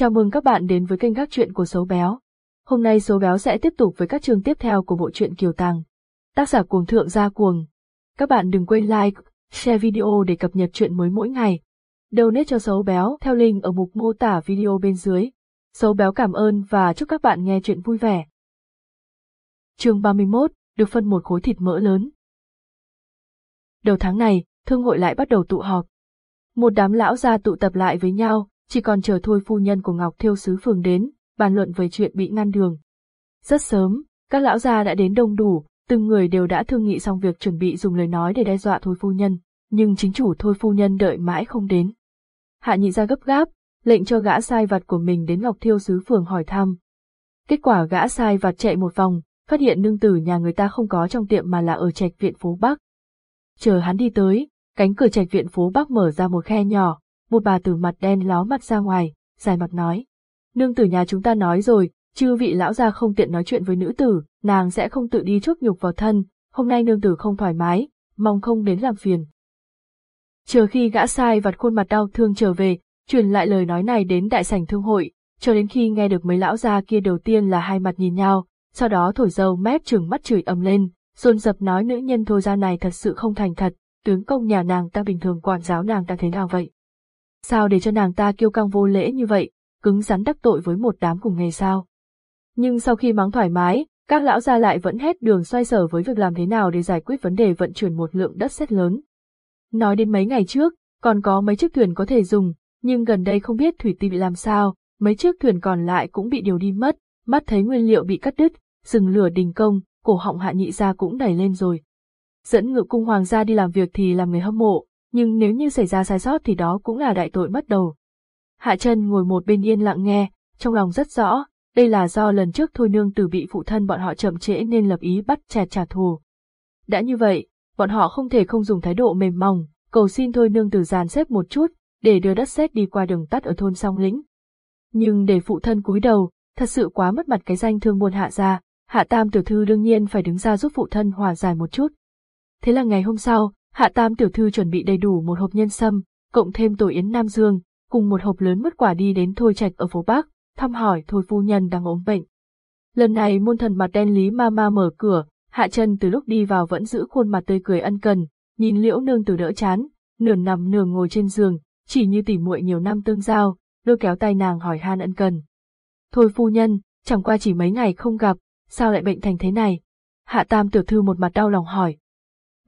Chào mừng các bạn đến với kênh các truyện của Sấu Béo. Hôm nay Sấu Béo sẽ tiếp tục với các chương tiếp theo của bộ truyện Kiều Tàng. Tác giả cuồng thượng gia cuồng. Các bạn đừng quên like, share video để cập nhật truyện mới mỗi ngày. Donate cho Sấu Béo theo link ở mục mô tả video bên dưới. Sấu Béo cảm ơn và chúc các bạn nghe truyện vui vẻ. Chương 31, được phân một khối thịt mỡ lớn. Đầu tháng này, thương hội lại bắt đầu tụ họp. Một đám lão gia tụ tập lại với nhau, chỉ còn chờ thôi phu nhân của Ngọc Thiêu Sứ Phường đến, bàn luận về chuyện bị ngăn đường. Rất sớm, các lão gia đã đến đông đủ, từng người đều đã thương nghị xong việc chuẩn bị dùng lời nói để đe dọa thôi phu nhân, nhưng chính chủ thôi phu nhân đợi mãi không đến. Hạ nhị ra gấp gáp, lệnh cho gã sai vặt của mình đến Ngọc Thiêu Sứ Phường hỏi thăm. Kết quả gã sai vặt chạy một vòng, phát hiện nương tử nhà người ta không có trong tiệm mà là ở trạch viện phố Bắc. Chờ hắn đi tới, cánh cửa trạch viện phố Bắc mở ra một khe nhỏ, một bà tử mặt đen ló mặt ra ngoài, dài mặt nói. Nương tử nhà chúng ta nói rồi, chư vị lão gia không tiện nói chuyện với nữ tử, nàng sẽ không tự đi chuốc nhục vào thân, hôm nay nương tử không thoải mái, mong không đến làm phiền. Chờ khi gã sai vặt khuôn mặt đau thương trở về, truyền lại lời nói này đến đại sảnh thương hội, cho đến khi nghe được mấy lão gia kia đầu tiên là hai mặt nhìn nhau, sau đó thổi dâu mép trừng mắt chửi ầm lên, dồn dập nói nữ nhân thô ra này thật sự không thành thật, tướng công nhà nàng ta bình thường quản giáo nàng ta thế nào vậy? Sao để cho nàng ta kiêu căng vô lễ như vậy, cứng rắn đắc tội với một đám cùng nghề sao? Nhưng sau khi mắng thoải mái, các lão gia lại vẫn hết đường xoay sở với việc làm thế nào để giải quyết vấn đề vận chuyển một lượng đất sét lớn. Nói đến mấy ngày trước, còn có mấy chiếc thuyền có thể dùng, nhưng gần đây không biết thủy ti bị làm sao, mấy chiếc thuyền còn lại cũng bị điều đi mất, mắt thấy nguyên liệu bị cắt đứt, rừng lửa đình công, cổ họng hạ nhị gia cũng đẩy lên rồi. Dẫn ngự cung hoàng gia đi làm việc thì làm người hâm mộ, nhưng nếu như xảy ra sai sót thì đó cũng là đại tội mất đầu. Hạ chân ngồi một bên yên lặng nghe, trong lòng rất rõ, đây là do lần trước thôi nương tử bị phụ thân bọn họ chậm trễ nên lập ý bắt chẹt trả thù. Đã như vậy, bọn họ không thể không dùng thái độ mềm mỏng, cầu xin thôi nương tử giàn xếp một chút, để đưa đất sét đi qua đường tắt ở thôn song lĩnh. Nhưng để phụ thân cúi đầu, thật sự quá mất mặt cái danh thương buôn hạ ra, hạ tam tiểu thư đương nhiên phải đứng ra giúp phụ thân hòa giải một chút. Thế là ngày hôm sau, hạ tam tiểu thư chuẩn bị đầy đủ một hộp nhân sâm, cộng thêm tổ yến Nam Dương, cùng một hộp lớn mứt quả đi đến Thôi Trạch ở phố Bắc, thăm hỏi Thôi phu nhân đang ốm bệnh. Lần này môn thần mặt đen Lý Ma Ma mở cửa, hạ chân từ lúc đi vào vẫn giữ khuôn mặt tươi cười ân cần, nhìn liễu nương từ đỡ chán, nửa nằm nửa ngồi trên giường, chỉ như tỉ muội nhiều năm tương giao, lôi kéo tay nàng hỏi han ân cần. Thôi phu nhân, chẳng qua chỉ mấy ngày không gặp, sao lại bệnh thành thế này? Hạ tam tiểu thư một mặt đau lòng hỏi.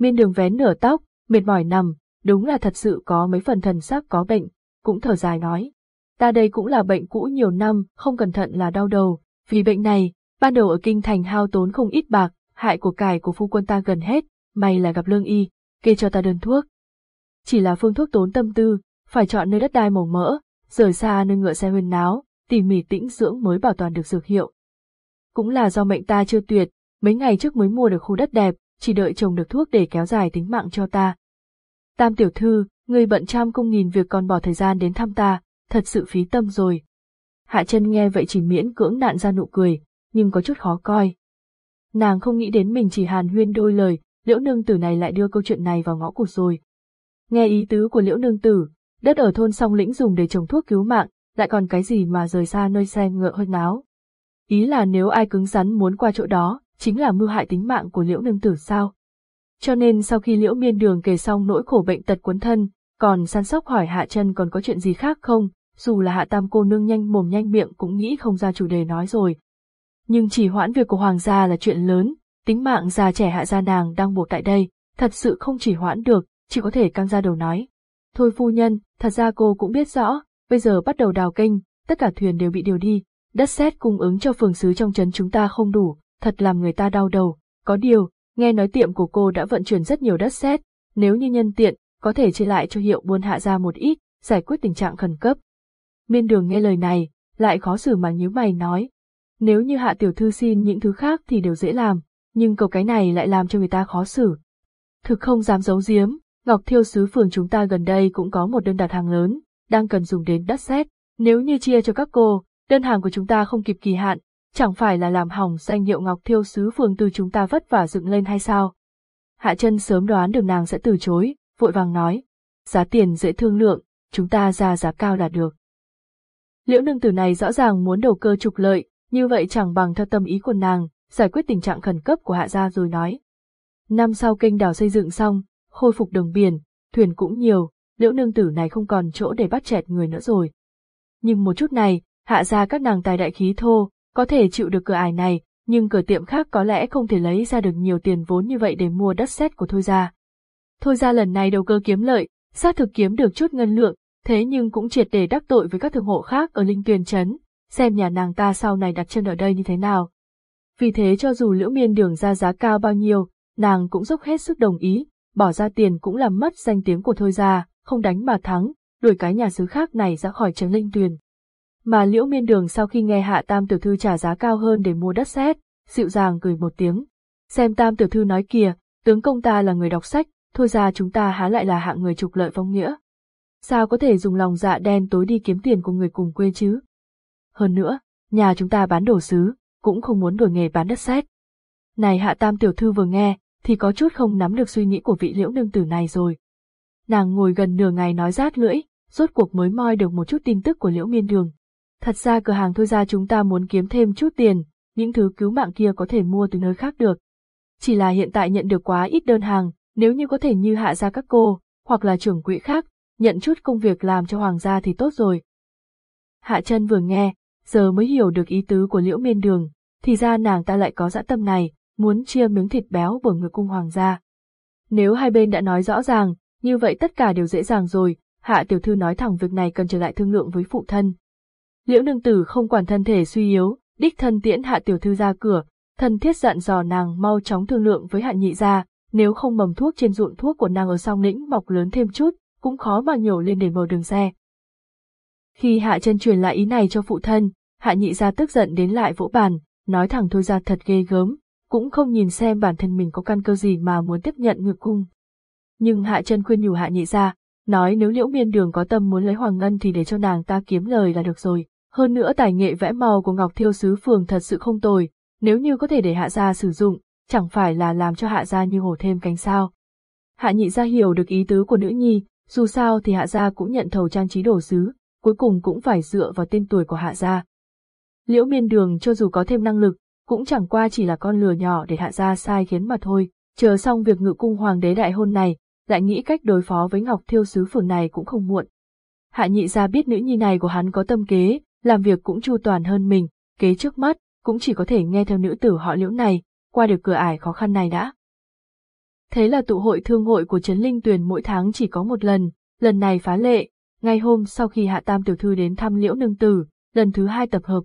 Miên đường vén nửa tóc, mệt mỏi nằm, đúng là thật sự có mấy phần thần sắc có bệnh, cũng thở dài nói. Ta đây cũng là bệnh cũ nhiều năm, không cẩn thận là đau đầu, vì bệnh này, ban đầu ở kinh thành hao tốn không ít bạc, hại của cải của phu quân ta gần hết, may là gặp lương y, kê cho ta đơn thuốc. Chỉ là phương thuốc tốn tâm tư, phải chọn nơi đất đai màu mỡ, rời xa nơi ngựa xe huyên náo, tỉ mỉ tĩnh dưỡng mới bảo toàn được dược hiệu. Cũng là do mệnh ta chưa tuyệt, mấy ngày trước mới mua được khu đất đẹp, chỉ đợi chồng được thuốc để kéo dài tính mạng cho ta. Tam tiểu thư, người bận trăm công nghìn việc còn bỏ thời gian đến thăm ta, thật sự phí tâm rồi. Hạ chân nghe vậy chỉ miễn cưỡng nạn ra nụ cười, nhưng có chút khó coi. Nàng không nghĩ đến mình chỉ hàn huyên đôi lời, liễu nương tử này lại đưa câu chuyện này vào ngõ cụt rồi. Nghe ý tứ của liễu nương tử, đất ở thôn song lĩnh dùng để trồng thuốc cứu mạng, lại còn cái gì mà rời xa nơi xe ngựa hơi náo. Ý là nếu ai cứng rắn muốn qua chỗ đó, chính là mưu hại tính mạng của liễu nương tử sao. Cho nên sau khi liễu miên đường kể xong nỗi khổ bệnh tật cuốn thân, còn săn sóc hỏi hạ chân còn có chuyện gì khác không, dù là hạ tam cô nương nhanh mồm nhanh miệng cũng nghĩ không ra chủ đề nói rồi. Nhưng chỉ hoãn việc của hoàng gia là chuyện lớn, tính mạng già trẻ hạ gia nàng đang buộc tại đây, thật sự không chỉ hoãn được, chỉ có thể căng ra đầu nói. Thôi phu nhân, thật ra cô cũng biết rõ, bây giờ bắt đầu đào kênh, tất cả thuyền đều bị điều đi, đất sét cung ứng cho phường xứ trong trấn chúng ta không đủ, thật làm người ta đau đầu. Có điều, nghe nói tiệm của cô đã vận chuyển rất nhiều đất sét, nếu như nhân tiện, có thể chia lại cho hiệu buôn hạ ra một ít, giải quyết tình trạng khẩn cấp. Miên đường nghe lời này, lại khó xử mà nhíu mày nói. Nếu như hạ tiểu thư xin những thứ khác thì đều dễ làm, nhưng cầu cái này lại làm cho người ta khó xử. Thực không dám giấu giếm, Ngọc Thiêu Sứ phường chúng ta gần đây cũng có một đơn đặt hàng lớn, đang cần dùng đến đất sét. Nếu như chia cho các cô, đơn hàng của chúng ta không kịp kỳ hạn, chẳng phải là làm hỏng danh hiệu Ngọc Thiêu Sứ phường từ chúng ta vất vả dựng lên hay sao? Hạ chân sớm đoán được nàng sẽ từ chối, vội vàng nói. Giá tiền dễ thương lượng, chúng ta ra giá cao là được. Liễu nương tử này rõ ràng muốn đầu cơ trục lợi, như vậy chẳng bằng theo tâm ý của nàng, giải quyết tình trạng khẩn cấp của hạ gia rồi nói. Năm sau kênh đảo xây dựng xong, khôi phục đường biển, thuyền cũng nhiều, liễu nương tử này không còn chỗ để bắt chẹt người nữa rồi. Nhưng một chút này, hạ gia các nàng tài đại khí thô, có thể chịu được cửa ải này, nhưng cửa tiệm khác có lẽ không thể lấy ra được nhiều tiền vốn như vậy để mua đất sét của Thôi gia. Thôi gia lần này đầu cơ kiếm lợi, xác thực kiếm được chút ngân lượng, thế nhưng cũng triệt để đắc tội với các thương hộ khác ở Linh Tuyền Trấn, xem nhà nàng ta sau này đặt chân ở đây như thế nào. Vì thế cho dù liễu miên đường ra giá cao bao nhiêu, nàng cũng dốc hết sức đồng ý, bỏ ra tiền cũng làm mất danh tiếng của Thôi gia, không đánh mà thắng, đuổi cái nhà xứ khác này ra khỏi trấn Linh Tuyền. Mà liễu miên đường sau khi nghe hạ tam tiểu thư trả giá cao hơn để mua đất sét, dịu dàng cười một tiếng. Xem tam tiểu thư nói kìa, tướng công ta là người đọc sách, thôi ra chúng ta há lại là hạng người trục lợi phong nghĩa. Sao có thể dùng lòng dạ đen tối đi kiếm tiền của người cùng quê chứ? Hơn nữa, nhà chúng ta bán đồ sứ, cũng không muốn đổi nghề bán đất sét. Này hạ tam tiểu thư vừa nghe, thì có chút không nắm được suy nghĩ của vị liễu nương tử này rồi. Nàng ngồi gần nửa ngày nói rát lưỡi, rốt cuộc mới moi được một chút tin tức của liễu miên đường. Thật ra cửa hàng thôi ra chúng ta muốn kiếm thêm chút tiền, những thứ cứu mạng kia có thể mua từ nơi khác được. Chỉ là hiện tại nhận được quá ít đơn hàng, nếu như có thể như hạ ra các cô, hoặc là trưởng quỹ khác, nhận chút công việc làm cho hoàng gia thì tốt rồi. Hạ chân vừa nghe, giờ mới hiểu được ý tứ của liễu miên đường, thì ra nàng ta lại có dã tâm này, muốn chia miếng thịt béo của người cung hoàng gia. Nếu hai bên đã nói rõ ràng, như vậy tất cả đều dễ dàng rồi, hạ tiểu thư nói thẳng việc này cần trở lại thương lượng với phụ thân. Liễu nương tử không quản thân thể suy yếu, đích thân tiễn hạ tiểu thư ra cửa, thân thiết dặn dò nàng mau chóng thương lượng với hạ nhị gia, nếu không mầm thuốc trên ruộng thuốc của nàng ở song nĩnh mọc lớn thêm chút, cũng khó mà nhổ lên để mở đường xe. Khi hạ chân truyền lại ý này cho phụ thân, hạ nhị gia tức giận đến lại vỗ bàn, nói thẳng thôi ra thật ghê gớm, cũng không nhìn xem bản thân mình có căn cơ gì mà muốn tiếp nhận ngược cung. Nhưng hạ chân khuyên nhủ hạ nhị gia, nói nếu liễu miên đường có tâm muốn lấy hoàng ngân thì để cho nàng ta kiếm lời là được rồi. Hơn nữa tài nghệ vẽ màu của Ngọc Thiêu Sứ Phường thật sự không tồi, nếu như có thể để hạ gia sử dụng, chẳng phải là làm cho hạ gia như hổ thêm cánh sao. Hạ nhị gia hiểu được ý tứ của nữ nhi, dù sao thì hạ gia cũng nhận thầu trang trí đồ sứ, cuối cùng cũng phải dựa vào tên tuổi của hạ gia. Liễu miên đường cho dù có thêm năng lực, cũng chẳng qua chỉ là con lừa nhỏ để hạ gia sai khiến mà thôi, chờ xong việc ngự cung hoàng đế đại hôn này, lại nghĩ cách đối phó với Ngọc Thiêu Sứ Phường này cũng không muộn. Hạ nhị gia biết nữ nhi này của hắn có tâm kế, làm việc cũng chu toàn hơn mình, kế trước mắt, cũng chỉ có thể nghe theo nữ tử họ liễu này, qua được cửa ải khó khăn này đã. Thế là tụ hội thương hội của Trấn Linh Tuyền mỗi tháng chỉ có một lần, lần này phá lệ, ngay hôm sau khi Hạ Tam Tiểu Thư đến thăm Liễu Nương Tử, lần thứ hai tập hợp.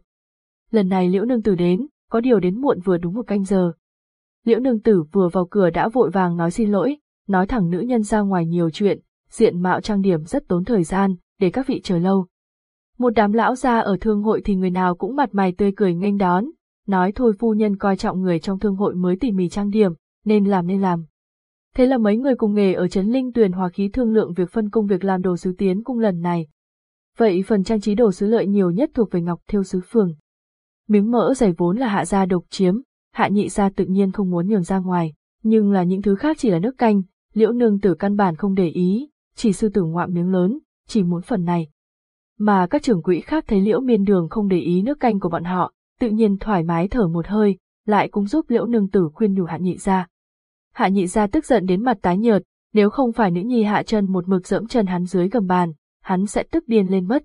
Lần này Liễu Nương Tử đến, có điều đến muộn vừa đúng một canh giờ. Liễu Nương Tử vừa vào cửa đã vội vàng nói xin lỗi, nói thẳng nữ nhân ra ngoài nhiều chuyện, diện mạo trang điểm rất tốn thời gian, để các vị chờ lâu. Một đám lão gia ở thương hội thì người nào cũng mặt mày tươi cười nghênh đón, nói thôi phu nhân coi trọng người trong thương hội mới tỉ mỉ trang điểm, nên làm nên làm. Thế là mấy người cùng nghề ở Trấn Linh Tuyền hòa khí thương lượng việc phân công việc làm đồ sứ tiến cung lần này. Vậy phần trang trí đồ sứ lợi nhiều nhất thuộc về Ngọc Thiêu Sứ Phường. Miếng mỡ dày vốn là hạ gia độc chiếm, hạ nhị gia tự nhiên không muốn nhường ra ngoài, nhưng là những thứ khác chỉ là nước canh, liễu nương tử căn bản không để ý, chỉ sư tử ngoạm miếng lớn, chỉ muốn phần này. Mà các trưởng quỹ khác thấy liễu miên đường không để ý nước canh của bọn họ, tự nhiên thoải mái thở một hơi, lại cũng giúp liễu nương tử khuyên nhủ hạ nhị ra. Hạ nhị ra tức giận đến mặt tái nhợt, nếu không phải nữ nhi hạ chân một mực dẫm chân hắn dưới gầm bàn, hắn sẽ tức điên lên mất.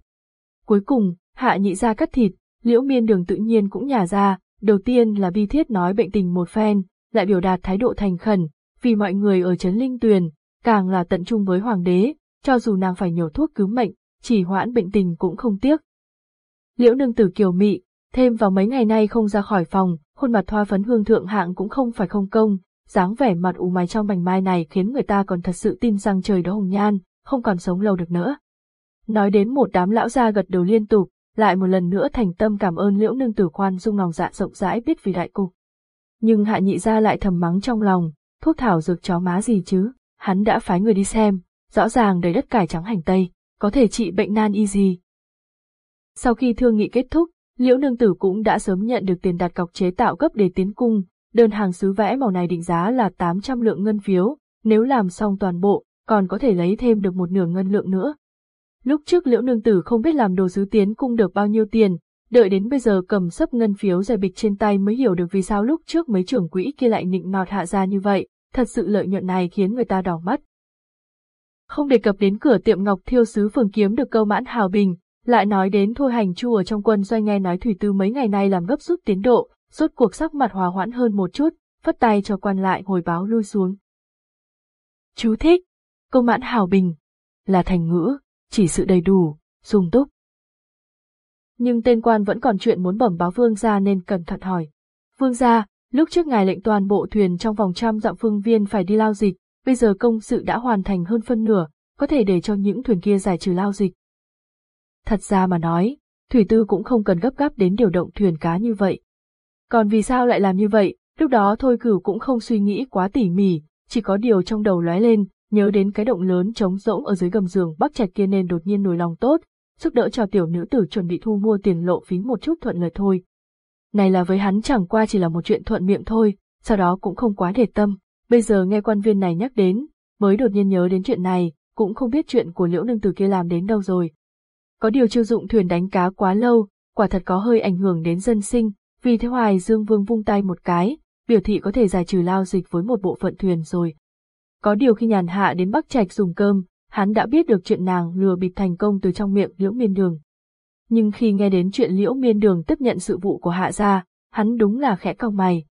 Cuối cùng, hạ nhị ra cắt thịt, liễu miên đường tự nhiên cũng nhả ra, đầu tiên là bi thiết nói bệnh tình một phen, lại biểu đạt thái độ thành khẩn, vì mọi người ở Trấn Linh Tuyền, càng là tận trung với hoàng đế, cho dù nàng phải nhổ thuốc cứu mệnh, chỉ hoãn bệnh tình cũng không tiếc. Liễu nương tử kiều mị, thêm vào mấy ngày nay không ra khỏi phòng, khuôn mặt thoa phấn hương thượng hạng cũng không phải không công, dáng vẻ mặt u mày trong bành mai này khiến người ta còn thật sự tin rằng trời đó hồng nhan, không còn sống lâu được nữa. Nói đến một đám lão gia gật đầu liên tục, lại một lần nữa thành tâm cảm ơn liễu nương tử khoan dung lòng dạ rộng rãi biết vì đại cục. Nhưng hạ nhị gia lại thầm mắng trong lòng, thuốc thảo dược chó má gì chứ, hắn đã phái người đi xem, rõ ràng đầy đất cải trắng hành tây, có thể trị bệnh nan y gì. Sau khi thương nghị kết thúc, Liễu Nương Tử cũng đã sớm nhận được tiền đặt cọc chế tạo gấp để tiến cung, đơn hàng sứ vẽ màu này định giá là 800 lượng ngân phiếu, nếu làm xong toàn bộ, còn có thể lấy thêm được một nửa ngân lượng nữa. Lúc trước liễu nương tử không biết làm đồ sứ tiến cung được bao nhiêu tiền, đợi đến bây giờ cầm sấp ngân phiếu dày bịch trên tay mới hiểu được vì sao lúc trước mấy trưởng quỹ kia lại nịnh nọt hạ ra như vậy, thật sự lợi nhuận này khiến người ta đỏ mắt. Không đề cập đến cửa tiệm ngọc thiêu sứ phường kiếm được câu mãn hào bình, lại nói đến thôi hành chu ở trong quân doanh nghe nói thủy tư mấy ngày nay làm gấp rút tiến độ, rốt cuộc sắc mặt hòa hoãn hơn một chút, phất tay cho quan lại hồi báo lui xuống. Chú thích, câu mãn hào bình, là thành ngữ, chỉ sự đầy đủ, sung túc. Nhưng tên quan vẫn còn chuyện muốn bẩm báo vương gia nên cẩn thận hỏi. Vương gia, lúc trước ngài lệnh toàn bộ thuyền trong vòng trăm dặm phương viên phải đi lao dịch, bây giờ công sự đã hoàn thành hơn phân nửa, có thể để cho những thuyền kia giải trừ lao dịch. Thật ra mà nói, Thủy Tư cũng không cần gấp gáp đến điều động thuyền cá như vậy. Còn vì sao lại làm như vậy, lúc đó thôi cửu cũng không suy nghĩ quá tỉ mỉ, chỉ có điều trong đầu lóe lên, nhớ đến cái động lớn trống rỗng ở dưới gầm giường bắc trạch kia nên đột nhiên nổi lòng tốt, giúp đỡ cho tiểu nữ tử chuẩn bị thu mua tiền lộ phí một chút thuận lợi thôi. Này là với hắn chẳng qua chỉ là một chuyện thuận miệng thôi, sau đó cũng không quá để tâm, bây giờ nghe quan viên này nhắc đến, mới đột nhiên nhớ đến chuyện này, cũng không biết chuyện của liễu nương tử kia làm đến đâu rồi. Có điều chiêu dụng thuyền đánh cá quá lâu, quả thật có hơi ảnh hưởng đến dân sinh, vì thế Hoài Dương Vương vung tay một cái, biểu thị có thể giải trừ lao dịch với một bộ phận thuyền rồi. Có điều khi nhàn hạ đến Bắc Trạch dùng cơm, hắn đã biết được chuyện nàng lừa bịp thành công từ trong miệng Liễu Miên Đường. Nhưng khi nghe đến chuyện Liễu Miên Đường tiếp nhận sự vụ của hạ gia, hắn đúng là khẽ cau mày.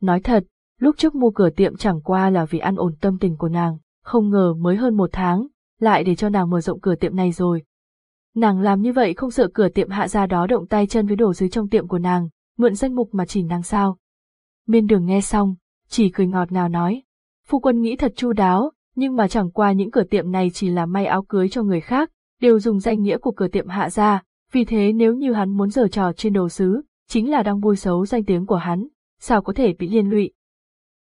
Nói thật, lúc trước mua cửa tiệm chẳng qua là vì ăn ổn tâm tình của nàng, không ngờ mới hơn một tháng, lại để cho nàng mở rộng cửa tiệm này rồi. Nàng làm như vậy không sợ cửa tiệm hạ ra đó động tay chân với đồ dưới trong tiệm của nàng, mượn danh mục mà chỉ nàng sao. Miên đường nghe xong, chỉ cười ngọt ngào nói. Phu quân nghĩ thật chu đáo, nhưng mà chẳng qua những cửa tiệm này chỉ là may áo cưới cho người khác, đều dùng danh nghĩa của cửa tiệm hạ ra, vì thế nếu như hắn muốn giở trò trên đồ sứ, chính là đang bôi xấu danh tiếng của hắn, sao có thể bị liên lụy.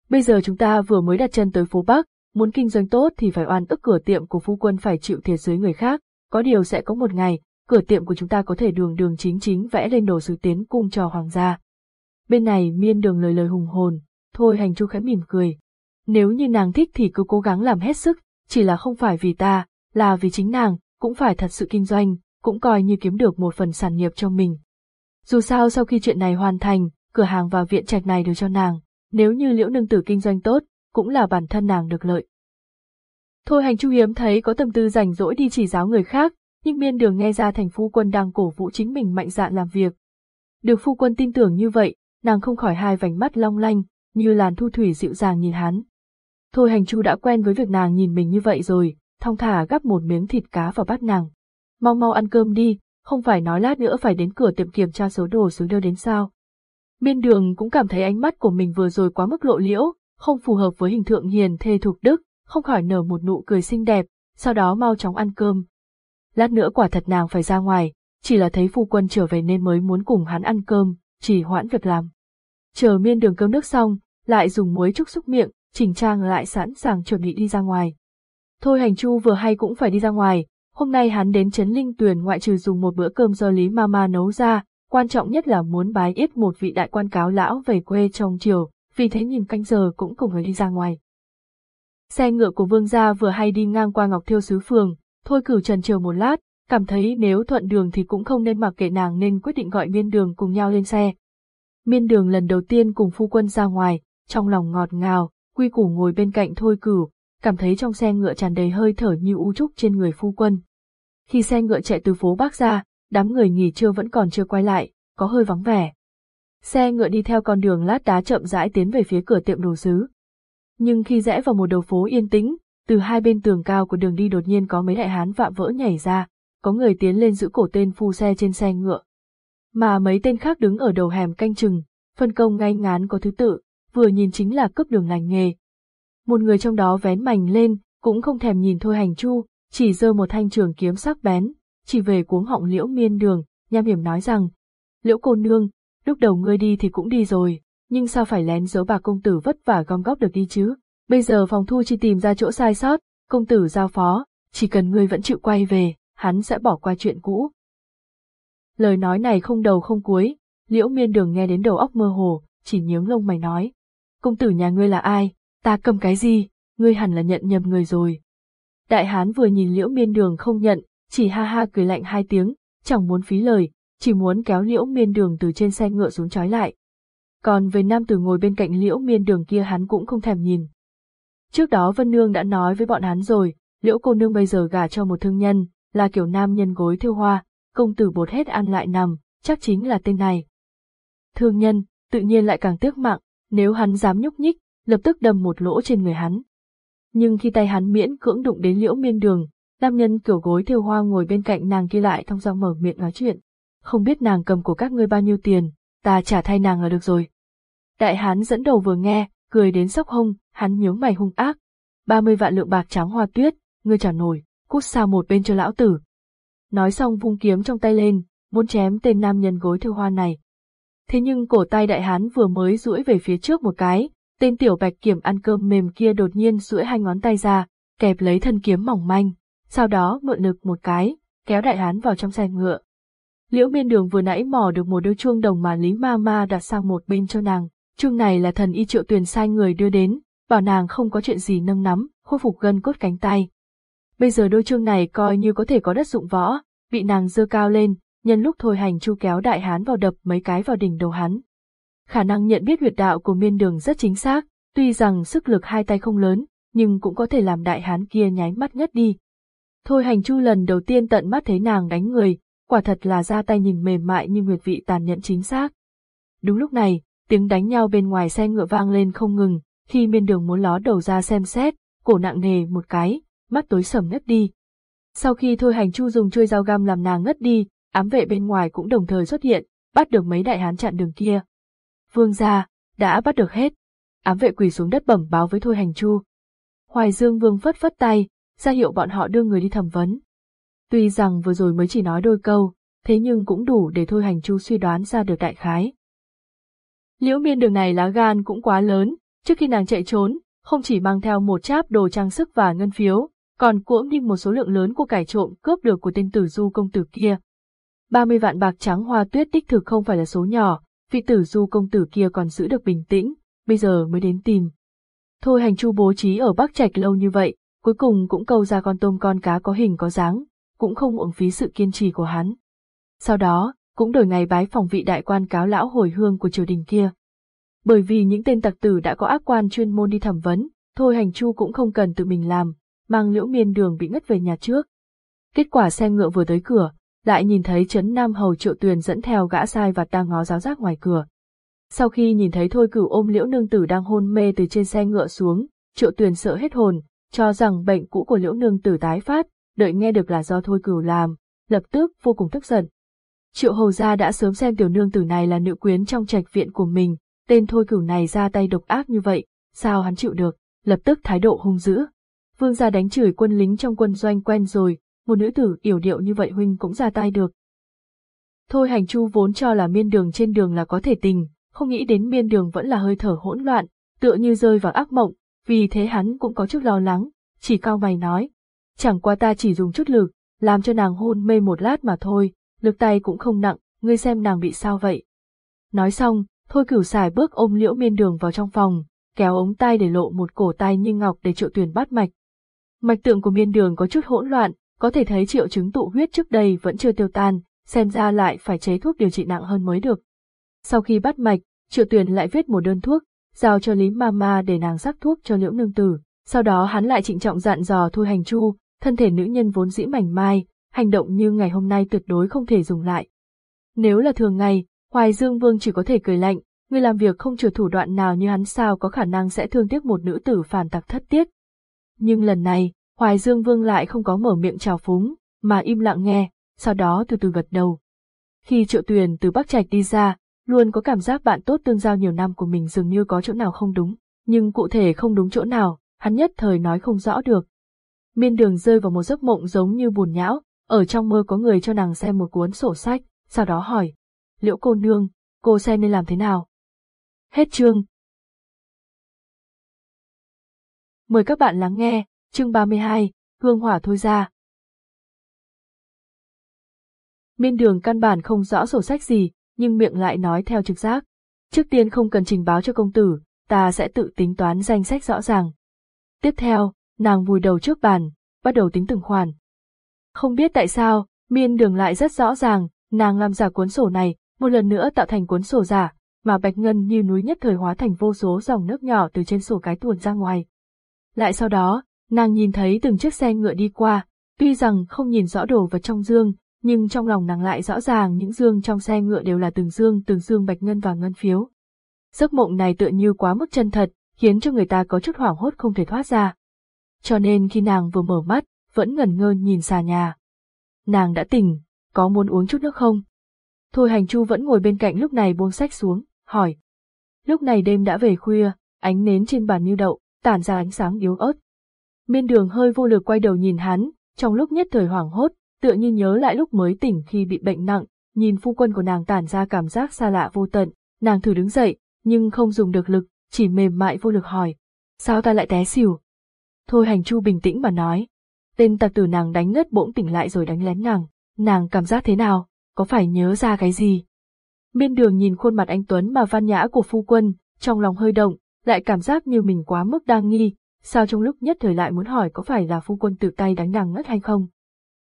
Bây giờ chúng ta vừa mới đặt chân tới phố Bắc, muốn kinh doanh tốt thì phải oan ức cửa tiệm của phu quân phải chịu thiệt dưới người khác, có điều sẽ có một ngày, cửa tiệm của chúng ta có thể đường đường chính chính vẽ lên đồ sứ tiến cung cho hoàng gia. Bên này miên đường lời lời hùng hồn, thôi hành chu khẽ mỉm cười, nếu như nàng thích thì cứ cố gắng làm hết sức, chỉ là không phải vì ta, là vì chính nàng, cũng phải thật sự kinh doanh, cũng coi như kiếm được một phần sản nghiệp cho mình. Dù sao sau khi chuyện này hoàn thành, cửa hàng và viện trạch này đều cho nàng, nếu như liễu nương tử kinh doanh tốt, cũng là bản thân nàng được lợi. Thôi hành chu hiếm thấy có tâm tư rảnh rỗi đi chỉ giáo người khác, nhưng miên đường nghe ra thành phu quân đang cổ vũ chính mình mạnh dạn làm việc. Được phu quân tin tưởng như vậy, nàng không khỏi hai vành mắt long lanh, như làn thu thủy dịu dàng nhìn hắn. Thôi hành chu đã quen với việc nàng nhìn mình như vậy rồi, thong thả gắp một miếng thịt cá vào bát nàng. Mau mau ăn cơm đi, không phải nói lát nữa phải đến cửa tiệm kiểm tra số đồ xuống đưa đến sao. Miên đường cũng cảm thấy ánh mắt của mình vừa rồi quá mức lộ liễu, không phù hợp với hình tượng hiền thê thục đức, không khỏi nở một nụ cười xinh đẹp, sau đó mau chóng ăn cơm. Lát nữa quả thật nàng phải ra ngoài, chỉ là thấy phu quân trở về nên mới muốn cùng hắn ăn cơm, chỉ hoãn việc làm. Chờ miên đường cơm nước xong, lại dùng muối trúc xúc miệng, chỉnh trang lại sẵn sàng chuẩn bị đi ra ngoài. Thôi hành chu vừa hay cũng phải đi ra ngoài, hôm nay hắn đến Trấn Linh Tuyền ngoại trừ dùng một bữa cơm do Lý Mama nấu ra, quan trọng nhất là muốn bái yết một vị đại quan cáo lão về quê trong chiều, vì thế nhìn canh giờ cũng cùng người đi ra ngoài. Xe ngựa của vương gia vừa hay đi ngang qua Ngọc Thiêu Sứ Phường, thôi cử trần chiều một lát, cảm thấy nếu thuận đường thì cũng không nên mặc kệ nàng nên quyết định gọi miên đường cùng nhau lên xe. Miên đường lần đầu tiên cùng phu quân ra ngoài, trong lòng ngọt ngào, quy củ ngồi bên cạnh thôi cửu, cảm thấy trong xe ngựa tràn đầy hơi thở như u trúc trên người phu quân. Khi xe ngựa chạy từ phố Bắc ra, đám người nghỉ trưa vẫn còn chưa quay lại, có hơi vắng vẻ. Xe ngựa đi theo con đường lát đá chậm rãi tiến về phía cửa tiệm đồ sứ. Nhưng khi rẽ vào một đầu phố yên tĩnh, từ hai bên tường cao của đường đi đột nhiên có mấy đại hán vạm vỡ nhảy ra, có người tiến lên giữ cổ tên phu xe trên xe ngựa. Mà mấy tên khác đứng ở đầu hẻm canh chừng, phân công ngay ngán có thứ tự, vừa nhìn chính là cướp đường lành nghề. Một người trong đó vén mảnh lên, cũng không thèm nhìn thôi hành chu, chỉ giơ một thanh trường kiếm sắc bén, chỉ về cuống họng liễu miên đường, nham hiểm nói rằng, liễu cô nương, lúc đầu ngươi đi thì cũng đi rồi, nhưng sao phải lén giấu bà công tử vất vả gom góp được đi chứ? Bây giờ phòng thu chi tìm ra chỗ sai sót, công tử giao phó, chỉ cần ngươi vẫn chịu quay về, hắn sẽ bỏ qua chuyện cũ. Lời nói này không đầu không cuối, liễu miên đường nghe đến đầu óc mơ hồ, chỉ nhướng lông mày nói. Công tử nhà ngươi là ai, ta cầm cái gì, ngươi hẳn là nhận nhầm người rồi. Đại hán vừa nhìn liễu miên đường không nhận, chỉ ha ha cười lạnh hai tiếng, chẳng muốn phí lời, chỉ muốn kéo liễu miên đường từ trên xe ngựa xuống trói lại. Còn về nam tử ngồi bên cạnh liễu miên đường kia hắn cũng không thèm nhìn. Trước đó Vân Nương đã nói với bọn hắn rồi, liễu cô nương bây giờ gả cho một thương nhân, là kiểu nam nhân gối thiêu hoa, công tử bột hết ăn lại nằm, chắc chính là tên này. Thương nhân, tự nhiên lại càng tiếc mạng, nếu hắn dám nhúc nhích, lập tức đâm một lỗ trên người hắn. Nhưng khi tay hắn miễn cưỡng đụng đến liễu miên đường, nam nhân kiểu gối thiều hoa ngồi bên cạnh nàng kia lại thông dong mở miệng nói chuyện. Không biết nàng cầm của các ngươi bao nhiêu tiền, ta trả thay nàng là được rồi. Đại hán dẫn đầu vừa nghe, cười đến sốc hông, hắn nhướng mày hung ác. Ba mươi vạn lượng bạc trắng hoa tuyết, ngươi trả nổi, cút xa một bên cho lão tử. Nói xong vung kiếm trong tay lên, muốn chém tên nam nhân gối thiêu hoa này. Thế nhưng cổ tay đại hán vừa mới duỗi về phía trước một cái, tên tiểu bạch kiểm ăn cơm mềm kia đột nhiên duỗi hai ngón tay ra, kẹp lấy thân kiếm mỏng manh, sau đó mượn lực một cái, kéo đại hán vào trong xe ngựa. Liễu miên đường vừa nãy mò được một đôi chuông đồng mà Lý Ma Ma đặt sang một bên cho nàng, chuông này là thần y triệu tuyền sai người đưa đến, bảo nàng không có chuyện gì nâng nắm, khôi phục gân cốt cánh tay. Bây giờ đôi chuông này coi như có thể có đất dụng võ, bị nàng dơ cao lên, nhân lúc thôi hành chu kéo đại hán vào đập mấy cái vào đỉnh đầu hắn. Khả năng nhận biết huyệt đạo của miên đường rất chính xác, tuy rằng sức lực hai tay không lớn, nhưng cũng có thể làm đại hán kia nháy mắt ngất đi. Thôi hành chu lần đầu tiên tận mắt thấy nàng đánh người, quả thật là ra tay nhìn mềm mại như nguyệt vị tàn nhẫn chính xác. Đúng lúc này, tiếng đánh nhau bên ngoài xe ngựa vang lên không ngừng, khi miên đường muốn ló đầu ra xem xét, cổ nặng nề một cái, mắt tối sầm ngất đi. Sau khi thôi hành chu dùng chuôi dao găm làm nàng ngất đi, ám vệ bên ngoài cũng đồng thời xuất hiện, bắt được mấy đại hán chặn đường kia. Vương gia, đã bắt được hết. Ám vệ quỳ xuống đất bẩm báo với thôi hành chu. Hoài Dương Vương phất phất tay, ra hiệu bọn họ đưa người đi thẩm vấn. Tuy rằng vừa rồi mới chỉ nói đôi câu, thế nhưng cũng đủ để thôi hành chu suy đoán ra được đại khái. Liễu miên đường này lá gan cũng quá lớn, trước khi nàng chạy trốn, không chỉ mang theo một cháp đồ trang sức và ngân phiếu, còn cuỗng đi một số lượng lớn của cải trộm cướp được của tên tử du công tử kia. 30 vạn bạc trắng hoa tuyết đích thực không phải là số nhỏ, vị tử du công tử kia còn giữ được bình tĩnh, bây giờ mới đến tìm. Thôi hành chu bố trí ở Bắc Trạch lâu như vậy, cuối cùng cũng câu ra con tôm con cá có hình có dáng, cũng không uổng phí sự kiên trì của hắn. Sau đó, cũng đổi ngày bái phòng vị đại quan cáo lão hồi hương của triều đình kia. Bởi vì những tên tặc tử đã có ác quan chuyên môn đi thẩm vấn, thôi hành chu cũng không cần tự mình làm, mang liễu miên đường bị ngất về nhà trước. Kết quả xe ngựa vừa tới cửa, lại nhìn thấy Trấn Nam Hầu Triệu Tuyền dẫn theo gã sai và đang ngó giáo giác ngoài cửa. Sau khi nhìn thấy Thôi Cửu ôm Liễu Nương Tử đang hôn mê từ trên xe ngựa xuống, Triệu Tuyền sợ hết hồn, cho rằng bệnh cũ của Liễu Nương Tử tái phát, đợi nghe được là do Thôi Cửu làm, lập tức vô cùng tức giận. Triệu Hầu gia đã sớm xem tiểu nương tử này là nữ quyến trong trạch viện của mình, tên Thôi Cửu này ra tay độc ác như vậy, sao hắn chịu được, lập tức thái độ hung dữ. Vương gia đánh chửi quân lính trong quân doanh quen rồi, một nữ tử yểu điệu như vậy huynh cũng ra tay được. Thôi hành chu vốn cho là miên đường trên đường là có thể tình, không nghĩ đến miên đường vẫn là hơi thở hỗn loạn, tựa như rơi vào ác mộng, vì thế hắn cũng có chút lo lắng, chỉ cao mày nói. Chẳng qua ta chỉ dùng chút lực, làm cho nàng hôn mê một lát mà thôi, lực tay cũng không nặng, ngươi xem nàng bị sao vậy. Nói xong, thôi cửu xài bước ôm liễu miên đường vào trong phòng, kéo ống tay để lộ một cổ tay như ngọc để triệu tuyển bắt mạch. Mạch tượng của miên đường có chút hỗn loạn, có thể thấy triệu chứng tụ huyết trước đây vẫn chưa tiêu tan, xem ra lại phải chế thuốc điều trị nặng hơn mới được. Sau khi bắt mạch, triệu tuyển lại viết một đơn thuốc, giao cho Lý Mama để nàng sắc thuốc cho liễu nương tử. Sau đó hắn lại trịnh trọng dặn dò Thôi Hành Chu, thân thể nữ nhân vốn dĩ mảnh mai, hành động như ngày hôm nay tuyệt đối không thể dùng lại. Nếu là thường ngày, Hoài Dương Vương chỉ có thể cười lạnh, người làm việc không trừ thủ đoạn nào như hắn sao có khả năng sẽ thương tiếc một nữ tử phản tặc thất tiết. Nhưng lần này, Hoài Dương Vương lại không có mở miệng chào phúng, mà im lặng nghe, sau đó từ từ gật đầu. Khi Triệu Tuyền từ Bắc Trạch đi ra, luôn có cảm giác bạn tốt tương giao nhiều năm của mình dường như có chỗ nào không đúng, nhưng cụ thể không đúng chỗ nào, hắn nhất thời nói không rõ được. Miên đường rơi vào một giấc mộng giống như buồn nhão, ở trong mơ có người cho nàng xem một cuốn sổ sách, sau đó hỏi, liễu cô nương, cô xem nên làm thế nào? Hết chương. Mời các bạn lắng nghe, chương 32, hương hỏa thôi ra. Miên đường căn bản không rõ sổ sách gì, nhưng miệng lại nói theo trực giác. Trước tiên không cần trình báo cho công tử, ta sẽ tự tính toán danh sách rõ ràng. Tiếp theo, nàng vùi đầu trước bàn, bắt đầu tính từng khoản. Không biết tại sao, miên đường lại rất rõ ràng, nàng làm giả cuốn sổ này, một lần nữa tạo thành cuốn sổ giả, mà bạch ngân như núi nhất thời hóa thành vô số dòng nước nhỏ từ trên sổ cái tuồn ra ngoài. Lại sau đó, nàng nhìn thấy từng chiếc xe ngựa đi qua, tuy rằng không nhìn rõ đồ vật trong dương, nhưng trong lòng nàng lại rõ ràng những dương trong xe ngựa đều là từng dương từng dương bạch ngân và ngân phiếu. Giấc mộng này tựa như quá mức chân thật, khiến cho người ta có chút hoảng hốt không thể thoát ra. Cho nên khi nàng vừa mở mắt, vẫn ngẩn ngơ nhìn xà nhà. Nàng đã tỉnh, có muốn uống chút nước không? Thôi hành chu vẫn ngồi bên cạnh lúc này buông sách xuống, hỏi. Lúc này đêm đã về khuya, ánh nến trên bàn như đậu, tản ra ánh sáng yếu ớt. Miên đường hơi vô lực quay đầu nhìn hắn, trong lúc nhất thời hoảng hốt, tựa như nhớ lại lúc mới tỉnh khi bị bệnh nặng, nhìn phu quân của nàng tản ra cảm giác xa lạ vô tận, nàng thử đứng dậy, nhưng không dùng được lực, chỉ mềm mại vô lực hỏi. Sao ta lại té xỉu? Thôi hành chu bình tĩnh mà nói. Tên tặc tử nàng đánh ngất bỗng tỉnh lại rồi đánh lén nàng. Nàng cảm giác thế nào? Có phải nhớ ra cái gì? Miên đường nhìn khuôn mặt anh Tuấn mà văn nhã của phu quân, trong lòng hơi động, lại cảm giác như mình quá mức đa nghi, sao trong lúc nhất thời lại muốn hỏi có phải là phu quân tự tay đánh nàng ngất hay không?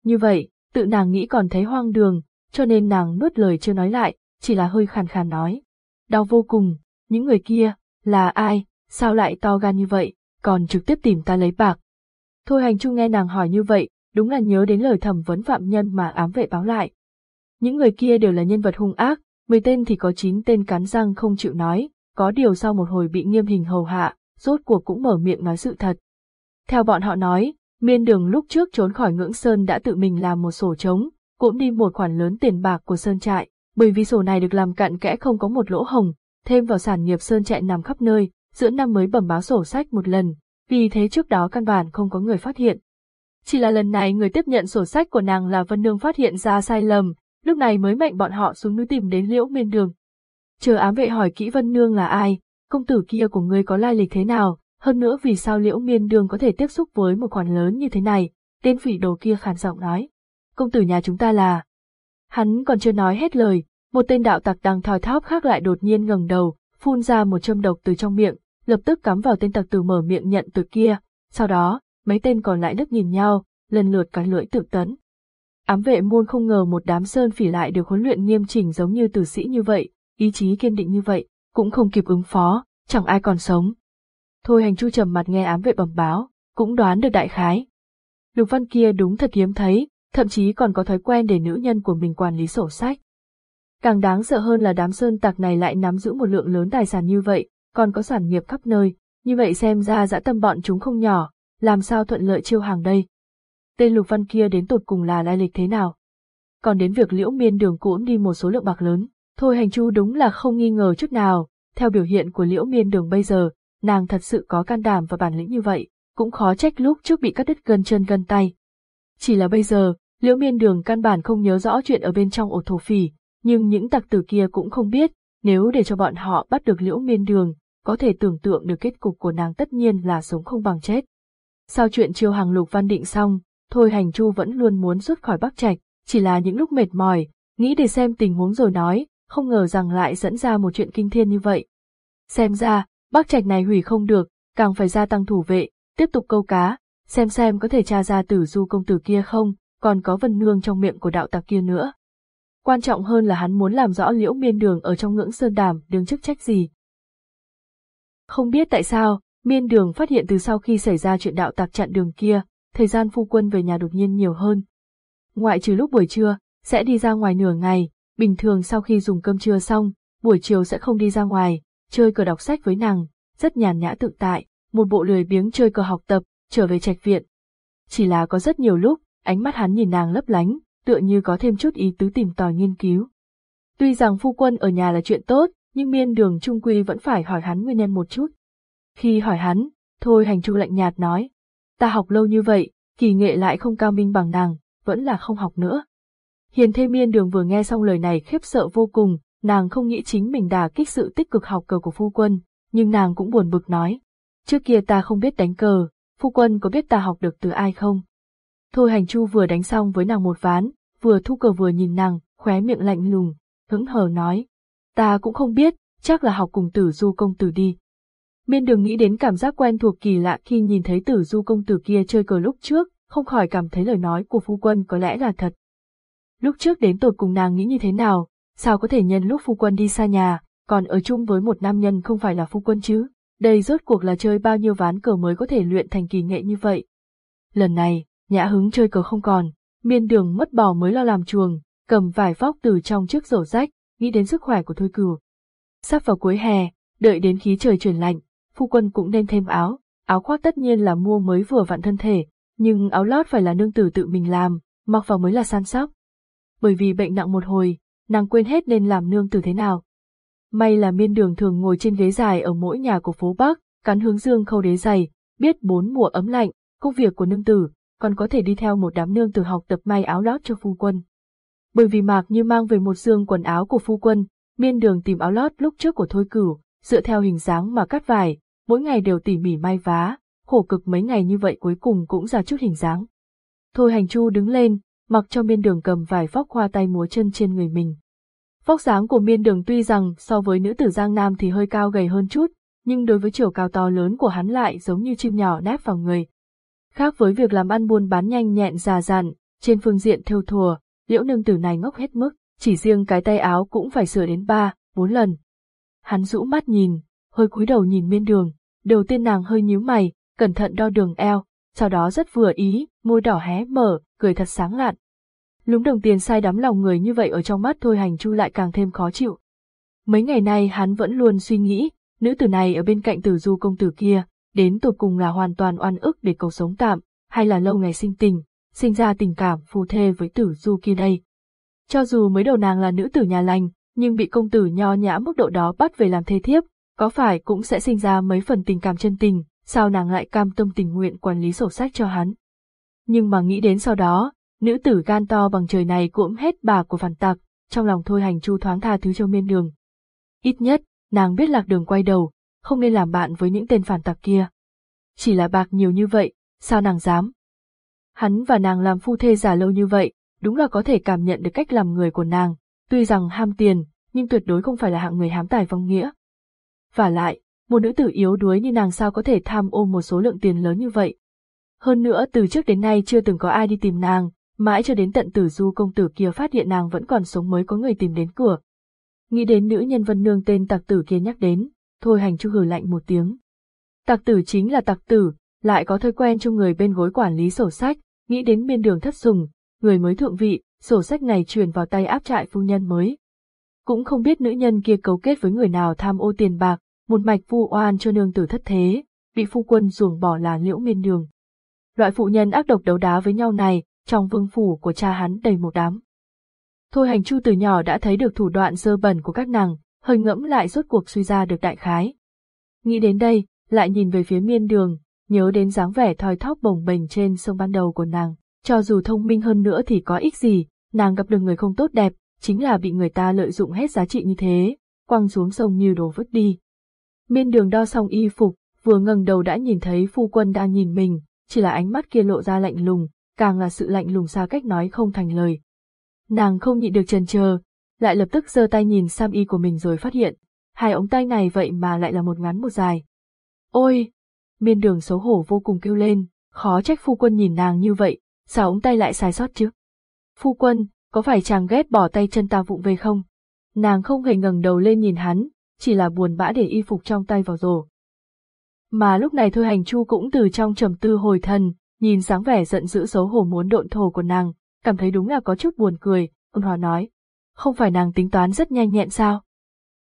Như vậy, tự nàng nghĩ còn thấy hoang đường, cho nên nàng nuốt lời chưa nói lại, chỉ là hơi khàn khàn nói. Đau vô cùng, những người kia, là ai, sao lại to gan như vậy, còn trực tiếp tìm ta lấy bạc. Thôi hành chung nghe nàng hỏi như vậy, đúng là nhớ đến lời thẩm vấn phạm nhân mà ám vệ báo lại. Những người kia đều là nhân vật hung ác, 10 tên thì có 9 tên cắn răng không chịu nói, có điều sau một hồi bị nghiêm hình hầu hạ, rốt cuộc cũng mở miệng nói sự thật. Theo bọn họ nói, miên đường lúc trước trốn khỏi ngưỡng sơn đã tự mình làm một sổ trống, cũng đi một khoản lớn tiền bạc của sơn trại, bởi vì sổ này được làm cặn kẽ không có một lỗ hồng, thêm vào sản nghiệp sơn trại nằm khắp nơi, giữa năm mới bẩm báo sổ sách một lần, vì thế trước đó căn bản không có người phát hiện. Chỉ là lần này người tiếp nhận sổ sách của nàng là Vân Nương phát hiện ra sai lầm, lúc này mới mệnh bọn họ xuống núi tìm đến liễu miên đường. Chờ ám vệ hỏi kỹ Vân Nương là ai, công tử kia của ngươi có lai lịch thế nào, hơn nữa vì sao liễu miên đường có thể tiếp xúc với một khoản lớn như thế này, tên phỉ đồ kia khàn giọng nói. Công tử nhà chúng ta là... Hắn còn chưa nói hết lời, một tên đạo tặc đang thòi thóp khác lại đột nhiên ngẩng đầu, phun ra một châm độc từ trong miệng, lập tức cắm vào tên tặc từ mở miệng nhận từ kia, sau đó, mấy tên còn lại nức nhìn nhau, lần lượt cắn lưỡi tự tấn. Ám vệ môn không ngờ một đám sơn phỉ lại được huấn luyện nghiêm chỉnh giống như tử sĩ như vậy, ý chí kiên định như vậy, cũng không kịp ứng phó, chẳng ai còn sống. Thôi hành chu trầm mặt nghe ám vệ bẩm báo, cũng đoán được đại khái. Lục văn kia đúng thật hiếm thấy, thậm chí còn có thói quen để nữ nhân của mình quản lý sổ sách. Càng đáng sợ hơn là đám sơn tặc này lại nắm giữ một lượng lớn tài sản như vậy, còn có sản nghiệp khắp nơi, như vậy xem ra dã tâm bọn chúng không nhỏ, làm sao thuận lợi chiêu hàng đây. Tên lục văn kia đến tột cùng là lai lịch thế nào? Còn đến việc liễu miên đường cũng đi một số lượng bạc lớn, thôi hành chu đúng là không nghi ngờ chút nào, theo biểu hiện của liễu miên đường bây giờ, nàng thật sự có can đảm và bản lĩnh như vậy, cũng khó trách lúc trước bị cắt đứt gân chân gân tay. Chỉ là bây giờ, liễu miên đường căn bản không nhớ rõ chuyện ở bên trong ổ thổ phỉ, nhưng những tặc tử kia cũng không biết, nếu để cho bọn họ bắt được liễu miên đường, có thể tưởng tượng được kết cục của nàng tất nhiên là sống không bằng chết. Sau chuyện chiêu hàng lục văn định xong, thôi hành chu vẫn luôn muốn rút khỏi Bắc Trạch, chỉ là những lúc mệt mỏi, nghĩ để xem tình huống rồi nói, không ngờ rằng lại dẫn ra một chuyện kinh thiên như vậy. Xem ra, Bắc Trạch này hủy không được, càng phải gia tăng thủ vệ, tiếp tục câu cá, xem xem có thể tra ra tử du công tử kia không, còn có vân nương trong miệng của đạo tặc kia nữa. Quan trọng hơn là hắn muốn làm rõ liễu miên đường ở trong ngưỡng sơn đàm đương chức trách gì. Không biết tại sao, miên đường phát hiện từ sau khi xảy ra chuyện đạo tặc chặn đường kia, thời gian phu quân về nhà đột nhiên nhiều hơn. Ngoại trừ lúc buổi trưa, sẽ đi ra ngoài nửa ngày, bình thường sau khi dùng cơm trưa xong, buổi chiều sẽ không đi ra ngoài, chơi cờ đọc sách với nàng, rất nhàn nhã tự tại, một bộ lười biếng chơi cờ học tập, trở về trạch viện. Chỉ là có rất nhiều lúc, ánh mắt hắn nhìn nàng lấp lánh, tựa như có thêm chút ý tứ tìm tòi nghiên cứu. Tuy rằng phu quân ở nhà là chuyện tốt, nhưng miên đường trung quy vẫn phải hỏi hắn nguyên nhân một chút. Khi hỏi hắn, thôi hành trung lạnh nhạt nói, ta học lâu như vậy, kỳ nghệ lại không cao minh bằng nàng, vẫn là không học nữa. Hiền thê miên đường vừa nghe xong lời này khiếp sợ vô cùng, nàng không nghĩ chính mình đà kích sự tích cực học cờ của phu quân, nhưng nàng cũng buồn bực nói. Trước kia ta không biết đánh cờ, phu quân có biết ta học được từ ai không? Thôi hành chu vừa đánh xong với nàng một ván, vừa thu cờ vừa nhìn nàng, khóe miệng lạnh lùng, hững hờ nói. Ta cũng không biết, chắc là học cùng tử du công tử đi. Miên đường nghĩ đến cảm giác quen thuộc kỳ lạ khi nhìn thấy tử du công tử kia chơi cờ lúc trước, không khỏi cảm thấy lời nói của phu quân có lẽ là thật. Lúc trước đến tột cùng nàng nghĩ như thế nào, sao có thể nhân lúc phu quân đi xa nhà, còn ở chung với một nam nhân không phải là phu quân chứ? Đây rốt cuộc là chơi bao nhiêu ván cờ mới có thể luyện thành kỳ nghệ như vậy. Lần này, nhã hứng chơi cờ không còn, miên đường mất bò mới lo làm chuồng, cầm vải vóc từ trong chiếc rổ rách, nghĩ đến sức khỏe của thôi cửu. Sắp vào cuối hè, đợi đến khí trời chuyển lạnh, phu quân cũng nên thêm áo, áo khoác tất nhiên là mua mới vừa vặn thân thể, nhưng áo lót phải là nương tử tự mình làm, mặc vào mới là san sóc. Bởi vì bệnh nặng một hồi, nàng quên hết nên làm nương tử thế nào. May là miên đường thường ngồi trên ghế dài ở mỗi nhà của phố Bắc, cắn hướng dương khâu đế giày, biết bốn mùa ấm lạnh, công việc của nương tử, còn có thể đi theo một đám nương tử học tập may áo lót cho phu quân. Bởi vì Mạc Như mang về một dương quần áo của phu quân, miên đường tìm áo lót lúc trước của Thôi Cửu, dựa theo hình dáng mà cắt vải, mỗi ngày đều tỉ mỉ may vá, khổ cực mấy ngày như vậy cuối cùng cũng ra chút hình dáng. Thôi hành chu đứng lên, mặc cho miên đường cầm vài phóc hoa tay múa chân trên người mình. Phóc dáng của miên đường tuy rằng so với nữ tử Giang Nam thì hơi cao gầy hơn chút, nhưng đối với chiều cao to lớn của hắn lại giống như chim nhỏ nép vào người. Khác với việc làm ăn buôn bán nhanh nhẹn già dặn, trên phương diện theo thùa, liễu nương tử này ngốc hết mức, chỉ riêng cái tay áo cũng phải sửa đến ba, bốn lần. Hắn rũ mắt nhìn, hơi cúi đầu nhìn miên đường, đầu tiên nàng hơi nhíu mày, cẩn thận đo đường eo, sau đó rất vừa ý, môi đỏ hé mở, cười thật sáng lạn. Lúng đồng tiền sai đắm lòng người như vậy ở trong mắt thôi hành chu lại càng thêm khó chịu. Mấy ngày nay hắn vẫn luôn suy nghĩ, nữ tử này ở bên cạnh tử du công tử kia, đến tột cùng là hoàn toàn oan ức để cầu sống tạm, hay là lâu ngày sinh tình, sinh ra tình cảm phù thê với tử du kia đây. Cho dù mới đầu nàng là nữ tử nhà lành, nhưng bị công tử nho nhã mức độ đó bắt về làm thê thiếp, có phải cũng sẽ sinh ra mấy phần tình cảm chân tình, sao nàng lại cam tâm tình nguyện quản lý sổ sách cho hắn. Nhưng mà nghĩ đến sau đó, nữ tử gan to bằng trời này cũng hết bà của phản tặc, trong lòng thôi hành chu thoáng tha thứ cho miên đường. Ít nhất, nàng biết lạc đường quay đầu, không nên làm bạn với những tên phản tặc kia. Chỉ là bạc nhiều như vậy, sao nàng dám? Hắn và nàng làm phu thê giả lâu như vậy, đúng là có thể cảm nhận được cách làm người của nàng, tuy rằng ham tiền, nhưng tuyệt đối không phải là hạng người hám tài vong nghĩa. Và lại, một nữ tử yếu đuối như nàng sao có thể tham ô một số lượng tiền lớn như vậy. Hơn nữa từ trước đến nay chưa từng có ai đi tìm nàng, mãi cho đến tận tử du công tử kia phát hiện nàng vẫn còn sống mới có người tìm đến cửa. Nghĩ đến nữ nhân vân nương tên tặc tử kia nhắc đến, thôi hành chu hừ lạnh một tiếng. Tặc tử chính là tặc tử, lại có thói quen cho người bên gối quản lý sổ sách, nghĩ đến miên đường thất sùng, người mới thượng vị, sổ sách này truyền vào tay áp trại phu nhân mới. Cũng không biết nữ nhân kia cấu kết với người nào tham ô tiền bạc, một mạch vu oan cho nương tử thất thế, bị phu quân ruồng bỏ là liễu miên đường. Loại phụ nhân ác độc đấu đá với nhau này, trong vương phủ của cha hắn đầy một đám. Thôi hành chu từ nhỏ đã thấy được thủ đoạn dơ bẩn của các nàng, hơi ngẫm lại rốt cuộc suy ra được đại khái. Nghĩ đến đây, lại nhìn về phía miên đường, nhớ đến dáng vẻ thoi thóp bồng bềnh trên sông ban đầu của nàng, cho dù thông minh hơn nữa thì có ích gì, nàng gặp được người không tốt đẹp, chính là bị người ta lợi dụng hết giá trị như thế, quăng xuống sông như đồ vứt đi. Miên đường đo xong y phục, vừa ngẩng đầu đã nhìn thấy phu quân đang nhìn mình, chỉ là ánh mắt kia lộ ra lạnh lùng, càng là sự lạnh lùng xa cách nói không thành lời. Nàng không nhịn được chần chờ, lại lập tức giơ tay nhìn sam y của mình rồi phát hiện, hai ống tay này vậy mà lại là một ngắn một dài. Ôi! Miên đường xấu hổ vô cùng kêu lên, khó trách phu quân nhìn nàng như vậy, sao ống tay lại sai sót chứ? Phu quân, có phải chàng ghét bỏ tay chân ta vụng về không? Nàng không hề ngẩng đầu lên nhìn hắn, chỉ là buồn bã để y phục trong tay vào rổ. Mà lúc này thôi hành chu cũng từ trong trầm tư hồi thần, nhìn dáng vẻ giận dữ xấu hổ muốn độn thổ của nàng, cảm thấy đúng là có chút buồn cười, ôn hòa nói. Không phải nàng tính toán rất nhanh nhẹn sao?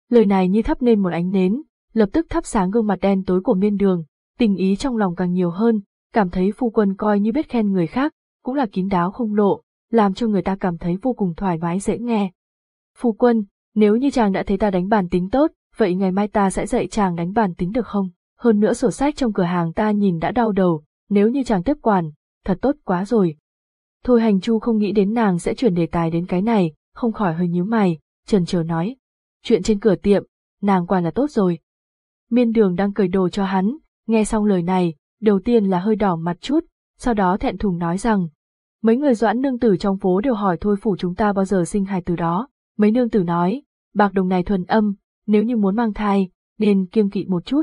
Lời này như thắp lên một ánh nến, lập tức thắp sáng gương mặt đen tối của miên đường, tình ý trong lòng càng nhiều hơn, cảm thấy phu quân coi như biết khen người khác, cũng là kín đáo không lộ, làm cho người ta cảm thấy vô cùng thoải mái dễ nghe. Phu quân, nếu như chàng đã thấy ta đánh bàn tính tốt, vậy ngày mai ta sẽ dạy chàng đánh bàn tính được không? Hơn nữa sổ sách trong cửa hàng ta nhìn đã đau đầu, nếu như chàng tiếp quản, thật tốt quá rồi. Thôi hành chu không nghĩ đến nàng sẽ chuyển đề tài đến cái này, không khỏi hơi nhíu mày, trần chờ nói. Chuyện trên cửa tiệm, nàng quản là tốt rồi. Miên đường đang cởi đồ cho hắn, nghe xong lời này, đầu tiên là hơi đỏ mặt chút, sau đó thẹn thùng nói rằng, mấy người doãn nương tử trong phố đều hỏi thôi phủ chúng ta bao giờ sinh hài từ đó, mấy nương tử nói, bạc đồng này thuần âm, nếu như muốn mang thai, nên kiêng kỵ một chút.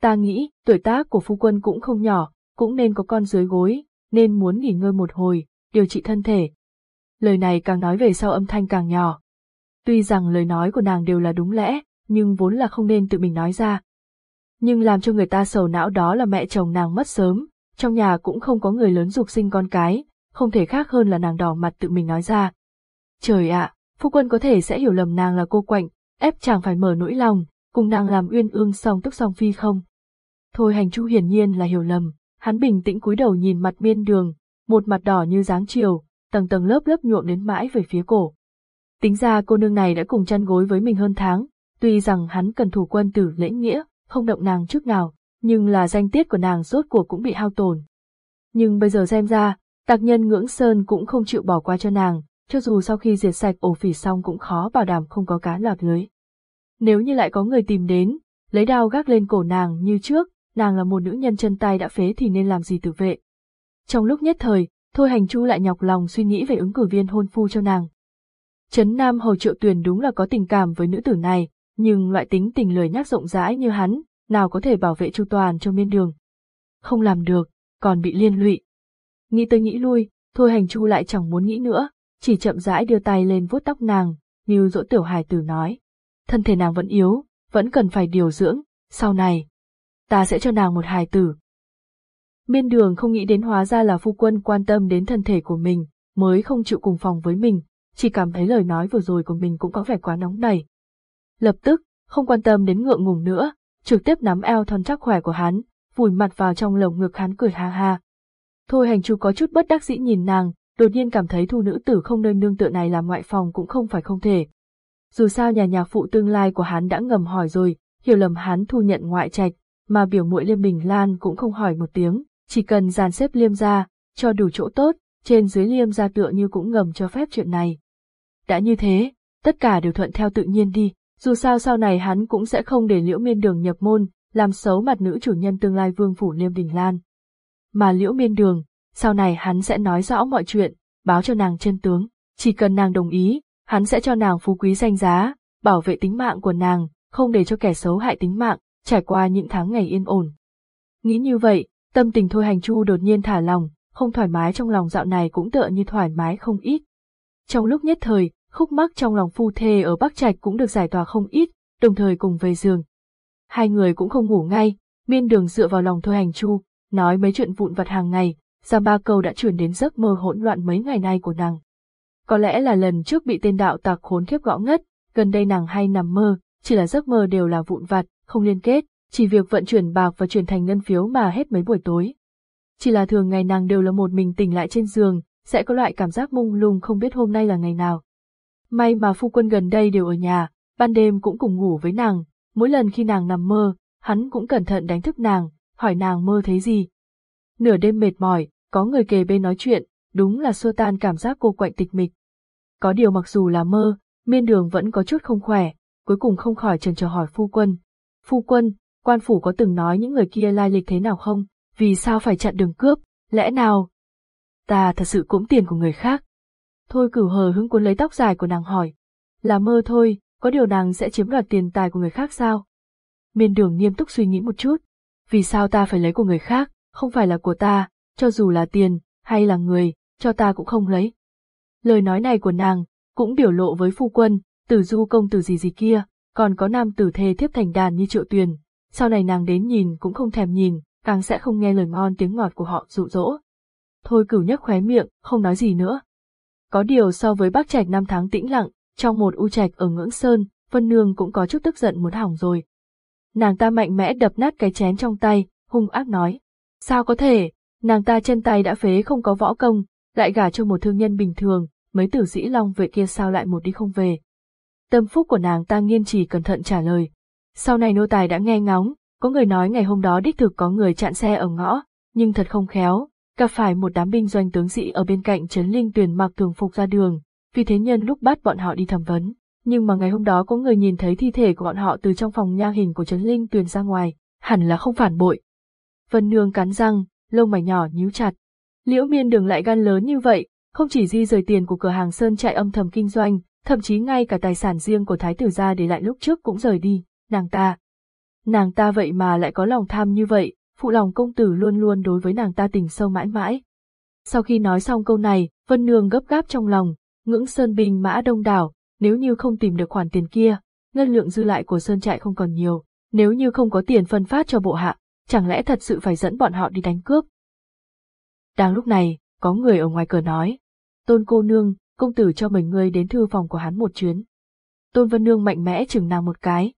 Ta nghĩ, tuổi tác của phu quân cũng không nhỏ, cũng nên có con dưới gối, nên muốn nghỉ ngơi một hồi, điều trị thân thể. Lời này càng nói về sau âm thanh càng nhỏ. Tuy rằng lời nói của nàng đều là đúng lẽ, nhưng vốn là không nên tự mình nói ra. Nhưng làm cho người ta sầu não đó là mẹ chồng nàng mất sớm, trong nhà cũng không có người lớn dục sinh con cái, không thể khác hơn là nàng đỏ mặt tự mình nói ra. Trời ạ, phu quân có thể sẽ hiểu lầm nàng là cô quạnh, ép chàng phải mở nỗi lòng, cùng nàng làm uyên ương song tức song phi không. Thôi hành chu hiển nhiên là hiểu lầm, hắn bình tĩnh cúi đầu nhìn mặt miên đường, một mặt đỏ như dáng chiều, tầng tầng lớp lớp nhuộm đến mãi về phía cổ. Tính ra cô nương này đã cùng chăn gối với mình hơn tháng, tuy rằng hắn cần thủ quân tử lễ nghĩa, không động nàng trước nào, nhưng là danh tiết của nàng rốt cuộc cũng bị hao tổn. Nhưng bây giờ xem ra, tạc nhân ngưỡng sơn cũng không chịu bỏ qua cho nàng, cho dù sau khi diệt sạch ổ phỉ xong cũng khó bảo đảm không có cá lọt lưới. Nếu như lại có người tìm đến, lấy đao gác lên cổ nàng như trước, nàng là một nữ nhân chân tay đã phế thì nên làm gì tự vệ. Trong lúc nhất thời, Thôi Hành Chu lại nhọc lòng suy nghĩ về ứng cử viên hôn phu cho nàng. Trấn Nam Hầu Triệu Tuyền đúng là có tình cảm với nữ tử này, nhưng loại tính tình lời nhắc rộng rãi như hắn, nào có thể bảo vệ chu toàn cho miên đường. Không làm được, còn bị liên lụy. Nghĩ tới nghĩ lui, Thôi Hành Chu lại chẳng muốn nghĩ nữa, chỉ chậm rãi đưa tay lên vuốt tóc nàng, như dỗ tiểu hài tử nói. Thân thể nàng vẫn yếu, vẫn cần phải điều dưỡng, sau này, ta sẽ cho nàng một hài tử. Miên đường không nghĩ đến hóa ra là phu quân quan tâm đến thân thể của mình, mới không chịu cùng phòng với mình, chỉ cảm thấy lời nói vừa rồi của mình cũng có vẻ quá nóng nảy. Lập tức, không quan tâm đến ngượng ngùng nữa, trực tiếp nắm eo thon chắc khỏe của hắn, vùi mặt vào trong lồng ngực hắn cười ha ha. Thôi hành chú có chút bất đắc dĩ nhìn nàng, đột nhiên cảm thấy thu nữ tử không nơi nương tựa này làm ngoại phòng cũng không phải không thể. Dù sao nhà nhạc phụ tương lai của hắn đã ngầm hỏi rồi, hiểu lầm hắn thu nhận ngoại trạch, mà biểu muội Liêm Bình Lan cũng không hỏi một tiếng, chỉ cần dàn xếp Liêm ra, cho đủ chỗ tốt, trên dưới Liêm ra tựa như cũng ngầm cho phép chuyện này. Đã như thế, tất cả đều thuận theo tự nhiên đi, dù sao sau này hắn cũng sẽ không để liễu miên đường nhập môn, làm xấu mặt nữ chủ nhân tương lai vương phủ Liêm bình Lan. Mà liễu miên đường, sau này hắn sẽ nói rõ mọi chuyện, báo cho nàng chân tướng, chỉ cần nàng đồng ý, hắn sẽ cho nàng phú quý danh giá, bảo vệ tính mạng của nàng, không để cho kẻ xấu hại tính mạng, trải qua những tháng ngày yên ổn. Nghĩ như vậy, tâm tình thôi hành chu đột nhiên thả lòng, không thoải mái trong lòng dạo này cũng tựa như thoải mái không ít. Trong lúc nhất thời, khúc mắc trong lòng phu thê ở Bắc Trạch cũng được giải tỏa không ít, đồng thời cùng về giường. Hai người cũng không ngủ ngay, miên đường dựa vào lòng thôi hành chu, nói mấy chuyện vụn vặt hàng ngày, Giang ba câu đã chuyển đến giấc mơ hỗn loạn mấy ngày nay của nàng. Có lẽ là lần trước bị tên đạo tặc khốn kiếp gõ ngất, gần đây nàng hay nằm mơ, chỉ là giấc mơ đều là vụn vặt, không liên kết, chỉ việc vận chuyển bạc và chuyển thành ngân phiếu mà hết mấy buổi tối. Chỉ là thường ngày nàng đều là một mình tỉnh lại trên giường, sẽ có loại cảm giác mông lung không biết hôm nay là ngày nào. May mà phu quân gần đây đều ở nhà, ban đêm cũng cùng ngủ với nàng, mỗi lần khi nàng nằm mơ, hắn cũng cẩn thận đánh thức nàng, hỏi nàng mơ thấy gì. Nửa đêm mệt mỏi, có người kề bên nói chuyện, đúng là xua tan cảm giác cô quạnh tịch mịch. Có điều mặc dù là mơ, miên đường vẫn có chút không khỏe, cuối cùng không khỏi trần chờ hỏi phu quân. Phu quân, quan phủ có từng nói những người kia lai lịch thế nào không, vì sao phải chặn đường cướp, lẽ nào? Ta thật sự cũng tiền của người khác. Thôi cửu hờ hứng cuốn lấy tóc dài của nàng hỏi. Là mơ thôi, có điều nàng sẽ chiếm đoạt tiền tài của người khác sao? Miên đường nghiêm túc suy nghĩ một chút. Vì sao ta phải lấy của người khác, không phải là của ta, cho dù là tiền, hay là người, cho ta cũng không lấy. Lời nói này của nàng, cũng biểu lộ với phu quân, tử du công tử gì gì kia, còn có nam tử thê thiếp thành đàn như triệu tuyền. Sau này nàng đến nhìn cũng không thèm nhìn, càng sẽ không nghe lời ngon tiếng ngọt của họ dụ dỗ. Thôi cửu nhấc khóe miệng, không nói gì nữa. Có điều so với bác trạch năm tháng tĩnh lặng, trong một u trạch ở ngưỡng sơn, Vân Nương cũng có chút tức giận muốn hỏng rồi. Nàng ta mạnh mẽ đập nát cái chén trong tay, hung ác nói. Sao có thể, nàng ta chân tay đã phế không có võ công, lại gả cho một thương nhân bình thường, mấy tử sĩ long vệ kia sao lại một đi không về. Tâm phúc của nàng ta nghiên trì cẩn thận trả lời. Sau này nô tài đã nghe ngóng, có người nói ngày hôm đó đích thực có người chặn xe ở ngõ, nhưng thật không khéo, gặp phải một đám binh doanh tướng sĩ ở bên cạnh trấn linh tuyền mặc thường phục ra đường, vì thế nhân lúc bắt bọn họ đi thẩm vấn. Nhưng mà ngày hôm đó có người nhìn thấy thi thể của bọn họ từ trong phòng nha hình của trấn linh tuyền ra ngoài, hẳn là không phản bội. Vân Nương cắn răng, lông mày nhỏ nhíu chặt. Liễu miên đường lại gan lớn như vậy, không chỉ di rời tiền của cửa hàng Sơn trại âm thầm kinh doanh, thậm chí ngay cả tài sản riêng của thái tử gia để lại lúc trước cũng rời đi, nàng ta. Nàng ta vậy mà lại có lòng tham như vậy, phụ lòng công tử luôn luôn đối với nàng ta tình sâu mãi mãi. Sau khi nói xong câu này, Vân Nương gấp gáp trong lòng, ngưỡng sơn bình mã đông đảo, nếu như không tìm được khoản tiền kia, ngân lượng dư lại của sơn trại không còn nhiều, nếu như không có tiền phân phát cho bộ hạ, chẳng lẽ thật sự phải dẫn bọn họ đi đánh cướp. Đang lúc này, có người ở ngoài cửa nói, tôn cô nương, công tử cho mình ngươi đến thư phòng của hắn một chuyến. Tôn Vân Nương mạnh mẽ chừng nàng một cái.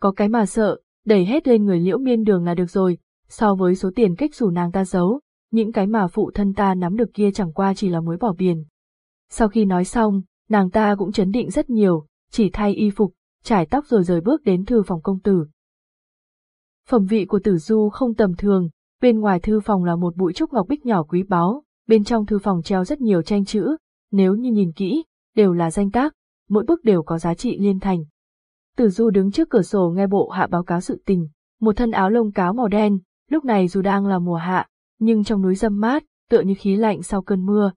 Có cái mà sợ, đẩy hết lên người liễu miên đường là được rồi, so với số tiền kích rủ nàng ta giấu, những cái mà phụ thân ta nắm được kia chẳng qua chỉ là muối bỏ biển. Sau khi nói xong, nàng ta cũng chấn định rất nhiều, chỉ thay y phục, trải tóc rồi rời bước đến thư phòng công tử. Phẩm vị của tử du không tầm thường, bên ngoài thư phòng là một bụi trúc ngọc bích nhỏ quý báu, bên trong thư phòng treo rất nhiều tranh chữ, nếu như nhìn kỹ, đều là danh tác, mỗi bức đều có giá trị liên thành. Tử du đứng trước cửa sổ nghe bộ hạ báo cáo sự tình, một thân áo lông cáo màu đen, lúc này dù đang là mùa hạ, nhưng trong núi dâm mát, tựa như khí lạnh sau cơn mưa.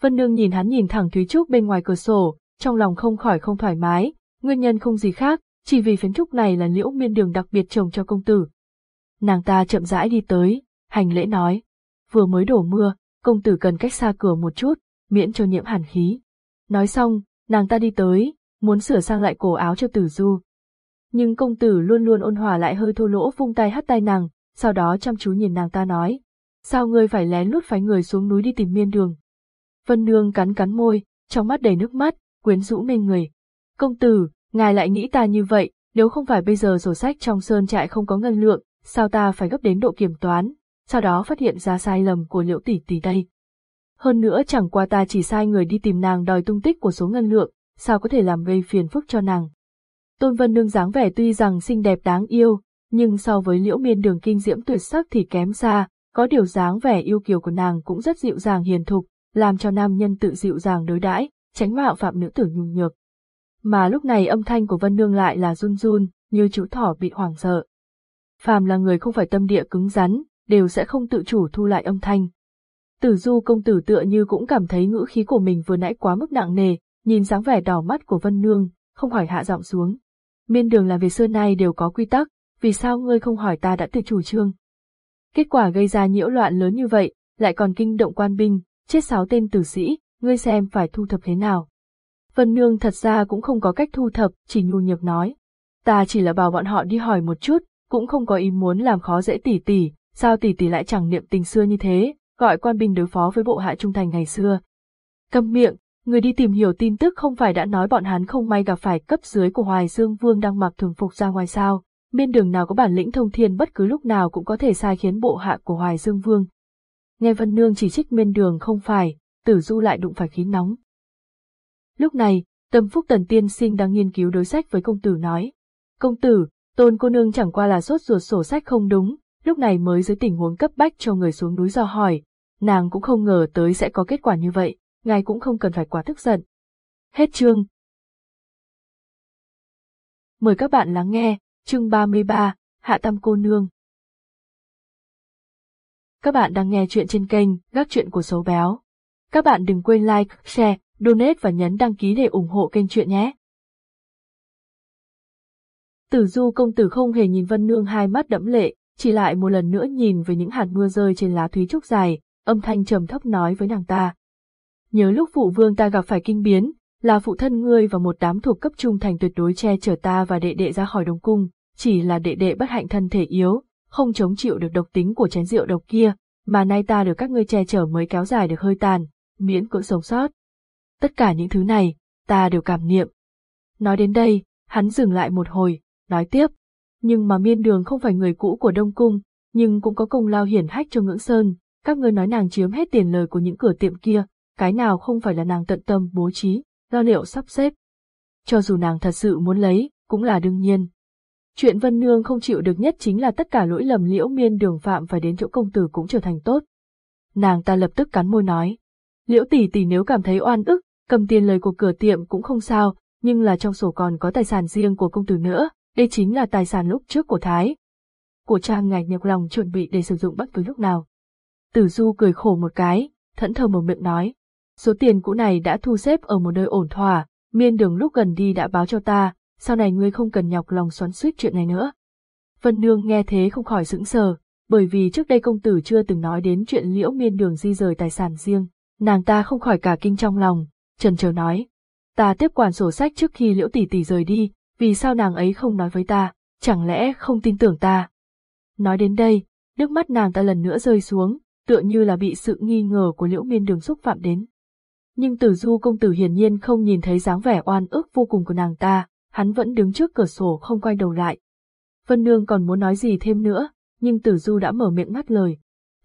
Vân Nương nhìn hắn nhìn thẳng Thúy Trúc bên ngoài cửa sổ, trong lòng không khỏi không thoải mái, nguyên nhân không gì khác, chỉ vì phiến trúc này là liễu miên đường đặc biệt trồng cho công tử. Nàng ta chậm rãi đi tới, hành lễ nói, vừa mới đổ mưa, công tử cần cách xa cửa một chút, miễn cho nhiễm hàn khí. Nói xong, nàng ta đi tới, muốn sửa sang lại cổ áo cho tử du. Nhưng công tử luôn luôn ôn hòa lại hơi thô lỗ vung tay hắt tay nàng, sau đó chăm chú nhìn nàng ta nói, sao ngươi phải lén lút phái người xuống núi đi tìm miên đường. Vân Nương cắn cắn môi, trong mắt đầy nước mắt, quyến rũ mê người. Công tử, ngài lại nghĩ ta như vậy, nếu không phải bây giờ sổ sách trong sơn trại không có ngân lượng, sao ta phải gấp đến độ kiểm toán, sau đó phát hiện ra sai lầm của liễu tỷ tỷ đây. Hơn nữa chẳng qua ta chỉ sai người đi tìm nàng đòi tung tích của số ngân lượng, sao có thể làm gây phiền phức cho nàng. Tôn Vân Nương dáng vẻ tuy rằng xinh đẹp đáng yêu, nhưng so với liễu miên đường kinh diễm tuyệt sắc thì kém xa, có điều dáng vẻ yêu kiều của nàng cũng rất dịu dàng hiền thục, làm cho nam nhân tự dịu dàng đối đãi, tránh mạo phạm nữ tử nhung nhược. Mà lúc này âm thanh của Vân Nương lại là run run, như chú thỏ bị hoảng sợ. Phàm là người không phải tâm địa cứng rắn, đều sẽ không tự chủ thu lại âm thanh. Tử du công tử tựa như cũng cảm thấy ngữ khí của mình vừa nãy quá mức nặng nề, nhìn dáng vẻ đỏ mắt của Vân Nương, không hỏi hạ giọng xuống. Miên đường là về xưa nay đều có quy tắc, vì sao ngươi không hỏi ta đã tự chủ trương? Kết quả gây ra nhiễu loạn lớn như vậy, lại còn kinh động quan binh, chết sáu tên tử sĩ, ngươi xem phải thu thập thế nào. Vân Nương thật ra cũng không có cách thu thập, chỉ nhu nhược nói. Ta chỉ là bảo bọn họ đi hỏi một chút, cũng không có ý muốn làm khó dễ tỷ tỷ, sao tỷ tỷ lại chẳng niệm tình xưa như thế, gọi quan binh đối phó với bộ hạ trung thành ngày xưa. Cầm miệng, người đi tìm hiểu tin tức không phải đã nói bọn hắn không may gặp phải cấp dưới của Hoài Dương Vương đang mặc thường phục ra ngoài sao, miên đường nào có bản lĩnh thông thiên bất cứ lúc nào cũng có thể sai khiến bộ hạ của Hoài Dương Vương. Nghe Vân Nương chỉ trích miên đường không phải, tử du lại đụng phải khí nóng. Lúc này, tâm phúc tần tiên sinh đang nghiên cứu đối sách với công tử nói. Công tử, tôn cô nương chẳng qua là sốt ruột sổ sách không đúng, lúc này mới dưới tình huống cấp bách cho người xuống núi do hỏi. Nàng cũng không ngờ tới sẽ có kết quả như vậy, ngài cũng không cần phải quá tức giận. Hết chương. Mời các bạn lắng nghe, chương 33, Hạ Tâm Cô Nương. Các bạn đang nghe chuyện trên kênh Gác Chuyện của Xấu Béo. Các bạn đừng quên like, share, donate và nhấn đăng ký để ủng hộ kênh chuyện nhé. Tử du công tử không hề nhìn Vân Nương hai mắt đẫm lệ, chỉ lại một lần nữa nhìn về những hạt mưa rơi trên lá thúy trúc dài, âm thanh trầm thấp nói với nàng ta. Nhớ lúc phụ vương ta gặp phải kinh biến, là phụ thân ngươi và một đám thuộc cấp trung thành tuyệt đối che chở ta và đệ đệ ra khỏi đồng cung, chỉ là đệ đệ bất hạnh thân thể yếu, không chống chịu được độc tính của chén rượu độc kia, mà nay ta được các ngươi che chở mới kéo dài được hơi tàn, miễn cưỡng sống sót. Tất cả những thứ này, ta đều cảm niệm. Nói đến đây, hắn dừng lại một hồi, nói tiếp. Nhưng mà miên đường không phải người cũ của Đông Cung, nhưng cũng có công lao hiển hách cho ngưỡng sơn, các ngươi nói nàng chiếm hết tiền lời của những cửa tiệm kia, cái nào không phải là nàng tận tâm bố trí, lo liệu sắp xếp. Cho dù nàng thật sự muốn lấy, cũng là đương nhiên. Chuyện Vân Nương không chịu được nhất chính là tất cả lỗi lầm liễu miên đường phạm phải đến chỗ công tử cũng trở thành tốt. Nàng ta lập tức cắn môi nói. Liễu tỷ tỷ nếu cảm thấy oan ức, cầm tiền lời của cửa tiệm cũng không sao, nhưng là trong sổ còn có tài sản riêng của công tử nữa, đây chính là tài sản lúc trước của Thái. Của trang ngạch nhọc lòng chuẩn bị để sử dụng bất cứ lúc nào. Tử Du cười khổ một cái, thẫn thờ mở miệng nói. Số tiền cũ này đã thu xếp ở một nơi ổn thỏa, miên đường lúc gần đi đã báo cho ta, sau này ngươi không cần nhọc lòng xoắn suýt chuyện này nữa. Vân Nương nghe thế không khỏi sững sờ, bởi vì trước đây công tử chưa từng nói đến chuyện liễu miên đường di rời tài sản riêng. Nàng ta không khỏi cả kinh trong lòng, trần chờ nói. Ta tiếp quản sổ sách trước khi liễu tỷ tỷ rời đi, vì sao nàng ấy không nói với ta, chẳng lẽ không tin tưởng ta. Nói đến đây, nước mắt nàng ta lần nữa rơi xuống, tựa như là bị sự nghi ngờ của liễu miên đường xúc phạm đến. Nhưng tử du công tử hiển nhiên không nhìn thấy dáng vẻ oan ức vô cùng của nàng ta, hắn vẫn đứng trước cửa sổ không quay đầu lại. Vân Nương còn muốn nói gì thêm nữa, nhưng tử du đã mở miệng ngắt lời.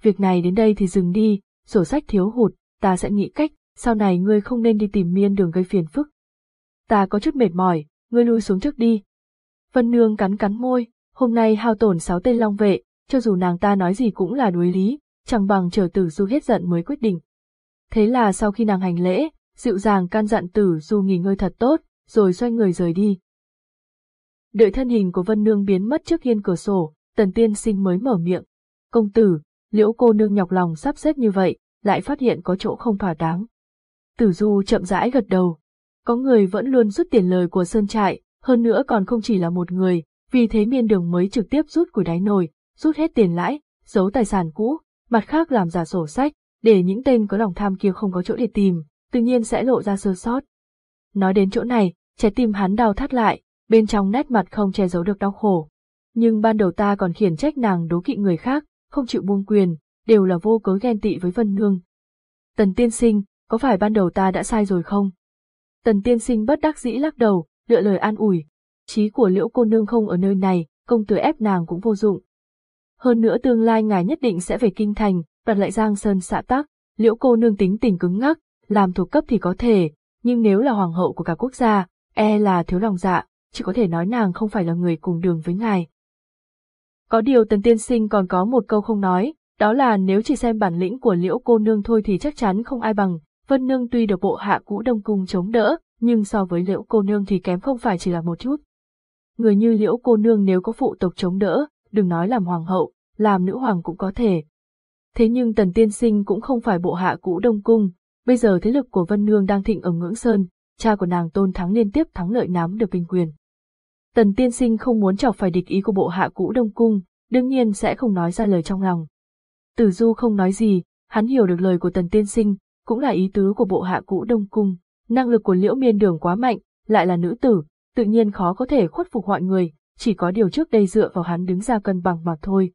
Việc này đến đây thì dừng đi, sổ sách thiếu hụt, ta sẽ nghĩ cách, sau này ngươi không nên đi tìm miên đường gây phiền phức. Ta có chút mệt mỏi, ngươi lui xuống trước đi. Vân Nương cắn cắn môi, hôm nay hao tổn sáu tên long vệ, cho dù nàng ta nói gì cũng là đối lý, chẳng bằng chờ tử du hết giận mới quyết định. Thế là sau khi nàng hành lễ, dịu dàng can dặn tử du nghỉ ngơi thật tốt, rồi xoay người rời đi. Đợi thân hình của Vân Nương biến mất trước hiên cửa sổ, tần tiên sinh mới mở miệng. Công tử, liễu cô nương nhọc lòng sắp xếp như vậy, lại phát hiện có chỗ không thỏa đáng. Tử du chậm rãi gật đầu. Có người vẫn luôn rút tiền lời của Sơn Trại, hơn nữa còn không chỉ là một người, vì thế miên đường mới trực tiếp rút của đáy nồi, rút hết tiền lãi, giấu tài sản cũ, mặt khác làm giả sổ sách, để những tên có lòng tham kia không có chỗ để tìm, tự nhiên sẽ lộ ra sơ sót. Nói đến chỗ này, trái tim hắn đau thắt lại, bên trong nét mặt không che giấu được đau khổ. Nhưng ban đầu ta còn khiển trách nàng đố kỵ người khác, không chịu buông quyền, đều là vô cớ ghen tị với Vân Nương. Tần tiên sinh, có phải ban đầu ta đã sai rồi không? Tần tiên sinh bất đắc dĩ lắc đầu, lựa lời an ủi. Chí của liễu cô nương không ở nơi này, công tử ép nàng cũng vô dụng. Hơn nữa tương lai ngài nhất định sẽ về kinh thành, đoạt lại giang sơn xã tắc, liễu cô nương tính tình cứng ngắc, làm thuộc cấp thì có thể, nhưng nếu là hoàng hậu của cả quốc gia, e là thiếu lòng dạ, chỉ có thể nói nàng không phải là người cùng đường với ngài. Có điều tần tiên sinh còn có một câu không nói, đó là nếu chỉ xem bản lĩnh của liễu cô nương thôi thì chắc chắn không ai bằng, Vân Nương tuy được bộ hạ cũ đông cung chống đỡ, nhưng so với liễu cô nương thì kém không phải chỉ là một chút. Người như liễu cô nương nếu có phụ tộc chống đỡ, đừng nói làm hoàng hậu, làm nữ hoàng cũng có thể. Thế nhưng tần tiên sinh cũng không phải bộ hạ cũ đông cung, bây giờ thế lực của Vân Nương đang thịnh ở ngưỡng sơn, cha của nàng tôn thắng liên tiếp thắng lợi nắm được binh quyền. Tần tiên sinh không muốn chọc phải địch ý của bộ hạ cũ đông cung, đương nhiên sẽ không nói ra lời trong lòng. Tử Du không nói gì, hắn hiểu được lời của tần tiên sinh, cũng là ý tứ của bộ hạ cũ đông cung. Năng lực của liễu miên đường quá mạnh, lại là nữ tử, tự nhiên khó có thể khuất phục mọi người, chỉ có điều trước đây dựa vào hắn đứng ra cân bằng mà thôi.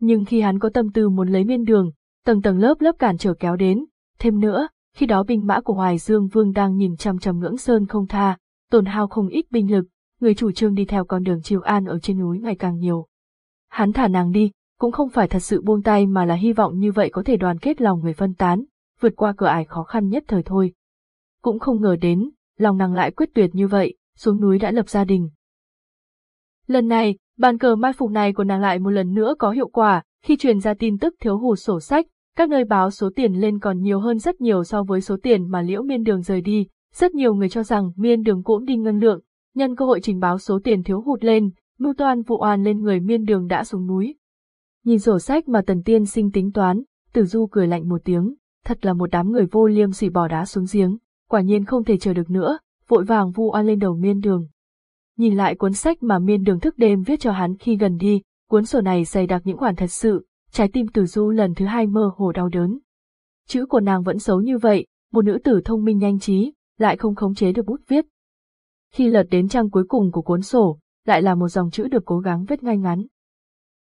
Nhưng khi hắn có tâm tư muốn lấy miên đường, tầng tầng lớp lớp cản trở kéo đến, thêm nữa, khi đó binh mã của Hoài Dương Vương đang nhìn chăm chăm ngưỡng sơn không tha, tổn hao không ít binh lực, người chủ trương đi theo con đường triều an ở trên núi ngày càng nhiều. Hắn thả nàng đi, cũng không phải thật sự buông tay mà là hy vọng như vậy có thể đoàn kết lòng người phân tán, vượt qua cửa ải khó khăn nhất thời thôi. Cũng không ngờ đến, lòng nàng lại quyết tuyệt như vậy, xuống núi đã lập gia đình. Lần này, bàn cờ mai phục này của nàng lại một lần nữa có hiệu quả, khi truyền ra tin tức thiếu hụt sổ sách, các nơi báo số tiền lên còn nhiều hơn rất nhiều so với số tiền mà liễu miên đường rời đi, rất nhiều người cho rằng miên đường cũng đi ngân lượng, nhân cơ hội trình báo số tiền thiếu hụt lên, mưu toan vụ oan lên người miên đường đã xuống núi. Nhìn sổ sách mà tần tiên sinh tính toán, tử du cười lạnh một tiếng, thật là một đám người vô liêm sỉ bỏ đá xuống giếng, quả nhiên không thể chờ được nữa, vội vàng vu oan lên đầu miên đường. Nhìn lại cuốn sách mà miên đường thức đêm viết cho hắn khi gần đi, cuốn sổ này dày đặc những khoản thật sự, trái tim tử du lần thứ hai mơ hồ đau đớn. Chữ của nàng vẫn xấu như vậy, một nữ tử thông minh nhanh trí, lại không khống chế được bút viết. Khi lật đến trang cuối cùng của cuốn sổ, lại là một dòng chữ được cố gắng viết ngay ngắn.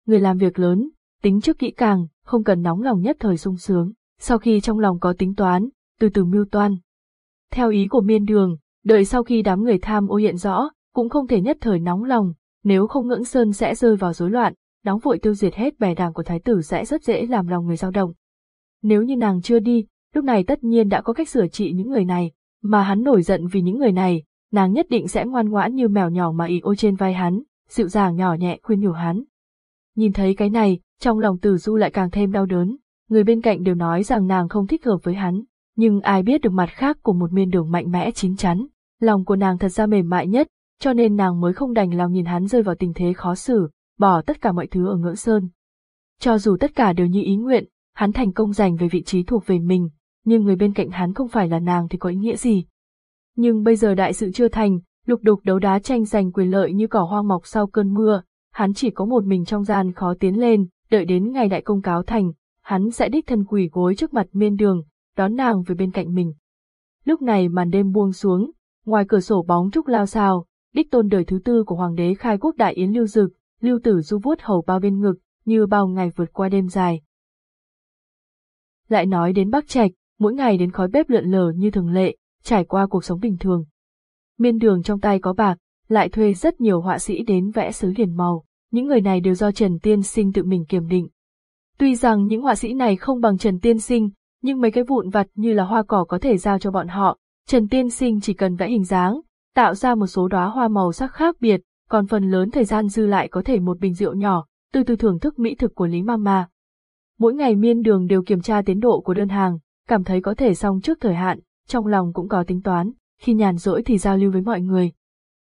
Người làm việc lớn, tính trước kỹ càng, không cần nóng lòng nhất thời sung sướng, sau khi trong lòng có tính toán, từ từ mưu toan. Theo ý của miên đường, đợi sau khi đám người tham ô hiện rõ, cũng không thể nhất thời nóng lòng, nếu không ngưỡng sơn sẽ rơi vào rối loạn, nóng vội tiêu diệt hết bè đảng của thái tử sẽ rất dễ làm lòng người dao động. Nếu như nàng chưa đi, lúc này tất nhiên đã có cách sửa trị những người này, mà hắn nổi giận vì những người này, nàng nhất định sẽ ngoan ngoãn như mèo nhỏ mà ý ôi trên vai hắn, dịu dàng nhỏ nhẹ khuyên nhủ hắn. Nhìn thấy cái này, trong lòng tử du lại càng thêm đau đớn, người bên cạnh đều nói rằng nàng không thích hợp với hắn, nhưng ai biết được mặt khác của một miên đường mạnh mẽ chín chắn, lòng của nàng thật ra mềm mại nhất, cho nên nàng mới không đành lòng nhìn hắn rơi vào tình thế khó xử, bỏ tất cả mọi thứ ở ngưỡng sơn. Cho dù tất cả đều như ý nguyện, hắn thành công giành về vị trí thuộc về mình, nhưng người bên cạnh hắn không phải là nàng thì có ý nghĩa gì. Nhưng bây giờ đại sự chưa thành, lục đục đấu đá tranh giành quyền lợi như cỏ hoang mọc sau cơn mưa, hắn chỉ có một mình trong gian khó tiến lên, đợi đến ngày đại công cáo thành, hắn sẽ đích thân quỳ gối trước mặt miên đường, đón nàng về bên cạnh mình. Lúc này màn đêm buông xuống, ngoài cửa sổ bóng trúc lao sao, đích tôn đời thứ tư của hoàng đế khai quốc đại yến lưu dực, lưu tử du vuốt hầu bao bên ngực, như bao ngày vượt qua đêm dài. Lại nói đến Bắc Trạch, mỗi ngày đến khói bếp lượn lờ như thường lệ, trải qua cuộc sống bình thường. Miên đường trong tay có bạc, lại thuê rất nhiều họa sĩ đến vẽ sứ liền màu, những người này đều do Trần Tiên Sinh tự mình kiểm định. Tuy rằng những họa sĩ này không bằng Trần Tiên Sinh, nhưng mấy cái vụn vặt như là hoa cỏ có thể giao cho bọn họ, Trần Tiên Sinh chỉ cần vẽ hình dáng, tạo ra một số đóa hoa màu sắc khác biệt, còn phần lớn thời gian dư lại có thể một bình rượu nhỏ, từ từ thưởng thức mỹ thực của Lý Mama. Mỗi ngày miên đường đều kiểm tra tiến độ của đơn hàng, cảm thấy có thể xong trước thời hạn, trong lòng cũng có tính toán, khi nhàn rỗi thì giao lưu với mọi người.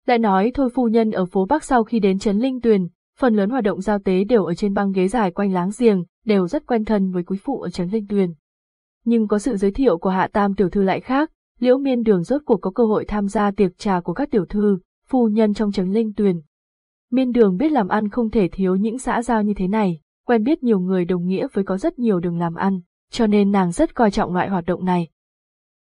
Lại nói thôi phu nhân ở phố Bắc sau khi đến Trấn Linh Tuyền, phần lớn hoạt động giao tế đều ở trên băng ghế dài quanh láng giềng, đều rất quen thân với quý phụ ở Trấn Linh Tuyền. Nhưng có sự giới thiệu của hạ tam tiểu thư lại khác, liễu miên đường rốt cuộc có cơ hội tham gia tiệc trà của các tiểu thư, phu nhân trong Trấn Linh Tuyền. Miên đường biết làm ăn không thể thiếu những xã giao như thế này, quen biết nhiều người đồng nghĩa với có rất nhiều đường làm ăn, cho nên nàng rất coi trọng loại hoạt động này.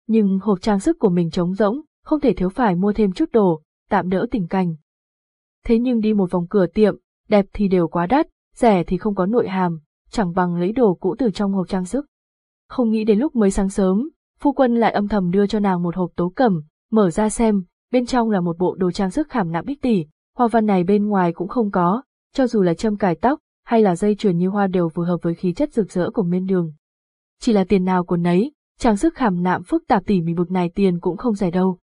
Nhưng hộp trang sức của mình trống rỗng, không thể thiếu phải mua thêm chút đồ, tạm đỡ tình cảnh. Thế nhưng đi một vòng cửa tiệm, đẹp thì đều quá đắt, rẻ thì không có nội hàm, chẳng bằng lấy đồ cũ từ trong hộp trang sức. Không nghĩ đến lúc mới sáng sớm, phu quân lại âm thầm đưa cho nàng một hộp tố cẩm, mở ra xem, bên trong là một bộ đồ trang sức khảm nạm bích tỷ, hoa văn này bên ngoài cũng không có, cho dù là châm cài tóc, hay là dây chuyền như hoa đều phù hợp với khí chất rực rỡ của miên đường. Chỉ là tiền nào của nấy, trang sức khảm nạm phức tạp tỉ mỉ bực này tiền cũng không rẻ đâu.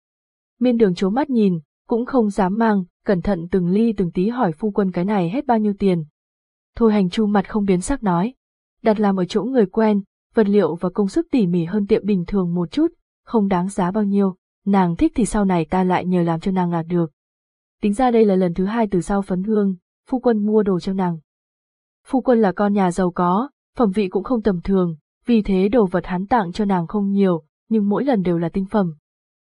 Miên đường chố mắt nhìn, cũng không dám mang, cẩn thận từng ly từng tí hỏi phu quân cái này hết bao nhiêu tiền. Thôi hành chu mặt không biến sắc nói, đặt làm ở chỗ người quen, vật liệu và công sức tỉ mỉ hơn tiệm bình thường một chút, không đáng giá bao nhiêu, nàng thích thì sau này ta lại nhờ làm cho nàng là được. Tính ra đây là lần thứ hai từ sau phấn hương, phu quân mua đồ cho nàng. Phu quân là con nhà giàu có, phẩm vị cũng không tầm thường, vì thế đồ vật hắn tặng cho nàng không nhiều, nhưng mỗi lần đều là tinh phẩm.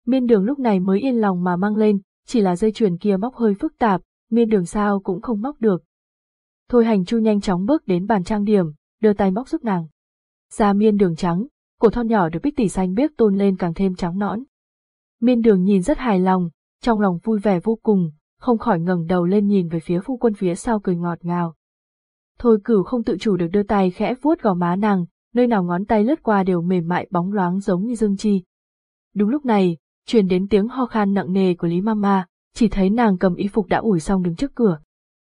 Miên đường lúc này mới yên lòng mà mang lên, chỉ là dây chuyền kia móc hơi phức tạp, miên đường sao cũng không móc được. Thôi hành chu nhanh chóng bước đến bàn trang điểm, đưa tay móc giúp nàng. Da miên đường trắng, cổ thon nhỏ được bích tỷ xanh biếc tôn lên càng thêm trắng nõn. Miên đường nhìn rất hài lòng, trong lòng vui vẻ vô cùng, không khỏi ngẩng đầu lên nhìn về phía phu quân phía sau cười ngọt ngào. Thôi cửu không tự chủ được đưa tay khẽ vuốt gò má nàng, nơi nào ngón tay lướt qua đều mềm mại bóng loáng giống như dương chi. Đúng lúc này, truyền đến tiếng ho khan nặng nề của Lý Mama, chỉ thấy nàng cầm y phục đã ủi xong đứng trước cửa.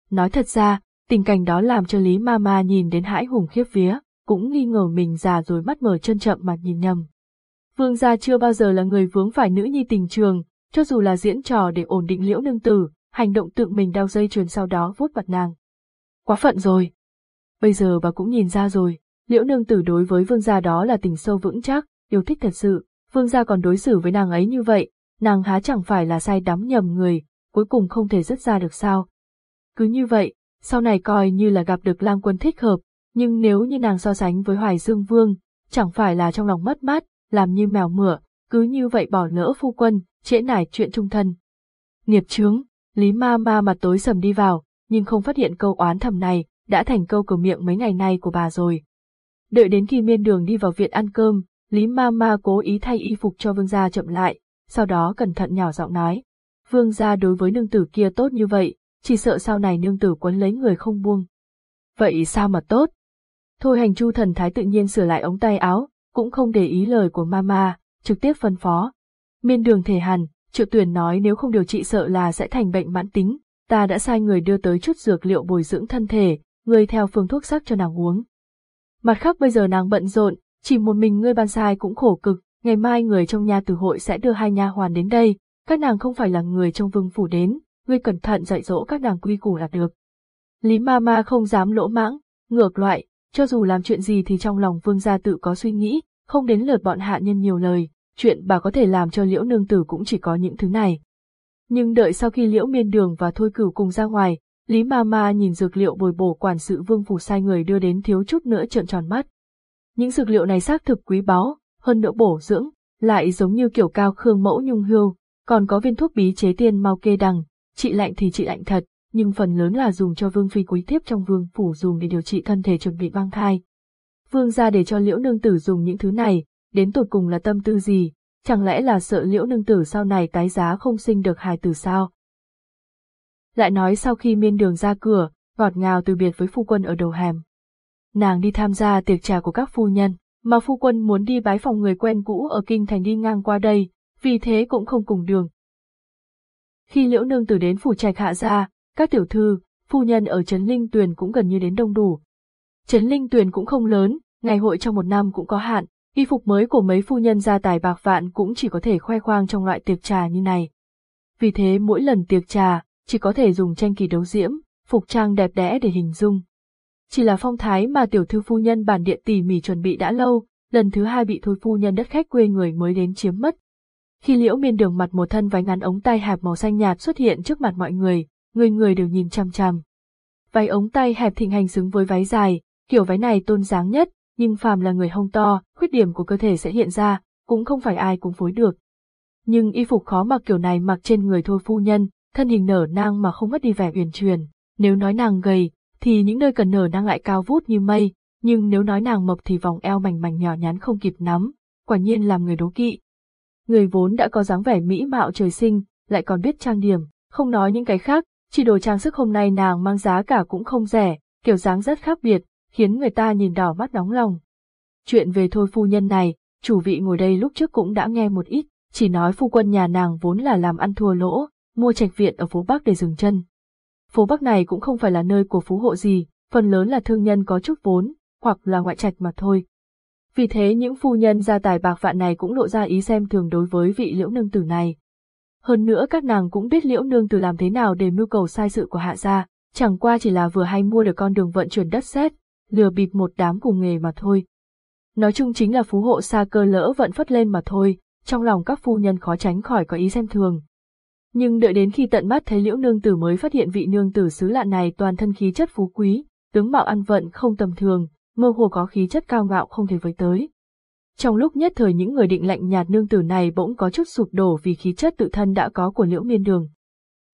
Nói thật ra, tình cảnh đó làm cho Lý Mama nhìn đến hãi hùng khiếp vía, cũng nghi ngờ mình già rồi mắt mở chân chậm mà nhìn nhầm. Vương gia chưa bao giờ là người vướng phải nữ nhi tình trường, cho dù là diễn trò để ổn định liễu nương tử, hành động tự mình đeo dây chuyền sau đó vuốt mặt nàng. Quá phận rồi. Bây giờ bà cũng nhìn ra rồi, liễu nương tử đối với vương gia đó là tình sâu vững chắc, yêu thích thật sự, vương gia còn đối xử với nàng ấy như vậy, nàng há chẳng phải là sai đắm nhầm người, cuối cùng không thể dứt ra được sao. Cứ như vậy, sau này coi như là gặp được lang quân thích hợp, nhưng nếu như nàng so sánh với Hoài Dương Vương, chẳng phải là trong lòng mất mát, làm như mèo mửa, cứ như vậy bỏ lỡ phu quân, trễ nải chuyện trung thân. Nghiệp chướng, Lý Ma Ma mặt tối sầm đi vào, nhưng không phát hiện câu oán thầm này, đã thành câu cửa miệng mấy ngày nay của bà rồi. Đợi đến khi miên đường đi vào viện ăn cơm, Lý Ma Ma cố ý thay y phục cho vương gia chậm lại, sau đó cẩn thận nhỏ giọng nói. Vương gia đối với nương tử kia tốt như vậy, chỉ sợ sau này nương tử quấn lấy người không buông. Vậy sao mà tốt? Thôi hành chu thần thái tự nhiên sửa lại ống tay áo, cũng không để ý lời của mama, trực tiếp phân phó. Miên đường thể hàn, triệu tuyển nói nếu không điều trị sợ là sẽ thành bệnh mãn tính, ta đã sai người đưa tới chút dược liệu bồi dưỡng thân thể, người theo phương thuốc sắc cho nàng uống. Mặt khác bây giờ nàng bận rộn, chỉ một mình ngươi ban sai cũng khổ cực, ngày mai người trong nhà tử hội sẽ đưa hai nha hoàn đến đây, các nàng không phải là người trong vương phủ đến, ngươi cẩn thận dạy dỗ các nàng quy củ là được. Lý ma ma không dám lỗ mãng, ngược loại, cho dù làm chuyện gì thì trong lòng vương gia tự có suy nghĩ, không đến lượt bọn hạ nhân nhiều lời, chuyện bà có thể làm cho liễu nương tử cũng chỉ có những thứ này. Nhưng đợi sau khi liễu miên đường và thôi cửu cùng ra ngoài, Lý ma ma nhìn dược liệu bồi bổ quản sự vương phủ sai người đưa đến thiếu chút nữa trợn tròn mắt. Những dược liệu này xác thực quý báu, hơn nữa bổ dưỡng, lại giống như kiểu cao khương mẫu nhung hưu, còn có viên thuốc bí chế tiên mau kê đằng, trị lạnh thì trị lạnh thật, nhưng phần lớn là dùng cho vương phi quý thiếp trong vương phủ dùng để điều trị thân thể chuẩn bị mang thai. Vương gia để cho liễu nương tử dùng những thứ này, đến tột cùng là tâm tư gì, chẳng lẽ là sợ liễu nương tử sau này tái giá không sinh được hài tử sao? Lại nói sau khi miên đường ra cửa, ngọt ngào từ biệt với phu quân ở đầu hẻm. Nàng đi tham gia tiệc trà của các phu nhân, mà phu quân muốn đi bái phòng người quen cũ ở kinh thành đi ngang qua đây, vì thế cũng không cùng đường. Khi liễu nương tử đến phủ trạch hạ ra, các tiểu thư, phu nhân ở Trấn Linh Tuyền cũng gần như đến đông đủ. Trấn Linh Tuyền cũng không lớn, ngày hội trong một năm cũng có hạn, y phục mới của mấy phu nhân gia tài bạc vạn cũng chỉ có thể khoe khoang trong loại tiệc trà như này. Vì thế mỗi lần tiệc trà, chỉ có thể dùng tranh kỳ đấu diễm, phục trang đẹp đẽ để hình dung. Chỉ là phong thái mà tiểu thư phu nhân bản điện tỉ mỉ chuẩn bị đã lâu, lần thứ hai bị thôi phu nhân đất khách quê người mới đến chiếm mất. Khi liễu miên đường mặt một thân váy ngắn ống tay hẹp màu xanh nhạt xuất hiện trước mặt mọi người, người người đều nhìn chăm chăm. Váy ống tay hẹp thịnh hành xứng với váy dài, kiểu váy này tôn dáng nhất, nhưng phàm là người hông to, khuyết điểm của cơ thể sẽ hiện ra, cũng không phải ai cũng phối được. Nhưng y phục khó mặc kiểu này mặc trên người thôi phu nhân, thân hình nở nang mà không mất đi vẻ uyển chuyển. Nếu nói nàng gầy, thì những nơi cần nở nàng lại cao vút như mây, nhưng nếu nói nàng mập thì vòng eo mảnh mảnh nhỏ nhắn không kịp nắm, quả nhiên làm người đố kỵ. Người vốn đã có dáng vẻ mỹ mạo trời sinh, lại còn biết trang điểm, không nói những cái khác, chỉ đồ trang sức hôm nay nàng mang giá cả cũng không rẻ, kiểu dáng rất khác biệt, khiến người ta nhìn đỏ mắt nóng lòng. Chuyện về thôi phu nhân này, chủ vị ngồi đây lúc trước cũng đã nghe một ít, chỉ nói phu quân nhà nàng vốn là làm ăn thua lỗ, mua trạch viện ở phố Bắc để dừng chân. Phố Bắc này cũng không phải là nơi của phú hộ gì, phần lớn là thương nhân có chút vốn, hoặc là ngoại trạch mà thôi. Vì thế những phu nhân gia tài bạc vạn này cũng lộ ra ý xem thường đối với vị liễu nương tử này. Hơn nữa các nàng cũng biết liễu nương tử làm thế nào để mưu cầu sai sự của hạ gia, chẳng qua chỉ là vừa hay mua được con đường vận chuyển đất sét, lừa bịp một đám cùng nghề mà thôi. Nói chung chính là phú hộ xa cơ lỡ vận phất lên mà thôi, trong lòng các phu nhân khó tránh khỏi có ý xem thường. Nhưng đợi đến khi tận mắt thấy liễu nương tử mới phát hiện vị nương tử xứ lạ này toàn thân khí chất phú quý, tướng mạo ăn vận không tầm thường, mơ hồ có khí chất cao ngạo không thể với tới. Trong lúc nhất thời những người định lạnh nhạt nương tử này bỗng có chút sụp đổ vì khí chất tự thân đã có của liễu miên đường.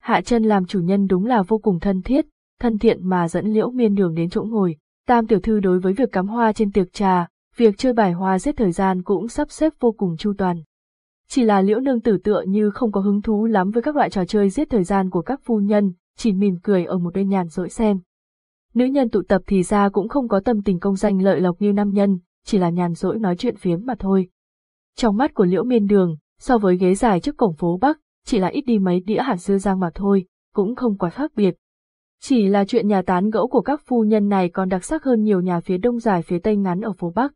Hạ chân làm chủ nhân đúng là vô cùng thân thiết, thân thiện mà dẫn liễu miên đường đến chỗ ngồi. Tam tiểu thư đối với việc cắm hoa trên tiệc trà, việc chơi bài hoa giết thời gian cũng sắp xếp vô cùng chu toàn. Chỉ là liễu nương tử tựa như không có hứng thú lắm với các loại trò chơi giết thời gian của các phu nhân, chỉ mỉm cười ở một bên nhàn rỗi xem. Nữ nhân tụ tập thì ra cũng không có tâm tình công danh lợi lộc như nam nhân, chỉ là nhàn rỗi nói chuyện phiếm mà thôi. Trong mắt của liễu miên đường, so với ghế dài trước cổng phố Bắc, chỉ là ít đi mấy đĩa hạt dưa giang mà thôi, cũng không quá khác biệt. Chỉ là chuyện nhà tán gẫu của các phu nhân này còn đặc sắc hơn nhiều nhà phía đông dài phía tây ngắn ở phố Bắc.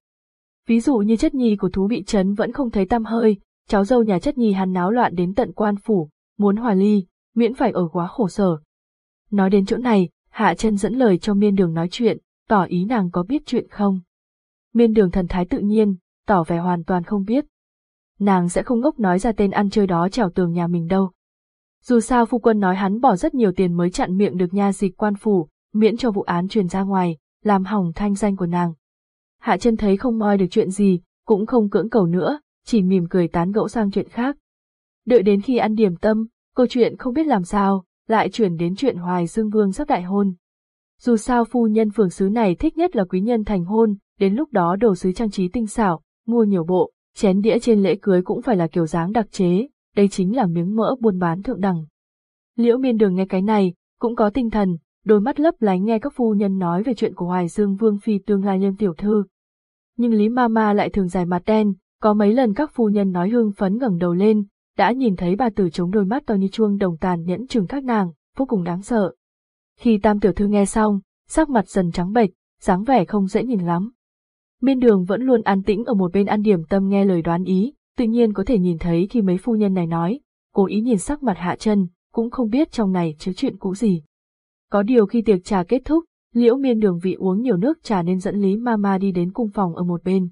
Ví dụ như chất nhi của thú bị chấn vẫn không thấy tăm hơi, cháu dâu nhà chất nhi hắn náo loạn đến tận quan phủ, muốn hòa ly, miễn phải ở quá khổ sở. Nói đến chỗ này, Hạ chân dẫn lời cho miên đường nói chuyện, tỏ ý nàng có biết chuyện không. Miên đường thần thái tự nhiên, tỏ vẻ hoàn toàn không biết. Nàng sẽ không ngốc nói ra tên ăn chơi đó trèo tường nhà mình đâu. Dù sao phu quân nói hắn bỏ rất nhiều tiền mới chặn miệng được nha dịch quan phủ, miễn cho vụ án truyền ra ngoài, làm hỏng thanh danh của nàng. Hạ chân thấy không moi được chuyện gì, cũng không cưỡng cầu nữa, chỉ mỉm cười tán gẫu sang chuyện khác. Đợi đến khi ăn điểm tâm, câu chuyện không biết làm sao, lại chuyển đến chuyện Hoài Dương Vương sắp đại hôn. Dù sao phu nhân phường sứ này thích nhất là quý nhân thành hôn, đến lúc đó đồ sứ trang trí tinh xảo, mua nhiều bộ, chén đĩa trên lễ cưới cũng phải là kiểu dáng đặc chế, đây chính là miếng mỡ buôn bán thượng đẳng. Liễu miên đường nghe cái này, cũng có tinh thần, đôi mắt lấp lánh nghe các phu nhân nói về chuyện của Hoài Dương Vương Phi tương lai nhân tiểu thư. Nhưng Lý Mama lại thường dài mặt đen, có mấy lần các phu nhân nói hương phấn ngẩng đầu lên, đã nhìn thấy bà tử chống đôi mắt to như chuông đồng tàn nhẫn chừng các nàng, vô cùng đáng sợ. Khi tam tiểu thư nghe xong, sắc mặt dần trắng bệch, dáng vẻ không dễ nhìn lắm. Miên đường vẫn luôn an tĩnh ở một bên ăn điểm tâm nghe lời đoán ý, tự nhiên có thể nhìn thấy khi mấy phu nhân này nói, cố ý nhìn sắc mặt hạ chân, cũng không biết trong này chứa chuyện cũ gì. Có điều khi tiệc trà kết thúc, liễu miên đường vị uống nhiều nước trà nên dẫn Lý Mama đi đến cung phòng ở một bên.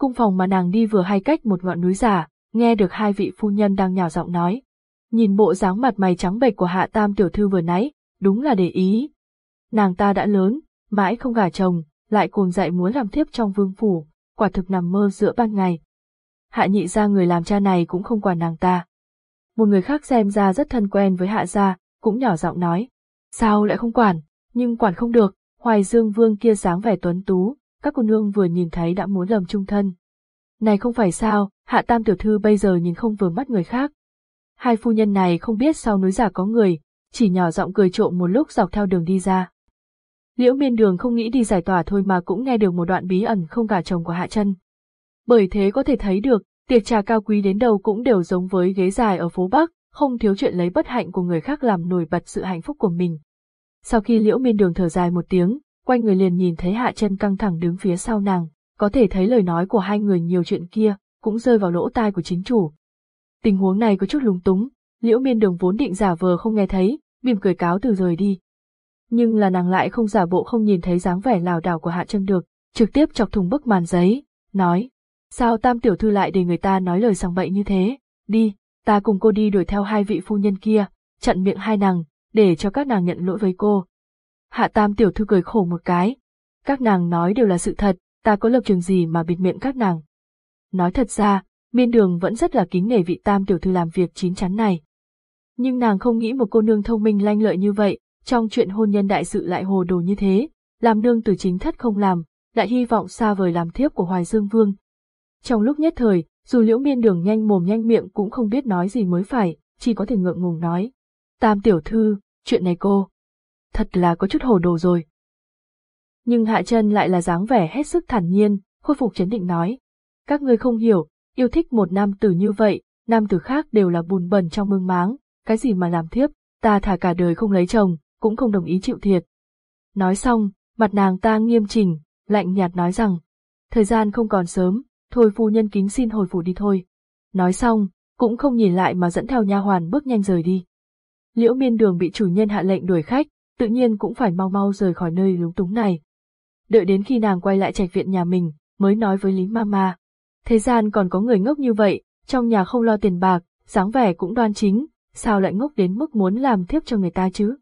Cung phòng mà nàng đi vừa hay cách một ngọn núi giả, nghe được hai vị phu nhân đang nhào giọng nói. Nhìn bộ dáng mặt mày trắng bệch của hạ tam tiểu thư vừa nãy, đúng là để ý. Nàng ta đã lớn, mãi không gả chồng, lại cuồng dạy muốn làm thiếp trong vương phủ, quả thực nằm mơ giữa ban ngày. Hạ nhị gia người làm cha này cũng không quản nàng ta. Một người khác xem ra rất thân quen với hạ gia, cũng nhỏ giọng nói. Sao lại không quản, nhưng quản không được, Hoài Dương Vương kia dáng vẻ tuấn tú, các cô nương vừa nhìn thấy đã muốn lầm trung thân. Này không phải sao, hạ tam tiểu thư bây giờ nhìn không vừa mắt người khác. Hai phu nhân này không biết sau núi giả có người, chỉ nhỏ giọng cười trộm một lúc dọc theo đường đi ra. Liễu miên đường không nghĩ đi giải tỏa thôi mà cũng nghe được một đoạn bí ẩn không cả chồng của hạ chân. Bởi thế có thể thấy được, tiệc trà cao quý đến đâu cũng đều giống với ghế dài ở phố Bắc, không thiếu chuyện lấy bất hạnh của người khác làm nổi bật sự hạnh phúc của mình. Sau khi liễu miên đường thở dài một tiếng, quay người liền nhìn thấy hạ chân căng thẳng đứng phía sau nàng, có thể thấy lời nói của hai người nhiều chuyện kia, cũng rơi vào lỗ tai của chính chủ. Tình huống này có chút lúng túng, liễu miên đường vốn định giả vờ không nghe thấy, mỉm cười cáo từ rời đi. Nhưng là nàng lại không giả bộ không nhìn thấy dáng vẻ lảo đảo của hạ chân được, trực tiếp chọc thùng bức màn giấy, nói. Sao tam tiểu thư lại để người ta nói lời sang bậy như thế, đi, ta cùng cô đi đuổi theo hai vị phu nhân kia, chặn miệng hai nàng, để cho các nàng nhận lỗi với cô. Hạ tam tiểu thư cười khổ một cái. Các nàng nói đều là sự thật, ta có lập trường gì mà bịt miệng các nàng. Nói thật ra, miên đường vẫn rất là kính nể vị tam tiểu thư làm việc chín chắn này. Nhưng nàng không nghĩ một cô nương thông minh lanh lợi như vậy, trong chuyện hôn nhân đại sự lại hồ đồ như thế, làm nương từ chính thất không làm, lại hy vọng xa vời làm thiếp của Hoài Dương Vương. Trong lúc nhất thời, dù liễu miên đường nhanh mồm nhanh miệng cũng không biết nói gì mới phải, chỉ có thể ngượng ngùng nói. Tam tiểu thư, chuyện này cô. Thật là có chút hồ đồ rồi. Nhưng Hạ chân lại là dáng vẻ hết sức thản nhiên, khôi phục chấn định nói. Các ngươi không hiểu, yêu thích một nam tử như vậy, nam tử khác đều là bùn bẩn trong mương máng, cái gì mà làm thiếp, ta thả cả đời không lấy chồng, cũng không đồng ý chịu thiệt. Nói xong, mặt nàng ta nghiêm chỉnh, lạnh nhạt nói rằng, thời gian không còn sớm, thôi phu nhân kính xin hồi phủ đi thôi. Nói xong, cũng không nhìn lại mà dẫn theo nha hoàn bước nhanh rời đi. Liễu miên đường bị chủ nhân hạ lệnh đuổi khách, tự nhiên cũng phải mau mau rời khỏi nơi lúng túng này. Đợi đến khi nàng quay lại trạch viện nhà mình, mới nói với Lý Mama. Thế gian còn có người ngốc như vậy, trong nhà không lo tiền bạc, dáng vẻ cũng đoan chính, sao lại ngốc đến mức muốn làm thiếp cho người ta chứ?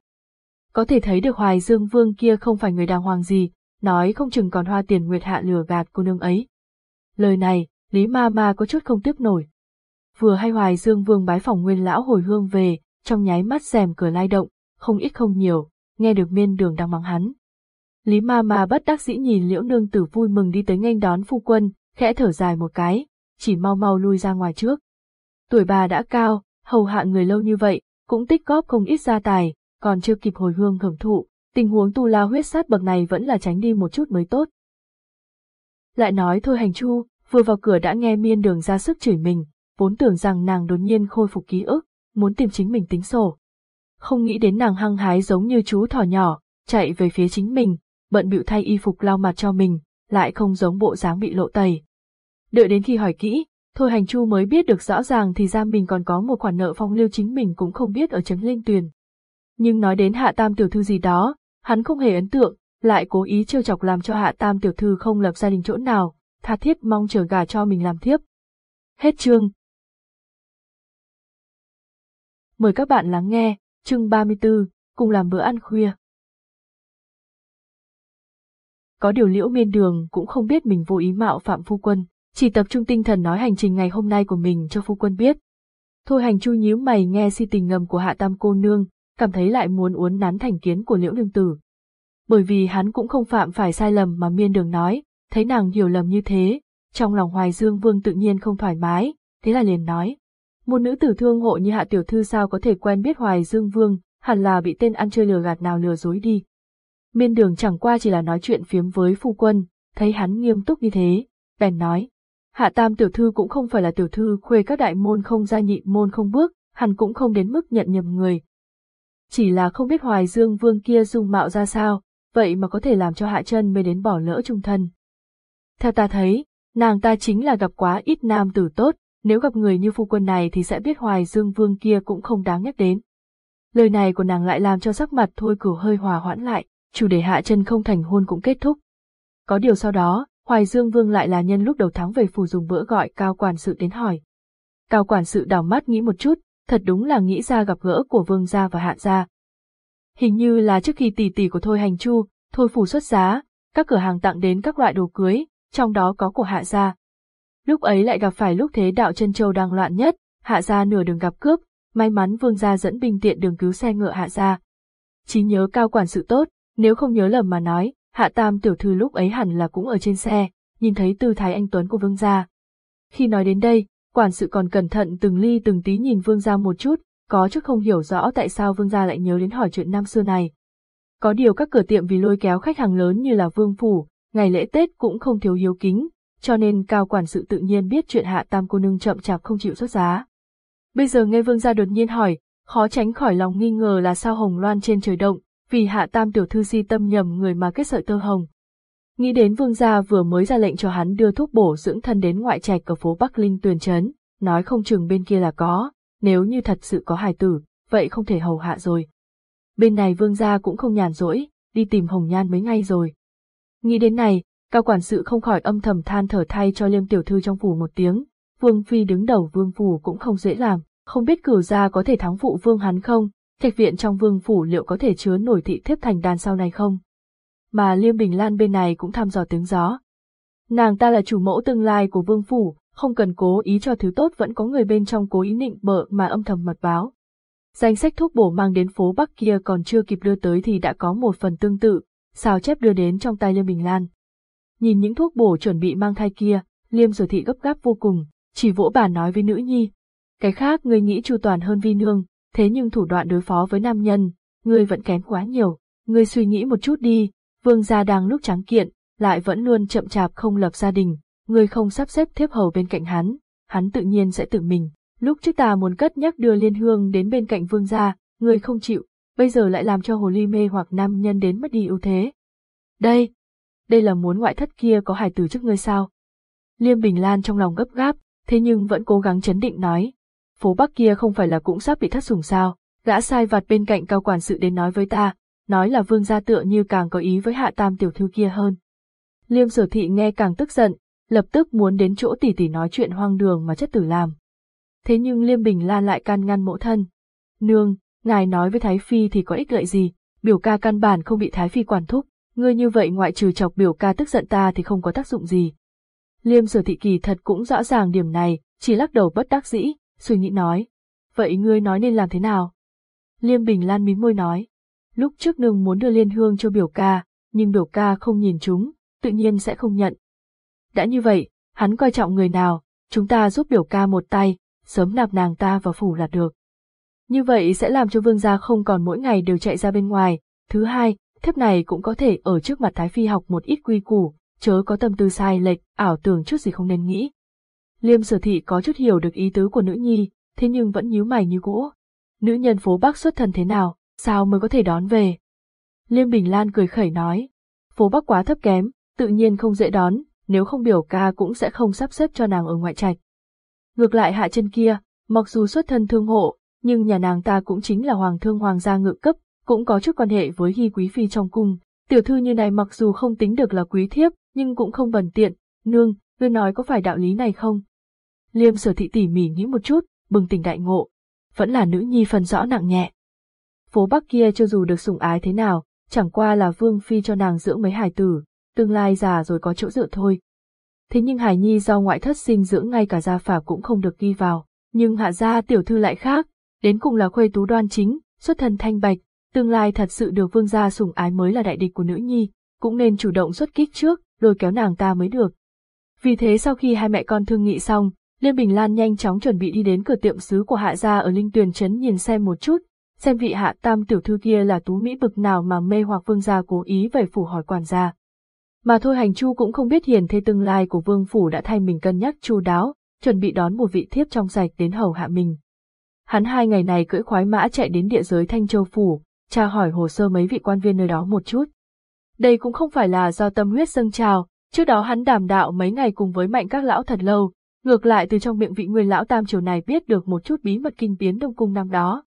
Có thể thấy được Hoài Dương Vương kia không phải người đàng hoàng gì, nói không chừng còn hoa tiền nguyệt hạ lừa gạt cô nương ấy. Lời này, Lý Ma Ma có chút không tiếp nổi. Vừa hay Hoài Dương Vương bái phòng nguyên lão hồi hương về, trong nháy mắt rèm cửa lai động, không ít không nhiều, nghe được miên đường đang mắng hắn. Lý Ma Ma bất đắc dĩ nhìn liễu nương tử vui mừng đi tới nghênh đón phu quân, khẽ thở dài một cái, chỉ mau mau lui ra ngoài trước. Tuổi bà đã cao, hầu hạ người lâu như vậy, cũng tích góp không ít gia tài, còn chưa kịp hồi hương hưởng thụ, tình huống tu la huyết sát bậc này vẫn là tránh đi một chút mới tốt. Lại nói thôi hành chu, vừa vào cửa đã nghe miên đường ra sức chửi mình, vốn tưởng rằng nàng đột nhiên khôi phục ký ức, muốn tìm chính mình tính sổ. Không nghĩ đến nàng hăng hái giống như chú thỏ nhỏ, chạy về phía chính mình, bận bịu thay y phục lau mặt cho mình, lại không giống bộ dáng bị lộ tẩy. Đợi đến khi hỏi kỹ, Thôi hành chu mới biết được rõ ràng thì ra mình còn có một khoản nợ phong lưu chính mình cũng không biết ở Trấn Linh Tuyền. Nhưng nói đến hạ tam tiểu thư gì đó, hắn không hề ấn tượng, lại cố ý trêu chọc làm cho hạ tam tiểu thư không lập gia đình chỗ nào, tha thiết mong chờ gà cho mình làm thiếp. Hết chương. Mời các bạn lắng nghe, chương 34, cùng làm bữa ăn khuya. Có điều liễu miên đường cũng không biết mình vô ý mạo phạm phu quân, chỉ tập trung tinh thần nói hành trình ngày hôm nay của mình cho phu quân biết. Thôi hành chu nhíu mày nghe si tình ngầm của hạ tam cô nương, cảm thấy lại muốn uốn nắn thành kiến của liễu nương tử. Bởi vì hắn cũng không phạm phải sai lầm mà miên đường nói, thấy nàng hiểu lầm như thế, trong lòng hoài dương vương tự nhiên không thoải mái, thế là liền nói. Một nữ tử thương hộ như hạ tiểu thư sao có thể quen biết hoài dương vương, hẳn là bị tên ăn chơi lừa gạt nào lừa dối đi. Miên đường chẳng qua chỉ là nói chuyện phiếm với phu quân, thấy hắn nghiêm túc như thế, bèn nói. Hạ tam tiểu thư cũng không phải là tiểu thư khuê các đại môn không gia nhị môn không bước, hẳn cũng không đến mức nhận nhầm người. Chỉ là không biết hoài dương vương kia dung mạo ra sao, vậy mà có thể làm cho hạ chân mới đến bỏ lỡ trung thân. Theo ta thấy, nàng ta chính là gặp quá ít nam tử tốt, nếu gặp người như phu quân này thì sẽ biết hoài dương vương kia cũng không đáng nhắc đến. Lời này của nàng lại làm cho sắc mặt thôi cửu hơi hòa hoãn lại, chủ đề hạ chân không thành hôn cũng kết thúc. Có điều sau đó, Hoài Dương Vương lại là nhân lúc đầu tháng về phủ dùng bữa gọi cao quản sự đến hỏi. Cao quản sự đảo mắt nghĩ một chút, thật đúng là nghĩ ra gặp gỡ của Vương gia và Hạ gia. Hình như là trước khi tỷ tỷ của Thôi Hành Chu, Thôi phủ xuất giá, các cửa hàng tặng đến các loại đồ cưới, trong đó có của Hạ gia. Lúc ấy lại gặp phải lúc thế đạo chân châu đang loạn nhất, Hạ gia nửa đường gặp cướp, may mắn Vương gia dẫn binh tiện đường cứu xe ngựa Hạ gia. Chí nhớ cao quản sự tốt, nếu không nhớ lầm mà nói, hạ tam tiểu thư lúc ấy hẳn là cũng ở trên xe, nhìn thấy tư thái anh Tuấn của vương gia. Khi nói đến đây, quản sự còn cẩn thận từng ly từng tí nhìn vương gia một chút, có chút không hiểu rõ tại sao vương gia lại nhớ đến hỏi chuyện năm xưa này. Có điều các cửa tiệm vì lôi kéo khách hàng lớn như là vương phủ, ngày lễ Tết cũng không thiếu hiếu kính, cho nên cao quản sự tự nhiên biết chuyện hạ tam cô nương chậm chạp không chịu xuất giá. Bây giờ nghe vương gia đột nhiên hỏi, khó tránh khỏi lòng nghi ngờ là sao hồng loan trên trời động, vì hạ tam tiểu thư si tâm nhầm người mà kết sợi tơ hồng. Nghĩ đến vương gia vừa mới ra lệnh cho hắn đưa thuốc bổ dưỡng thân đến ngoại trạch ở phố Bắc Linh tuyền trấn, nói không chừng bên kia là có, nếu như thật sự có hài tử, vậy không thể hầu hạ rồi. Bên này vương gia cũng không nhàn rỗi, đi tìm hồng nhan mấy ngày rồi. Nghĩ đến này, cao quản sự không khỏi âm thầm than thở thay cho liêm tiểu thư trong phủ một tiếng, vương phi đứng đầu vương phủ cũng không dễ làm, không biết cửu gia có thể thắng phụ vương hắn không, trạch viện trong vương phủ liệu có thể chứa nổi thị thiếp thành đàn sau này không. Mà liêm bình lan bên này cũng thăm dò tiếng gió. Nàng ta là chủ mẫu tương lai của vương phủ, không cần cố ý cho thứ tốt vẫn có người bên trong cố ý nịnh bợ mà âm thầm mật báo. Danh sách thuốc bổ mang đến phố Bắc kia còn chưa kịp đưa tới thì đã có một phần tương tự, sao chép đưa đến trong tay Liêm Bình Lan. Nhìn những thuốc bổ chuẩn bị mang thai kia, Liêm Sở Thị gấp gáp vô cùng, chỉ vỗ bàn nói với nữ nhi. Cái khác ngươi nghĩ chu toàn hơn vi nương, thế nhưng thủ đoạn đối phó với nam nhân, ngươi vẫn kém quá nhiều, ngươi suy nghĩ một chút đi, vương gia đang lúc trắng kiện, lại vẫn luôn chậm chạp không lập gia đình, ngươi không sắp xếp thiếp hầu bên cạnh hắn, hắn tự nhiên sẽ tự mình. Lúc trước ta muốn cất nhắc đưa liên hương đến bên cạnh vương gia, ngươi không chịu, bây giờ lại làm cho hồ ly mê hoặc nam nhân đến mất đi ưu thế. Đây, đây là muốn ngoại thất kia có hài tử trước ngươi sao? Liêm Bình Lan trong lòng gấp gáp, thế nhưng vẫn cố gắng chấn định nói. Phố Bắc kia không phải là cũng sắp bị thất sủng sao, gã sai vặt bên cạnh cao quản sự đến nói với ta, nói là vương gia tựa như càng có ý với hạ tam tiểu thư kia hơn. Liêm sở thị nghe càng tức giận, lập tức muốn đến chỗ tỷ tỷ nói chuyện hoang đường mà chất tử làm. Thế nhưng Liêm Bình Lan lại can ngăn mẫu thân. Nương, ngài nói với Thái Phi thì có ích lợi gì, biểu ca căn bản không bị Thái Phi quản thúc, ngươi như vậy ngoại trừ chọc biểu ca tức giận ta thì không có tác dụng gì. Liêm sở thị kỳ thật cũng rõ ràng điểm này, chỉ lắc đầu bất đắc dĩ, suy nghĩ nói. Vậy ngươi nói nên làm thế nào? Liêm Bình Lan mím môi nói. Lúc trước nương muốn đưa liên hương cho biểu ca, nhưng biểu ca không nhìn chúng, tự nhiên sẽ không nhận. Đã như vậy, hắn coi trọng người nào, chúng ta giúp biểu ca một tay, sớm nạp nàng ta vào phủ là được. Như vậy sẽ làm cho vương gia không còn mỗi ngày đều chạy ra bên ngoài. Thứ hai, thiếp này cũng có thể ở trước mặt Thái Phi học một ít quy củ, chớ có tâm tư sai lệch, ảo tưởng chút gì không nên nghĩ. Liêm sở thị có chút hiểu được ý tứ của nữ nhi, thế nhưng vẫn nhíu mày như cũ. Nữ nhân phố Bắc xuất thân thế nào, sao mới có thể đón về? Liêm Bình Lan cười khẩy nói, phố Bắc quá thấp kém, tự nhiên không dễ đón, nếu không biểu ca cũng sẽ không sắp xếp cho nàng ở ngoại trạch. Ngược lại hạ chân kia, mặc dù xuất thân thương hộ, nhưng nhà nàng ta cũng chính là hoàng thương hoàng gia ngự cấp, cũng có chút quan hệ với hi quý phi trong cung. Tiểu thư như này mặc dù không tính được là quý thiếp, nhưng cũng không bần tiện, nương, ngươi nói có phải đạo lý này không? Liêm sở thị tỉ mỉ nghĩ một chút, bừng tỉnh đại ngộ. Vẫn là nữ nhi phần rõ nặng nhẹ. Phố Bắc kia cho dù được sủng ái thế nào, chẳng qua là vương phi cho nàng dưỡng mấy hài tử, tương lai già rồi có chỗ dựa thôi. Thế nhưng hài nhi do ngoại thất sinh dưỡng ngay cả gia phả cũng không được ghi vào, nhưng hạ gia tiểu thư lại khác, đến cùng là khuê tú đoan chính, xuất thân thanh bạch, tương lai thật sự được vương gia sủng ái mới là đại địch của nữ nhi, cũng nên chủ động xuất kích trước, lôi kéo nàng ta mới được. Vì thế sau khi hai mẹ con thương nghị xong, Liên Bình Lan nhanh chóng chuẩn bị đi đến cửa tiệm sứ của hạ gia ở Linh Tuyền Trấn nhìn xem một chút, xem vị hạ tam tiểu thư kia là tú mỹ bực nào mà mê hoặc vương gia cố ý về phủ hỏi quản gia. Mà thôi hành chu cũng không biết hiền thê tương lai của vương phủ đã thay mình cân nhắc chu đáo, chuẩn bị đón một vị thiếp trong sạch đến hầu hạ mình. Hắn hai ngày này cưỡi khoái mã chạy đến địa giới Thanh Châu Phủ, tra hỏi hồ sơ mấy vị quan viên nơi đó một chút. Đây cũng không phải là do tâm huyết dâng trào, trước đó hắn đàm đạo mấy ngày cùng với mạnh các lão thật lâu, ngược lại từ trong miệng vị nguyên lão tam triều này biết được một chút bí mật kinh biến đông cung năm đó.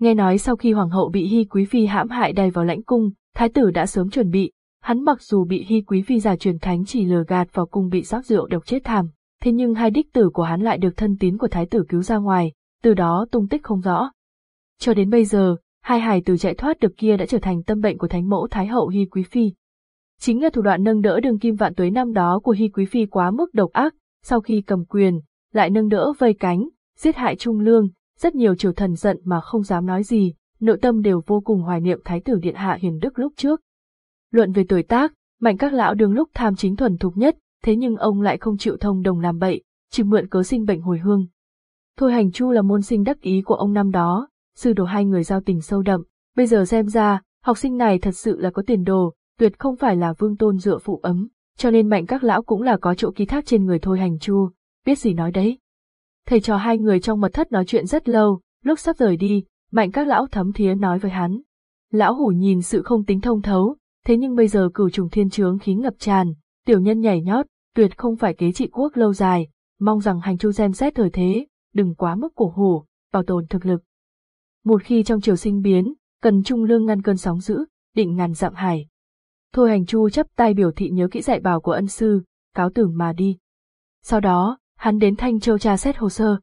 Nghe nói sau khi hoàng hậu bị hy quý phi hãm hại đầy vào lãnh cung, thái tử đã sớm chuẩn bị, hắn mặc dù bị hy quý phi giả truyền thánh chỉ lừa gạt vào cung bị rót rượu độc chết thảm, thế nhưng hai đích tử của hắn lại được thân tín của thái tử cứu ra ngoài, từ đó tung tích không rõ. Cho đến bây giờ, hai hài từ chạy thoát được kia đã trở thành tâm bệnh của thánh mẫu thái hậu hy quý phi. Chính là thủ đoạn nâng đỡ đường kim vạn tuế năm đó của hy quý phi quá mức độc ác, sau khi cầm quyền, lại nâng đỡ vây cánh, giết hại trung lương, rất nhiều triều thần giận mà không dám nói gì, nội tâm đều vô cùng hoài niệm Thái tử Điện Hạ Hiền Đức lúc trước. Luận về tuổi tác, mạnh các lão đường lúc tham chính thuần thục nhất, thế nhưng ông lại không chịu thông đồng làm bậy, chỉ mượn cớ sinh bệnh hồi hương. Thôi hành chu là môn sinh đắc ý của ông năm đó, sư đồ hai người giao tình sâu đậm, bây giờ xem ra, học sinh này thật sự là có tiền đồ, tuyệt không phải là vương tôn dựa phụ ấm, cho nên mạnh các lão cũng là có chỗ ký thác trên người thôi hành chu, biết gì nói đấy. Thầy trò hai người trong mật thất nói chuyện rất lâu, lúc sắp rời đi, mạnh các lão thấm thía nói với hắn. Lão hủ nhìn sự không tính thông thấu, thế nhưng bây giờ cửu trùng thiên trướng khí ngập tràn, tiểu nhân nhảy nhót, tuyệt không phải kế trị quốc lâu dài, mong rằng hành chu xem xét thời thế, đừng quá mức cổ hủ, bảo tồn thực lực. Một khi trong triều sinh biến, cần trung lương ngăn cơn sóng dữ, định ngàn dặm hải. Thôi hành chu chấp tay biểu thị nhớ kỹ dạy bảo của ân sư, cáo tử mà đi. Sau đó, hắn đến Thanh Châu tra xét hồ sơ.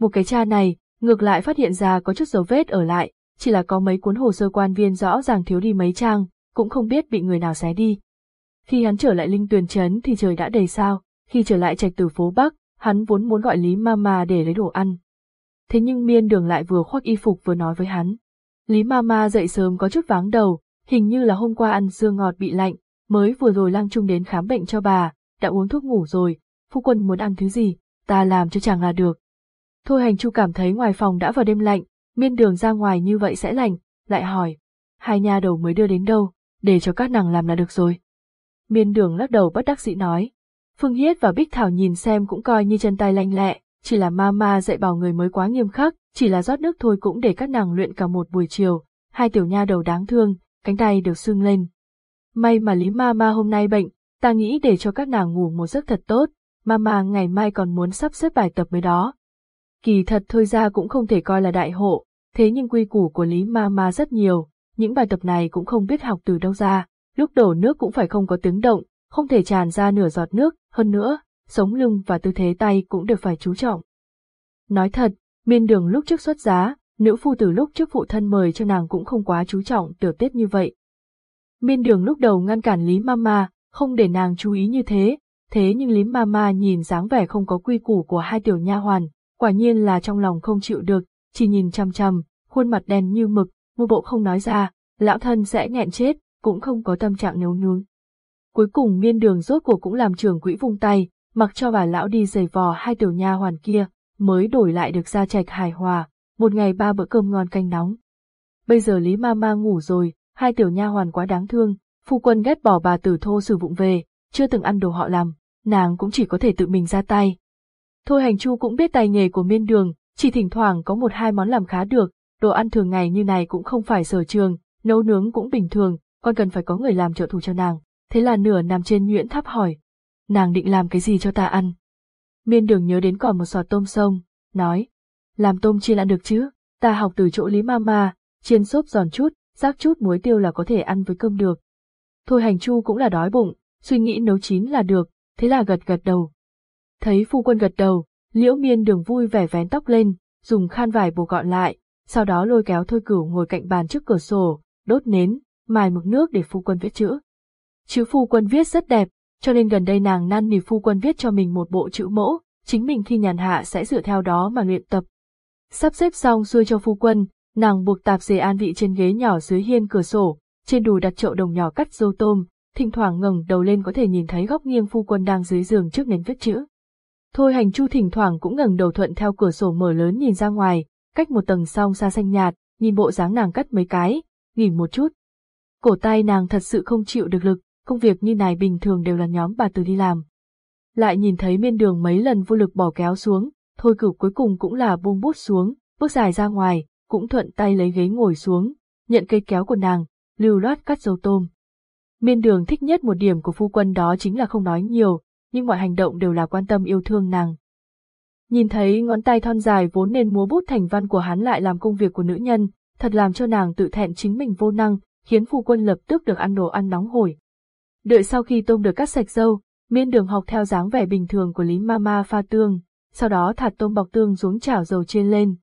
Một cái tra này, ngược lại phát hiện ra có chút dấu vết ở lại, chỉ là có mấy cuốn hồ sơ quan viên rõ ràng thiếu đi mấy trang, cũng không biết bị người nào xé đi. Khi hắn trở lại Linh Tuyền Trấn thì trời đã đầy sao, khi trở lại trạch từ phố Bắc, hắn vốn muốn gọi Lý Mama để lấy đồ ăn. Thế nhưng miên đường lại vừa khoác y phục vừa nói với hắn. Lý Mama dậy sớm có chút váng đầu, hình như là hôm qua ăn dưa ngọt bị lạnh, mới vừa rồi lang trung đến khám bệnh cho bà, đã uống thuốc ngủ rồi, phu quân muốn ăn thứ gì, ta làm cho chàng là được. Thôi hành chu cảm thấy ngoài phòng đã vào đêm lạnh, miên đường ra ngoài như vậy sẽ lạnh, lại hỏi, hai nhà đầu mới đưa đến đâu, để cho các nàng làm là được rồi. Miên đường lắc đầu bất đắc dĩ nói, Phương Hiết và Bích Thảo nhìn xem cũng coi như chân tay lanh lẹ, chỉ là mama dạy bảo người mới quá nghiêm khắc, chỉ là rót nước thôi cũng để các nàng luyện cả một buổi chiều, hai tiểu nha đầu đáng thương, cánh tay đều sưng lên. May mà Lý mama hôm nay bệnh, ta nghĩ để cho các nàng ngủ một giấc thật tốt, mama ngày mai còn muốn sắp xếp bài tập mới đó. Kỳ thật thôi ra cũng không thể coi là đại hộ, thế nhưng quy củ của Lý mama rất nhiều, những bài tập này cũng không biết học từ đâu ra, lúc đổ nước cũng phải không có tiếng động, không thể tràn ra nửa giọt nước, hơn nữa, sống lưng và tư thế tay cũng đều phải chú trọng. Nói thật, miên đường lúc trước xuất giá, nữ phu từ lúc trước phụ thân mời cho nàng cũng không quá chú trọng tiểu tiết như vậy. Miên đường lúc đầu ngăn cản Lý Mama, không để nàng chú ý như thế, thế nhưng Lý Mama nhìn dáng vẻ không có quy củ của hai tiểu nha hoàn, quả nhiên là trong lòng không chịu được, chỉ nhìn chăm chăm, khuôn mặt đen như mực, mua bộ không nói ra, lão thân sẽ nghẹn chết, cũng không có tâm trạng nấu nướng. Cuối cùng miên đường rốt cuộc cũng làm trưởng quỹ vung tay, mặc cho bà lão đi giày vò hai tiểu nha hoàn kia, mới đổi lại được gia trạch hài hòa, một ngày ba bữa cơm ngon canh nóng. Bây giờ Lý Ma Ma ngủ rồi, hai tiểu nha hoàn quá đáng thương, phu quân ghét bỏ bà tử thô sử vụng về, chưa từng ăn đồ họ làm, nàng cũng chỉ có thể tự mình ra tay. Thôi hành chu cũng biết tài nghề của miên đường, chỉ thỉnh thoảng có một hai món làm khá được, đồ ăn thường ngày như này cũng không phải sở trường, nấu nướng cũng bình thường, còn cần phải có người làm trợ thủ cho nàng thế là nửa nằm trên nhuyễn tháp hỏi. Nàng định làm cái gì cho ta ăn? Miên đường nhớ đến còn một sọt tôm sông, nói. Làm tôm chiên ăn được chứ, ta học từ chỗ Lý Mama, chiên xốp giòn chút, rác chút muối tiêu là có thể ăn với cơm được. Thôi hành chu cũng là đói bụng, suy nghĩ nấu chín là được, thế là gật gật đầu. Thấy phu quân gật đầu, liễu miên đường vui vẻ vén tóc lên, dùng khăn vải bổ gọn lại, sau đó lôi kéo thôi cửu ngồi cạnh bàn trước cửa sổ, đốt nến, mài mực nước để phu quân viết chữ. Chữ phu quân viết rất đẹp, cho nên gần đây nàng năn nỉ phu quân viết cho mình một bộ chữ mẫu, chính mình khi nhàn hạ sẽ dựa theo đó mà luyện tập. Sắp xếp xong xuôi cho phu quân, nàng buộc tạp dề an vị trên ghế nhỏ dưới hiên cửa sổ, trên đùi đặt chậu đồng nhỏ cắt dâu tôm, thỉnh thoảng ngẩng đầu lên có thể nhìn thấy góc nghiêng phu quân đang dưới giường trước nền viết chữ. Thôi hành chu thỉnh thoảng cũng ngẩng đầu thuận theo cửa sổ mở lớn nhìn ra ngoài, cách một tầng song xa xanh nhạt, nhìn bộ dáng nàng cắt mấy cái, nghỉ một chút. Cổ tay nàng thật sự không chịu được lực, công việc như này bình thường đều là nhóm bà từ đi làm. Lại nhìn thấy miên đường mấy lần vô lực bỏ kéo xuống, thôi cửu cuối cùng cũng là buông bút xuống, bước dài ra ngoài, cũng thuận tay lấy ghế ngồi xuống, nhận cây kéo của nàng, lưu loát cắt dầu tôm. Miên đường thích nhất một điểm của phu quân đó chính là không nói nhiều, nhưng mọi hành động đều là quan tâm yêu thương nàng. Nhìn thấy ngón tay thon dài vốn nên múa bút thành văn của hắn lại làm công việc của nữ nhân, thật làm cho nàng tự thẹn chính mình vô năng, khiến phu quân lập tức được ăn đồ ăn nóng hổi, Đợi sau khi tôm được cắt sạch dâu, miên đường học theo dáng vẻ bình thường của Lý Mama pha tương, sau đó thả tôm bọc tương xuống chảo dầu chiên lên.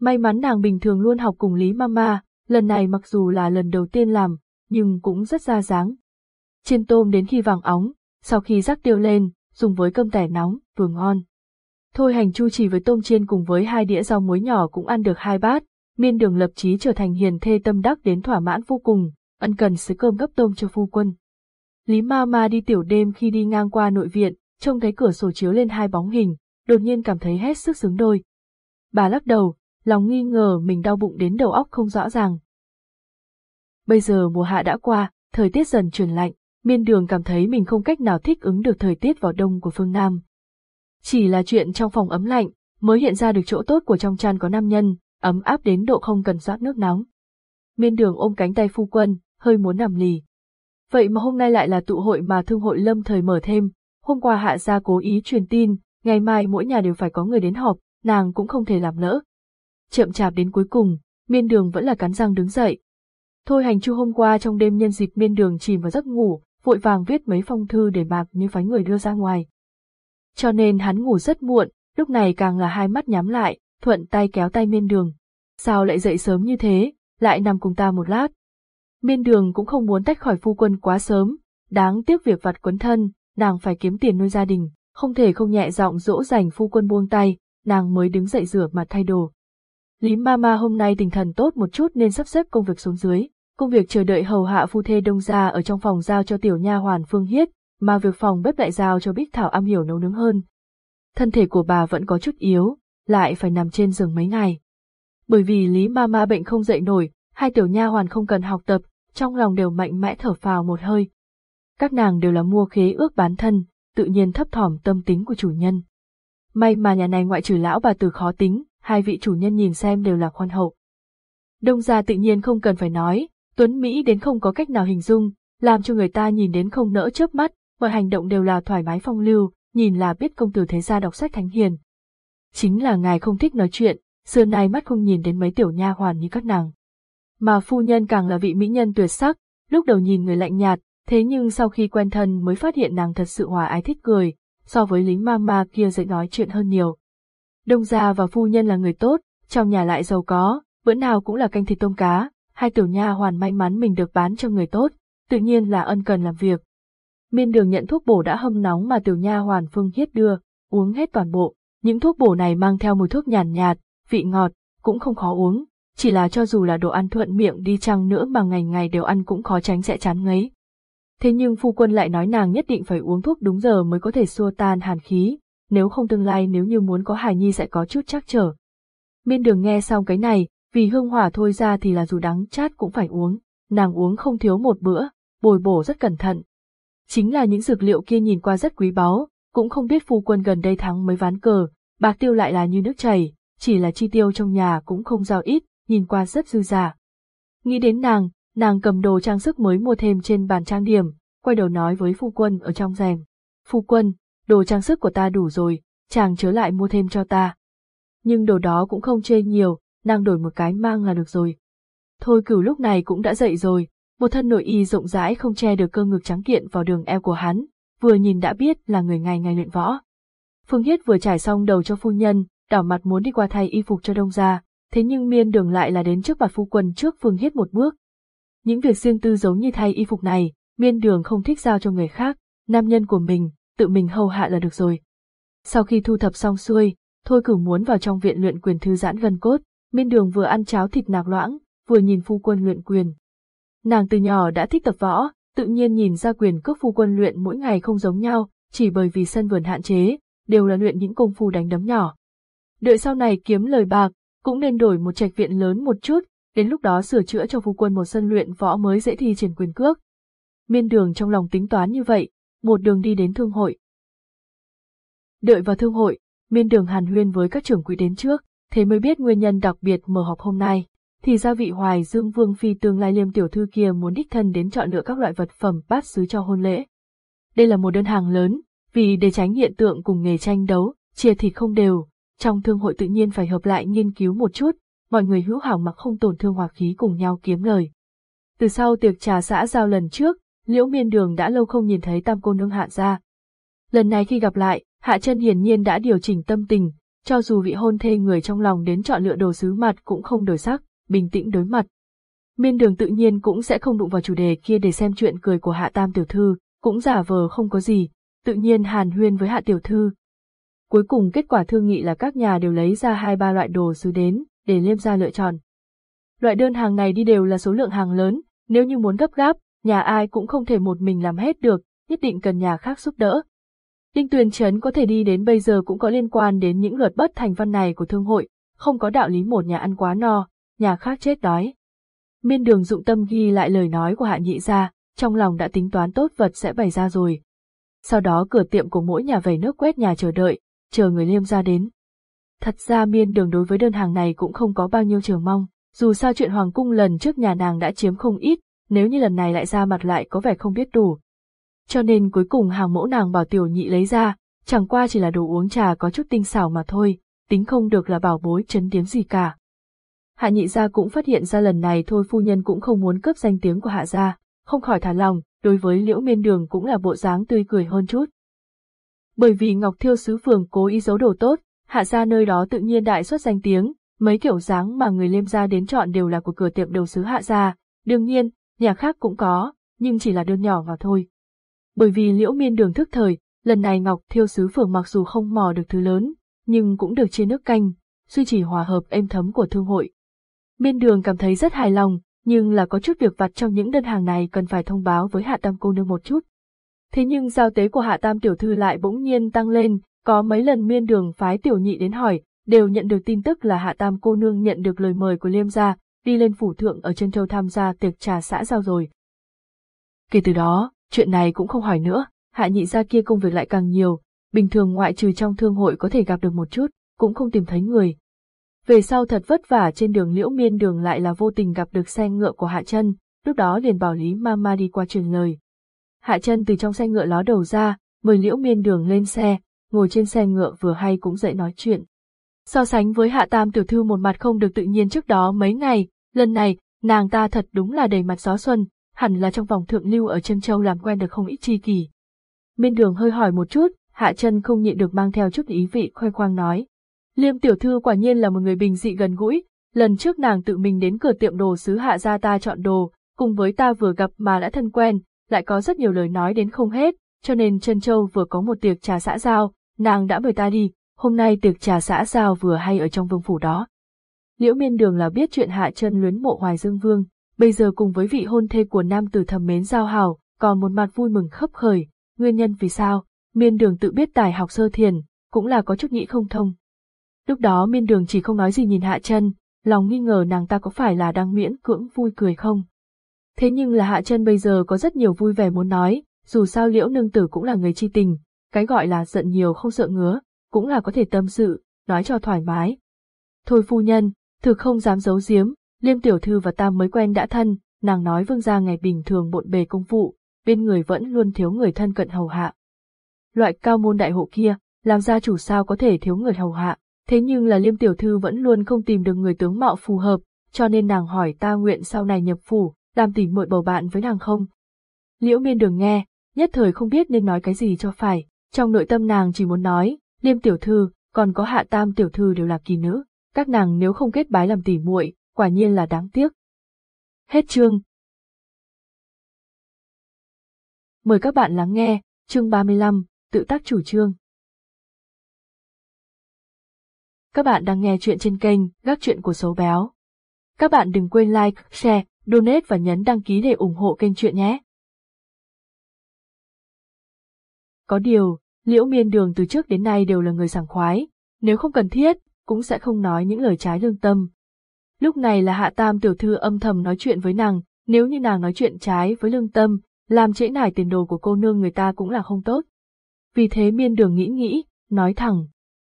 May mắn nàng bình thường luôn học cùng Lý Mama, lần này mặc dù là lần đầu tiên làm, nhưng cũng rất ra dáng. Chiên tôm đến khi vàng óng, sau khi rắc tiêu lên, dùng với cơm tẻ nóng, vừa ngon. Thôi hành chu chỉ với tôm chiên cùng với hai đĩa rau muối nhỏ cũng ăn được hai bát, Miên đường lập chí trở thành hiền thê tâm đắc đến thỏa mãn vô cùng, ân cần sứ cơm gấp tôm cho phu quân. Lý ma ma đi tiểu đêm khi đi ngang qua nội viện, trông thấy cửa sổ chiếu lên hai bóng hình, đột nhiên cảm thấy hết sức xứng đôi. Bà lắc đầu, lòng nghi ngờ mình đau bụng đến đầu óc không rõ ràng. Bây giờ mùa hạ đã qua, thời tiết dần chuyển lạnh, miên đường cảm thấy mình không cách nào thích ứng được thời tiết vào đông của phương Nam. Chỉ là chuyện trong phòng ấm lạnh, mới hiện ra được chỗ tốt của trong chăn có nam nhân, ấm áp đến độ không cần soát nước nóng. Miên đường ôm cánh tay phu quân, hơi muốn nằm lì. Vậy mà hôm nay lại là tụ hội mà thương hội lâm thời mở thêm, hôm qua hạ gia cố ý truyền tin, ngày mai mỗi nhà đều phải có người đến họp, nàng cũng không thể làm lỡ. Chậm chạp đến cuối cùng, miên đường vẫn là cắn răng đứng dậy. Thôi hành chu hôm qua trong đêm nhân dịp miên đường chìm vào giấc ngủ, vội vàng viết mấy phong thư để bạc như phái người đưa ra ngoài. Cho nên hắn ngủ rất muộn, lúc này càng là hai mắt nhắm lại, thuận tay kéo tay miên đường. Sao lại dậy sớm như thế, lại nằm cùng ta một lát. Miên đường cũng không muốn tách khỏi phu quân quá sớm, đáng tiếc việc vặt quấn thân, nàng phải kiếm tiền nuôi gia đình, không thể không nhẹ giọng dỗ dành phu quân buông tay, nàng mới đứng dậy rửa mặt thay đồ. Lý Mama hôm nay tinh thần tốt một chút nên sắp xếp công việc xuống dưới, công việc chờ đợi hầu hạ phu thê đông gia ở trong phòng giao cho tiểu nha hoàn Phương Hiết, mà việc phòng bếp lại giao cho Bích Thảo am hiểu nấu nướng hơn. Thân thể của bà vẫn có chút yếu, lại phải nằm trên giường mấy ngày. Bởi vì Lý Mama bệnh không dậy nổi, hai tiểu nha hoàn không cần học tập, trong lòng đều mạnh mẽ thở phào một hơi. Các nàng đều là mua khế ước bán thân, tự nhiên thấp thỏm tâm tính của chủ nhân. May mà nhà này ngoại trừ lão bà tử khó tính, hai vị chủ nhân nhìn xem đều là khoan hậu. Đông gia tự nhiên không cần phải nói, Tuấn Mỹ đến không có cách nào hình dung, làm cho người ta nhìn đến không nỡ chớp mắt, mọi hành động đều là thoải mái phong lưu, nhìn là biết công tử thế gia đọc sách thánh hiền. Chính là ngài không thích nói chuyện, xưa nay mắt không nhìn đến mấy tiểu nha hoàn như các nàng. Mà phu nhân càng là vị mỹ nhân tuyệt sắc, lúc đầu nhìn người lạnh nhạt, thế nhưng sau khi quen thân mới phát hiện nàng thật sự hòa ái thích cười, so với lính ma ma kia dễ nói chuyện hơn nhiều. Đông gia và phu nhân là người tốt, trong nhà lại giàu có, bữa nào cũng là canh thịt tôm cá, hai tiểu nha hoàn may mắn mình được bán cho người tốt, tự nhiên là ân cần làm việc. Miên đường nhận thuốc bổ đã hâm nóng mà tiểu nha hoàn Phương Hiết đưa, uống hết toàn bộ, những thuốc bổ này mang theo mùi thuốc nhàn nhạt, vị ngọt, cũng không khó uống, chỉ là cho dù là đồ ăn thuận miệng đi chăng nữa mà ngày ngày đều ăn cũng khó tránh sẽ chán ngấy. Thế nhưng phu quân lại nói nàng nhất định phải uống thuốc đúng giờ mới có thể xua tan hàn khí, nếu không tương lai nếu như muốn có hài nhi sẽ có chút chắc trở. Miên đường nghe xong cái này, vì hương hỏa thôi ra thì là dù đắng chát cũng phải uống, nàng uống không thiếu một bữa, bồi bổ rất cẩn thận. Chính là những dược liệu kia nhìn qua rất quý báu, cũng không biết phu quân gần đây thắng mấy ván cờ, bạc tiêu lại là như nước chảy, chỉ là chi tiêu trong nhà cũng không giao ít, nhìn qua rất dư giả. Nghĩ đến nàng, nàng cầm đồ trang sức mới mua thêm trên bàn trang điểm, quay đầu nói với phu quân ở trong rèm. Phu quân, đồ trang sức của ta đủ rồi, chàng chớ lại mua thêm cho ta. Nhưng đồ đó cũng không chê nhiều, nàng đổi một cái mang là được rồi. Thôi cửu lúc này cũng đã dậy rồi, một thân nội y rộng rãi không che được cơ ngực trắng kiện vào đường eo của hắn, vừa nhìn đã biết là người ngày ngày luyện võ. Phương Hiết vừa trải xong đầu cho phu nhân, đỏ mặt muốn đi qua thay y phục cho đông gia, thế nhưng miên đường lại là đến trước mặt phu quân trước Phương Hiết một bước. Những việc riêng tư giống như thay y phục này, miên đường không thích giao cho người khác, nam nhân của mình, tự mình hầu hạ là được rồi. Sau khi thu thập xong xuôi, Thôi cử muốn vào trong viện luyện quyền thư giãn gân cốt, miên đường vừa ăn cháo thịt nạc loãng, vừa nhìn phu quân luyện quyền. Nàng từ nhỏ đã thích tập võ, tự nhiên nhìn ra quyền cước phu quân luyện mỗi ngày không giống nhau, chỉ bởi vì sân vườn hạn chế, đều là luyện những công phu đánh đấm nhỏ. Đợi sau này kiếm lời bạc, cũng nên đổi một trạch viện lớn một chút, đến lúc đó sửa chữa cho phu quân một sân luyện võ mới dễ thi triển quyền cước. Miên đường trong lòng tính toán như vậy, một đường đi đến thương hội. Đợi vào thương hội, miên đường hàn huyên với các trưởng quỹ đến trước, thế mới biết nguyên nhân đặc biệt mở họp hôm nay. Thì ra vị hoài dương vương phi tương lai liêm tiểu thư kia muốn đích thân đến chọn lựa các loại vật phẩm bát sứ cho hôn lễ. Đây là một đơn hàng lớn, vì để tránh hiện tượng cùng nghề tranh đấu, chia thịt không đều, trong thương hội tự nhiên phải hợp lại nghiên cứu một chút, mọi người hữu hảo mà không tổn thương hòa khí cùng nhau kiếm lời. Từ sau tiệc trà xã giao lần trước, liễu miên đường đã lâu không nhìn thấy tam cô nương hạ ra. Lần này khi gặp lại, hạ chân hiển nhiên đã điều chỉnh tâm tình, cho dù vị hôn thê người trong lòng đến chọn lựa đồ sứ mặt cũng không đổi sắc, bình tĩnh đối mặt. Miên đường tự nhiên cũng sẽ không đụng vào chủ đề kia để xem chuyện cười của hạ tam tiểu thư, cũng giả vờ không có gì, tự nhiên hàn huyên với hạ tiểu thư. Cuối cùng kết quả thương nghị là các nhà đều lấy ra hai ba loại đồ sứ đến, để liêm gia lựa chọn. Loại đơn hàng này đi đều là số lượng hàng lớn, nếu như muốn gấp gáp, nhà ai cũng không thể một mình làm hết được, nhất định cần nhà khác giúp đỡ. Đinh Tuyền Trấn có thể đi đến bây giờ cũng có liên quan đến những luật bất thành văn này của thương hội, không có đạo lý một nhà ăn quá no, nhà khác chết đói. Miên đường dụng tâm ghi lại lời nói của hạ nhị ra, trong lòng đã tính toán tốt vật sẽ bày ra rồi. Sau đó cửa tiệm của mỗi nhà vẩy nước quét nhà chờ đợi, chờ người liêm ra đến. Thật ra miên đường đối với đơn hàng này cũng không có bao nhiêu chờ mong, dù sao chuyện hoàng cung lần trước nhà nàng đã chiếm không ít, nếu như lần này lại ra mặt lại có vẻ không biết đủ. Cho nên cuối cùng hàng mẫu nàng bảo tiểu nhị lấy ra, chẳng qua chỉ là đồ uống trà có chút tinh xảo mà thôi, tính không được là bảo bối chấn điếm gì cả. Hạ nhị gia cũng phát hiện ra lần này thôi phu nhân cũng không muốn cướp danh tiếng của hạ gia, không khỏi thả lòng, đối với liễu miên đường cũng là bộ dáng tươi cười hơn chút. Bởi vì Ngọc Thiêu Sứ Phường cố ý giấu đồ tốt, hạ gia nơi đó tự nhiên đại xuất danh tiếng, mấy kiểu dáng mà người liêm gia đến chọn đều là của cửa tiệm đầu sứ hạ gia, đương nhiên, nhà khác cũng có, nhưng chỉ là đơn nhỏ mà thôi. Bởi vì liễu miên đường thức thời, lần này Ngọc Thiêu Sứ Phường mặc dù không mò được thứ lớn, nhưng cũng được chia nước canh, duy trì hòa hợp êm thấm của thương hội. Miên đường cảm thấy rất hài lòng, nhưng là có chút việc vặt trong những đơn hàng này cần phải thông báo với Hạ Tam cô nương một chút. Thế nhưng giao tế của Hạ Tam tiểu thư lại bỗng nhiên tăng lên, có mấy lần miên đường phái tiểu nhị đến hỏi, đều nhận được tin tức là Hạ Tam cô nương nhận được lời mời của Liêm gia, đi lên phủ thượng ở chân châu tham gia tiệc trà xã giao rồi. Kể từ đó, chuyện này cũng không hỏi nữa, Hạ nhị gia kia công việc lại càng nhiều, bình thường ngoại trừ trong thương hội có thể gặp được một chút, cũng không tìm thấy người, về sau thật vất vả trên đường liễu miên đường lại là vô tình gặp được xe ngựa của Hạ chân, lúc đó liền bảo Lý Mama đi qua truyền lời. Hạ chân từ trong xe ngựa ló đầu ra, mời liễu miên đường lên xe, ngồi trên xe ngựa vừa hay cũng dậy nói chuyện. So sánh với hạ tam tiểu thư một mặt không được tự nhiên trước đó mấy ngày, lần này, nàng ta thật đúng là đầy mặt gió xuân, hẳn là trong vòng thượng lưu ở chân châu làm quen được không ít chi kỳ. Miên đường hơi hỏi một chút, hạ chân không nhịn được mang theo chút ý vị khoe khoang nói. Liêm tiểu thư quả nhiên là một người bình dị gần gũi, lần trước nàng tự mình đến cửa tiệm đồ sứ hạ gia ta chọn đồ, cùng với ta vừa gặp mà đã thân quen, lại có rất nhiều lời nói đến không hết, cho nên Trân Châu vừa có một tiệc trà xã giao, nàng đã mời ta đi, hôm nay tiệc trà xã giao vừa hay ở trong vương phủ đó. Liễu miên đường là biết chuyện hạ chân luyến mộ hoài dương vương, bây giờ cùng với vị hôn thê của nam tử thầm mến giao hào, còn một mặt vui mừng khấp khởi, nguyên nhân vì sao, miên đường tự biết tài học sơ thiền, cũng là có chút nghĩ không thông, Lúc đó miên đường chỉ không nói gì nhìn hạ chân, lòng nghi ngờ nàng ta có phải là đang miễn cưỡng vui cười không. Thế nhưng là hạ chân bây giờ có rất nhiều vui vẻ muốn nói, dù sao liễu nương tử cũng là người chi tình, cái gọi là giận nhiều không sợ ngứa, cũng là có thể tâm sự, nói cho thoải mái. Thôi phu nhân, thực không dám giấu giếm, liêm tiểu thư và ta mới quen đã thân, nàng nói vương gia ngày bình thường bộn bề công vụ, bên người vẫn luôn thiếu người thân cận hầu hạ. Loại cao môn đại hộ kia, làm gia chủ sao có thể thiếu người hầu hạ, thế nhưng là liêm tiểu thư vẫn luôn không tìm được người tướng mạo phù hợp, cho nên nàng hỏi ta nguyện sau này nhập phủ, làm tỉ muội bầu bạn với nàng không. Liễu miên đường nghe, nhất thời không biết nên nói cái gì cho phải, trong nội tâm nàng chỉ muốn nói, liêm tiểu thư, còn có hạ tam tiểu thư đều là kỳ nữ, các nàng nếu không kết bái làm tỉ muội, quả nhiên là đáng tiếc. Hết chương. Mời các bạn lắng nghe, chương 35, tự tác chủ trương. Các bạn đang nghe chuyện trên kênh Gác Chuyện của Xấu Béo. Các bạn đừng quên like, share, donate và nhấn đăng ký để ủng hộ kênh chuyện nhé. Có điều, Liễu Miên Đường từ trước đến nay đều là người sảng khoái, nếu không cần thiết, cũng sẽ không nói những lời trái lương tâm. Lúc này là Hạ Tam tiểu thư âm thầm nói chuyện với nàng, nếu như nàng nói chuyện trái với lương tâm, làm trễ nải tiền đồ của cô nương người ta cũng là không tốt. Vì thế Miên Đường nghĩ nghĩ, nói thẳng,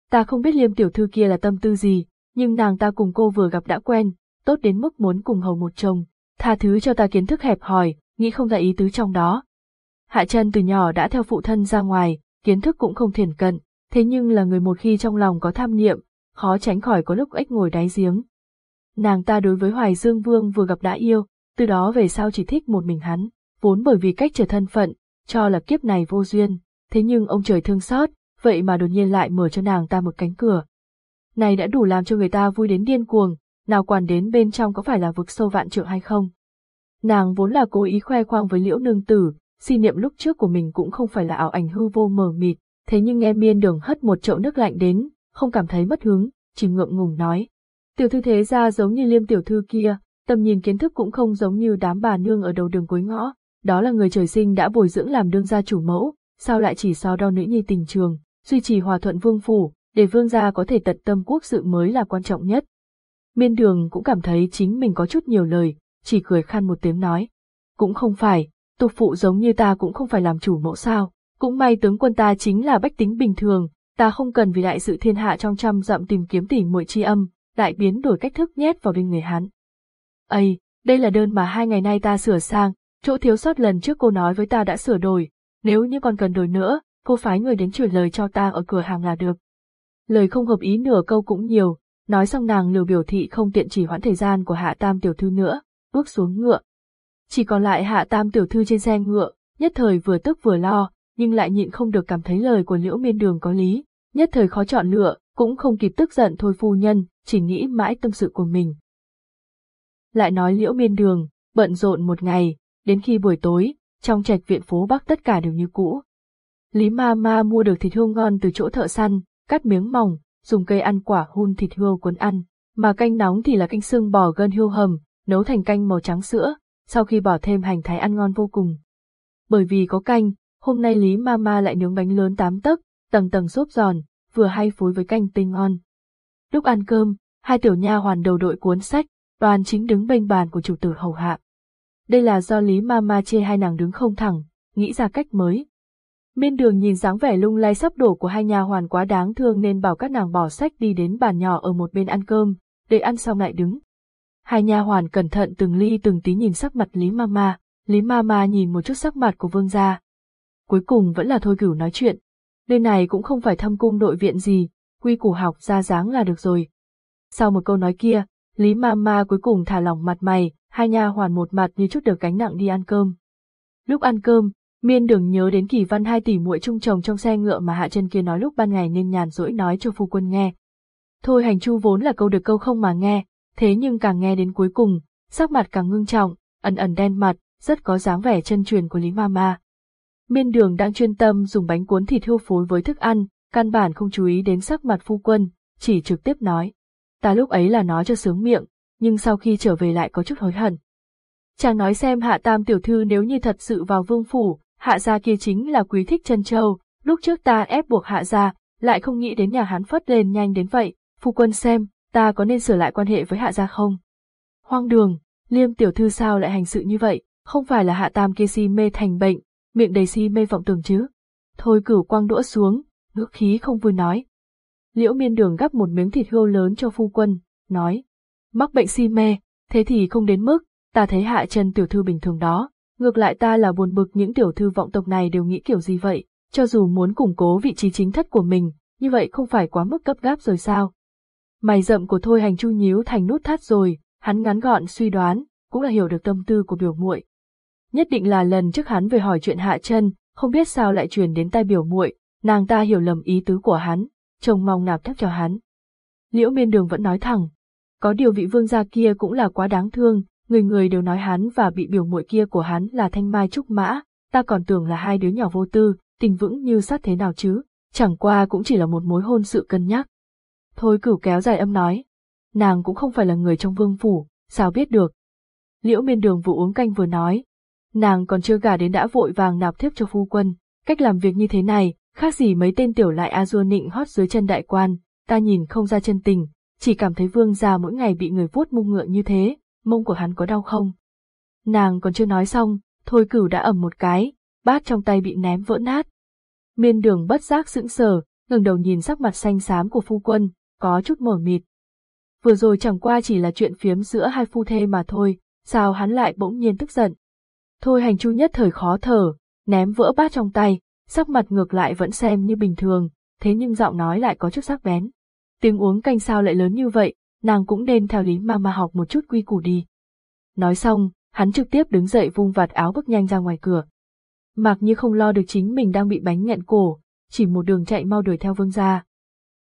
Ta không biết liêm tiểu thư kia là tâm tư gì, nhưng nàng ta cùng cô vừa gặp đã quen, tốt đến mức muốn cùng hầu một chồng, tha thứ cho ta kiến thức hẹp hòi, nghĩ không ra ý tứ trong đó. Hạ chân từ nhỏ đã theo phụ thân ra ngoài, kiến thức cũng không thiển cận, thế nhưng là người một khi trong lòng có tham niệm, khó tránh khỏi có lúc ếch ngồi đáy giếng. Nàng ta đối với Hoài Dương Vương vừa gặp đã yêu, từ đó về sau chỉ thích một mình hắn, vốn bởi vì cách trở thân phận, cho là kiếp này vô duyên, thế nhưng ông trời thương xót, vậy mà đột nhiên lại mở cho nàng ta một cánh cửa. Này đã đủ làm cho người ta vui đến điên cuồng, nào quản đến bên trong có phải là vực sâu vạn trượng hay không. Nàng vốn là cố ý khoe khoang với liễu nương tử, si niệm lúc trước của mình cũng không phải là ảo ảnh hư vô mờ mịt, thế nhưng nghe miên đường hất một chậu nước lạnh đến, không cảm thấy mất hứng, chỉ ngượng ngùng nói. Tiểu thư thế ra giống như liêm tiểu thư kia, tầm nhìn kiến thức cũng không giống như đám bà nương ở đầu đường cuối ngõ, đó là người trời sinh đã bồi dưỡng làm đương gia chủ mẫu, sao lại chỉ so đo nữ nhi tình trường, duy trì hòa thuận vương phủ, để vương gia có thể tận tâm quốc sự mới là quan trọng nhất. Miên đường cũng cảm thấy chính mình có chút nhiều lời, chỉ cười khăn một tiếng nói. Cũng không phải, tục phụ giống như ta cũng không phải làm chủ mẫu sao, cũng may tướng quân ta chính là bách tính bình thường, ta không cần vì đại sự thiên hạ trong trăm dặm tìm kiếm tỉ muội chi âm, đại biến đổi cách thức nhét vào bên người hắn. Ây, đây là đơn mà hai ngày nay ta sửa sang, chỗ thiếu sót lần trước cô nói với ta đã sửa đổi, nếu như còn cần đổi nữa, cô phái người đến chuyển lời cho ta ở cửa hàng là được. Lời không hợp ý nửa câu cũng nhiều, nói xong nàng liều biểu thị không tiện chỉ hoãn thời gian của hạ tam tiểu thư nữa, bước xuống ngựa. Chỉ còn lại hạ tam tiểu thư trên xe ngựa, nhất thời vừa tức vừa lo, nhưng lại nhịn không được cảm thấy lời của liễu miên đường có lý, nhất thời khó chọn lựa, cũng không kịp tức giận thôi phu nhân, chỉ nghĩ mãi tâm sự của mình. Lại nói liễu miên đường, bận rộn một ngày, đến khi buổi tối, trong trạch viện phố Bắc tất cả đều như cũ. Lý ma ma mua được thịt hương ngon từ chỗ thợ săn, cắt miếng mỏng, dùng cây ăn quả hun thịt hươu cuốn ăn, mà canh nóng thì là canh xương bò gân hươu hầm, nấu thành canh màu trắng sữa, sau khi bỏ thêm hành thái ăn ngon vô cùng. Bởi vì có canh, hôm nay Lý Mama lại nướng bánh lớn tám tấc, tầng tầng xốp giòn, vừa hay phối với canh tinh ngon. Lúc ăn cơm, hai tiểu nha hoàn đầu đội cuốn sách, đoàn chính đứng bên bàn của chủ tử hầu hạ. Đây là do Lý Mama chê hai nàng đứng không thẳng, nghĩ ra cách mới. Miên đường nhìn dáng vẻ lung lay sắp đổ của hai nhà hoàn quá đáng thương nên bảo các nàng bỏ sách đi đến bàn nhỏ ở một bên ăn cơm, để ăn xong lại đứng. Hai nhà hoàn cẩn thận từng ly từng tí nhìn sắc mặt Lý Mama, Lý Mama nhìn một chút sắc mặt của vương gia. Cuối cùng vẫn là thôi cửu nói chuyện. Nơi này cũng không phải thâm cung đội viện gì, quy củ học ra dáng là được rồi. Sau một câu nói kia, Lý Mama cuối cùng thả lỏng mặt mày, hai nhà hoàn một mặt như chút được gánh nặng đi ăn cơm. Lúc ăn cơm, Miên đường nhớ đến kỳ văn hai tỷ muội chung chồng trong xe ngựa mà hạ chân kia nói lúc ban ngày nên nhàn rỗi nói cho phu quân nghe. Thôi hành chu vốn là câu được câu không mà nghe, thế nhưng càng nghe đến cuối cùng, sắc mặt càng ngưng trọng, ẩn ẩn đen mặt, rất có dáng vẻ chân truyền của Lý Mama. Miên đường đang chuyên tâm dùng bánh cuốn thịt hưu phối với thức ăn, căn bản không chú ý đến sắc mặt phu quân, chỉ trực tiếp nói. Ta lúc ấy là nói cho sướng miệng, nhưng sau khi trở về lại có chút hối hận. Chàng nói xem hạ tam tiểu thư nếu như thật sự vào vương phủ, hạ gia kia chính là quý thích chân châu, lúc trước ta ép buộc hạ gia, lại không nghĩ đến nhà hắn phất lên nhanh đến vậy, phu quân xem, ta có nên sửa lại quan hệ với hạ gia không? Hoang đường, liêm tiểu thư sao lại hành sự như vậy, không phải là hạ tam kia si mê thành bệnh, miệng đầy si mê vọng tưởng chứ. Thôi cửu quang đũa xuống, ngữ khí không vui nói. Liễu miên đường gắp một miếng thịt hươu lớn cho phu quân, nói. Mắc bệnh si mê, thế thì không đến mức, ta thấy hạ chân tiểu thư bình thường đó, ngược lại ta là buồn bực những tiểu thư vọng tộc này đều nghĩ kiểu gì vậy, cho dù muốn củng cố vị trí chính thất của mình, như vậy không phải quá mức cấp gáp rồi sao. Mày rậm của Thôi Hành Chu nhíu thành nút thắt rồi, hắn ngắn gọn suy đoán, cũng là hiểu được tâm tư của biểu muội. Nhất định là lần trước hắn về hỏi chuyện hạ chân, không biết sao lại truyền đến tai biểu muội, nàng ta hiểu lầm ý tứ của hắn, trông mong nạp thép cho hắn. Liễu miên đường vẫn nói thẳng, có điều vị vương gia kia cũng là quá đáng thương, người người đều nói hắn và bị biểu muội kia của hắn là thanh mai trúc mã, ta còn tưởng là hai đứa nhỏ vô tư, tình vững như sát thế nào chứ, chẳng qua cũng chỉ là một mối hôn sự cân nhắc. Thôi cửu kéo dài âm nói, nàng cũng không phải là người trong vương phủ, sao biết được. Liễu miên đường vừa uống canh vừa nói, nàng còn chưa gả đến đã vội vàng nạp thiếp cho phu quân, cách làm việc như thế này, khác gì mấy tên tiểu lại a dua nịnh hót dưới chân đại quan, ta nhìn không ra chân tình, chỉ cảm thấy vương già mỗi ngày bị người vuốt mông ngựa như thế, mông của hắn có đau không? Nàng còn chưa nói xong, thôi cửu đã ẩm một cái, bát trong tay bị ném vỡ nát. Miên đường bất giác sững sờ, ngẩng đầu nhìn sắc mặt xanh xám của phu quân, có chút mờ mịt. Vừa rồi chẳng qua chỉ là chuyện phiếm giữa hai phu thê mà thôi, sao hắn lại bỗng nhiên tức giận. Thôi hành chu nhất thời khó thở, ném vỡ bát trong tay, sắc mặt ngược lại vẫn xem như bình thường, thế nhưng giọng nói lại có chút sắc bén. Tiếng uống canh sao lại lớn như vậy, nàng cũng nên theo lý ma ma học một chút quy củ đi. Nói xong, hắn trực tiếp đứng dậy vung vạt áo bước nhanh ra ngoài cửa. Mạc như không lo được chính mình đang bị bánh nghẹn cổ, chỉ một đường chạy mau đuổi theo vương gia.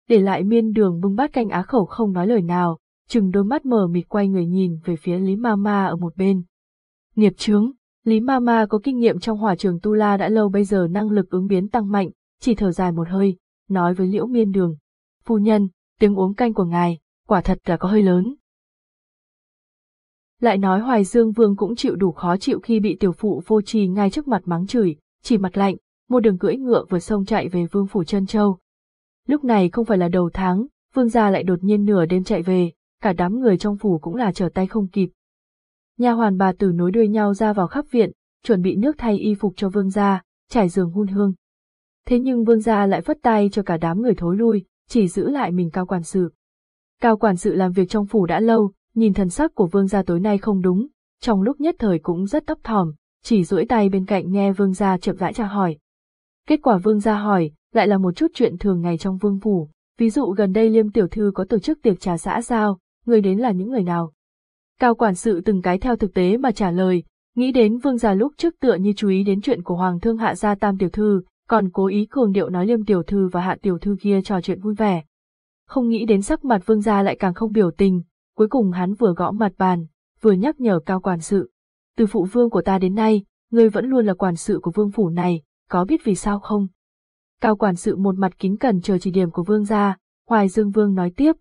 Để lại miên đường bưng bát canh á khẩu không nói lời nào, chừng đôi mắt mờ mịt quay người nhìn về phía Lý Mama ở một bên. Nghiệp chướng, Lý Mama có kinh nghiệm trong hỏa trường Tu La đã lâu bây giờ năng lực ứng biến tăng mạnh, chỉ thở dài một hơi, nói với Liễu Miên Đường. Phu nhân, tiếng uống canh của ngài, quả thật là có hơi lớn. lại nói Hoài Dương Vương cũng chịu đủ khó chịu khi bị tiểu phụ vô trì ngay trước mặt mắng chửi, chỉ mặt lạnh, một đường cưỡi ngựa vừa sông chạy về Vương phủ chân châu. Lúc này không phải là đầu tháng, Vương gia lại đột nhiên nửa đêm chạy về, cả đám người trong phủ cũng là trở tay không kịp. Nhà hoàn bà tử nối đuôi nhau ra vào khắp viện, chuẩn bị nước thay y phục cho Vương gia, trải giường hun hương. Thế nhưng Vương gia lại phất tay cho cả đám người thối lui, chỉ giữ lại mình cao quản sự. Cao quản sự làm việc trong phủ đã lâu, nhìn thần sắc của vương gia tối nay không đúng, trong lúc nhất thời cũng rất tóc thỏm, chỉ duỗi tay bên cạnh nghe vương gia chậm rãi tra hỏi. Kết quả vương gia hỏi, lại là một chút chuyện thường ngày trong vương phủ, ví dụ gần đây liêm tiểu thư có tổ chức tiệc trà xã giao, người đến là những người nào. Cao quản sự từng cái theo thực tế mà trả lời, nghĩ đến vương gia lúc trước tựa như chú ý đến chuyện của hoàng thương hạ gia tam tiểu thư, còn cố ý cường điệu nói liêm tiểu thư và hạ tiểu thư kia trò chuyện vui vẻ. Không nghĩ đến sắc mặt vương gia lại càng không biểu tình, cuối cùng hắn vừa gõ mặt bàn, vừa nhắc nhở cao quản sự. Từ phụ vương của ta đến nay, ngươi vẫn luôn là quản sự của vương phủ này, có biết vì sao không? Cao quản sự một mặt kính cẩn chờ chỉ điểm của vương gia, Hoài Dương Vương nói tiếp.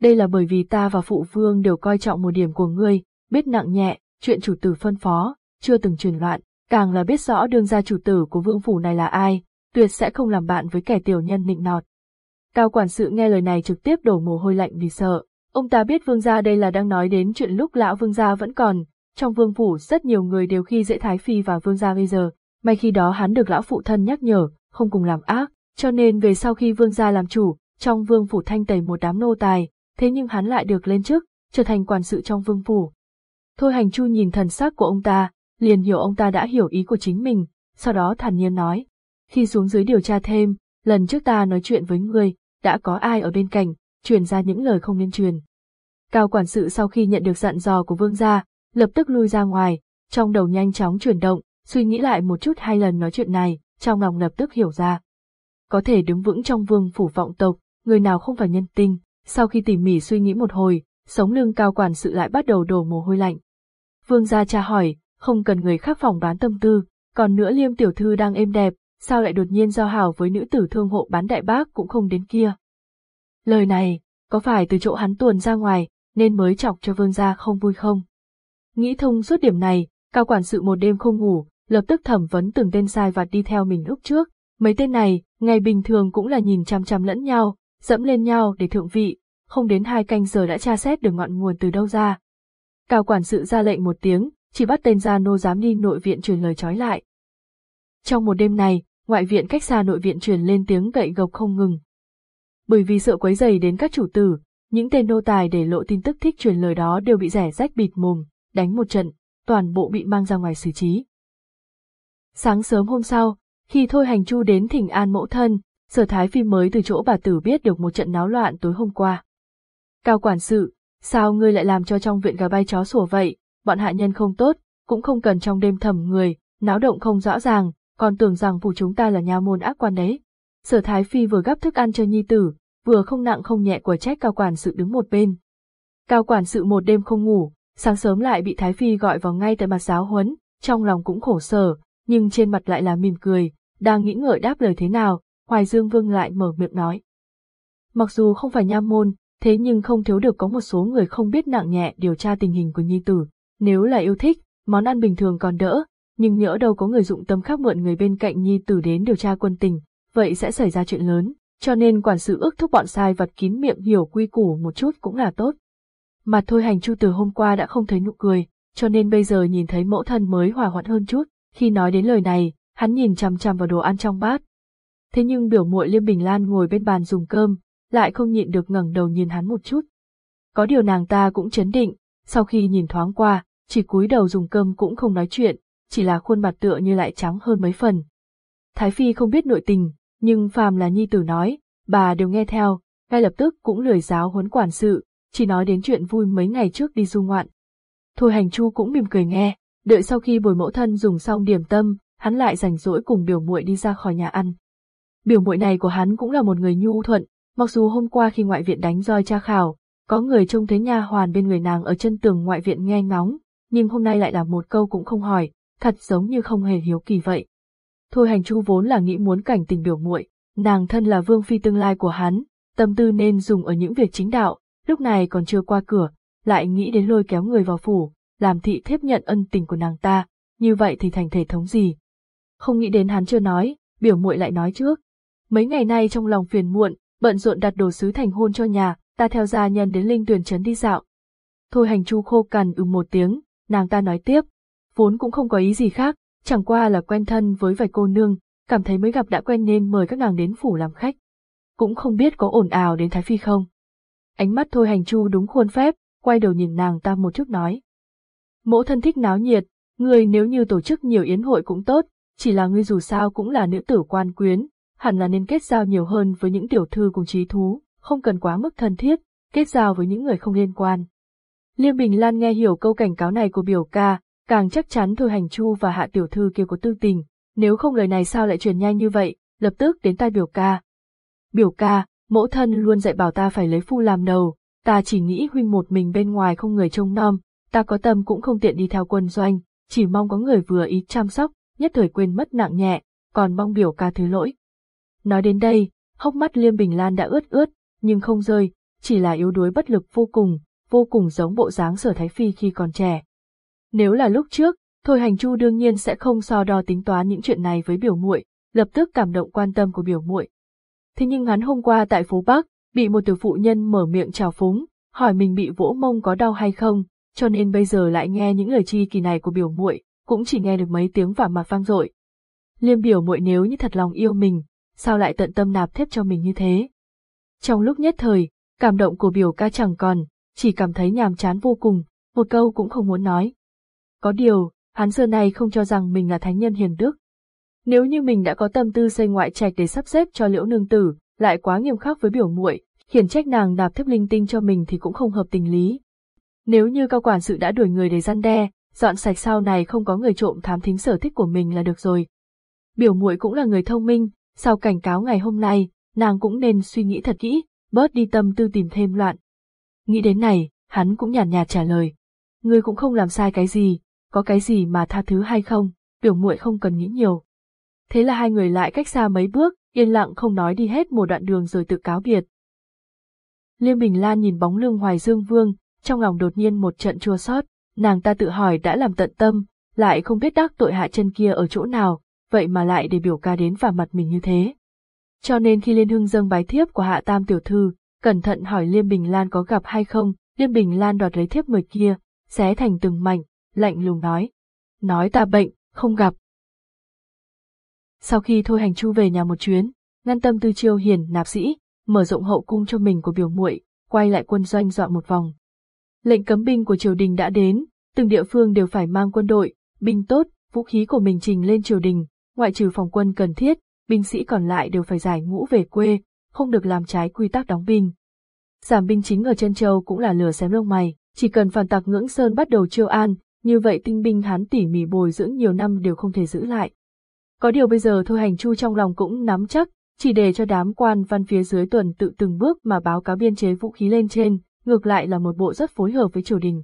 Đây là bởi vì ta và phụ vương đều coi trọng một điểm của ngươi, biết nặng nhẹ, chuyện chủ tử phân phó, chưa từng truyền loạn, càng là biết rõ đương gia chủ tử của vương phủ này là ai, tuyệt sẽ không làm bạn với kẻ tiểu nhân nịnh nọt. Cao quản sự nghe lời này trực tiếp đổ mồ hôi lạnh vì sợ, Ông ta biết vương gia đây là đang nói đến chuyện lúc lão vương gia vẫn còn, trong vương phủ rất nhiều người đều khi dễ Thái Phi và vương gia bây giờ, may khi đó hắn được lão phụ thân nhắc nhở, không cùng làm ác, cho nên về sau khi vương gia làm chủ, trong vương phủ thanh tẩy một đám nô tài, thế nhưng hắn lại được lên chức, trở thành quản sự trong vương phủ. Thôi hành chu nhìn thần sắc của ông ta, liền hiểu ông ta đã hiểu ý của chính mình, sau đó thản nhiên nói. Khi xuống dưới điều tra thêm, lần trước ta nói chuyện với ngươi, đã có ai ở bên cạnh, truyền ra những lời không nên truyền. Cao quản sự sau khi nhận được dặn dò của vương gia, lập tức lui ra ngoài, trong đầu nhanh chóng chuyển động, suy nghĩ lại một chút hai lần nói chuyện này, trong lòng lập tức hiểu ra. Có thể đứng vững trong vương phủ vọng tộc, người nào không phải nhân tinh, sau khi tỉ mỉ suy nghĩ một hồi, sống lưng cao quản sự lại bắt đầu đổ mồ hôi lạnh. Vương gia tra hỏi, không cần người khác phòng đoán tâm tư, còn nữa liêm tiểu thư đang êm đẹp, sao lại đột nhiên giao hảo với nữ tử thương hộ bán đại bác cũng không đến kia. Lời này, có phải từ chỗ hắn tuồn ra ngoài, nên mới chọc cho vương gia không vui không? Nghĩ thông suốt điểm này, cao quản sự một đêm không ngủ, lập tức thẩm vấn từng tên sai vặt đi theo mình lúc trước. Mấy tên này, ngày bình thường cũng là nhìn chăm chăm lẫn nhau, dẫm lên nhau để thượng vị, không đến hai canh giờ đã tra xét được ngọn nguồn từ đâu ra. Cao quản sự ra lệnh một tiếng, chỉ bắt tên gia nô dám đi nội viện truyền lời trói lại. Trong một đêm này, ngoại viện cách xa nội viện truyền lên tiếng gậy gộc không ngừng, bởi vì sợ quấy dày đến các chủ tử, những tên nô tài để lộ tin tức thích truyền lời đó đều bị rẻ rách bịt mồm, đánh một trận, toàn bộ bị mang ra ngoài xử trí. Sáng sớm hôm sau, khi Thôi Hành Chu đến thỉnh an mẫu thân, Sở Thái Phi mới từ chỗ bà tử biết được một trận náo loạn tối hôm qua. Cao quản sự, sao ngươi lại làm cho trong viện gà bay chó sủa vậy, bọn hạ nhân không tốt, cũng không cần trong đêm thầm người, náo động không rõ ràng, còn tưởng rằng phủ chúng ta là nha môn ác quan đấy. Sở Thái Phi vừa gắp thức ăn cho nhi tử, vừa không nặng không nhẹ của trách cao quản sự đứng một bên. Cao quản sự một đêm không ngủ, sáng sớm lại bị Thái Phi gọi vào ngay tại mặt giáo huấn, trong lòng cũng khổ sở, nhưng trên mặt lại là mỉm cười, đang nghĩ ngợi đáp lời thế nào, Hoài Dương Vương lại mở miệng nói. Mặc dù không phải nha môn, thế nhưng không thiếu được có một số người không biết nặng nhẹ điều tra tình hình của nhi tử, nếu là yêu thích, món ăn bình thường còn đỡ, nhưng nhỡ đâu có người dụng tâm khác mượn người bên cạnh nhi tử đến điều tra quân tình, vậy sẽ xảy ra chuyện lớn, cho nên quản sự ước thúc bọn sai vật kín miệng hiểu quy củ một chút cũng là tốt. Mặt thôi hành chu từ hôm qua đã không thấy nụ cười, cho nên bây giờ nhìn thấy mẫu thân mới hòa hoãn hơn chút, khi nói đến lời này, hắn nhìn chằm chằm vào đồ ăn trong bát. Thế nhưng biểu muội Liêm Bình Lan ngồi bên bàn dùng cơm, lại không nhịn được ngẩng đầu nhìn hắn một chút. Có điều nàng ta cũng chấn định, sau khi nhìn thoáng qua, chỉ cúi đầu dùng cơm cũng không nói chuyện, chỉ là khuôn mặt tựa như lại trắng hơn mấy phần. Thái Phi không biết nội tình, nhưng phàm là nhi tử nói, bà đều nghe theo, ngay lập tức cũng lười giáo huấn quản sự, chỉ nói đến chuyện vui mấy ngày trước đi du ngoạn. Thôi hành chu cũng mỉm cười nghe, đợi sau khi bồi mẫu thân dùng xong điểm tâm, hắn lại rảnh rỗi cùng biểu muội đi ra khỏi nhà ăn. Biểu muội này của hắn cũng là một người nhu thuận, mặc dù hôm qua khi ngoại viện đánh roi tra khảo, có người trông thấy nha hoàn bên người nàng ở chân tường ngoại viện nghe ngóng, nhưng hôm nay lại là một câu cũng không hỏi, thật giống như không hề hiếu kỳ vậy. Thôi hành chu vốn là nghĩ muốn cảnh tình biểu muội, nàng thân là vương phi tương lai của hắn, tâm tư nên dùng ở những việc chính đạo, lúc này còn chưa qua cửa, lại nghĩ đến lôi kéo người vào phủ, làm thị thiếp nhận ân tình của nàng ta, như vậy thì thành thể thống gì. Không nghĩ đến hắn chưa nói, biểu muội lại nói trước. Mấy ngày nay trong lòng phiền muộn, bận rộn đặt đồ sứ thành hôn cho nhà, ta theo gia nhân đến linh tuyển trấn đi dạo. Thôi hành chu khô cằn ừ một tiếng, nàng ta nói tiếp, vốn cũng không có ý gì khác, chẳng qua là quen thân với vài cô nương, cảm thấy mới gặp đã quen nên mời các nàng đến phủ làm khách. Cũng không biết có ồn ào đến Thái Phi không. Ánh mắt thôi hành chu đúng khuôn phép, quay đầu nhìn nàng ta một chút nói. Mẫu thân thích náo nhiệt, người nếu như tổ chức nhiều yến hội cũng tốt, chỉ là ngươi dù sao cũng là nữ tử quan quyến, hẳn là nên kết giao nhiều hơn với những tiểu thư cùng trí thú, không cần quá mức thân thiết, kết giao với những người không liên quan. Liêm Bình Lan nghe hiểu câu cảnh cáo này của biểu ca, càng chắc chắn thôi hành chu và hạ tiểu thư kia có tư tình, nếu không lời này sao lại truyền nhanh như vậy, lập tức đến tai biểu ca. Biểu ca, mẫu thân luôn dạy bảo ta phải lấy phu làm đầu, ta chỉ nghĩ huynh một mình bên ngoài không người trông nom, ta có tâm cũng không tiện đi theo quân doanh, chỉ mong có người vừa ý chăm sóc, nhất thời quên mất nặng nhẹ, còn mong biểu ca thứ lỗi. Nói đến đây, hốc mắt Liêm Bình Lan đã ướt ướt, nhưng không rơi, chỉ là yếu đuối bất lực vô cùng, vô cùng giống bộ dáng sở Thái Phi khi còn trẻ. Nếu là lúc trước, Thôi Hành Chu đương nhiên sẽ không so đo tính toán những chuyện này với biểu muội, lập tức cảm động quan tâm của biểu muội. Thế nhưng hắn hôm qua tại phố Bắc, bị một tiểu phụ nhân mở miệng chào phúng, hỏi mình bị vỗ mông có đau hay không, cho nên bây giờ lại nghe những lời chi kỳ này của biểu muội, cũng chỉ nghe được mấy tiếng vả mặt vang dội. Liêm biểu muội nếu như thật lòng yêu mình, sao lại tận tâm nạp thép cho mình như thế? Trong lúc nhất thời, cảm động của biểu ca chẳng còn, chỉ cảm thấy nhàm chán vô cùng, một câu cũng không muốn nói. Có điều, hắn xưa này không cho rằng mình là thánh nhân hiền đức. Nếu như mình đã có tâm tư xây ngoại trạch để sắp xếp cho liễu nương tử, lại quá nghiêm khắc với biểu muội, khiển trách nàng đạp thấp linh tinh cho mình thì cũng không hợp tình lý. Nếu như cao quản sự đã đuổi người để gian đe, dọn sạch sau này không có người trộm thám thính sở thích của mình là được rồi. Biểu muội cũng là người thông minh, sau cảnh cáo ngày hôm nay, nàng cũng nên suy nghĩ thật kỹ, bớt đi tâm tư tìm thêm loạn. Nghĩ đến này, hắn cũng nhàn nhạt trả lời. Ngươi cũng không làm sai cái gì, có cái gì mà tha thứ hay không, biểu muội không cần nghĩ nhiều. Thế là hai người lại cách xa mấy bước, yên lặng không nói đi hết một đoạn đường rồi tự cáo biệt. Liêm Bình Lan nhìn bóng lưng Hoài Dương Vương, trong lòng đột nhiên một trận chua xót, nàng ta tự hỏi đã làm tận tâm, lại không biết đắc tội hạ chân kia ở chỗ nào, vậy mà lại để biểu ca đến vào mặt mình như thế. Cho nên khi Liên Hưng dâng bái thiếp của hạ tam tiểu thư, cẩn thận hỏi Liêm Bình Lan có gặp hay không, Liêm Bình Lan đoạt lấy thiếp mời kia, xé thành từng mảnh, lạnh lùng nói. Nói ta bệnh, không gặp. Sau khi thôi hành chu về nhà một chuyến, ngăn tâm tư chiêu hiền nạp sĩ, mở rộng hậu cung cho mình của biểu muội, quay lại quân doanh dọn một vòng. Lệnh cấm binh của triều đình đã đến, từng địa phương đều phải mang quân đội, binh tốt, vũ khí của mình trình lên triều đình, ngoại trừ phòng quân cần thiết, binh sĩ còn lại đều phải giải ngũ về quê, không được làm trái quy tắc đóng binh. Giảm binh chính ở chân châu cũng là lửa xém lông mày, chỉ cần phản tặc ngưỡng sơn bắt đầu chiêu an, như vậy tinh binh hắn tỉ mỉ bồi dưỡng nhiều năm đều không thể giữ lại. Có điều bây giờ thôi hành chu trong lòng cũng nắm chắc, chỉ để cho đám quan văn phía dưới tuần tự từng bước mà báo cáo biên chế vũ khí lên trên, ngược lại là một bộ rất phối hợp với triều đình.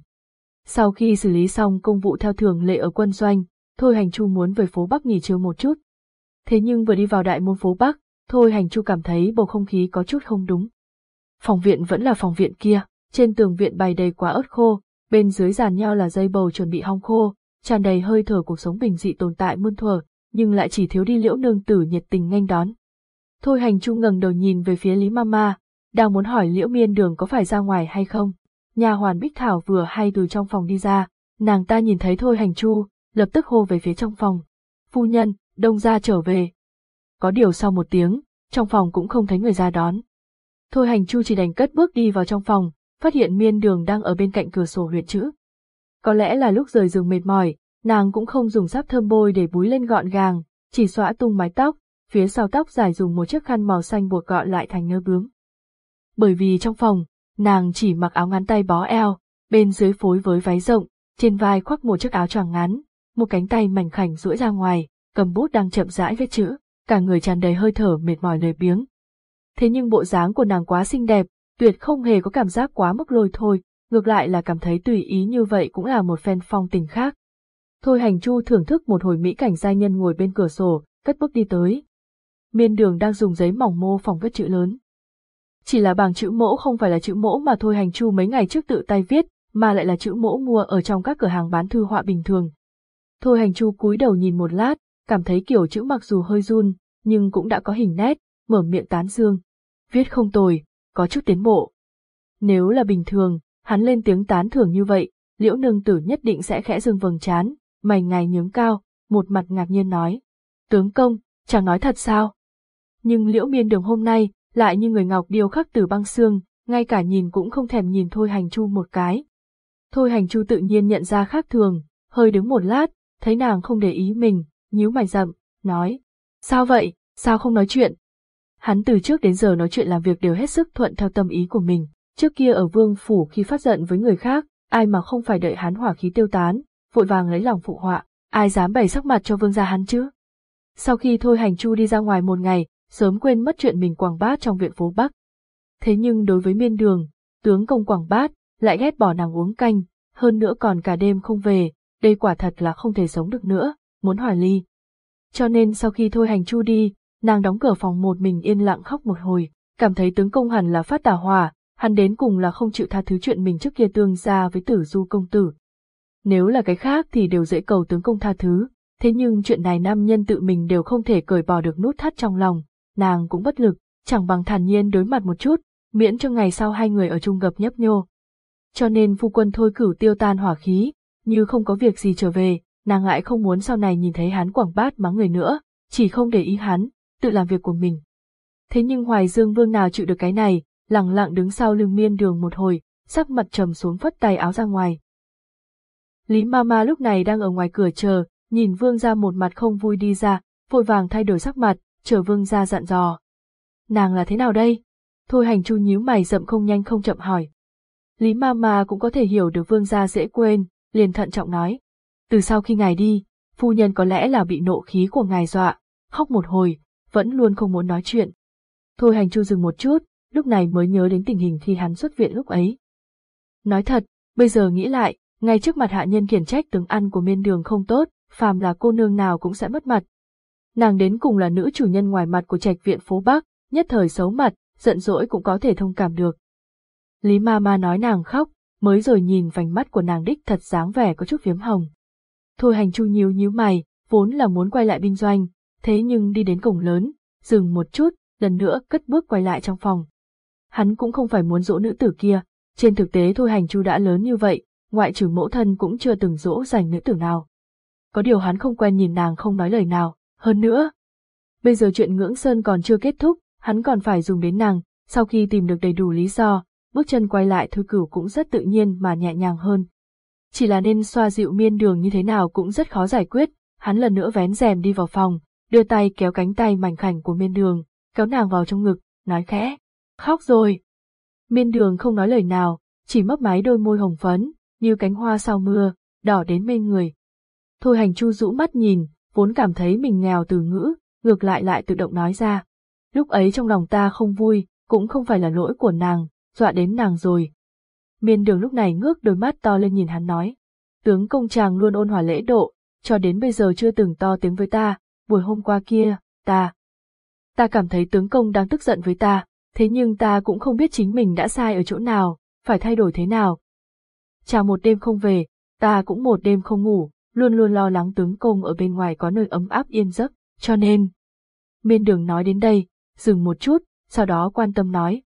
Sau khi xử lý xong công vụ theo thường lệ ở quân doanh, Thôi Hành Chu muốn về phố Bắc nghỉ trưa một chút. Thế nhưng vừa đi vào đại môn phố Bắc, Thôi Hành Chu cảm thấy bầu không khí có chút không đúng. Phòng viện vẫn là phòng viện kia, trên tường viện bày đầy quả ớt khô, bên dưới giàn nhau là dây bầu chuẩn bị hong khô, tràn đầy hơi thở cuộc sống bình dị tồn tại muôn thuở, nhưng lại chỉ thiếu đi liễu nương tử nhiệt tình nghênh đón. Thôi hành chu ngẩng đầu nhìn về phía Lý Mama, đang muốn hỏi liễu miên đường có phải ra ngoài hay không. Nhà hoàn Bích Thảo vừa hay từ trong phòng đi ra, nàng ta nhìn thấy thôi hành chu, lập tức hô về phía trong phòng. Phu nhân, đông gia trở về. Có điều sau một tiếng, trong phòng cũng không thấy người ra đón. Thôi hành chu chỉ đành cất bước đi vào trong phòng, phát hiện miên đường đang ở bên cạnh cửa sổ huyệt chữ. Có lẽ là lúc rời giường mệt mỏi, nàng cũng không dùng sáp thơm bôi để búi lên gọn gàng, chỉ xõa tung mái tóc, phía sau tóc dài dùng một chiếc khăn màu xanh buộc gọn lại thành nơ bướm. Bởi vì trong phòng, nàng chỉ mặc áo ngắn tay bó eo, bên dưới phối với váy rộng, trên vai khoác một chiếc áo choàng ngắn, một cánh tay mảnh khảnh duỗi ra ngoài, cầm bút đang chậm rãi viết chữ, cả người tràn đầy hơi thở mệt mỏi lười biếng. Thế nhưng bộ dáng của nàng quá xinh đẹp, tuyệt không hề có cảm giác quá mức lôi thôi, ngược lại là cảm thấy tùy ý như vậy cũng là một phen phong tình khác. Thôi hành chu thưởng thức một hồi mỹ cảnh giai nhân ngồi bên cửa sổ, cất bước đi tới. Miên đường đang dùng giấy mỏng mô phỏng viết chữ lớn. Chỉ là bảng chữ mẫu không phải là chữ mẫu mà thôi hành chu mấy ngày trước tự tay viết, mà lại là chữ mẫu mua ở trong các cửa hàng bán thư họa bình thường. Thôi hành chu cúi đầu nhìn một lát, cảm thấy kiểu chữ mặc dù hơi run, nhưng cũng đã có hình nét, mở miệng tán dương. Viết không tồi, có chút tiến bộ. Nếu là bình thường, hắn lên tiếng tán thưởng như vậy, liễu nương tử nhất định sẽ khẽ dương vầng trán, mày ngài nhướng cao, một mặt ngạc nhiên nói. Tướng công, chẳng nói thật sao? Nhưng liễu miên đường hôm nay, lại như người ngọc điêu khắc từ băng xương, ngay cả nhìn cũng không thèm nhìn Thôi Hành Chu một cái. Thôi Hành Chu tự nhiên nhận ra khác thường, hơi đứng một lát, thấy nàng không để ý mình, nhíu mày rậm, nói. Sao vậy, sao không nói chuyện? Hắn từ trước đến giờ nói chuyện làm việc đều hết sức thuận theo tâm ý của mình, trước kia ở vương phủ khi phát giận với người khác, ai mà không phải đợi hắn hỏa khí tiêu tán, vội vàng lấy lòng phụ họa, ai dám bày sắc mặt cho vương gia hắn chứ? Sau khi Thôi Hành Chu đi ra ngoài một ngày, sớm quên mất chuyện mình quảng bát trong viện phố Bắc. Thế nhưng đối với miên đường, tướng công quảng bát, lại ghét bỏ nàng uống canh, hơn nữa còn cả đêm không về, đây quả thật là không thể sống được nữa, muốn hỏi ly. Cho nên sau khi thôi hành chu đi, nàng đóng cửa phòng một mình yên lặng khóc một hồi, cảm thấy tướng công hẳn là phát tà hòa, hắn đến cùng là không chịu tha thứ chuyện mình trước kia tương ra với tử du công tử. Nếu là cái khác thì đều dễ cầu tướng công tha thứ, thế nhưng chuyện này nam nhân tự mình đều không thể cởi bỏ được nút thắt trong lòng, nàng cũng bất lực, chẳng bằng thản nhiên đối mặt một chút, miễn cho ngày sau hai người ở chung gặp nhấp nhô. Cho nên phu quân thôi cửu tiêu tan hỏa khí, như không có việc gì trở về, nàng lại không muốn sau này nhìn thấy hắn quảng bát mắng người nữa, chỉ không để ý hắn, tự làm việc của mình. Thế nhưng Hoài Dương Vương nào chịu được cái này, lặng lặng đứng sau lưng miên đường một hồi, sắc mặt trầm xuống phất tay áo ra ngoài. Lý Mama lúc này đang ở ngoài cửa chờ, nhìn Vương ra một mặt không vui đi ra, vội vàng thay đổi sắc mặt, chờ Vương ra dặn dò. Nàng là thế nào đây? Thôi hành chu nhíu mày rậm không nhanh không chậm hỏi. Lý Mama cũng có thể hiểu được Vương gia dễ quên, liền thận trọng nói. Từ sau khi ngài đi, phu nhân có lẽ là bị nộ khí của ngài dọa, khóc một hồi, vẫn luôn không muốn nói chuyện. Thôi hành chu dừng một chút, lúc này mới nhớ đến tình hình khi hắn xuất viện lúc ấy. Nói thật, bây giờ nghĩ lại, ngay trước mặt hạ nhân khiển trách tướng ăn của miên đường không tốt, phàm là cô nương nào cũng sẽ mất mặt. Nàng đến cùng là nữ chủ nhân ngoài mặt của trạch viện phố Bắc, nhất thời xấu mặt, giận dỗi cũng có thể thông cảm được. Lý ma ma nói nàng khóc, mới rồi nhìn vành mắt của nàng đích thật dáng vẻ có chút phiếm hồng. Thôi hành chu nhíu nhíu mày, vốn là muốn quay lại binh doanh, thế nhưng đi đến cổng lớn, dừng một chút, lần nữa cất bước quay lại trong phòng. Hắn cũng không phải muốn dỗ nữ tử kia, trên thực tế thôi hành chu đã lớn như vậy, ngoại trừ mẫu thân cũng chưa từng dỗ dành nữ tử nào. Có điều hắn không quen nhìn nàng không nói lời nào, hơn nữa. Bây giờ chuyện ngưỡng sơn còn chưa kết thúc, hắn còn phải dùng đến nàng, sau khi tìm được đầy đủ lý do, bước chân quay lại thư cửu cũng rất tự nhiên mà nhẹ nhàng hơn. Chỉ là nên xoa dịu miên đường như thế nào cũng rất khó giải quyết, hắn lần nữa vén rèm đi vào phòng, đưa tay kéo cánh tay mảnh khảnh của miên đường, kéo nàng vào trong ngực, nói khẽ, khóc rồi. Miên đường không nói lời nào, chỉ mấp máy đôi môi hồng phấn, như cánh hoa sau mưa, đỏ đến mê người. Thôi hành chu rũ mắt nhìn, vốn cảm thấy mình nghèo từ ngữ, ngược lại lại tự động nói ra. Lúc ấy trong lòng ta không vui, cũng không phải là lỗi của nàng, dọa đến nàng rồi. Miên đường lúc này ngước đôi mắt to lên nhìn hắn nói. Tướng công chàng luôn ôn hòa lễ độ, cho đến bây giờ chưa từng to tiếng với ta, buổi hôm qua kia, ta. Ta cảm thấy tướng công đang tức giận với ta, thế nhưng ta cũng không biết chính mình đã sai ở chỗ nào, phải thay đổi thế nào. Chào một đêm không về, ta cũng một đêm không ngủ, luôn luôn lo lắng tướng công ở bên ngoài có nơi ấm áp yên giấc, cho nên. Miên đường nói đến đây, dừng một chút, sau đó quan tâm nói.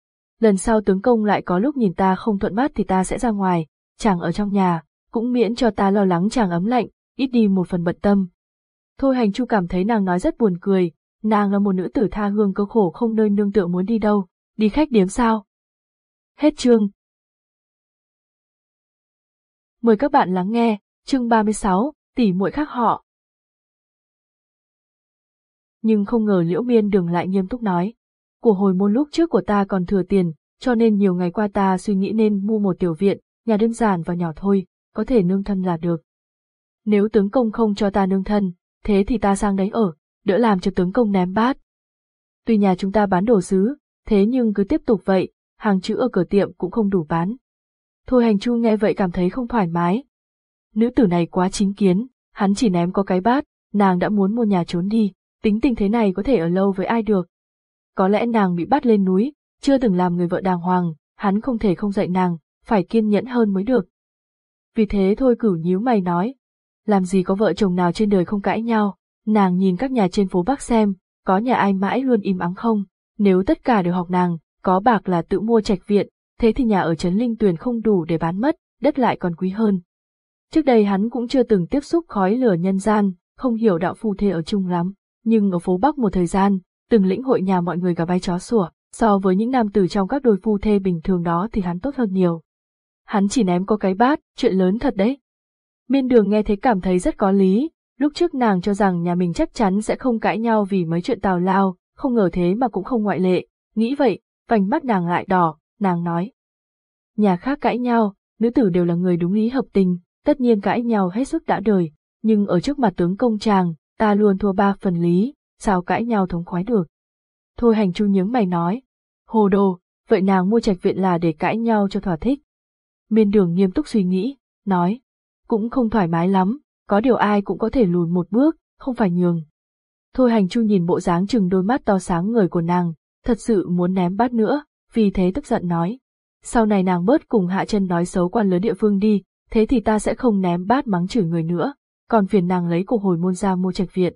Lần sau tướng công lại có lúc nhìn ta không thuận mắt thì ta sẽ ra ngoài, chàng ở trong nhà, cũng miễn cho ta lo lắng chàng ấm lạnh, ít đi một phần bận tâm. Thôi hành chu cảm thấy nàng nói rất buồn cười, nàng là một nữ tử tha hương cơ khổ không nơi nương tựa muốn đi đâu, đi khách điếm sao. Hết chương. Mời các bạn lắng nghe, chương 36, tỷ muội khác họ. Nhưng không ngờ liễu miên đường lại nghiêm túc nói. Của hồi môn lúc trước của ta còn thừa tiền, cho nên nhiều ngày qua ta suy nghĩ nên mua một tiểu viện, nhà đơn giản và nhỏ thôi, có thể nương thân là được. Nếu tướng công không cho ta nương thân, thế thì ta sang đấy ở, đỡ làm cho tướng công ném bát. Tuy nhà chúng ta bán đồ sứ, thế nhưng cứ tiếp tục vậy, hàng chữ ở cửa tiệm cũng không đủ bán. Thôi hành chu nghe vậy cảm thấy không thoải mái. Nữ tử này quá chính kiến, hắn chỉ ném có cái bát, nàng đã muốn mua nhà trốn đi, tính tình thế này có thể ở lâu với ai được. Có lẽ nàng bị bắt lên núi, chưa từng làm người vợ đàng hoàng, hắn không thể không dạy nàng, phải kiên nhẫn hơn mới được. Vì thế thôi cửu nhíu mày nói. Làm gì có vợ chồng nào trên đời không cãi nhau, nàng nhìn các nhà trên phố Bắc xem, có nhà ai mãi luôn im ắng không, nếu tất cả đều học nàng, có bạc là tự mua trạch viện, thế thì nhà ở Trấn Linh Tuyền không đủ để bán mất, đất lại còn quý hơn. Trước đây hắn cũng chưa từng tiếp xúc khói lửa nhân gian, không hiểu đạo phu thê ở chung lắm, nhưng ở phố Bắc một thời gian, từng lĩnh hội nhà mọi người gà bay chó sủa, so với những nam tử trong các đôi phu thê bình thường đó thì hắn tốt hơn nhiều. Hắn chỉ ném có cái bát, chuyện lớn thật đấy. Miên đường nghe thấy cảm thấy rất có lý, lúc trước nàng cho rằng nhà mình chắc chắn sẽ không cãi nhau vì mấy chuyện tào lao, không ngờ thế mà cũng không ngoại lệ, nghĩ vậy, vành mắt nàng lại đỏ, nàng nói. Nhà khác cãi nhau, nữ tử đều là người đúng lý hợp tình, tất nhiên cãi nhau hết sức đã đời, nhưng ở trước mặt tướng công chàng, ta luôn thua ba phần lý, sao cãi nhau thống khoái được. Thôi hành chu nhướng mày nói, hồ đồ, vậy nàng mua trạch viện là để cãi nhau cho thỏa thích. Miên đường nghiêm túc suy nghĩ, nói, cũng không thoải mái lắm, có điều ai cũng có thể lùi một bước, không phải nhường. Thôi hành chu nhìn bộ dáng chừng đôi mắt to sáng người của nàng, thật sự muốn ném bát nữa, vì thế tức giận nói. Sau này nàng bớt cùng hạ chân nói xấu quan lớn địa phương đi, thế thì ta sẽ không ném bát mắng chửi người nữa, còn phiền nàng lấy cổ hồi môn ra mua trạch viện.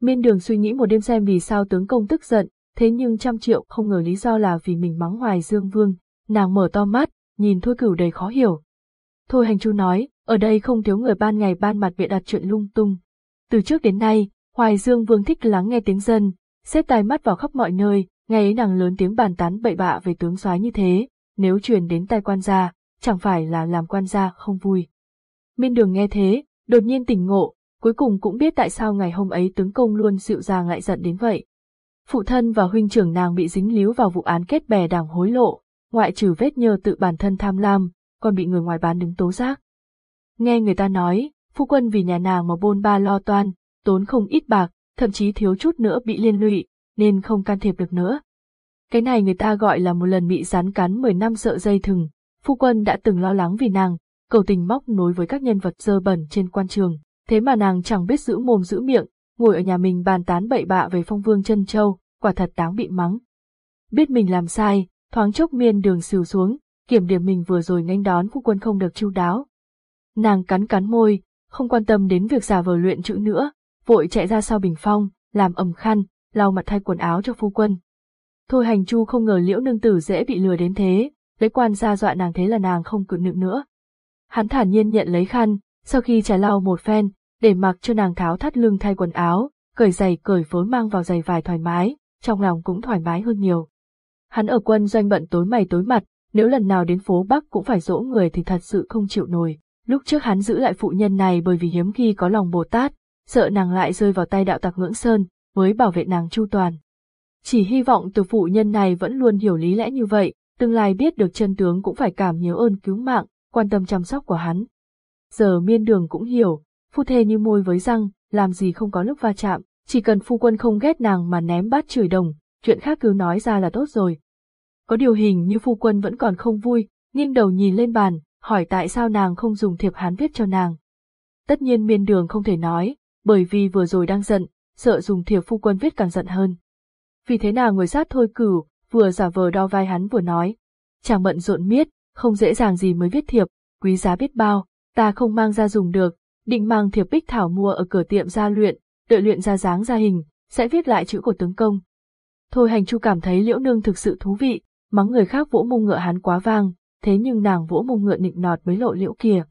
Miên đường suy nghĩ một đêm xem vì sao tướng công tức giận, thế nhưng trăm triệu không ngờ lý do là vì mình mắng hoài Dương Vương, nàng mở to mắt, nhìn Thôi Cửu đầy khó hiểu. Thôi hành chu nói, ở đây không thiếu người ban ngày ban mặt bịa đặt chuyện lung tung. Từ trước đến nay, Hoài Dương Vương thích lắng nghe tiếng dân, xếp tai mắt vào khắp mọi nơi, ngày ấy nàng lớn tiếng bàn tán bậy bạ về tướng soái như thế, nếu truyền đến tai quan gia, chẳng phải là làm quan gia không vui. Miên đường nghe thế, đột nhiên tỉnh ngộ, cuối cùng cũng biết tại sao ngày hôm ấy tướng công luôn dịu dàng lại giận đến vậy. Phụ thân và huynh trưởng nàng bị dính líu vào vụ án kết bè đảng hối lộ, ngoại trừ vết nhơ tự bản thân tham lam, còn bị người ngoài bán đứng tố giác. Nghe người ta nói, phu quân vì nhà nàng mà bôn ba lo toan, tốn không ít bạc, thậm chí thiếu chút nữa bị liên lụy, nên không can thiệp được nữa. Cái này người ta gọi là một lần bị rán cắn 10 năm sợ dây thừng, phu quân đã từng lo lắng vì nàng, cầu tình móc nối với các nhân vật dơ bẩn trên quan trường, thế mà nàng chẳng biết giữ mồm giữ miệng, ngồi ở nhà mình bàn tán bậy bạ về phong vương chân châu, quả thật đáng bị mắng. Biết mình làm sai, thoáng chốc miên đường xìu xuống, kiểm điểm mình vừa rồi nghênh đón phu quân không được chu đáo. Nàng cắn cắn môi, không quan tâm đến việc giả vờ luyện chữ nữa, vội chạy ra sau bình phong, làm ẩm khăn, lau mặt thay quần áo cho phu quân. Thôi hành chu không ngờ liễu nương tử dễ bị lừa đến thế, lấy quan ra dọa nàng thế là nàng không cự nựng nữa. Hắn thản nhiên nhận lấy khăn, sau khi trà lau một phen, để mặc cho nàng tháo thắt lưng thay quần áo, cởi giày cởi phối mang vào giày vải thoải mái, trong lòng cũng thoải mái hơn nhiều. Hắn ở quân doanh bận tối mày tối mặt, nếu lần nào đến phố Bắc cũng phải dỗ người thì thật sự không chịu nổi. Lúc trước hắn giữ lại phụ nhân này bởi vì hiếm khi có lòng Bồ Tát, sợ nàng lại rơi vào tay đạo tặc ngưỡng sơn, mới bảo vệ nàng chu toàn. Chỉ hy vọng từ phụ nhân này vẫn luôn hiểu lý lẽ như vậy, tương lai biết được chân tướng cũng phải cảm nhớ ơn cứu mạng, quan tâm chăm sóc của hắn. Giờ miên đường cũng hiểu, phu thê như môi với răng, làm gì không có lúc va chạm, chỉ cần phu quân không ghét nàng mà ném bát chửi đồng, chuyện khác cứ nói ra là tốt rồi. Có điều hình như phu quân vẫn còn không vui, nghiêng đầu nhìn lên bàn, hỏi tại sao nàng không dùng thiệp hán viết cho nàng. Tất nhiên miên đường không thể nói, bởi vì vừa rồi đang giận, sợ dùng thiệp phu quân viết càng giận hơn. Vì thế nào người sát thôi cửu, vừa giả vờ đo vai hắn vừa nói. Chàng bận rộn miết, không dễ dàng gì mới viết thiệp, quý giá biết bao, ta không mang ra dùng được, định mang thiệp bích thảo mua ở cửa tiệm ra luyện, đợi luyện ra dáng ra hình, sẽ viết lại chữ của tướng công. Thôi hành chu cảm thấy liễu nương thực sự thú vị, mắng người khác vỗ mông ngựa hắn quá vang, thế nhưng nàng vỗ mông ngựa nịnh nọt mới lộ liễu kìa.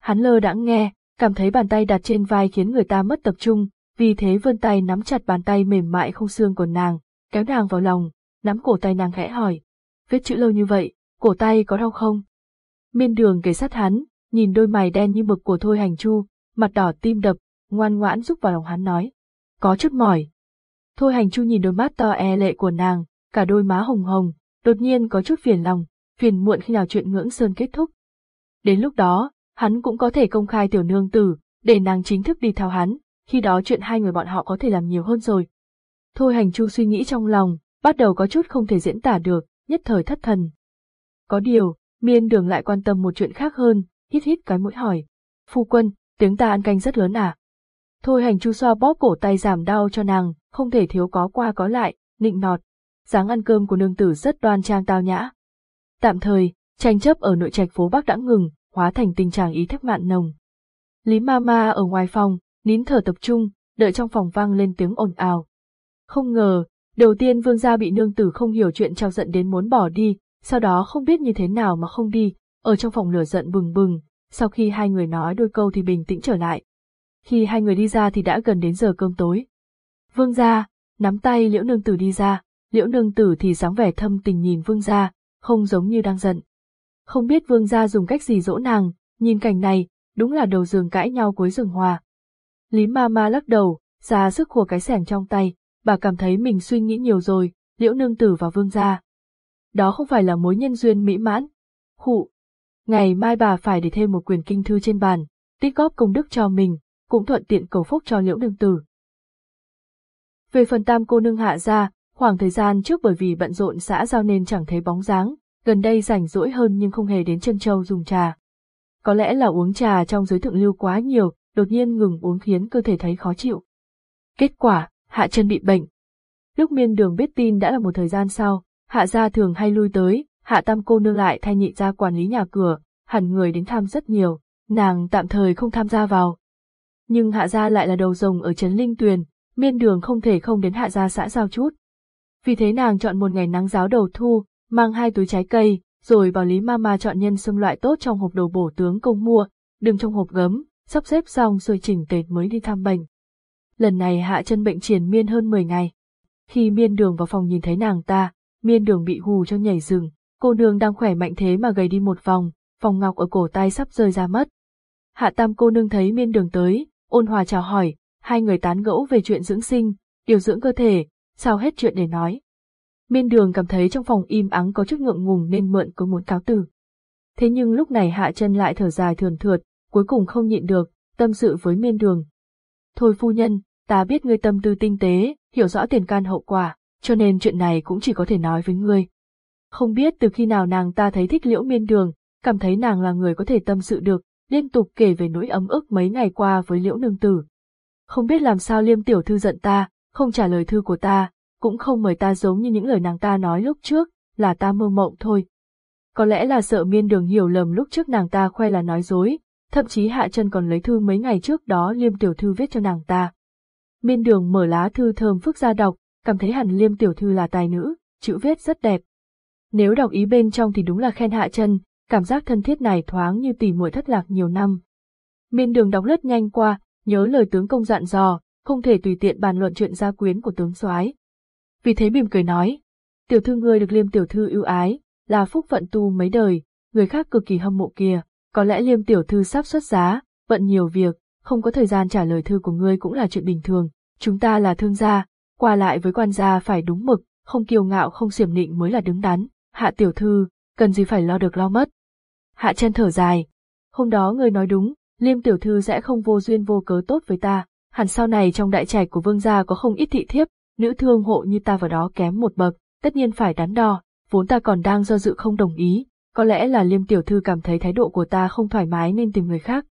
Hắn lơ đãng nghe, cảm thấy bàn tay đặt trên vai khiến người ta mất tập trung, vì thế vươn tay nắm chặt bàn tay mềm mại không xương của nàng, kéo nàng vào lòng, nắm cổ tay nàng khẽ hỏi. Viết chữ lâu như vậy, cổ tay có đau không? Miên đường kề sát hắn, nhìn đôi mày đen như mực của Thôi Hành Chu, mặt đỏ tim đập, ngoan ngoãn giúp vào lòng hắn nói. Có chút mỏi. Thôi Hành Chu nhìn đôi mắt to e lệ của nàng, cả đôi má hồng hồng, đột nhiên có chút phiền lòng, phiền muộn khi nào chuyện ngưỡng sơn kết thúc. Đến lúc đó, hắn cũng có thể công khai tiểu nương tử, để nàng chính thức đi theo hắn, khi đó chuyện hai người bọn họ có thể làm nhiều hơn rồi. Thôi hành chu suy nghĩ trong lòng, bắt đầu có chút không thể diễn tả được, nhất thời thất thần. Có điều, miên đường lại quan tâm một chuyện khác hơn, hít hít cái mũi hỏi. Phu quân, tiếng ta ăn canh rất lớn à? Thôi hành chu xoa bóp cổ tay giảm đau cho nàng, không thể thiếu có qua có lại, nịnh nọt dáng ăn cơm của nương tử rất đoan trang tao nhã. Tạm thời, tranh chấp ở nội trạch phố Bắc đã ngừng, hóa thành tình trạng ý thức mạn nồng. Lý Mama ở ngoài phòng, nín thở tập trung, đợi trong phòng vang lên tiếng ồn ào. Không ngờ, đầu tiên vương gia bị nương tử không hiểu chuyện trao giận đến muốn bỏ đi, sau đó không biết như thế nào mà không đi, ở trong phòng lửa giận bừng bừng, sau khi hai người nói đôi câu thì bình tĩnh trở lại. Khi hai người đi ra thì đã gần đến giờ cơm tối. Vương gia, nắm tay liễu nương tử đi ra, liễu nương tử thì dáng vẻ thâm tình nhìn vương gia, không giống như đang giận. Không biết vương gia dùng cách gì dỗ nàng, nhìn cảnh này, đúng là đầu giường cãi nhau cuối rừng hòa. Lý ma ma lắc đầu, ra sức của cái sẻng trong tay, bà cảm thấy mình suy nghĩ nhiều rồi, liễu nương tử và vương gia. Đó không phải là mối nhân duyên mỹ mãn. Khụ. Ngày mai bà phải để thêm một quyền kinh thư trên bàn, tích góp công đức cho mình, cũng thuận tiện cầu phúc cho liễu nương tử. Về phần tam cô nương hạ ra, khoảng thời gian trước bởi vì bận rộn xã giao nên chẳng thấy bóng dáng, gần đây rảnh rỗi hơn nhưng không hề đến chân châu dùng trà. Có lẽ là uống trà trong giới thượng lưu quá nhiều, đột nhiên ngừng uống khiến cơ thể thấy khó chịu. Kết quả, hạ chân bị bệnh. Lúc miên đường biết tin đã là một thời gian sau, hạ gia thường hay lui tới, hạ tam cô nương lại thay nhị gia quản lý nhà cửa, hẳn người đến thăm rất nhiều, nàng tạm thời không tham gia vào. Nhưng hạ gia lại là đầu rồng ở Trấn Linh Tuyền, miên đường không thể không đến hạ gia xã giao chút. Vì thế nàng chọn một ngày nắng giáo đầu thu, mang hai túi trái cây, rồi bảo Lý Mama chọn nhân sâm loại tốt trong hộp đồ bổ tướng công mua, đừng trong hộp gấm, sắp xếp xong rồi chỉnh tề mới đi thăm bệnh. Lần này hạ chân bệnh triển miên hơn 10 ngày. Khi miên đường vào phòng nhìn thấy nàng ta, miên đường bị hù cho nhảy rừng, cô nương đang khỏe mạnh thế mà gầy đi một vòng, vòng ngọc ở cổ tay sắp rơi ra mất. Hạ tam cô nương thấy miên đường tới, ôn hòa chào hỏi, hai người tán gẫu về chuyện dưỡng sinh, điều dưỡng cơ thể, sao hết chuyện để nói. Miên đường cảm thấy trong phòng im ắng có chút ngượng ngùng nên mượn cơ muốn cáo từ. Thế nhưng lúc này hạ chân lại thở dài thườn thượt, cuối cùng không nhịn được, tâm sự với miên đường. Thôi phu nhân, ta biết ngươi tâm tư tinh tế, hiểu rõ tiền can hậu quả, cho nên chuyện này cũng chỉ có thể nói với ngươi. Không biết từ khi nào nàng ta thấy thích liễu miên đường, cảm thấy nàng là người có thể tâm sự được, liên tục kể về nỗi ấm ức mấy ngày qua với liễu nương tử. Không biết làm sao liêm tiểu thư giận ta, không trả lời thư của ta, cũng không mời ta giống như những lời nàng ta nói lúc trước, là ta mơ mộng thôi. Có lẽ là sợ miên đường hiểu lầm lúc trước nàng ta khoe là nói dối, thậm chí hạ chân còn lấy thư mấy ngày trước đó liêm tiểu thư viết cho nàng ta. Miên đường mở lá thư thơm phức ra đọc, cảm thấy hẳn liêm tiểu thư là tài nữ, chữ viết rất đẹp. Nếu đọc ý bên trong thì đúng là khen hạ chân, cảm giác thân thiết này thoáng như tỉ muội thất lạc nhiều năm. Miên đường đọc lướt nhanh qua, nhớ lời tướng công dặn dò, không thể tùy tiện bàn luận chuyện gia quyến của tướng soái. Vì thế mỉm cười nói, tiểu thư ngươi được liêm tiểu thư ưu ái, là phúc vận tu mấy đời, người khác cực kỳ hâm mộ kia, có lẽ liêm tiểu thư sắp xuất giá, bận nhiều việc, không có thời gian trả lời thư của ngươi cũng là chuyện bình thường, chúng ta là thương gia, qua lại với quan gia phải đúng mực, không kiêu ngạo không xiểm nịnh mới là đứng đắn, hạ tiểu thư, cần gì phải lo được lo mất. Hạ chân thở dài, hôm đó ngươi nói đúng, liêm tiểu thư sẽ không vô duyên vô cớ tốt với ta, hẳn sau này trong đại trạch của vương gia có không ít thị thiếp, nữ thương hộ như ta vào đó kém một bậc, tất nhiên phải đắn đo, vốn ta còn đang do dự không đồng ý, có lẽ là liêm tiểu thư cảm thấy thái độ của ta không thoải mái nên tìm người khác.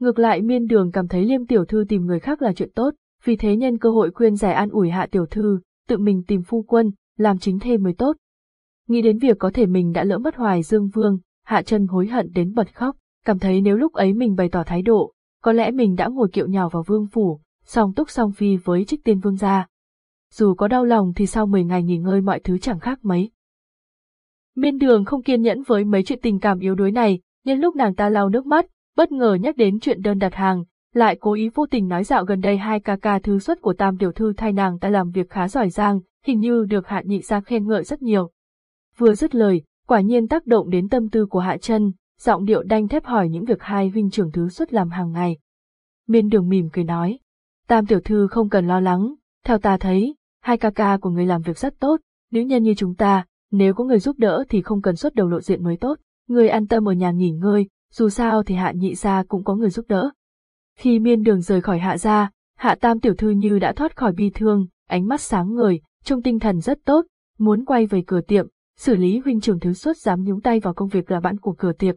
Ngược lại miên đường cảm thấy liêm tiểu thư tìm người khác là chuyện tốt, vì thế nhân cơ hội khuyên giải an ủi hạ tiểu thư, tự mình tìm phu quân, làm chính thêm mới tốt. Nghĩ đến việc có thể mình đã lỡ mất hoài dương vương, hạ chân hối hận đến bật khóc, cảm thấy nếu lúc ấy mình bày tỏ thái độ, có lẽ mình đã ngồi kiệu nhào vào vương phủ, song túc song phi với trích tiên vương gia. Dù có đau lòng thì sau 10 ngày nghỉ ngơi mọi thứ chẳng khác mấy. Miên đường không kiên nhẫn với mấy chuyện tình cảm yếu đuối này, nhân lúc nàng ta lau nước mắt, bất ngờ nhắc đến chuyện đơn đặt hàng, lại cố ý vô tình nói dạo gần đây hai ca ca thứ xuất của tam tiểu thư thay nàng ta làm việc khá giỏi giang, hình như được hạ nhị ra khen ngợi rất nhiều. Vừa dứt lời, quả nhiên tác động đến tâm tư của hạ chân, giọng điệu đanh thép hỏi những việc hai huynh trưởng thứ xuất làm hàng ngày. Miên đường mỉm cười nói, tam tiểu thư không cần lo lắng, theo ta thấy, hai ca ca của người làm việc rất tốt, nữ nhân như chúng ta, nếu có người giúp đỡ thì không cần xuất đầu lộ diện mới tốt, người an tâm ở nhà nghỉ ngơi, dù sao thì hạ nhị gia cũng có người giúp đỡ. Khi miên đường rời khỏi hạ gia, hạ tam tiểu thư như đã thoát khỏi bi thương, ánh mắt sáng ngời, trông tinh thần rất tốt, muốn quay về cửa tiệm, xử lý huynh trưởng thứ xuất dám nhúng tay vào công việc là bạn của cửa tiệm.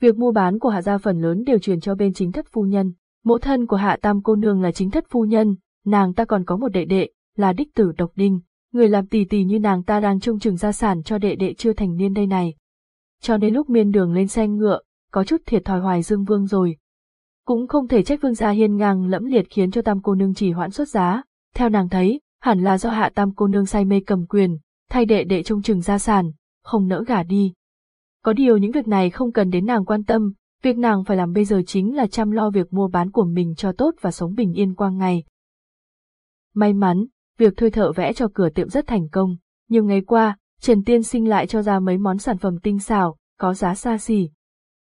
Việc mua bán của hạ gia phần lớn đều truyền cho bên chính thất phu nhân, mẫu thân của hạ tam cô nương là chính thất phu nhân, nàng ta còn có một đệ đệ, là đích tử độc đinh, người làm tỷ tỷ như nàng ta đang trông chừng gia sản cho đệ đệ chưa thành niên đây này. Cho đến lúc miên đường lên xe ngựa, có chút thiệt thòi hoài dương vương rồi. Cũng không thể trách vương gia hiên ngang lẫm liệt khiến cho tam cô nương chỉ hoãn xuất giá, theo nàng thấy, hẳn là do hạ tam cô nương say mê cầm quyền, thay đệ đệ trông chừng gia sản, không nỡ gả đi. Có điều những việc này không cần đến nàng quan tâm, việc nàng phải làm bây giờ chính là chăm lo việc mua bán của mình cho tốt và sống bình yên qua ngày. May mắn, việc thuê thợ vẽ cho cửa tiệm rất thành công, nhiều ngày qua, Trần Tiên Sinh lại cho ra mấy món sản phẩm tinh xảo, có giá xa xỉ.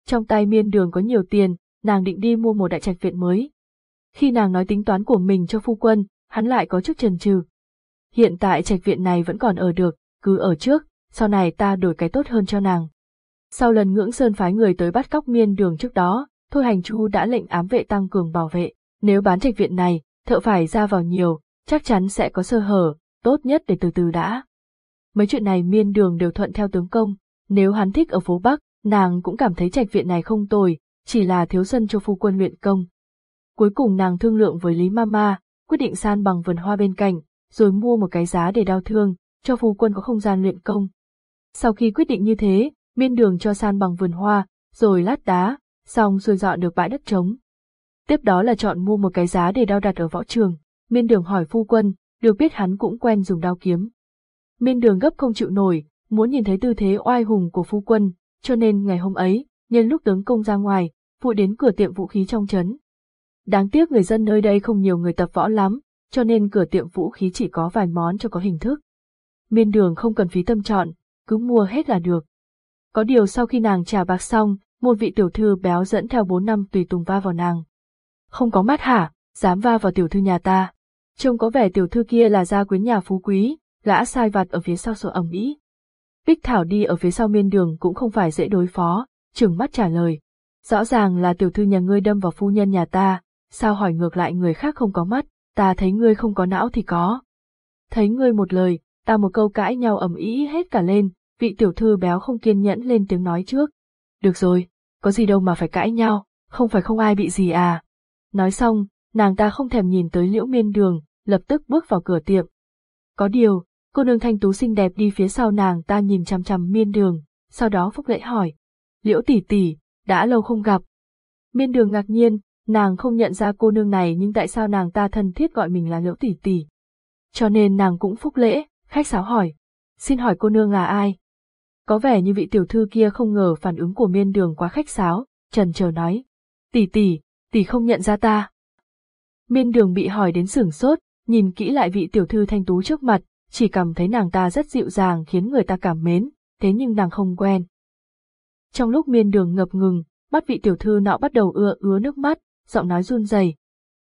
Trong tay miên đường có nhiều tiền, nàng định đi mua một đại trạch viện mới. Khi nàng nói tính toán của mình cho phu quân, hắn lại có chút trần trừ. Hiện tại trạch viện này vẫn còn ở được, cứ ở trước, sau này ta đổi cái tốt hơn cho nàng. Sau lần ngưỡng sơn phái người tới bắt cóc miên đường trước đó, Thôi Hành Chu đã lệnh ám vệ tăng cường bảo vệ, nếu bán trạch viện này, thợ phải ra vào nhiều, chắc chắn sẽ có sơ hở, tốt nhất để từ từ đã. Mấy chuyện này miên đường đều thuận theo tướng công, nếu hắn thích ở phố Bắc, nàng cũng cảm thấy trạch viện này không tồi, chỉ là thiếu sân cho phu quân luyện công. Cuối cùng nàng thương lượng với Lý Mama, quyết định san bằng vườn hoa bên cạnh, rồi mua một cái giá để đau thương, cho phu quân có không gian luyện công. Sau khi quyết định như thế, miên đường cho san bằng vườn hoa, rồi lát đá, xong rồi dọn được bãi đất trống. Tiếp đó là chọn mua một cái giá để đao đặt ở võ trường, miên đường hỏi phu quân, được biết hắn cũng quen dùng đao kiếm. Miên đường gấp không chịu nổi, muốn nhìn thấy tư thế oai hùng của phu quân, cho nên ngày hôm ấy, nhân lúc tướng công ra ngoài, phụ đến cửa tiệm vũ khí trong trấn. Đáng tiếc người dân nơi đây không nhiều người tập võ lắm, cho nên cửa tiệm vũ khí chỉ có vài món cho có hình thức. Miên đường không cần phí tâm chọn, cứ mua hết là được. Có điều sau khi nàng trả bạc xong, một vị tiểu thư béo dẫn theo bốn năm tùy tùng va vào nàng. Không có mắt hả, dám va vào tiểu thư nhà ta. Trông có vẻ tiểu thư kia là gia quyến nhà phú quý, gã sai vặt ở phía sau sổ ẩm mỹ. Bích Thảo đi ở phía sau miên đường cũng không phải dễ đối phó, trừng mắt trả lời. Rõ ràng là tiểu thư nhà ngươi đâm vào phu nhân nhà ta, sao hỏi ngược lại người khác không có mắt, ta thấy ngươi không có não thì có. Thấy ngươi một lời, ta một câu cãi nhau ầm ĩ hết cả lên, vị tiểu thư béo không kiên nhẫn lên tiếng nói trước. Được rồi, có gì đâu mà phải cãi nhau, không phải không ai bị gì à. Nói xong, nàng ta không thèm nhìn tới liễu miên đường, lập tức bước vào cửa tiệm. Có điều, cô nương thanh tú xinh đẹp đi phía sau nàng ta nhìn chằm chằm miên đường, sau đó phúc lễ hỏi. Liễu tỷ tỷ, đã lâu không gặp. Miên đường ngạc nhiên, nàng không nhận ra cô nương này nhưng tại sao nàng ta thân thiết gọi mình là liễu tỷ tỷ. Cho nên nàng cũng phúc lễ, khách sáo hỏi. Xin hỏi cô nương là ai? Có vẻ như vị tiểu thư kia không ngờ phản ứng của miên đường quá khách sáo, trần chờ nói. Tỷ tỷ, tỷ không nhận ra ta. Miên đường bị hỏi đến sửng sốt, nhìn kỹ lại vị tiểu thư thanh tú trước mặt, chỉ cảm thấy nàng ta rất dịu dàng khiến người ta cảm mến, thế nhưng nàng không quen. Trong lúc miên đường ngập ngừng, mắt vị tiểu thư nọ bắt đầu ưa ứa nước mắt, giọng nói run rẩy.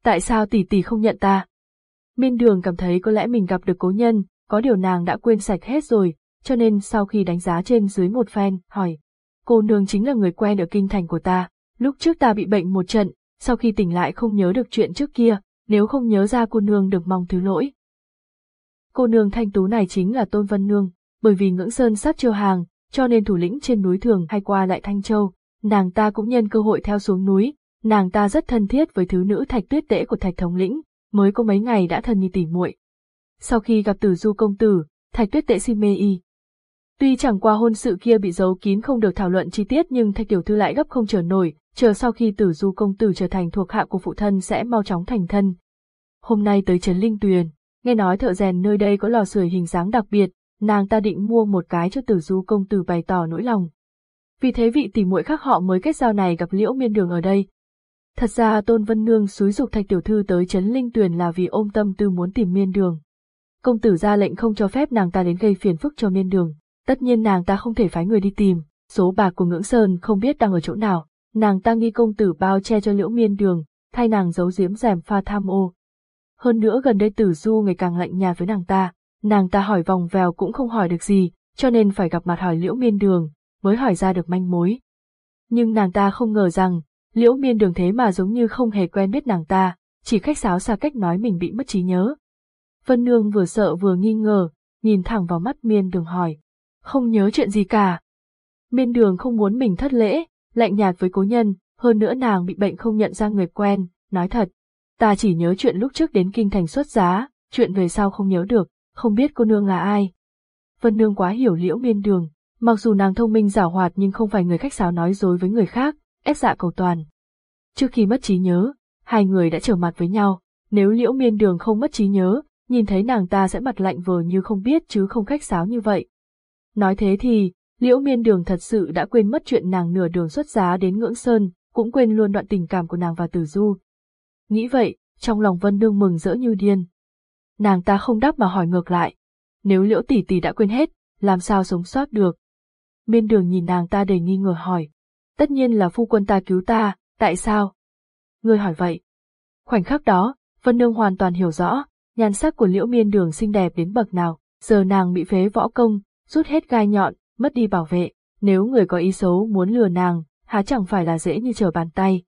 Tại sao tỷ tỷ không nhận ta? Miên đường cảm thấy có lẽ mình gặp được cố nhân, có điều nàng đã quên sạch hết rồi, cho nên sau khi đánh giá trên dưới một phen, hỏi. Cô nương chính là người quen ở kinh thành của ta, lúc trước ta bị bệnh một trận, sau khi tỉnh lại không nhớ được chuyện trước kia, nếu không nhớ ra cô nương được mong thứ lỗi. Cô nương thanh tú này chính là Tôn Vân Nương, bởi vì ngưỡng sơn sắp chiêu hàng, cho nên thủ lĩnh trên núi thường hay qua lại Thanh Châu, nàng ta cũng nhân cơ hội theo xuống núi, nàng ta rất thân thiết với thứ nữ thạch tuyết tễ của thạch thống lĩnh, mới có mấy ngày đã thân như tỉ muội. Sau khi gặp tử du công tử, thạch tuyết tễ si mê y. Tuy chẳng qua hôn sự kia bị giấu kín không được thảo luận chi tiết nhưng thạch tiểu thư lại gấp không chờ nổi, chờ sau khi tử du công tử trở thành thuộc hạ của phụ thân sẽ mau chóng thành thân. Hôm nay tới Trấn Linh Tuyền, nghe nói thợ rèn nơi đây có lò sưởi hình dáng đặc biệt, nàng ta định mua một cái cho tử du công tử bày tỏ nỗi lòng. Vì thế vị tỷ muội khác họ mới kết giao này gặp liễu miên đường ở đây. Thật ra Tôn Vân Nương xúi dục thạch tiểu thư tới Trấn Linh Tuyền là vì ôm tâm tư muốn tìm miên đường. Công tử ra lệnh không cho phép nàng ta đến gây phiền phức cho miên đường, tất nhiên nàng ta không thể phái người đi tìm, số bạc của ngưỡng sơn không biết đang ở chỗ nào, nàng ta nghi công tử bao che cho liễu miên đường, thay nàng giấu giếm rèm pha tham ô. Hơn nữa gần đây tử du ngày càng lạnh nhạt với nàng ta, nàng ta hỏi vòng vèo cũng không hỏi được gì, cho nên phải gặp mặt hỏi liễu miên đường, mới hỏi ra được manh mối. Nhưng nàng ta không ngờ rằng, liễu miên đường thế mà giống như không hề quen biết nàng ta, chỉ khách sáo xa cách nói mình bị mất trí nhớ. Vân Nương vừa sợ vừa nghi ngờ, nhìn thẳng vào mắt miên đường hỏi, không nhớ chuyện gì cả. Miên đường không muốn mình thất lễ, lạnh nhạt với cố nhân, hơn nữa nàng bị bệnh không nhận ra người quen, nói thật. Ta chỉ nhớ chuyện lúc trước đến kinh thành xuất giá, chuyện về sau không nhớ được, không biết cô nương là ai. Vân Nương quá hiểu liễu miên đường, mặc dù nàng thông minh giảo hoạt nhưng không phải người khách sáo nói dối với người khác, ép dạ cầu toàn. Trước khi mất trí nhớ, hai người đã trở mặt với nhau, nếu liễu miên đường không mất trí nhớ, nhìn thấy nàng ta sẽ mặt lạnh vờ như không biết chứ không khách sáo như vậy. Nói thế thì, liễu miên đường thật sự đã quên mất chuyện nàng nửa đường xuất giá đến ngưỡng sơn, cũng quên luôn đoạn tình cảm của nàng và tử du. Nghĩ vậy, trong lòng Vân Nương mừng rỡ như điên. Nàng ta không đáp mà hỏi ngược lại. Nếu liễu tỷ tỷ đã quên hết, làm sao sống sót được? Miên đường nhìn nàng ta đầy nghi ngờ hỏi. Tất nhiên là phu quân ta cứu ta, tại sao? Ngươi hỏi vậy. Khoảnh khắc đó, Vân Nương hoàn toàn hiểu rõ, nhan sắc của liễu miên đường xinh đẹp đến bậc nào, giờ nàng bị phế võ công, rút hết gai nhọn, mất đi bảo vệ, nếu người có ý xấu muốn lừa nàng, há chẳng phải là dễ như trở bàn tay.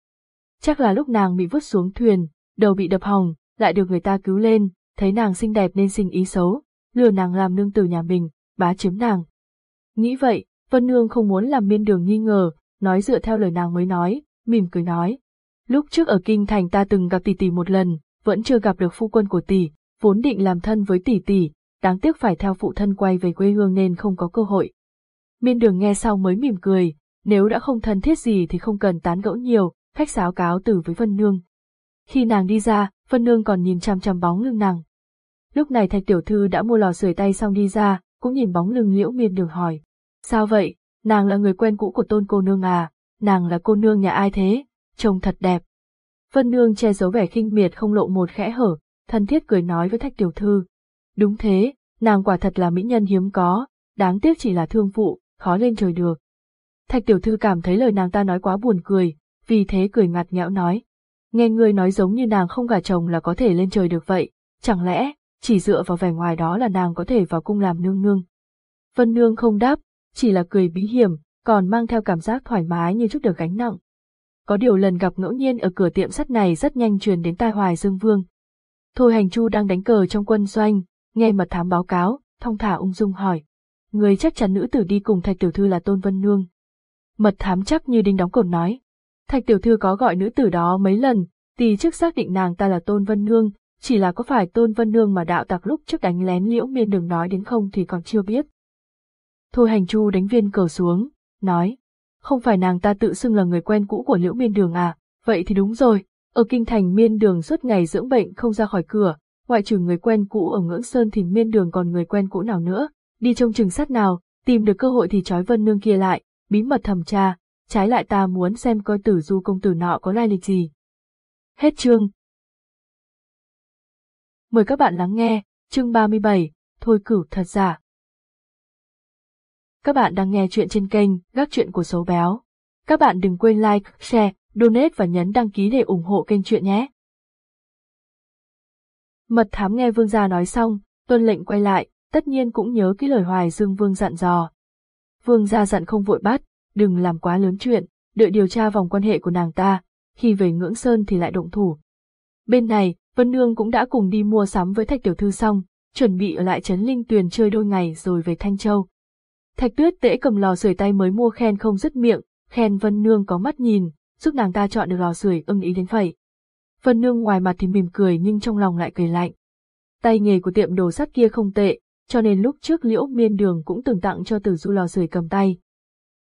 Chắc là lúc nàng bị vứt xuống thuyền, đầu bị đập hỏng, lại được người ta cứu lên, thấy nàng xinh đẹp nên sinh ý xấu, lừa nàng làm nương tử nhà mình, bá chiếm nàng. Nghĩ vậy, Vân Nương không muốn làm miên đường nghi ngờ, nói dựa theo lời nàng mới nói, mỉm cười nói. Lúc trước ở Kinh Thành ta từng gặp tỷ tỷ một lần, vẫn chưa gặp được phu quân của tỷ, vốn định làm thân với tỷ tỷ, đáng tiếc phải theo phụ thân quay về quê hương nên không có cơ hội. Miên đường nghe sau mới mỉm cười, nếu đã không thân thiết gì thì không cần tán gẫu nhiều, khách sáo cáo từ với Vân Nương. Khi nàng đi ra, Vân Nương còn nhìn chăm chăm bóng lưng nàng. Lúc này thạch tiểu thư đã mua lò sưởi tay xong đi ra, cũng nhìn bóng lưng liễu miên đường hỏi. Sao vậy, nàng là người quen cũ của tôn cô nương à, nàng là cô nương nhà ai thế, trông thật đẹp. Vân Nương che giấu vẻ khinh miệt không lộ một khẽ hở, thân thiết cười nói với thạch tiểu thư. Đúng thế, nàng quả thật là mỹ nhân hiếm có, đáng tiếc chỉ là thương vụ, khó lên trời được. Thạch tiểu thư cảm thấy lời nàng ta nói quá buồn cười, vì thế cười ngặt nghẽo nói. Nghe ngươi nói giống như nàng không gả chồng là có thể lên trời được vậy, chẳng lẽ, chỉ dựa vào vẻ ngoài đó là nàng có thể vào cung làm nương nương. Vân nương không đáp, chỉ là cười bí hiểm, còn mang theo cảm giác thoải mái như chút được gánh nặng. Có điều lần gặp ngẫu nhiên ở cửa tiệm sắt này rất nhanh truyền đến tai hoài Dương Vương. Thôi hành chu đang đánh cờ trong quân doanh, nghe mật thám báo cáo, thong thả ung dung hỏi. Người chắc chắn nữ tử đi cùng thạch tiểu thư là Tôn Vân Nương. Mật thám chắc như đinh đóng cột nói. Thạch tiểu thư có gọi nữ tử đó mấy lần, tì trước xác định nàng ta là Tôn Vân Nương, chỉ là có phải Tôn Vân Nương mà đạo tặc lúc trước đánh lén liễu miên đừng nói đến không thì còn chưa biết. Thôi hành chu đánh viên cờ xuống, nói, không phải nàng ta tự xưng là người quen cũ của liễu miên đường à, vậy thì đúng rồi, ở kinh thành miên đường suốt ngày dưỡng bệnh không ra khỏi cửa, ngoại trừ người quen cũ ở ngưỡng sơn thì miên đường còn người quen cũ nào nữa, đi trong chừng sát nào, tìm được cơ hội thì trói vân nương kia lại, bí mật thẩm tra, trái lại ta muốn xem coi tử du công tử nọ có lai lịch gì. Hết chương. Mời các bạn lắng nghe, chương 37, Thôi cửu thật giả. Các bạn đang nghe chuyện trên kênh Gác Chuyện của Xấu Béo. Các bạn đừng quên like, share, donate và nhấn đăng ký để ủng hộ kênh chuyện nhé. Mật thám nghe vương gia nói xong, tuân lệnh quay lại, tất nhiên cũng nhớ cái lời hoài dương vương dặn dò. Vương gia dặn không vội bắt, đừng làm quá lớn chuyện, đợi điều tra vòng quan hệ của nàng ta, khi về ngưỡng sơn thì lại động thủ. Bên này, Vân Nương cũng đã cùng đi mua sắm với Thạch Tiểu Thư xong, chuẩn bị ở lại Trấn Linh Tuyền chơi đôi ngày rồi về Thanh Châu. Thạch Tuyết tễ cầm lò sưởi tay mới mua khen không dứt miệng, khen Vân Nương có mắt nhìn, giúp nàng ta chọn được lò sưởi ưng ý đến vậy. Vân Nương ngoài mặt thì mỉm cười nhưng trong lòng lại cười lạnh. Tay nghề của tiệm đồ sắt kia không tệ, cho nên lúc trước Liễu Miên Đường cũng từng tặng cho Tử Du lò sưởi cầm tay.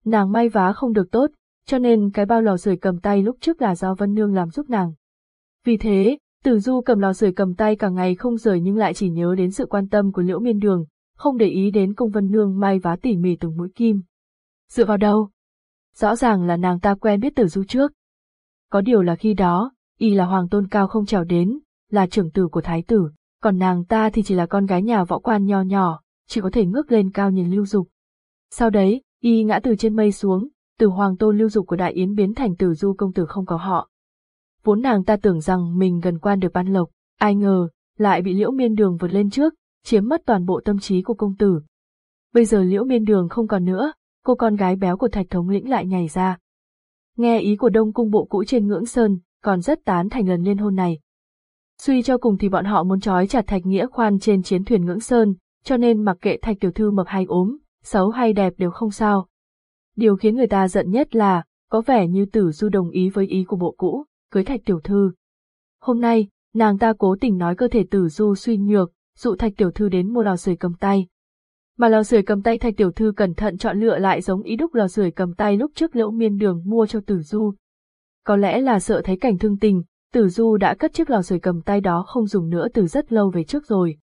Nàng may vá không được tốt, cho nên cái bao lò sưởi cầm tay lúc trước là do Vân Nương làm giúp nàng. Vì thế, Tử Du cầm lò sưởi cầm tay cả ngày không rời nhưng lại chỉ nhớ đến sự quan tâm của Liễu Miên Đường, không để ý đến công Vân Nương may vá tỉ mỉ từng mũi kim. Dựa vào đâu? Rõ ràng là nàng ta quen biết Tử Du trước. Có điều là khi đó, y là hoàng tôn cao không trèo đến, là trưởng tử của thái tử, còn nàng ta thì chỉ là con gái nhà võ quan nho nhỏ, chỉ có thể ngước lên cao nhìn lưu dục. Sau đấy, y ngã từ trên mây xuống, từ hoàng tôn lưu dục của đại yến biến thành tử du công tử không có họ. Vốn nàng ta tưởng rằng mình gần quan được ban lộc, ai ngờ, lại bị liễu miên đường vượt lên trước, chiếm mất toàn bộ tâm trí của công tử. Bây giờ liễu miên đường không còn nữa, cô con gái béo của thạch thống lĩnh lại nhảy ra. Nghe ý của đông cung bộ cũ trên ngưỡng sơn, còn rất tán thành lần liên hôn này. Suy cho cùng thì bọn họ muốn trói chặt thạch nghĩa khoan trên chiến thuyền ngưỡng sơn, cho nên mặc kệ thạch tiểu thư mập hay ốm, xấu hay đẹp đều không sao. Điều khiến người ta giận nhất là, có vẻ như tử du đồng ý với ý của bộ cũ, cưới thạch tiểu thư. Hôm nay, nàng ta cố tình nói cơ thể tử du suy nhược, dụ thạch tiểu thư đến mua lò sưởi cầm tay. Mà lò sưởi cầm tay thạch tiểu thư cẩn thận chọn lựa lại giống ý đúc lò sưởi cầm tay lúc trước liễu miên đường mua cho tử du. Có lẽ là sợ thấy cảnh thương tình, tử du đã cất chiếc lò sưởi cầm tay đó không dùng nữa từ rất lâu về trước rồi.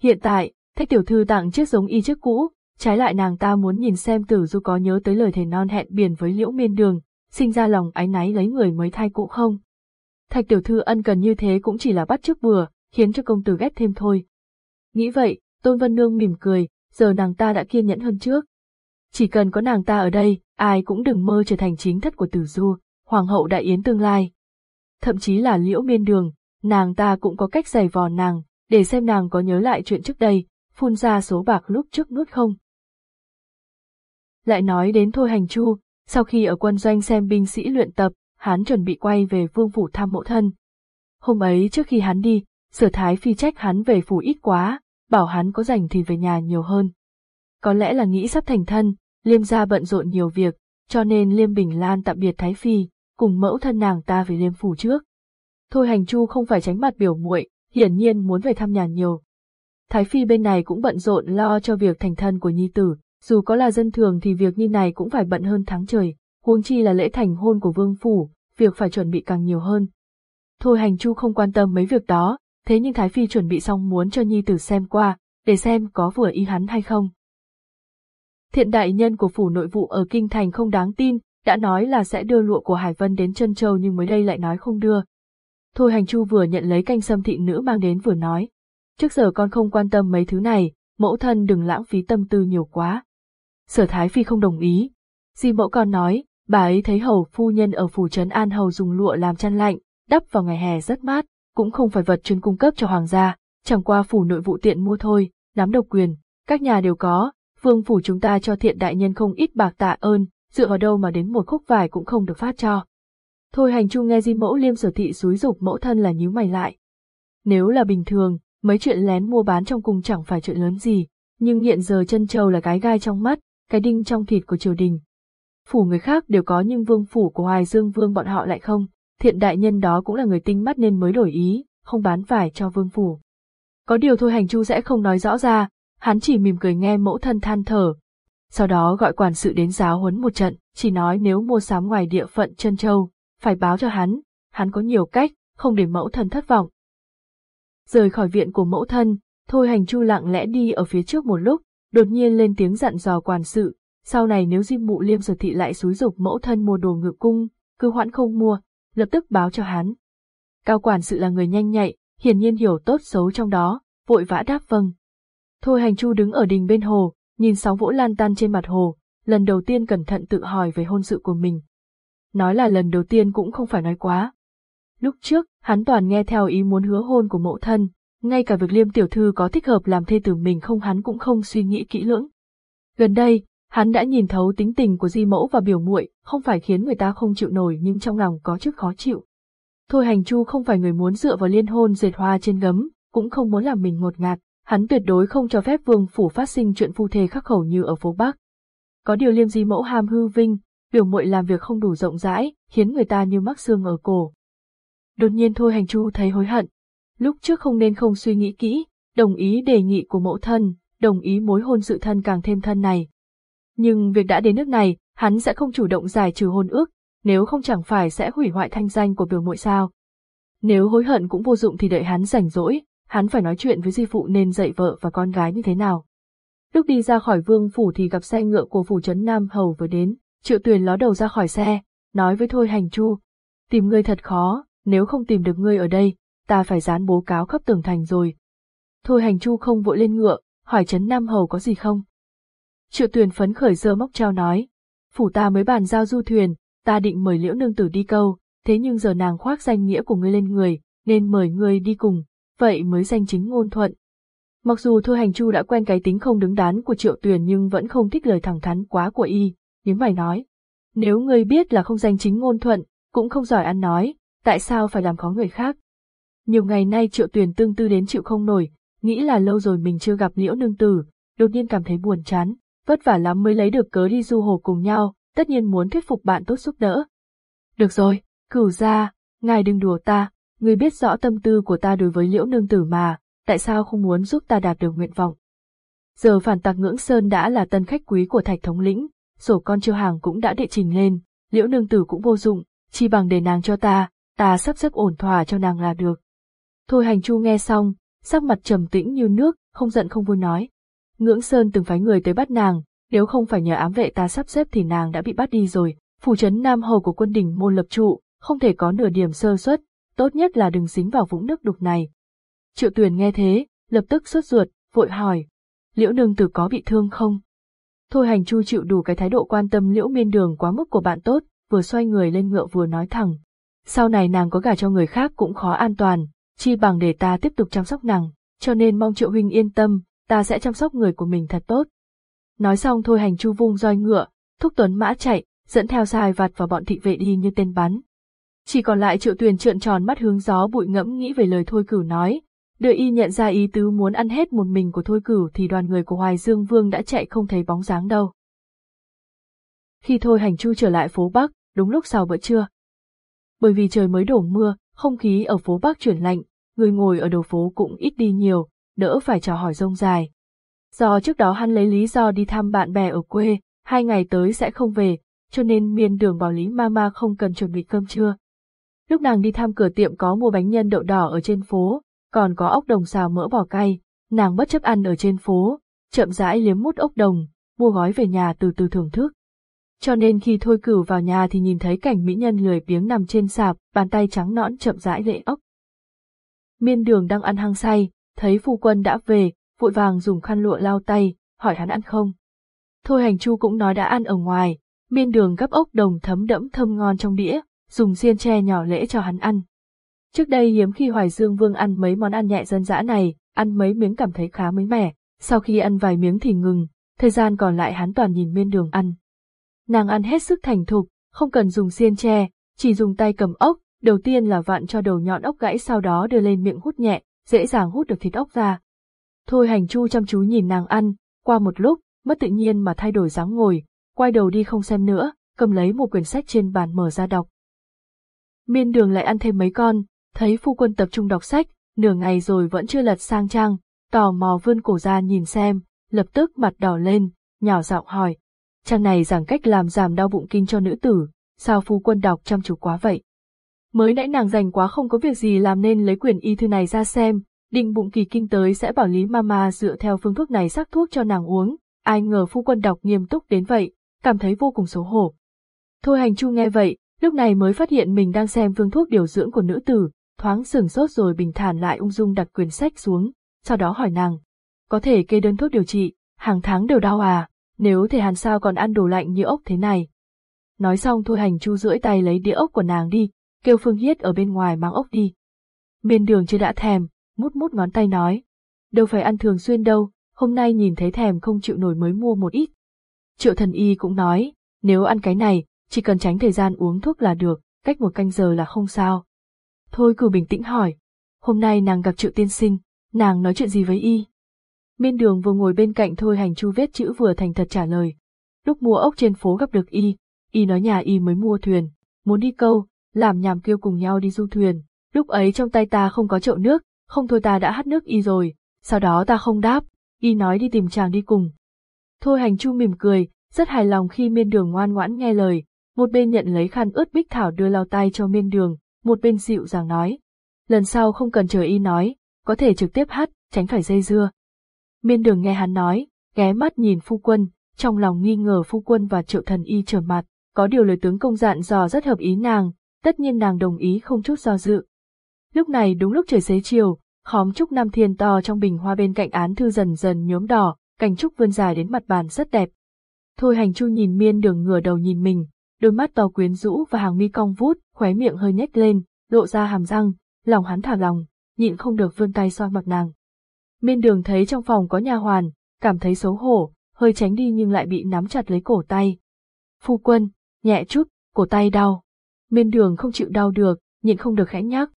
Hiện tại, thạch tiểu thư tặng chiếc giống y chiếc cũ, trái lại nàng ta muốn nhìn xem tử du có nhớ tới lời thề non hẹn biển với liễu miên đường, sinh ra lòng ái náy lấy người mới thay cũ không. Thạch tiểu thư ân cần như thế cũng chỉ là bắt chước bừa, khiến cho công tử ghét thêm thôi. Nghĩ vậy, Tôn Vân Nương mỉm cười, giờ nàng ta đã kiên nhẫn hơn trước. Chỉ cần có nàng ta ở đây, ai cũng đừng mơ trở thành chính thất của Tử Du, Hoàng hậu đại yến tương lai. Thậm chí là liễu miên đường, nàng ta cũng có cách giày vò nàng, để xem nàng có nhớ lại chuyện trước đây, phun ra số bạc lúc trước nuốt không. Lại nói đến Thôi Hành Chu, sau khi ở quân doanh xem binh sĩ luyện tập, hắn chuẩn bị quay về vương phủ thăm mẫu thân. Hôm ấy trước khi hắn đi, sở thái phi trách hắn về phủ ít quá, bảo hắn có rảnh thì về nhà nhiều hơn. Có lẽ là nghĩ sắp thành thân, Liêm gia bận rộn nhiều việc, cho nên Liêm Bình Lan tạm biệt Thái Phi, cùng mẫu thân nàng ta về Liêm phủ trước. Thôi hành chu không phải tránh mặt biểu muội, hiển nhiên muốn về thăm nhà nhiều. Thái Phi bên này cũng bận rộn lo cho việc thành thân của Nhi Tử, dù có là dân thường thì việc như này cũng phải bận hơn tháng trời, huống chi là lễ thành hôn của Vương Phủ, việc phải chuẩn bị càng nhiều hơn. Thôi hành chu không quan tâm mấy việc đó, thế nhưng Thái Phi chuẩn bị xong muốn cho Nhi Tử xem qua, để xem có vừa ý hắn hay không. Thiện đại nhân của phủ nội vụ ở Kinh Thành không đáng tin, đã nói là sẽ đưa lụa của Hải Vân đến chân châu nhưng mới đây lại nói không đưa. Thôi hành chu vừa nhận lấy canh sâm thị nữ mang đến vừa nói. Trước giờ con không quan tâm mấy thứ này, mẫu thân đừng lãng phí tâm tư nhiều quá. Sở Thái Phi không đồng ý. Di mẫu con nói, bà ấy thấy hầu phu nhân ở phủ trấn An Hầu dùng lụa làm chăn lạnh, đắp vào ngày hè rất mát, cũng không phải vật chuyên cung cấp cho hoàng gia, chẳng qua phủ nội vụ tiện mua thôi, nắm độc quyền, các nhà đều có, vương phủ chúng ta cho thiện đại nhân không ít bạc tạ ơn, dựa vào đâu mà đến một khúc vải cũng không được phát cho. Thôi hành trung nghe di mẫu liêm sở thị xúi dục mẫu thân là nhíu mày lại. Nếu là bình thường, mấy chuyện lén mua bán trong cung chẳng phải chuyện lớn gì, nhưng hiện giờ chân châu là cái gai trong mắt, cái đinh trong thịt của triều đình. Phủ người khác đều có nhưng vương phủ của Hoài Dương Vương bọn họ lại không, thiện đại nhân đó cũng là người tinh mắt nên mới đổi ý, không bán vải cho vương phủ. Có điều thôi hành chu sẽ không nói rõ ra, hắn chỉ mỉm cười nghe mẫu thân than thở. Sau đó gọi quản sự đến giáo huấn một trận, chỉ nói nếu mua sắm ngoài địa phận chân châu, phải báo cho hắn, hắn có nhiều cách, không để mẫu thân thất vọng. Rời khỏi viện của mẫu thân, thôi hành chu lặng lẽ đi ở phía trước một lúc, đột nhiên lên tiếng dặn dò quản sự, sau này nếu Diêm Mụ Liêm Sở Thị lại xúi dục mẫu thân mua đồ ngự cung, cứ hoãn không mua, lập tức báo cho hắn. Cao quản sự là người nhanh nhạy, hiển nhiên hiểu tốt xấu trong đó, vội vã đáp vâng. Thôi hành chu đứng ở đình bên hồ, nhìn sóng vỗ lan tan trên mặt hồ, lần đầu tiên cẩn thận tự hỏi về hôn sự của mình. Nói là lần đầu tiên cũng không phải nói quá. Lúc trước, hắn toàn nghe theo ý muốn hứa hôn của mẫu thân, ngay cả việc liêm tiểu thư có thích hợp làm thê tử mình không hắn cũng không suy nghĩ kỹ lưỡng. Gần đây, hắn đã nhìn thấu tính tình của di mẫu và biểu muội, không phải khiến người ta không chịu nổi nhưng trong lòng có chút khó chịu. Thôi hành chu không phải người muốn dựa vào liên hôn dệt hoa trên gấm, cũng không muốn làm mình ngột ngạt, hắn tuyệt đối không cho phép vương phủ phát sinh chuyện phu thê khắc khẩu như ở phố Bắc. Có điều liêm di mẫu ham hư vinh, biểu muội làm việc không đủ rộng rãi, khiến người ta như mắc xương ở cổ. Đột nhiên thôi hành chu thấy hối hận. Lúc trước không nên không suy nghĩ kỹ, đồng ý đề nghị của mẫu thân, đồng ý mối hôn sự thân càng thêm thân này. Nhưng việc đã đến nước này, hắn sẽ không chủ động giải trừ hôn ước, nếu không chẳng phải sẽ hủy hoại thanh danh của biểu muội sao. Nếu hối hận cũng vô dụng thì đợi hắn rảnh rỗi, hắn phải nói chuyện với di phụ nên dạy vợ và con gái như thế nào. Lúc đi ra khỏi vương phủ thì gặp xe ngựa của phủ trấn Nam Hầu vừa đến, triệu tuyền ló đầu ra khỏi xe, nói với Thôi Hành Chu. Tìm ngươi thật khó, nếu không tìm được ngươi ở đây, ta phải dán bố cáo khắp tường thành rồi. Thôi Hành Chu không vội lên ngựa, hỏi trấn Nam Hầu có gì không. Triệu tuyền phấn khởi dơ móc trao nói, phủ ta mới bàn giao du thuyền, ta định mời liễu nương tử đi câu, thế nhưng giờ nàng khoác danh nghĩa của ngươi lên người, nên mời ngươi đi cùng, vậy mới danh chính ngôn thuận. Mặc dù Thôi Hành Chu đã quen cái tính không đứng đắn của Triệu Tuyền nhưng vẫn không thích lời thẳng thắn quá của y, nhưng mày nói. Nếu ngươi biết là không danh chính ngôn thuận, cũng không giỏi ăn nói, tại sao phải làm khó người khác? Nhiều ngày nay Triệu Tuyền tương tư đến chịu không nổi, nghĩ là lâu rồi mình chưa gặp liễu nương tử, đột nhiên cảm thấy buồn chán, vất vả lắm mới lấy được cớ đi du hồ cùng nhau, tất nhiên muốn thuyết phục bạn tốt giúp đỡ. Được rồi, cửu ra, ngài đừng đùa ta, Ngươi biết rõ tâm tư của ta đối với liễu nương tử mà, tại sao không muốn giúp ta đạt được nguyện vọng. Giờ phản Tạc ngưỡng sơn đã là tân khách quý của thạch thống lĩnh, sổ con chiêu hàng cũng đã đệ trình lên, liễu nương tử cũng vô dụng, chi bằng để nàng cho ta, ta sắp xếp ổn thỏa cho nàng là được. Thôi hành chu nghe xong, sắc mặt trầm tĩnh như nước, không giận không vui nói. Ngưỡng Sơn từng phái người tới bắt nàng, nếu không phải nhờ ám vệ ta sắp xếp thì nàng đã bị bắt đi rồi. Phủ trấn Nam Hầu của quân đỉnh môn lập trụ, không thể có nửa điểm sơ suất, tốt nhất là đừng dính vào vũng nước đục này. Triệu Tuyền nghe thế, lập tức sốt ruột, vội hỏi. Liễu nương tử có bị thương không? Thôi hành chu chịu đủ cái thái độ quan tâm liễu miên đường quá mức của bạn tốt, vừa xoay người lên ngựa vừa nói thẳng. Sau này nàng có gả cho người khác cũng khó an toàn, chi bằng để ta tiếp tục chăm sóc nàng, cho nên mong triệu huynh yên tâm, ta sẽ chăm sóc người của mình thật tốt. Nói xong thôi hành chu vung roi ngựa, thúc tuấn mã chạy, dẫn theo dài vặt và bọn thị vệ đi như tên bắn. Chỉ còn lại triệu tuyền trợn tròn mắt hướng gió bụi ngẫm nghĩ về lời thôi cửu nói, đợi y nhận ra ý tứ muốn ăn hết một mình của thôi cửu thì đoàn người của Hoài Dương Vương đã chạy không thấy bóng dáng đâu. Khi thôi hành chu trở lại phố Bắc, đúng lúc sau bữa trưa. Bởi vì trời mới đổ mưa, không khí ở phố Bắc chuyển lạnh, người ngồi ở đầu phố cũng ít đi nhiều, đỡ phải chào hỏi rông dài. Do trước đó hắn lấy lý do đi thăm bạn bè ở quê, hai ngày tới sẽ không về, cho nên miên đường bảo Lý Mama không cần chuẩn bị cơm trưa. Lúc nàng đi thăm cửa tiệm có mua bánh nhân đậu đỏ ở trên phố, còn có ốc đồng xào mỡ bò cay, nàng bất chấp ăn ở trên phố, chậm rãi liếm mút ốc đồng, mua gói về nhà từ từ thưởng thức. Cho nên khi thôi cửu vào nhà thì nhìn thấy cảnh mỹ nhân lười biếng nằm trên sạp, bàn tay trắng nõn chậm rãi lệ ốc. Miên đường đang ăn hăng say, thấy phu quân đã về, vội vàng dùng khăn lụa lau tay, hỏi hắn ăn không. Thôi hành chu cũng nói đã ăn ở ngoài, miên đường gấp ốc đồng thấm đẫm thơm ngon trong đĩa, dùng xiên tre nhỏ lễ cho hắn ăn. Trước đây hiếm khi Hoài Dương Vương ăn mấy món ăn nhẹ dân dã này, ăn mấy miếng cảm thấy khá mới mẻ, sau khi ăn vài miếng thì ngừng, thời gian còn lại hắn toàn nhìn miên đường ăn. Nàng ăn hết sức thành thục, không cần dùng xiên tre, chỉ dùng tay cầm ốc, đầu tiên là vặn cho đầu nhọn ốc gãy sau đó đưa lên miệng hút nhẹ, dễ dàng hút được thịt ốc ra. Thôi hành chu chăm chú nhìn nàng ăn, qua một lúc, mất tự nhiên mà thay đổi dáng ngồi, quay đầu đi không xem nữa, cầm lấy một quyển sách trên bàn mở ra đọc. Miên đường lại ăn thêm mấy con, thấy phu quân tập trung đọc sách, nửa ngày rồi vẫn chưa lật sang trang, tò mò vươn cổ ra nhìn xem, lập tức mặt đỏ lên, nhỏ giọng hỏi. Trang này giảng cách làm giảm đau bụng kinh cho nữ tử, sao phu quân đọc chăm chú quá vậy? Mới nãy nàng dành quá không có việc gì làm nên lấy quyển y thư này ra xem, định bụng kỳ kinh tới sẽ bảo Lý Mama dựa theo phương thuốc này sắc thuốc cho nàng uống, ai ngờ phu quân đọc nghiêm túc đến vậy, cảm thấy vô cùng xấu hổ. Thôi hành chu nghe vậy, lúc này mới phát hiện mình đang xem phương thuốc điều dưỡng của nữ tử, thoáng sừng sốt rồi bình thản lại ung dung đặt quyển sách xuống, sau đó hỏi nàng, có thể kê đơn thuốc điều trị, hàng tháng đều đau à, nếu thể hàn sao còn ăn đồ lạnh như ốc thế này. Nói xong thôi hành chu rưỡi tay lấy đĩa ốc của nàng đi, kêu Phương Hiết ở bên ngoài mang ốc đi. Bên đường chưa đã thèm, mút mút ngón tay nói. Đâu phải ăn thường xuyên đâu, hôm nay nhìn thấy thèm không chịu nổi mới mua một ít. Triệu thần y cũng nói, nếu ăn cái này, chỉ cần tránh thời gian uống thuốc là được, cách một canh giờ là không sao. Thôi cử bình tĩnh hỏi, hôm nay nàng gặp triệu tiên sinh, nàng nói chuyện gì với y? Miên đường vừa ngồi bên cạnh thôi hành chu viết chữ vừa thành thật trả lời. Lúc mua ốc trên phố gặp được y, y nói nhà y mới mua thuyền, muốn đi câu, làm nhàm kêu cùng nhau đi du thuyền. Lúc ấy trong tay ta không có chậu nước, không thôi ta đã hắt nước y rồi, sau đó ta không đáp, y nói đi tìm chàng đi cùng. Thôi hành chu mỉm cười, rất hài lòng khi miên đường ngoan ngoãn nghe lời, một bên nhận lấy khăn ướt bích thảo đưa lau tay cho miên đường, một bên dịu dàng nói. Lần sau không cần chờ y nói, có thể trực tiếp hát, tránh phải dây dưa. Miên đường nghe hắn nói, ghé mắt nhìn phu quân, trong lòng nghi ngờ phu quân và triệu thần y trở mặt, có điều lời tướng công dặn dò rất hợp ý nàng, tất nhiên nàng đồng ý không chút do dự. Lúc này đúng lúc trời xế chiều, khóm trúc nam thiên to trong bình hoa bên cạnh án thư dần dần nhuốm đỏ, cành trúc vươn dài đến mặt bàn rất đẹp. Thôi hành chu nhìn miên đường ngửa đầu nhìn mình, đôi mắt to quyến rũ và hàng mi cong vút, khóe miệng hơi nhếch lên, lộ ra hàm răng, lòng hắn thả lòng, nhịn không được vươn tay soi mặt nàng. Miên đường thấy trong phòng có nhà hoàn, cảm thấy xấu hổ, hơi tránh đi nhưng lại bị nắm chặt lấy cổ tay. Phu quân, nhẹ chút, cổ tay đau. Miên đường không chịu đau được, nhịn không được khẽ nhắc.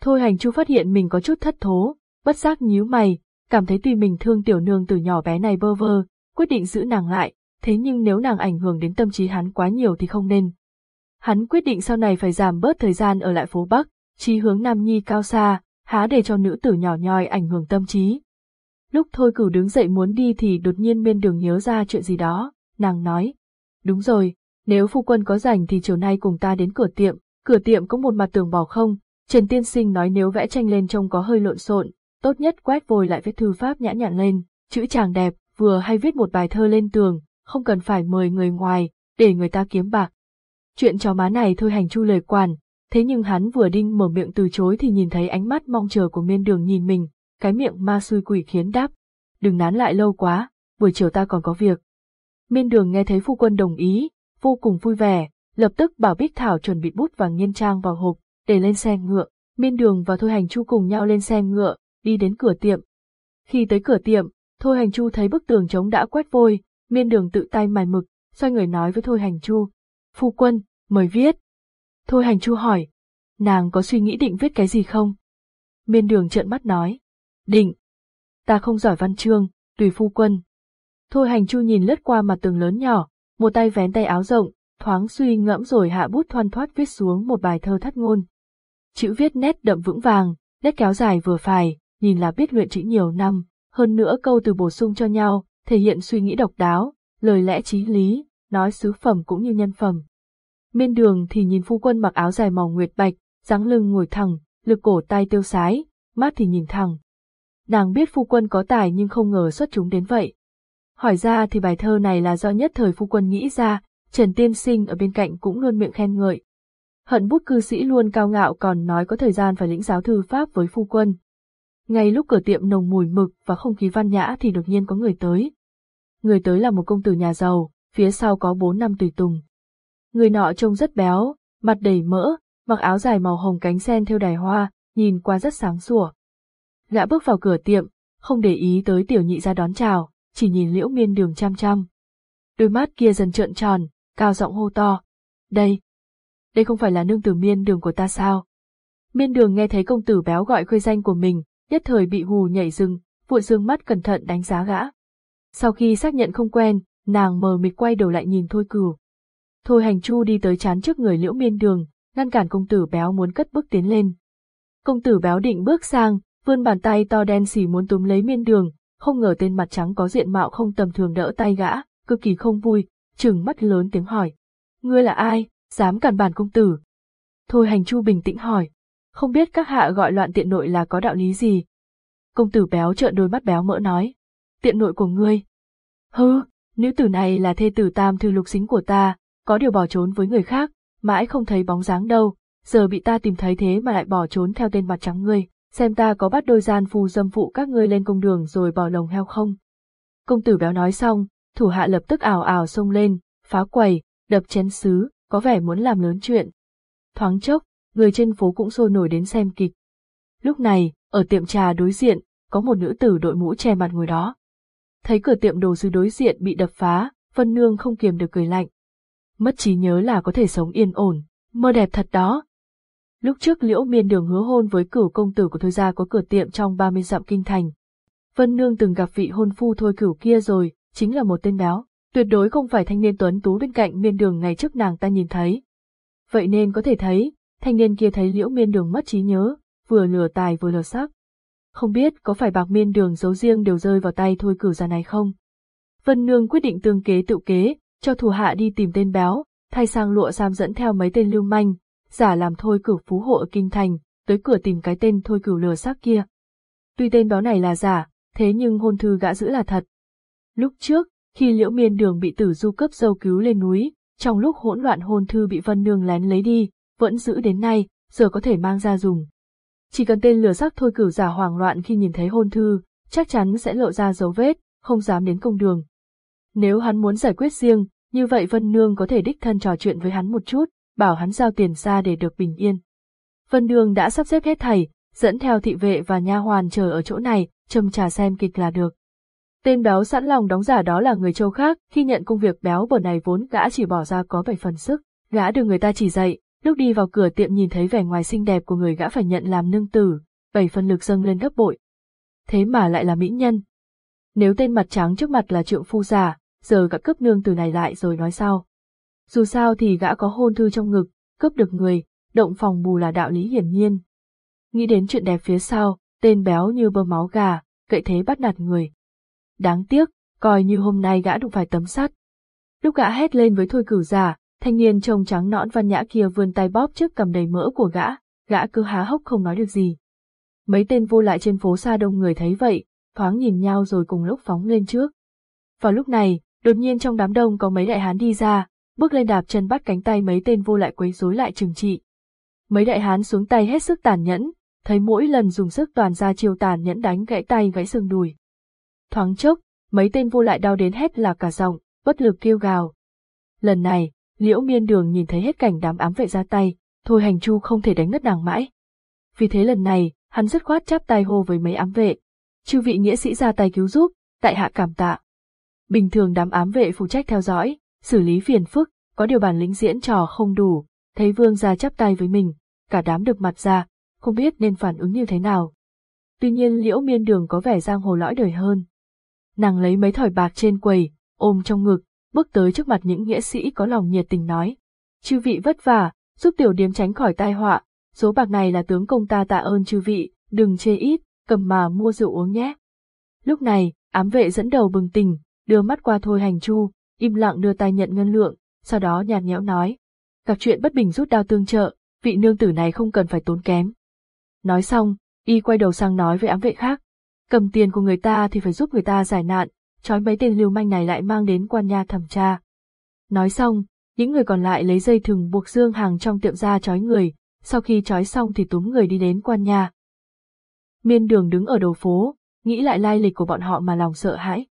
Thôi hành chu phát hiện mình có chút thất thố, bất giác nhíu mày, cảm thấy tuy mình thương tiểu nương từ nhỏ bé này bơ vơ, quyết định giữ nàng lại, thế nhưng nếu nàng ảnh hưởng đến tâm trí hắn quá nhiều thì không nên. Hắn quyết định sau này phải giảm bớt thời gian ở lại phố Bắc, chí hướng Nam Nhi cao xa, há để cho nữ tử nhỏ nhoi ảnh hưởng tâm trí. Lúc thôi cửu đứng dậy muốn đi thì đột nhiên miên đường nhớ ra chuyện gì đó, nàng nói. Đúng rồi, nếu phu quân có rảnh thì chiều nay cùng ta đến cửa tiệm, cửa tiệm có một mặt tường bỏ không, Trần Tiên Sinh nói nếu vẽ tranh lên trông có hơi lộn xộn, tốt nhất quét vôi lại vết thư pháp nhã nhặn lên, chữ chàng đẹp, vừa hay viết một bài thơ lên tường, không cần phải mời người ngoài, để người ta kiếm bạc. Chuyện chó má này thôi hành chu lời quản, thế nhưng hắn vừa đinh mở miệng từ chối thì nhìn thấy ánh mắt mong chờ của miên đường nhìn mình, cái miệng ma xui quỷ khiến đáp. Đừng nán lại lâu quá, buổi chiều ta còn có việc. Miên đường nghe thấy phu quân đồng ý, vô cùng vui vẻ, lập tức bảo Bích Thảo chuẩn bị bút và nghiên trang vào hộp, để lên xe ngựa. Miên đường và Thôi Hành Chu cùng nhau lên xe ngựa, đi đến cửa tiệm. Khi tới cửa tiệm, Thôi Hành Chu thấy bức tường trống đã quét vôi, miên đường tự tay mài mực, xoay người nói với Thôi Hành Chu. Phu quân, mời viết. Thôi Hành Chu hỏi, nàng có suy nghĩ định viết cái gì không? Miên đường trợn mắt nói, định. Ta không giỏi văn chương, tùy phu quân. Thôi Hành Chu nhìn lướt qua mặt tường lớn nhỏ, một tay vén tay áo rộng, thoáng suy ngẫm rồi hạ bút thoăn thoát viết xuống một bài thơ thất ngôn. Chữ viết nét đậm vững vàng, nét kéo dài vừa phải, nhìn là biết luyện chữ nhiều năm, hơn nữa câu từ bổ sung cho nhau, thể hiện suy nghĩ độc đáo, lời lẽ trí lý, nói sứ phẩm cũng như nhân phẩm. Bên đường thì nhìn phu quân mặc áo dài màu nguyệt bạch, dáng lưng ngồi thẳng, lực cổ tay tiêu sái, mắt thì nhìn thẳng. Nàng biết phu quân có tài nhưng không ngờ xuất chúng đến vậy. Hỏi ra thì bài thơ này là do nhất thời phu quân nghĩ ra, Trần Tiên Sinh ở bên cạnh cũng luôn miệng khen ngợi. Hận bút cư sĩ luôn cao ngạo còn nói có thời gian phải lĩnh giáo thư pháp với phu quân. Ngay lúc cửa tiệm nồng mùi mực và không khí văn nhã thì đột nhiên có người tới. Người tới là một công tử nhà giàu, phía sau có bốn năm tùy tùng. Người nọ trông rất béo, mặt đầy mỡ, mặc áo dài màu hồng cánh sen theo đài hoa, nhìn qua rất sáng sủa. Gã bước vào cửa tiệm, không để ý tới tiểu nhị ra đón chào, chỉ nhìn liễu miên đường chăm chăm. Đôi mắt kia dần trợn tròn, cao giọng hô to. Đây! Đây không phải là nương tử miên đường của ta sao? Miên đường nghe thấy công tử béo gọi khơi danh của mình, nhất thời bị hù nhảy rừng, vội dương mắt cẩn thận đánh giá gã. Sau khi xác nhận không quen, nàng mờ mịt quay đầu lại nhìn Thôi Cửu. Thôi hành chu đi tới chán trước người liễu miên đường, ngăn cản công tử béo muốn cất bước tiến lên. Công tử béo định bước sang, vươn bàn tay to đen xỉ muốn túm lấy miên đường, không ngờ tên mặt trắng có diện mạo không tầm thường đỡ tay gã, cực kỳ không vui, trừng mắt lớn tiếng hỏi. Ngươi là ai, dám cản bản công tử? Thôi hành chu bình tĩnh hỏi, không biết các hạ gọi loạn tiện nội là có đạo lý gì? Công tử béo trợn đôi mắt béo mỡ nói, tiện nội của ngươi. Hư, nữ tử này là thê tử tam thư lục xính của ta, có điều bỏ trốn với người khác, mãi không thấy bóng dáng đâu, giờ bị ta tìm thấy thế mà lại bỏ trốn theo tên mặt trắng ngươi, xem ta có bắt đôi gian phu dâm phụ các ngươi lên công đường rồi bỏ lồng heo không. Công tử béo nói xong, thủ hạ lập tức ảo ảo xông lên, phá quầy, đập chén sứ, có vẻ muốn làm lớn chuyện. Thoáng chốc, người trên phố cũng sôi nổi đến xem kịch. Lúc này, ở tiệm trà đối diện, có một nữ tử đội mũ che mặt ngồi đó. Thấy cửa tiệm đồ sứ đối diện bị đập phá, Vân Nương không kiềm được cười lạnh. Mất trí nhớ là có thể sống yên ổn, mơ đẹp thật đó. Lúc trước Liễu Miên Đường hứa hôn với cửu công tử của Thôi gia có cửa tiệm trong 30 dặm kinh thành. Vân Nương từng gặp vị hôn phu Thôi cửu kia rồi, chính là một tên béo, tuyệt đối không phải thanh niên tuấn tú bên cạnh miên đường ngày trước nàng ta nhìn thấy. Vậy nên có thể thấy, thanh niên kia thấy liễu miên đường mất trí nhớ, vừa lừa tài vừa lừa sắc. Không biết có phải bạc miên đường giấu riêng đều rơi vào tay thôi cử già này không? Vân Nương quyết định tương kế tự kế, cho thủ hạ đi tìm tên béo, thay sang lụa sam dẫn theo mấy tên lưu manh, giả làm thôi cử phú hộ ở kinh thành, tới cửa tìm cái tên thôi cử lừa xác kia. Tuy tên béo này là giả, thế nhưng hôn thư gã giữ là thật, Lúc trước, khi Liễu Miên Đường bị Tử Du cấp dâu cứu lên núi, trong lúc hỗn loạn hôn thư bị Vân Nương lén lấy đi, vẫn giữ đến nay, giờ có thể mang ra dùng. Chỉ cần tên lừa sắc thôi cửu giả hoảng loạn khi nhìn thấy hôn thư, chắc chắn sẽ lộ ra dấu vết, không dám đến công đường. Nếu hắn muốn giải quyết riêng, như vậy Vân Nương có thể đích thân trò chuyện với hắn một chút, bảo hắn giao tiền ra để được bình yên. Vân Nương đã sắp xếp hết thầy, dẫn theo thị vệ và nha hoàn chờ ở chỗ này, châm trà xem kịch là được. Tên béo sẵn lòng đóng giả đó là người châu khác, khi nhận công việc béo bở này vốn gã chỉ bỏ ra có bảy phần sức, gã được người ta chỉ dạy, lúc đi vào cửa tiệm nhìn thấy vẻ ngoài xinh đẹp của người gã phải nhận làm nương tử, bảy phần lực dâng lên gấp bội. Thế mà lại là mỹ nhân. Nếu tên mặt trắng trước mặt là trượng phu già, giờ gã cướp nương tử này lại rồi nói sao. Dù sao thì gã có hôn thư trong ngực, cướp được người, động phòng bù là đạo lý hiển nhiên. Nghĩ đến chuyện đẹp phía sau, tên béo như bơm máu gà, cậy thế bắt nạt người. Đáng tiếc, coi như hôm nay gã đụng phải tấm sắt. Lúc gã hét lên với thôi cửu giả, thanh niên trông trắng nõn văn nhã kia vươn tay bóp trước cầm đầy mỡ của gã, gã cứ há hốc không nói được gì. Mấy tên vô lại trên phố xa đông người thấy vậy, thoáng nhìn nhau rồi cùng lúc phóng lên trước. Vào lúc này, đột nhiên trong đám đông có mấy đại hán đi ra, bước lên đạp chân bắt cánh tay mấy tên vô lại quấy rối lại trừng trị. Mấy đại hán xuống tay hết sức tàn nhẫn, thấy mỗi lần dùng sức toàn ra chiêu tàn nhẫn đánh gãy tay gãy xương đùi. Thoáng chốc, mấy tên vô lại đau đến hết là cả giọng, bất lực kêu gào. Lần này, liễu miên đường nhìn thấy hết cảnh đám ám vệ ra tay, thôi hành chu không thể đánh ngất nàng mãi. Vì thế lần này, hắn dứt khoát chắp tay hô với mấy ám vệ. Chư vị nghĩa sĩ ra tay cứu giúp, tại hạ cảm tạ. Bình thường đám ám vệ phụ trách theo dõi, xử lý phiền phức, có điều bản lĩnh diễn trò không đủ, thấy vương gia chắp tay với mình, cả đám được mặt ra, không biết nên phản ứng như thế nào. Tuy nhiên liễu miên đường có vẻ giang hồ lõi đời hơn. Nàng lấy mấy thỏi bạc trên quầy, ôm trong ngực, bước tới trước mặt những nghĩa sĩ có lòng nhiệt tình nói. Chư vị vất vả, giúp tiểu điếm tránh khỏi tai họa, số bạc này là tướng công ta tạ ơn chư vị, đừng chê ít, cầm mà mua rượu uống nhé. Lúc này, ám vệ dẫn đầu bừng tỉnh, đưa mắt qua thôi hành chu, im lặng đưa tay nhận ngân lượng, sau đó nhạt nhẽo nói. Gặp chuyện bất bình rút đao tương trợ, vị nương tử này không cần phải tốn kém. Nói xong, y quay đầu sang nói với ám vệ khác. Cầm tiền của người ta thì phải giúp người ta giải nạn, trói mấy tên lưu manh này lại mang đến quan nha thẩm tra. Nói xong, những người còn lại lấy dây thừng buộc dương hàng trong tiệm ra trói người, sau khi trói xong thì túm người đi đến quan nha. Miên đường đứng ở đầu phố, nghĩ lại lai lịch của bọn họ mà lòng sợ hãi.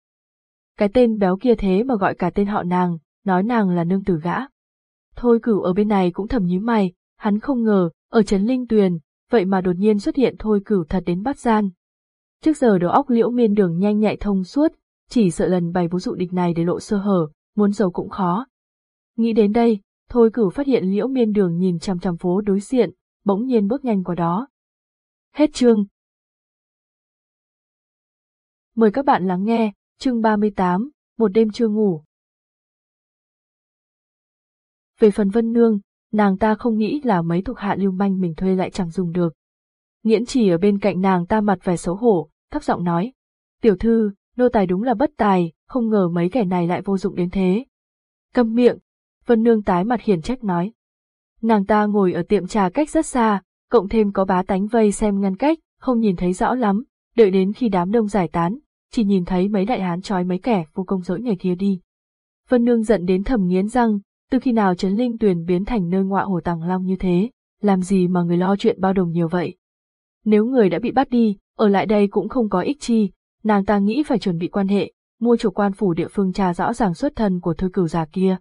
Cái tên béo kia thế mà gọi cả tên họ nàng, nói nàng là nương tử gã. Thôi cửu ở bên này cũng thầm nhíu mày, hắn không ngờ, ở Trấn Linh Tuyền, vậy mà đột nhiên xuất hiện thôi cửu thật đến bắt gian. Trước giờ đầu óc liễu miên đường nhanh nhạy thông suốt, chỉ sợ lần bày vũ dụ địch này để lộ sơ hở, muốn giấu cũng khó. Nghĩ đến đây, thôi cửu phát hiện liễu miên đường nhìn chằm chằm phố đối diện, bỗng nhiên bước nhanh qua đó. Hết chương. Mời các bạn lắng nghe, chương 38, một đêm chưa ngủ. Về phần Vân Nương, nàng ta không nghĩ là mấy thuộc hạ lưu manh mình thuê lại chẳng dùng được. Nghiễn chỉ ở bên cạnh nàng ta mặt vẻ xấu hổ, thấp giọng nói. Tiểu thư, nô tài đúng là bất tài, không ngờ mấy kẻ này lại vô dụng đến thế. Câm miệng, Vân Nương tái mặt hiển trách nói. Nàng ta ngồi ở tiệm trà cách rất xa, cộng thêm có bá tánh vây xem ngăn cách, không nhìn thấy rõ lắm, đợi đến khi đám đông giải tán, chỉ nhìn thấy mấy đại hán trói mấy kẻ vô công dỗi người kia đi. Vân Nương giận đến thầm nghiến răng, từ khi nào Trấn Linh Tuyền biến thành nơi ngọa hồ tàng long như thế, làm gì mà người lo chuyện bao đồng nhiều vậy. Nếu người đã bị bắt đi, ở lại đây cũng không có ích chi, nàng ta nghĩ phải chuẩn bị quan hệ, mua chủ quan phủ địa phương trà rõ ràng xuất thân của thư cửu già kia.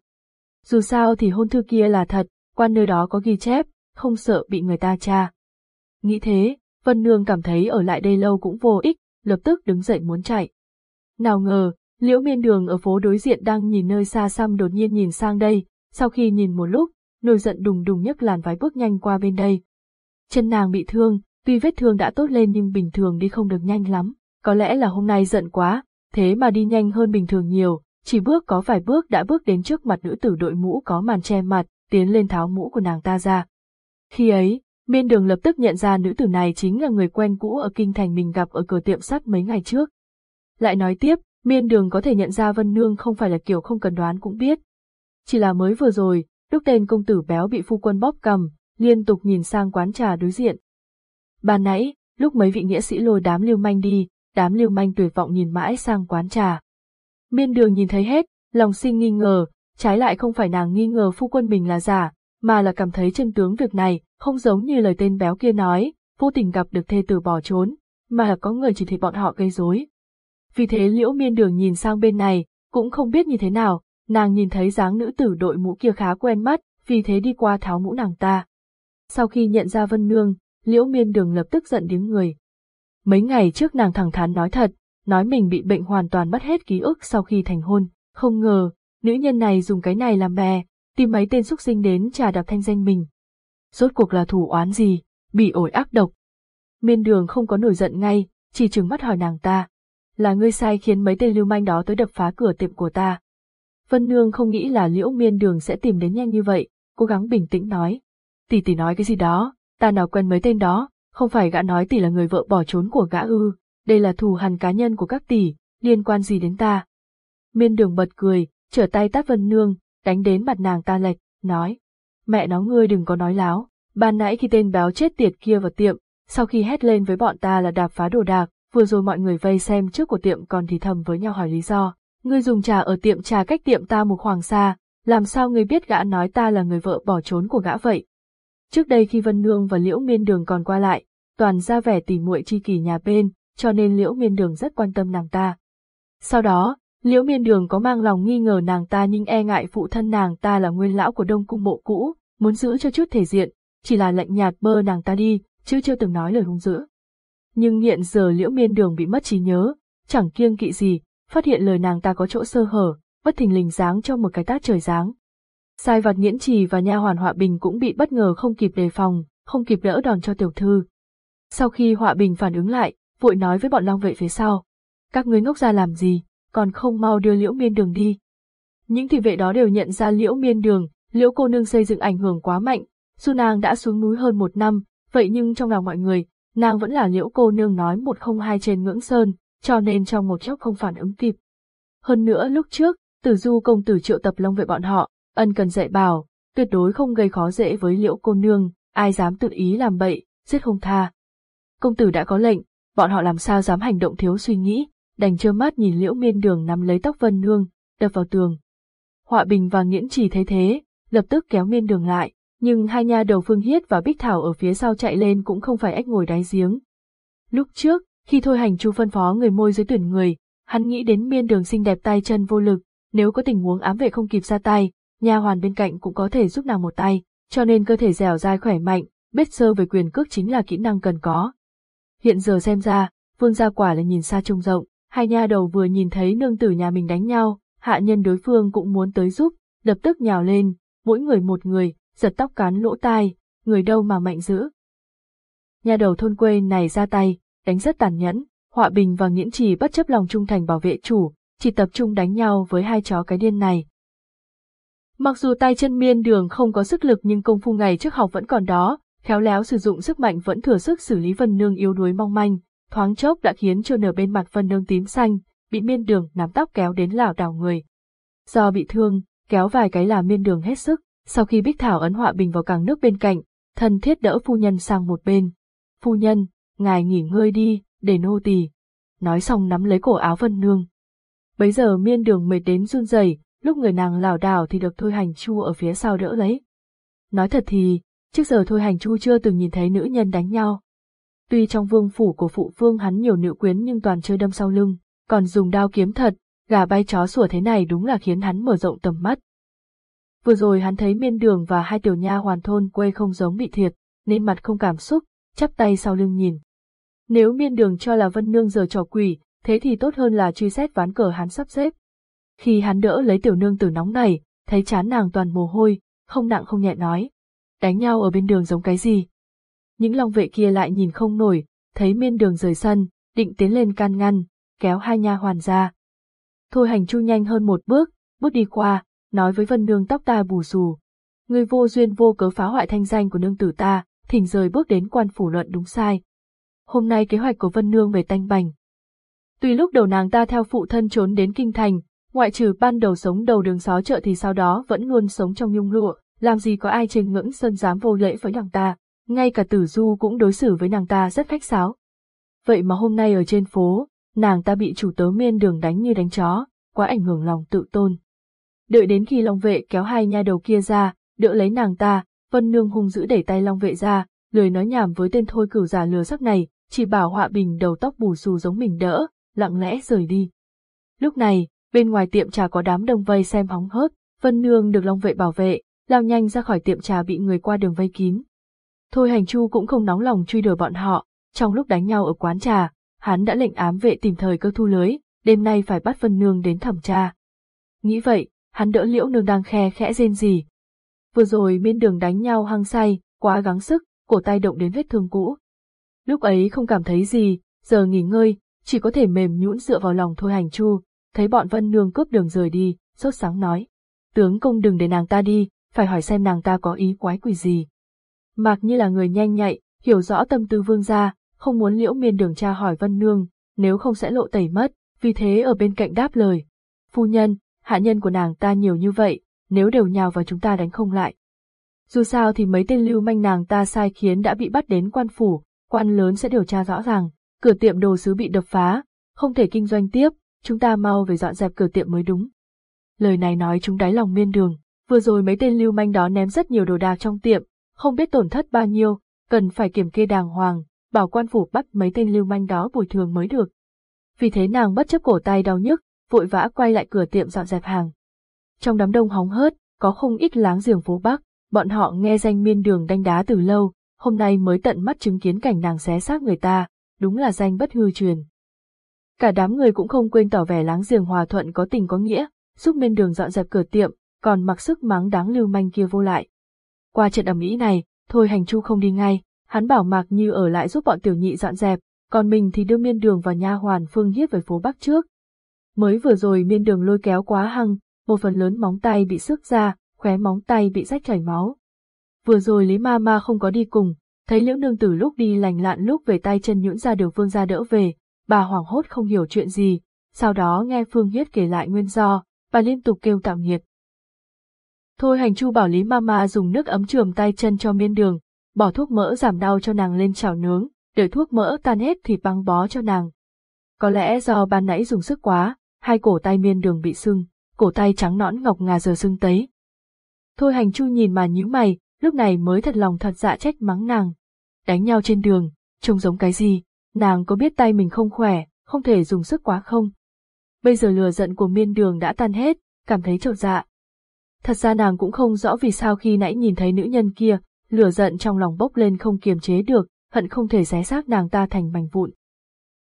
Dù sao thì hôn thư kia là thật, quan nơi đó có ghi chép, không sợ bị người ta tra. Nghĩ thế, Vân Nương cảm thấy ở lại đây lâu cũng vô ích, lập tức đứng dậy muốn chạy. Nào ngờ, liễu miên đường ở phố đối diện đang nhìn nơi xa xăm đột nhiên nhìn sang đây, sau khi nhìn một lúc, nổi giận đùng đùng nhấc làn váy bước nhanh qua bên đây. Chân nàng bị thương, tuy vết thương đã tốt lên nhưng bình thường đi không được nhanh lắm, có lẽ là hôm nay giận quá, thế mà đi nhanh hơn bình thường nhiều, chỉ bước có vài bước đã bước đến trước mặt nữ tử đội mũ có màn che mặt, tiến lên tháo mũ của nàng ta ra. Khi ấy, miên đường lập tức nhận ra nữ tử này chính là người quen cũ ở kinh thành mình gặp ở cửa tiệm sắt mấy ngày trước. Lại nói tiếp, miên đường có thể nhận ra Vân Nương không phải là kiểu không cần đoán cũng biết, chỉ là mới vừa rồi, lúc tên công tử béo bị phu quân bóp cầm, liên tục nhìn sang quán trà đối diện. Ban nãy, lúc mấy vị nghĩa sĩ lôi đám lưu manh đi, đám lưu manh tuyệt vọng nhìn mãi sang quán trà. Miên đường nhìn thấy hết, lòng sinh nghi ngờ, trái lại không phải nàng nghi ngờ phu quân mình là giả, mà là cảm thấy chân tướng việc này, không giống như lời tên béo kia nói, vô tình gặp được thê tử bỏ trốn, mà là có người chỉ thị bọn họ gây rối. Vì thế liễu miên đường nhìn sang bên này, cũng không biết như thế nào, nàng nhìn thấy dáng nữ tử đội mũ kia khá quen mắt, vì thế đi qua tháo mũ nàng ta. Sau khi nhận ra Vân Nương, Liễu Miên Đường lập tức giận điếng người. Mấy ngày trước nàng thẳng thắn nói thật, nói mình bị bệnh hoàn toàn mất hết ký ức sau khi thành hôn, không ngờ, nữ nhân này dùng cái này làm bè, tìm mấy tên xúc sinh đến trà đạp thanh danh mình. Rốt cuộc là thủ oán gì, bị ổi ác độc. Miên đường không có nổi giận ngay, chỉ trừng mắt hỏi nàng ta. Là ngươi sai khiến mấy tên lưu manh đó tới đập phá cửa tiệm của ta, Vân Nương không nghĩ là Liễu Miên Đường sẽ tìm đến nhanh như vậy, cố gắng bình tĩnh nói. Tỷ tỷ nói cái gì đó, ta nào quen mấy tên đó, không phải gã nói tỷ là người vợ bỏ trốn của gã ư, đây là thù hằn cá nhân của các tỷ, liên quan gì đến ta. Miên đường bật cười, trở tay tát Vân Nương, đánh đến mặt nàng ta lệch, nói. Mẹ nó ngươi đừng có nói láo, ban nãy khi tên béo chết tiệt kia vào tiệm, sau khi hét lên với bọn ta là đạp phá đồ đạc, vừa rồi mọi người vây xem trước của tiệm còn thì thầm với nhau hỏi lý do. Ngươi dùng trà ở tiệm trà cách tiệm ta một khoảng xa, làm sao ngươi biết gã nói ta là người vợ bỏ trốn của gã vậy? Trước đây khi Vân Nương và Liễu Miên Đường còn qua lại, toàn ra vẻ tỉ muội chi kỳ nhà bên, cho nên Liễu Miên Đường rất quan tâm nàng ta. Sau đó, Liễu Miên Đường có mang lòng nghi ngờ nàng ta nhưng e ngại phụ thân nàng ta là nguyên lão của Đông Cung Bộ cũ, muốn giữ cho chút thể diện, chỉ là lạnh nhạt bơ nàng ta đi, chứ chưa từng nói lời hung dữ. Nhưng hiện giờ Liễu Miên Đường bị mất trí nhớ, chẳng kiêng kỵ gì, phát hiện lời nàng ta có chỗ sơ hở, bất thình lình giáng cho một cái tát trời giáng. Sai vặt Nhiễn trì và nha hoàn họa bình cũng bị bất ngờ không kịp đề phòng, không kịp đỡ đòn cho tiểu thư. Sau khi họa bình phản ứng lại, vội nói với bọn long vệ phía sau. Các ngươi ngốc ra làm gì, còn không mau đưa liễu miên đường đi. Những thị vệ đó đều nhận ra liễu miên đường, liễu cô nương xây dựng ảnh hưởng quá mạnh, dù nàng đã xuống núi hơn một năm, vậy nhưng trong lòng mọi người, nàng vẫn là liễu cô nương nói một không hai trên ngưỡng sơn, cho nên trong một chốc không phản ứng kịp. Hơn nữa lúc trước, tử du công tử triệu tập long vệ bọn họ, ân cần dạy bảo, tuyệt đối không gây khó dễ với liễu cô nương, ai dám tự ý làm bậy, giết không tha. Công tử đã có lệnh, bọn họ làm sao dám hành động thiếu suy nghĩ, đành trơ mắt nhìn liễu miên đường nắm lấy tóc vân nương, đập vào tường. Họa bình và nghiễn chỉ thấy thế, lập tức kéo miên đường lại, nhưng hai nha đầu phương hiết và bích thảo ở phía sau chạy lên cũng không phải ếch ngồi đáy giếng. Lúc trước, khi thôi hành chu phân phó người môi dưới tuyển người, hắn nghĩ đến miên đường xinh đẹp tay chân vô lực, nếu có tình huống ám vệ không kịp ra tay, nha hoàn bên cạnh cũng có thể giúp nàng một tay, cho nên cơ thể dẻo dai khỏe mạnh, biết sơ về quyền cước chính là kỹ năng cần có. Hiện giờ xem ra, vương gia quả là nhìn xa trông rộng, hai nha đầu vừa nhìn thấy nương tử nhà mình đánh nhau, hạ nhân đối phương cũng muốn tới giúp, lập tức nhào lên, mỗi người một người, giật tóc cán lỗ tai, người đâu mà mạnh dữ. Nhà đầu thôn quê này ra tay, đánh rất tàn nhẫn, họa bình và nghiễn trì bất chấp lòng trung thành bảo vệ chủ, chỉ tập trung đánh nhau với hai chó cái điên này. Mặc dù tay chân miên đường không có sức lực nhưng công phu ngày trước học vẫn còn đó, khéo léo sử dụng sức mạnh vẫn thừa sức xử lý Vân Nương yếu đuối mong manh, thoáng chốc đã khiến cho nở bên mặt Vân Nương tím xanh, bị miên đường nắm tóc kéo đến lảo đảo người. Do bị thương, kéo vài cái là miên đường hết sức, sau khi Bích Thảo ấn họa bình vào càng nước bên cạnh, thân thiết đỡ phu nhân sang một bên. Phu nhân, ngài nghỉ ngơi đi, để nô tỳ. Nói xong nắm lấy cổ áo Vân Nương. Bấy giờ miên đường mệt đến run rẩy, lúc người nàng lảo đảo thì được Thôi Hành Chu ở phía sau đỡ lấy. Nói thật thì, trước giờ Thôi Hành Chu chưa từng nhìn thấy nữ nhân đánh nhau. Tuy trong vương phủ của phụ vương hắn nhiều nữ quyến nhưng toàn chơi đâm sau lưng, còn dùng đao kiếm thật, gà bay chó sủa thế này đúng là khiến hắn mở rộng tầm mắt. Vừa rồi hắn thấy miên đường và hai tiểu nha hoàn thôn quê không giống bị thiệt, nên mặt không cảm xúc, chắp tay sau lưng nhìn. Nếu miên đường cho là vân nương giờ trò quỷ, thế thì tốt hơn là truy xét ván cờ hắn sắp xếp. Khi hắn đỡ lấy tiểu nương tử nóng này, thấy chán nàng toàn mồ hôi, không nặng không nhẹ nói. Đánh nhau ở bên đường giống cái gì? Những long vệ kia lại nhìn không nổi, thấy miên đường rời sân, định tiến lên can ngăn, kéo hai nha hoàn ra. Thôi hành chu nhanh hơn một bước, bước đi qua, nói với vân nương tóc ta bù xù. Người vô duyên vô cớ phá hoại thanh danh của nương tử ta, thỉnh rời bước đến quan phủ luận đúng sai. Hôm nay kế hoạch của vân nương về tanh bành. Tuy lúc đầu nàng ta theo phụ thân trốn đến kinh thành, ngoại trừ ban đầu sống đầu đường xó chợ thì sau đó vẫn luôn sống trong nhung lụa, làm gì có ai trên ngưỡng sơn dám vô lễ với nàng ta, ngay cả tử du cũng đối xử với nàng ta rất khách sáo. Vậy mà hôm nay ở trên phố, nàng ta bị chủ tớ miên đường đánh như đánh chó, quá ảnh hưởng lòng tự tôn. Đợi đến khi Long vệ kéo hai nha đầu kia ra, đỡ lấy nàng ta, Vân Nương hung dữ đẩy tay Long vệ ra, lười nói nhảm với tên thôi cửu giả lừa sắc này, chỉ bảo họa bình đầu tóc bù xù giống mình đỡ, lặng lẽ rời đi. Lúc này, bên ngoài tiệm trà có đám đông vây xem hóng hớt, Vân Nương được Long vệ bảo vệ, lao nhanh ra khỏi tiệm trà bị người qua đường vây kín. Thôi hành chu cũng không nóng lòng truy đuổi bọn họ, trong lúc đánh nhau ở quán trà, hắn đã lệnh ám vệ tìm thời cơ thu lưới, đêm nay phải bắt Vân Nương đến thẩm tra. Nghĩ vậy, hắn đỡ liễu nương đang khe khẽ rên gì. Vừa rồi miên đường đánh nhau hăng say, quá gắng sức, cổ tay động đến vết thương cũ. Lúc ấy không cảm thấy gì, giờ nghỉ ngơi, chỉ có thể mềm nhũn dựa vào lòng thôi hành chu, thấy bọn vân nương cướp đường rời đi, sốt sáng nói. Tướng công đừng để nàng ta đi, phải hỏi xem nàng ta có ý quái quỷ gì. Mạc như là người nhanh nhạy, hiểu rõ tâm tư vương gia, không muốn liễu miên đường tra hỏi vân nương, nếu không sẽ lộ tẩy mất, vì thế ở bên cạnh đáp lời. Phu nhân, hạ nhân của nàng ta nhiều như vậy, nếu đều nhào vào chúng ta đánh không lại. Dù sao thì mấy tên lưu manh nàng ta sai khiến đã bị bắt đến quan phủ, quan lớn sẽ điều tra rõ ràng, cửa tiệm đồ sứ bị đập phá, không thể kinh doanh tiếp, chúng ta mau về dọn dẹp cửa tiệm mới đúng. Lời này nói chúng đáy lòng miên đường, vừa rồi mấy tên lưu manh đó ném rất nhiều đồ đạc trong tiệm, không biết tổn thất bao nhiêu, cần phải kiểm kê đàng hoàng, bảo quan phủ bắt mấy tên lưu manh đó bồi thường mới được. Vì thế nàng bất chấp cổ tay đau nhức, vội vã quay lại cửa tiệm dọn dẹp hàng. Trong đám đông hóng hớt, có không ít láng giềng phố Bắc, bọn họ nghe danh miên đường đánh đá từ lâu, hôm nay mới tận mắt chứng kiến cảnh nàng xé xác người ta, đúng là danh bất hư truyền. Cả đám người cũng không quên tỏ vẻ láng giềng hòa thuận có tình có nghĩa, giúp miên đường dọn dẹp cửa tiệm, còn mặc sức mắng đáng lưu manh kia vô lại. Qua trận ẩm ý này, thôi hành chu không đi ngay, hắn bảo Mạc Như ở lại giúp bọn tiểu nhị dọn dẹp, còn mình thì đưa miên đường và nha hoàn phương hiết về phố Bắc trước. Mới vừa rồi miên đường lôi kéo quá hăng, một phần lớn móng tay bị xước ra, khóe móng tay bị rách chảy máu. Vừa rồi Lý Ma Ma không có đi cùng, thấy liễu nương tử lúc đi lành lặn lúc về tay chân nhũn ra đều vương ra đỡ về, bà hoảng hốt không hiểu chuyện gì, sau đó nghe Phương Hiết kể lại nguyên do, bà liên tục kêu tạm nhiệt. Thôi hành chu bảo Lý Mama dùng nước ấm trường tay chân cho miên đường, bỏ thuốc mỡ giảm đau cho nàng lên chảo nướng, đợi thuốc mỡ tan hết thì băng bó cho nàng. Có lẽ do ban nãy dùng sức quá, hai cổ tay miên đường bị sưng, cổ tay trắng nõn ngọc ngà giờ sưng tấy. Thôi hành chu nhìn mà nhíu mày, lúc này mới thật lòng thật dạ trách mắng nàng. Đánh nhau trên đường, trông giống cái gì, nàng có biết tay mình không khỏe, không thể dùng sức quá không? Bây giờ lừa giận của miên đường đã tan hết, cảm thấy trột dạ. Thật ra nàng cũng không rõ vì sao khi nãy nhìn thấy nữ nhân kia, lửa giận trong lòng bốc lên không kiềm chế được, hận không thể xé xác nàng ta thành mảnh vụn.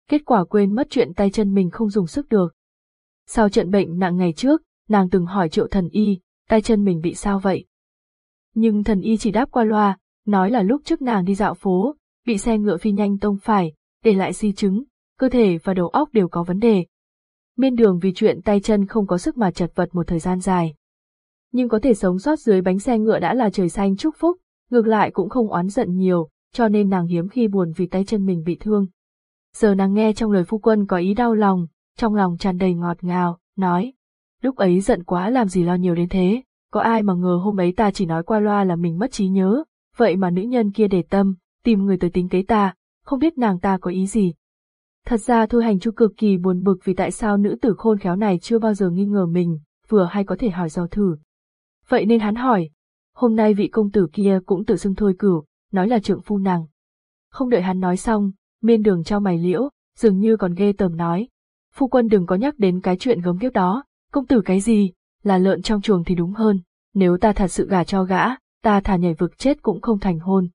Kết quả quên mất chuyện tay chân mình không dùng sức được. Sau trận bệnh nặng ngày trước, nàng từng hỏi triệu thần y, tay chân mình bị sao vậy? Nhưng thần y chỉ đáp qua loa, nói là lúc trước nàng đi dạo phố, bị xe ngựa phi nhanh tông phải, để lại di chứng, cơ thể và đầu óc đều có vấn đề. Miên đường vì chuyện tay chân không có sức mà chật vật một thời gian dài. Nhưng có thể sống sót dưới bánh xe ngựa đã là trời xanh chúc phúc, ngược lại cũng không oán giận nhiều, cho nên nàng hiếm khi buồn vì tay chân mình bị thương. Giờ nàng nghe trong lời phu quân có ý đau lòng, trong lòng tràn đầy ngọt ngào, nói, lúc ấy giận quá làm gì lo nhiều đến thế, có ai mà ngờ hôm ấy ta chỉ nói qua loa là mình mất trí nhớ, vậy mà nữ nhân kia để tâm, tìm người tới tính kế ta, không biết nàng ta có ý gì. Thật ra Thôi Hành Chu cực kỳ buồn bực vì tại sao nữ tử khôn khéo này chưa bao giờ nghi ngờ mình, vừa hay có thể hỏi do thử. Vậy nên hắn hỏi, hôm nay vị công tử kia cũng tự xưng thôi cửu, nói là trượng phu nàng. Không đợi hắn nói xong, miên đường trao mày liễu, dường như còn ghê tởm nói. Phu quân đừng có nhắc đến cái chuyện gớm kiếp đó, công tử cái gì, là lợn trong chuồng thì đúng hơn, nếu ta thật sự gả cho gã, ta thả nhảy vực chết cũng không thành hôn.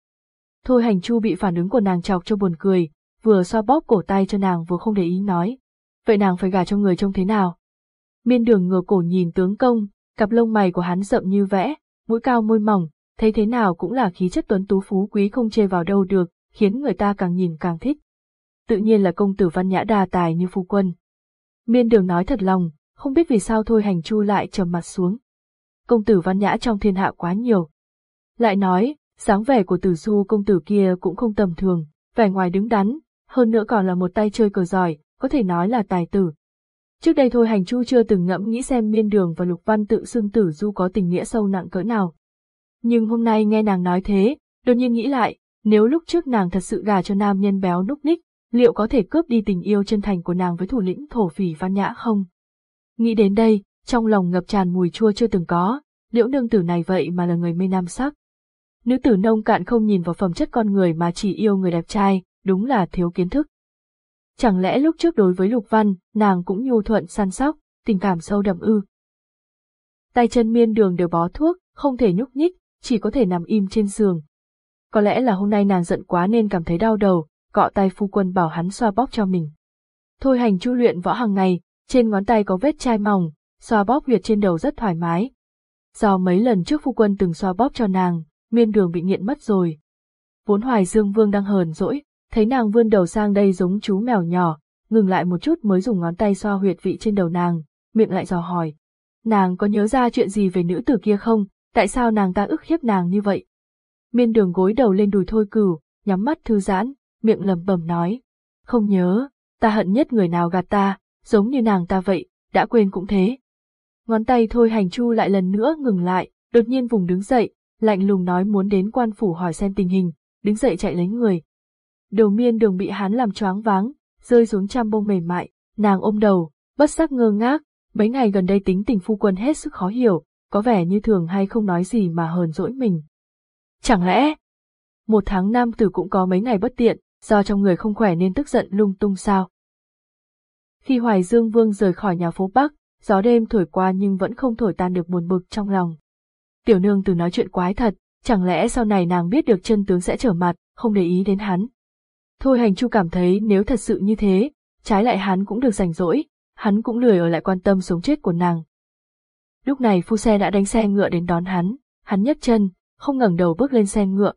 Thôi hành chu bị phản ứng của nàng chọc cho buồn cười, vừa xoa bóp cổ tay cho nàng vừa không để ý nói. Vậy nàng phải gả cho người trông thế nào? Miên đường ngửa cổ nhìn tướng công, cặp lông mày của hắn rậm như vẽ, mũi cao môi mỏng, thấy thế nào cũng là khí chất tuấn tú phú quý không chê vào đâu được, khiến người ta càng nhìn càng thích. Tự nhiên là công tử văn nhã đa tài như phu quân. Miên đường nói thật lòng, không biết vì sao thôi hành chu lại trầm mặt xuống. Công tử văn nhã trong thiên hạ quá nhiều. Lại nói, dáng vẻ của tử du công tử kia cũng không tầm thường, vẻ ngoài đứng đắn, hơn nữa còn là một tay chơi cờ giỏi, có thể nói là tài tử. Trước đây thôi hành chu chưa từng ngẫm nghĩ xem miên đường và lục văn tự xưng tử du có tình nghĩa sâu nặng cỡ nào. Nhưng hôm nay nghe nàng nói thế, đột nhiên nghĩ lại, nếu lúc trước nàng thật sự gà cho nam nhân béo núc ních, liệu có thể cướp đi tình yêu chân thành của nàng với thủ lĩnh thổ phỉ văn nhã không? Nghĩ đến đây, trong lòng ngập tràn mùi chua chưa từng có, liễu nương tử này vậy mà là người mê nam sắc. Nữ tử nông cạn không nhìn vào phẩm chất con người mà chỉ yêu người đẹp trai, đúng là thiếu kiến thức. Chẳng lẽ lúc trước đối với Lục Văn, nàng cũng nhu thuận săn sóc, tình cảm sâu đậm ư? Tay chân miên đường đều bó thuốc, không thể nhúc nhích, chỉ có thể nằm im trên giường. Có lẽ là hôm nay nàng giận quá nên cảm thấy đau đầu, cọ tay phu quân bảo hắn xoa bóp cho mình. Thôi hành chu luyện võ hàng ngày, trên ngón tay có vết chai mỏng, xoa bóp huyệt trên đầu rất thoải mái. Do mấy lần trước phu quân từng xoa bóp cho nàng, miên đường bị nghiện mất rồi. Vốn hoài dương vương đang hờn dỗi, thấy nàng vươn đầu sang đây giống chú mèo nhỏ, ngừng lại một chút mới dùng ngón tay xoa huyệt vị trên đầu nàng, miệng lại dò hỏi. Nàng có nhớ ra chuyện gì về nữ tử kia không, tại sao nàng ta ức hiếp nàng như vậy? Miên đường gối đầu lên đùi thôi cửu, nhắm mắt thư giãn, miệng lẩm bẩm nói. Không nhớ, ta hận nhất người nào gạt ta, giống như nàng ta vậy, đã quên cũng thế. Ngón tay thôi hành chu lại lần nữa ngừng lại, đột nhiên vùng đứng dậy, lạnh lùng nói muốn đến quan phủ hỏi xem tình hình, đứng dậy chạy lấy người. Đầu miên đường bị hắn làm choáng váng, rơi xuống trăm bông mềm mại, nàng ôm đầu, bất giác ngơ ngác, mấy ngày gần đây tính tình phu quân hết sức khó hiểu, có vẻ như thường hay không nói gì mà hờn dỗi mình. Chẳng lẽ, một tháng nam tử cũng có mấy ngày bất tiện, do trong người không khỏe nên tức giận lung tung sao? Khi Hoài Dương Vương rời khỏi nhà phố Bắc, gió đêm thổi qua nhưng vẫn không thổi tan được buồn bực trong lòng. Tiểu nương từ nói chuyện quái thật, chẳng lẽ sau này nàng biết được chân tướng sẽ trở mặt, không để ý đến hắn. Thôi hành chu cảm thấy nếu thật sự như thế, trái lại hắn cũng được rảnh rỗi, hắn cũng lười ở lại quan tâm sống chết của nàng. Lúc này phu xe đã đánh xe ngựa đến đón hắn, hắn nhấc chân, không ngẩng đầu bước lên xe ngựa.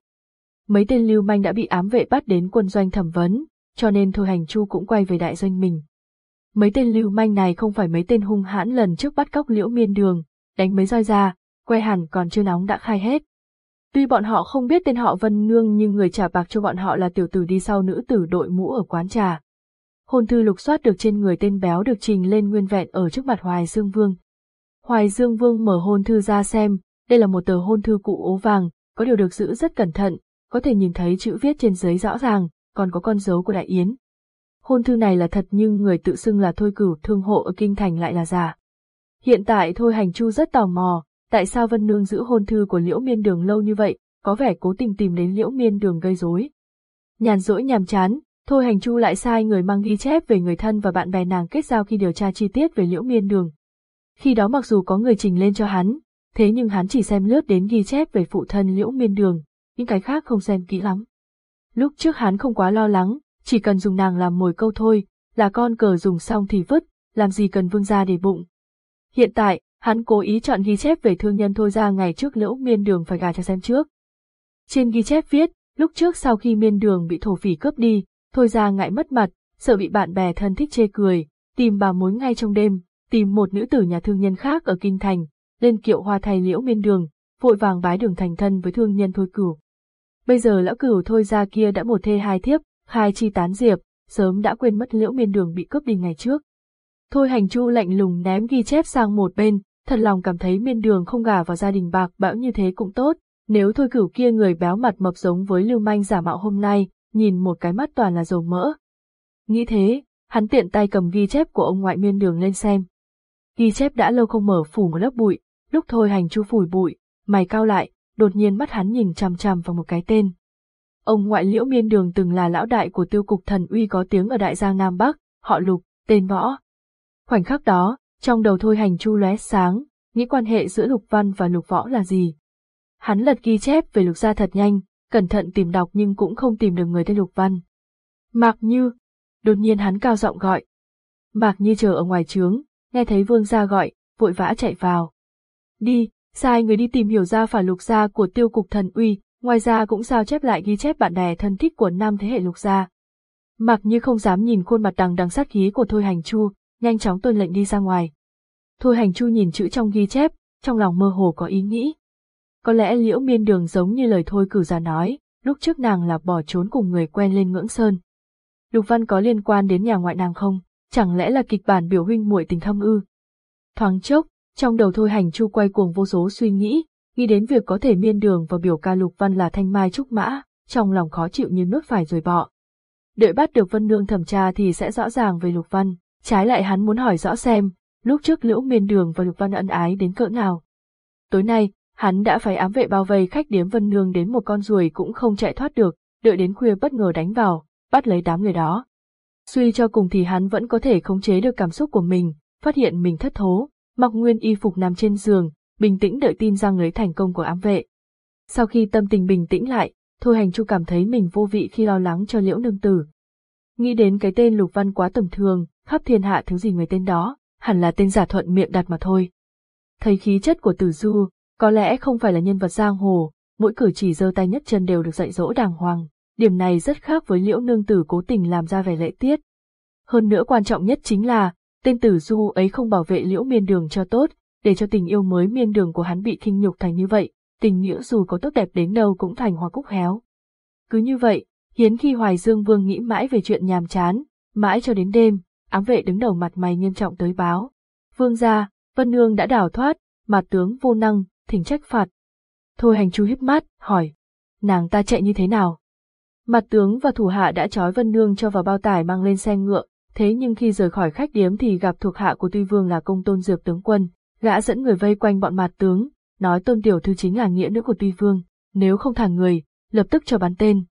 Mấy tên lưu manh đã bị ám vệ bắt đến quân doanh thẩm vấn, cho nên thôi hành chu cũng quay về đại doanh mình. Mấy tên lưu manh này không phải mấy tên hung hãn lần trước bắt cóc liễu miên đường, đánh mấy roi ra, que hẳn còn chưa nóng đã khai hết. Tuy bọn họ không biết tên họ Vân Nương nhưng người trả bạc cho bọn họ là tiểu tử đi sau nữ tử đội mũ ở quán trà. Hôn thư lục soát được trên người tên béo được trình lên nguyên vẹn ở trước mặt Hoài Dương Vương. Hoài Dương Vương mở hôn thư ra xem, đây là một tờ hôn thư cụ ố vàng, có điều được giữ rất cẩn thận, có thể nhìn thấy chữ viết trên giấy rõ ràng, còn có con dấu của Đại Yến. Hôn thư này là thật nhưng người tự xưng là Thôi Cửu thương hộ ở Kinh Thành lại là giả. Hiện tại Thôi Hành Chu rất tò mò, tại sao Vân Nương giữ hôn thư của Liễu Miên Đường lâu như vậy, có vẻ cố tình tìm đến Liễu Miên Đường gây rối. Nhàn rỗi nhàm chán, Thôi Hành Chu lại sai người mang ghi chép về người thân và bạn bè nàng kết giao khi điều tra chi tiết về Liễu Miên Đường. Khi đó mặc dù có người trình lên cho hắn, thế nhưng hắn chỉ xem lướt đến ghi chép về phụ thân Liễu Miên Đường, những cái khác không xem kỹ lắm. Lúc trước hắn không quá lo lắng, chỉ cần dùng nàng làm mồi câu thôi, là con cờ dùng xong thì vứt, làm gì cần vương gia để bụng. Hiện tại, hắn cố ý chọn ghi chép về thương nhân thôi ra ngày trước Liễu Miên Đường phải gà cho xem trước. Trên ghi chép viết, lúc trước sau khi Miên Đường bị thổ phỉ cướp đi, thôi ra ngại mất mặt, sợ bị bạn bè thân thích chê cười, tìm bà mối ngay trong đêm, tìm một nữ tử nhà thương nhân khác ở Kinh Thành, lên kiệu hoa thay liễu miên đường, vội vàng bái đường thành thân với thương nhân thôi cửu. Bây giờ lão cửu thôi ra kia đã một thê hai thiếp, khai chi tán diệp, sớm đã quên mất liễu miên đường bị cướp đi ngày trước. Thôi hành chu lạnh lùng ném ghi chép sang một bên, thật lòng cảm thấy miên đường không gả vào gia đình bạc bão như thế cũng tốt, nếu thôi cửu kia người béo mặt mập giống với lưu manh giả mạo hôm nay, nhìn một cái mắt toàn là dầu mỡ. Nghĩ thế, hắn tiện tay cầm ghi chép của ông ngoại miên đường lên xem. Ghi chép đã lâu không mở phủ một lớp bụi, lúc thôi hành chu phủi bụi, mày cao lại, đột nhiên mắt hắn nhìn chằm chằm vào một cái tên. Ông ngoại liễu miên đường từng là lão đại của tiêu cục thần uy có tiếng ở đại giang Nam Bắc, họ lục, tên võ. Khoảnh khắc đó, trong đầu thôi hành chu lóe sáng, nghĩ quan hệ giữa lục văn và lục võ là gì. Hắn lật ghi chép về lục gia thật nhanh, cẩn thận tìm đọc nhưng cũng không tìm được người tên lục văn. Mạc Như, đột nhiên hắn cao giọng gọi. Mạc Như chờ ở ngoài trướng, nghe thấy vương gia gọi, vội vã chạy vào. Đi, sai người đi tìm hiểu ra phả lục gia của tiêu cục thần uy, ngoài ra cũng sao chép lại ghi chép bạn bè thân thích của năm thế hệ lục gia. Mặc như không dám nhìn khuôn mặt đằng đằng sát khí của Thôi Hành Chu, nhanh chóng tuân lệnh đi ra ngoài. Thôi Hành Chu nhìn chữ trong ghi chép, trong lòng mơ hồ có ý nghĩ. Có lẽ liễu miên đường giống như lời Thôi cử ra nói, lúc trước nàng là bỏ trốn cùng người quen lên ngưỡng sơn. Lục văn có liên quan đến nhà ngoại nàng không, chẳng lẽ là kịch bản biểu huynh muội tình thâm ư? Thoáng chốc, trong đầu thôi hành chu quay cuồng vô số suy nghĩ, nghĩ đến việc có thể miên đường và biểu ca lục văn là thanh mai trúc mã, trong lòng khó chịu như nước phải rồi bỏ. Đợi bắt được vân nương thẩm tra thì sẽ rõ ràng về lục văn, trái lại hắn muốn hỏi rõ xem, lúc trước liễu miên đường và lục văn ân ái đến cỡ nào. Tối nay, hắn đã phải ám vệ bao vây khách điếm vân nương đến một con ruồi cũng không chạy thoát được, đợi đến khuya bất ngờ đánh vào, bắt lấy đám người đó. Suy cho cùng thì hắn vẫn có thể khống chế được cảm xúc của mình, phát hiện mình thất thố, mặc nguyên y phục nằm trên giường, bình tĩnh đợi tin ra lưới thành công của ám vệ. Sau khi tâm tình bình tĩnh lại, Thôi Hành Chu cảm thấy mình vô vị khi lo lắng cho liễu nương tử. Nghĩ đến cái tên Lục Văn quá tầm thường, khắp thiên hạ thứ gì người tên đó, hẳn là tên giả thuận miệng đặt mà thôi. Thấy khí chất của Tử Du, có lẽ không phải là nhân vật giang hồ, mỗi cử chỉ giơ tay nhất chân đều được dạy dỗ đàng hoàng, điểm này rất khác với liễu nương tử cố tình làm ra vẻ lễ tiết. Hơn nữa quan trọng nhất chính là, tên tử du ấy không bảo vệ liễu miên đường cho tốt, để cho tình yêu mới miên đường của hắn bị khinh nhục thành như vậy, tình nghĩa dù có tốt đẹp đến đâu cũng thành hoa cúc héo. Cứ như vậy, hiến khi Hoài Dương Vương nghĩ mãi về chuyện nhàm chán, Mãi cho đến đêm, ám vệ đứng đầu mặt mày nghiêm trọng tới báo. Vương gia, Vân Nương đã đào thoát, mà tướng vô năng, thỉnh trách phạt. Thôi hành chu híp mắt, hỏi. Nàng ta chạy như thế nào? Mặt tướng và thủ hạ đã trói Vân Nương cho vào bao tải mang lên xe ngựa, thế nhưng khi rời khỏi khách điếm thì gặp thuộc hạ của Tuy Vương là công tôn dược tướng quân, gã dẫn người vây quanh bọn mặt tướng, nói tôn tiểu thư chính là nghĩa nữ của Tuy Vương, nếu không thả người, lập tức cho bắn tên.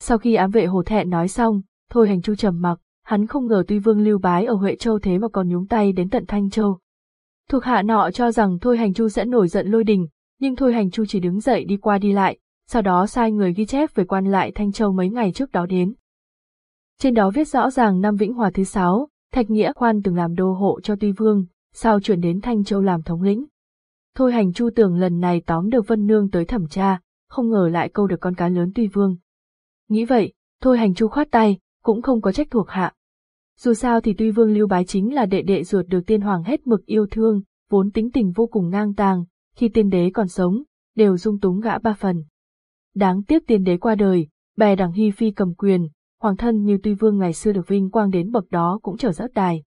Sau khi ám vệ hồ thẹn nói xong, thôi hành chu trầm mặc, hắn không ngờ Tuy Vương lưu bái ở Huệ Châu thế mà còn nhúng tay đến tận Thanh Châu. Thuộc hạ nọ cho rằng Thôi Hành Chu sẽ nổi giận lôi đình, nhưng Thôi Hành Chu chỉ đứng dậy đi qua đi lại, sau đó sai người ghi chép về quan lại Thanh Châu mấy ngày trước đó đến. Trên đó viết rõ ràng năm Vĩnh Hòa thứ sáu, Thạch Nghĩa Khoan từng làm đô hộ cho Tuy Vương, sau chuyển đến Thanh Châu làm thống lĩnh. Thôi Hành Chu tưởng lần này tóm được Vân Nương tới thẩm tra, không ngờ lại câu được con cá lớn Tuy Vương. Nghĩ vậy, Thôi Hành Chu khoát tay, cũng không có trách thuộc hạ. Dù sao thì tuy Vương Lưu Bái chính là đệ đệ ruột được tiên hoàng hết mực yêu thương, vốn tính tình vô cùng ngang tàng, khi tiên đế còn sống, đều dung túng gã ba phần. Đáng tiếc tiên đế qua đời, bè đằng hy phi cầm quyền, hoàng thân như tuy vương ngày xưa được vinh quang đến bậc đó cũng trở rớt đài.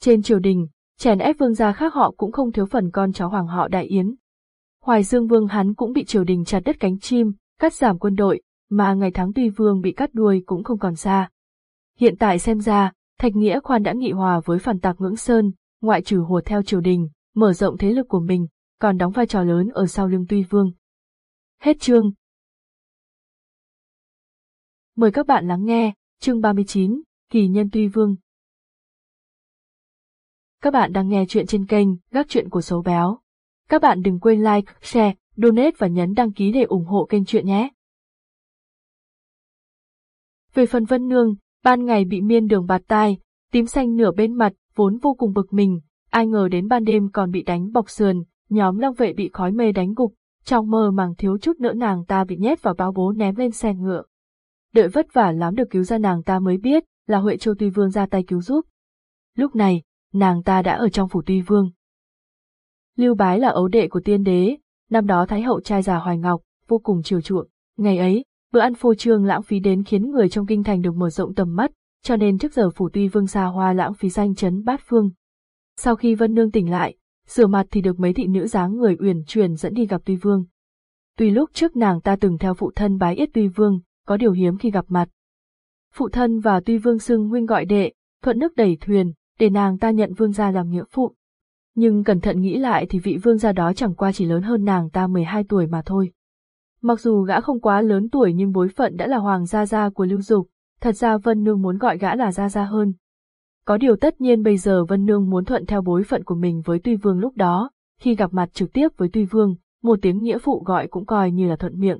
Trên triều đình, chèn ép vương gia khác họ cũng không thiếu phần con cháu hoàng họ đại yến. Hoài Dương Vương hắn cũng bị triều đình chặt đứt cánh chim, cắt giảm quân đội, mà ngày tháng tuy vương bị cắt đuôi cũng không còn xa. Hiện tại xem ra, Thạch Nghĩa Khoan đã nghị hòa với phản tạc Ngưỡng Sơn, ngoại trừ hùa theo triều đình, mở rộng thế lực của mình, còn đóng vai trò lớn ở sau lưng Tuy Vương. Hết chương. Mời các bạn lắng nghe, chương 39, Kỳ nhân Tuy Vương. Các bạn đang nghe chuyện trên kênh Gác Chuyện của Số Béo. Các bạn đừng quên like, share, donate và nhấn đăng ký để ủng hộ kênh chuyện nhé. Về phần Vân Nương, ban ngày bị miên đường bạt tai, tím xanh nửa bên mặt, vốn vô cùng bực mình, ai ngờ đến ban đêm còn bị đánh bọc sườn, nhóm long vệ bị khói mê đánh gục, trong mơ màng thiếu chút nữa nàng ta bị nhét vào bao bố ném lên xe ngựa. Đợi vất vả lắm được cứu ra nàng ta mới biết là Huệ Châu Tuy Vương ra tay cứu giúp. Lúc này, nàng ta đã ở trong phủ Tuy Vương. Lưu Bái là ấu đệ của tiên đế, năm đó Thái hậu trai già Hoài Ngọc, vô cùng chiều chuộng. Ngày ấy, bữa ăn phô trương lãng phí đến khiến người trong kinh thành được mở rộng tầm mắt, cho nên trước giờ phủ tuy vương xa hoa lãng phí danh chấn bát phương. Sau khi Vân Nương tỉnh lại, rửa mặt thì được mấy thị nữ dáng người uyển chuyển dẫn đi gặp Tuy Vương. Tuy lúc trước nàng ta từng theo phụ thân bái yết Tuy Vương, có điều hiếm khi gặp mặt. Phụ thân và Tuy Vương xưng huynh gọi đệ, thuận nước đẩy thuyền, để nàng ta nhận vương gia làm nghĩa phụ. Nhưng cẩn thận nghĩ lại thì vị vương gia đó chẳng qua chỉ lớn hơn nàng ta 12 tuổi mà thôi. Mặc dù gã không quá lớn tuổi nhưng bối phận đã là hoàng gia gia của Lưu Dục, thật ra Vân Nương muốn gọi gã là gia gia hơn. Có điều tất nhiên bây giờ Vân Nương muốn thuận theo bối phận của mình với Tuy Vương lúc đó, khi gặp mặt trực tiếp với Tuy Vương, một tiếng nghĩa phụ gọi cũng coi như là thuận miệng.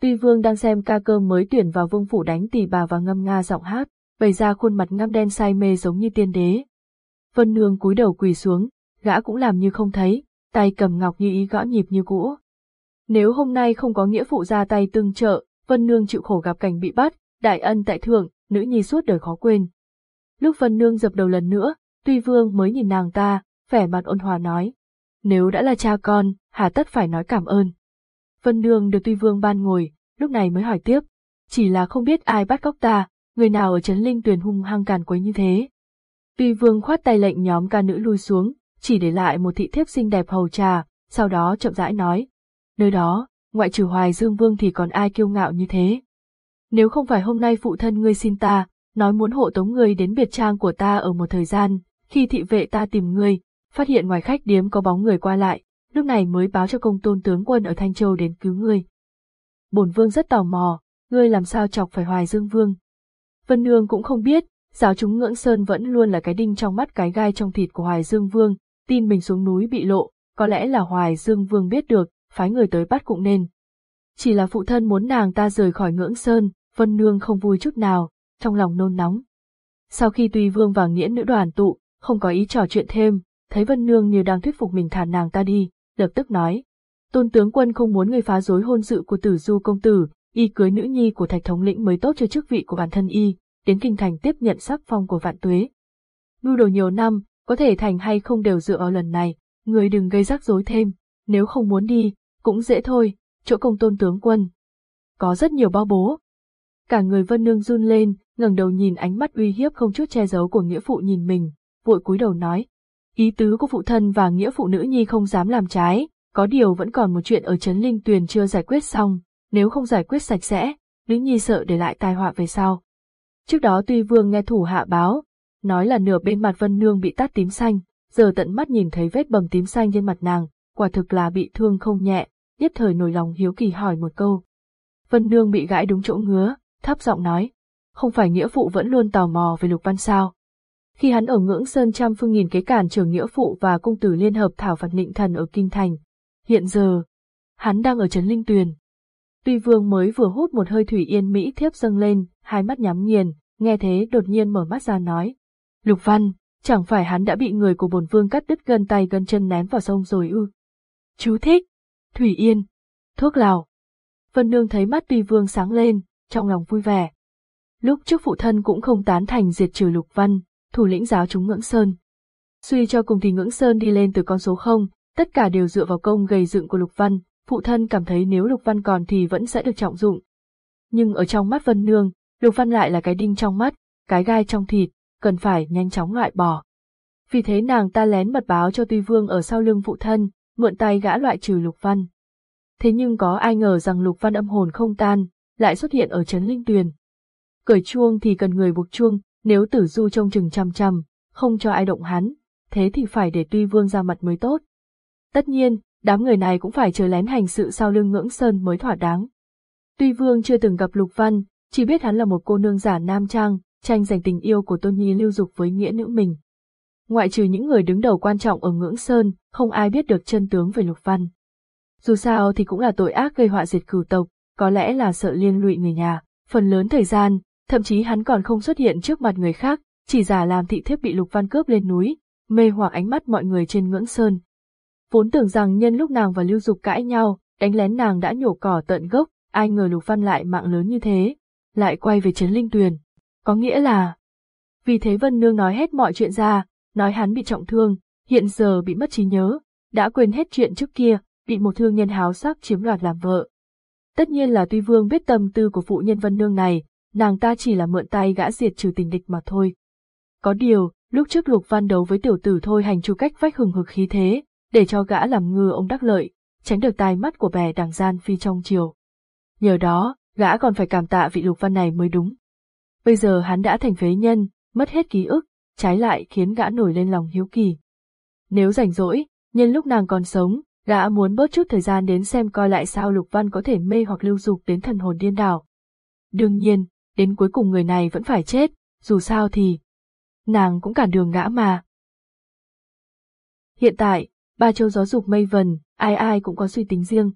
Tuy Vương đang xem ca cơm mới tuyển vào vương phủ đánh tỷ bà và ngâm nga giọng hát, bày ra khuôn mặt ngăm đen say mê giống như tiên đế. Vân Nương cúi đầu quỳ xuống, gã cũng làm như không thấy, tay cầm ngọc như ý gõ nhịp như cũ. Nếu hôm nay không có nghĩa phụ ra tay tương trợ, Vân Nương chịu khổ gặp cảnh bị bắt, đại ân tại thượng, nữ nhi suốt đời khó quên. Lúc Vân Nương dập đầu lần nữa, Tuy Vương mới nhìn nàng ta, vẻ mặt ôn hòa nói. Nếu đã là cha con, hà tất phải nói cảm ơn. Vân Nương được Tuy Vương ban ngồi, lúc này mới hỏi tiếp. Chỉ là không biết ai bắt cóc ta, người nào ở Trấn Linh Tuyền hung hăng càn quấy như thế. Tuy Vương khoát tay lệnh nhóm ca nữ lui xuống, chỉ để lại một thị thiếp xinh đẹp hầu trà, sau đó chậm rãi nói, Nơi đó, ngoại trừ Hoài Dương Vương thì còn ai kiêu ngạo như thế. Nếu không phải hôm nay phụ thân ngươi xin ta, nói muốn hộ tống ngươi đến biệt trang của ta ở một thời gian, khi thị vệ ta tìm ngươi, phát hiện ngoài khách điếm có bóng người qua lại, lúc này mới báo cho công tôn tướng quân ở Thanh Châu đến cứu ngươi. Bổn vương rất tò mò, ngươi làm sao chọc phải Hoài Dương Vương. Vân Nương cũng không biết, giáo chúng ngưỡng sơn vẫn luôn là cái đinh trong mắt cái gai trong thịt của Hoài Dương Vương, tin mình xuống núi bị lộ, có lẽ là Hoài Dương Vương biết được, phái người tới bắt cũng nên. Chỉ là phụ thân muốn nàng ta rời khỏi ngưỡng sơn, Vân Nương không vui chút nào, trong lòng nôn nóng. Sau khi tùy Vương và Nghĩa nữ đoàn tụ, không có ý trò chuyện thêm, thấy Vân Nương như đang thuyết phục mình thả nàng ta đi, lập tức nói. Tôn tướng quân không muốn người phá rối hôn sự của tử du công tử, y cưới nữ nhi của thạch thống lĩnh mới tốt cho chức vị của bản thân y, đến kinh thành tiếp nhận sắc phong của vạn tuế. Mưu đồ nhiều năm, có thể thành hay không đều dựa vào lần này, người đừng gây rắc rối thêm, nếu không muốn đi, cũng dễ thôi, chỗ công tôn tướng quân. Có rất nhiều bao bố. Cả người vân nương run lên, ngẩng đầu nhìn ánh mắt uy hiếp không chút che giấu của nghĩa phụ nhìn mình, vội cúi đầu nói. Ý tứ của phụ thân và nghĩa phụ nữ nhi không dám làm trái, có điều vẫn còn một chuyện ở Trấn Linh Tuyền chưa giải quyết xong, nếu không giải quyết sạch sẽ, nữ nhi sợ để lại tai họa về sau. Trước đó tuy vương nghe thủ hạ báo, nói là nửa bên mặt Vân Nương bị tát tím xanh, giờ tận mắt nhìn thấy vết bầm tím xanh trên mặt nàng, quả thực là bị thương không nhẹ, nhất thời nổi lòng hiếu kỳ hỏi một câu. Vân Nương bị gãi đúng chỗ ngứa, thấp giọng nói, không phải nghĩa phụ vẫn luôn tò mò về Lục Văn sao. Khi hắn ở ngưỡng sơn trăm phương nghìn kế cản trường nghĩa phụ và cung tử liên hợp thảo phạt nịnh thần ở Kinh Thành. Hiện giờ, hắn đang ở Trấn Linh Tuyền. Tuy vương mới vừa hút một hơi thủy yên mỹ thiếp dâng lên, hai mắt nhắm nghiền, nghe thế đột nhiên mở mắt ra nói. Lục Văn, chẳng phải hắn đã bị người của bổn vương cắt đứt gân tay gân chân ném vào sông rồi ư. Chú thích. Thủy Yên. Thuốc lào. Vân Nương thấy mắt Tuy Vương sáng lên, trong lòng vui vẻ. Lúc trước phụ thân cũng không tán thành diệt trừ Lục Văn, thủ lĩnh giáo chúng Ngưỡng Sơn. Suy cho cùng thì Ngưỡng Sơn đi lên từ con số không, tất cả đều dựa vào công gầy dựng của Lục Văn, phụ thân cảm thấy nếu Lục Văn còn thì vẫn sẽ được trọng dụng. Nhưng ở trong mắt Vân Nương, Lục Văn lại là cái đinh trong mắt, cái gai trong thịt, cần phải nhanh chóng loại bỏ. Vì thế nàng ta lén mật báo cho Tuy Vương ở sau lưng phụ thân, mượn tay gã loại trừ Lục Văn. Thế nhưng có ai ngờ rằng Lục Văn âm hồn không tan, lại xuất hiện ở Trấn Linh Tuyền. Cởi chuông thì cần người buộc chuông, nếu tử du trông chừng chăm chăm, không cho ai động hắn, thế thì phải để Tuy Vương ra mặt mới tốt. Tất nhiên, đám người này cũng phải chờ lén hành sự sau lưng ngưỡng sơn mới thỏa đáng. Tuy Vương chưa từng gặp Lục Văn, chỉ biết hắn là một cô nương giả nam trang, tranh giành tình yêu của Tôn Nhi lưu dục với nghĩa nữ mình. Ngoại trừ những người đứng đầu quan trọng ở ngưỡng sơn, không ai biết được chân tướng về Lục Văn. Dù sao thì cũng là tội ác gây họa diệt cửu tộc, có lẽ là sợ liên lụy người nhà, phần lớn thời gian, thậm chí hắn còn không xuất hiện trước mặt người khác, chỉ giả làm thị thiếp bị Lục Văn cướp lên núi, mê hoặc ánh mắt mọi người trên ngưỡng sơn. Vốn tưởng rằng nhân lúc nàng và Lưu Dục cãi nhau, đánh lén nàng đã nhổ cỏ tận gốc, ai ngờ Lục Văn lại mạng lớn như thế, lại quay về Trấn Linh Tuyền. Có nghĩa là... Vì thế Vân Nương nói hết mọi chuyện ra, nói hắn bị trọng thương, hiện giờ bị mất trí nhớ, đã quên hết chuyện trước kia, bị một thương nhân háo sắc chiếm đoạt làm vợ. Tất nhiên là tuy vương biết tâm tư của phụ nhân Vân Nương này, nàng ta chỉ là mượn tay gã diệt trừ tình địch mà thôi. Có điều, lúc trước Lục Văn đấu với tiểu tử thôi hành chu cách vách hừng hực khí thế, để cho gã làm ngư ông đắc lợi, tránh được tai mắt của bè đảng gian phi trong chiều. Nhờ đó, gã còn phải cảm tạ vị Lục Văn này mới đúng. Bây giờ hắn đã thành phế nhân, mất hết ký ức, trái lại khiến gã nổi lên lòng hiếu kỳ. Nếu rảnh rỗi, nhân lúc nàng còn sống, gã muốn bớt chút thời gian đến xem coi lại sao Lục Văn có thể mê hoặc lưu dục đến thần hồn điên đảo. Đương nhiên, đến cuối cùng người này vẫn phải chết, dù sao thì... Nàng cũng cản đường gã mà. Hiện tại, ba châu gió dục mây vần, ai ai cũng có suy tính riêng.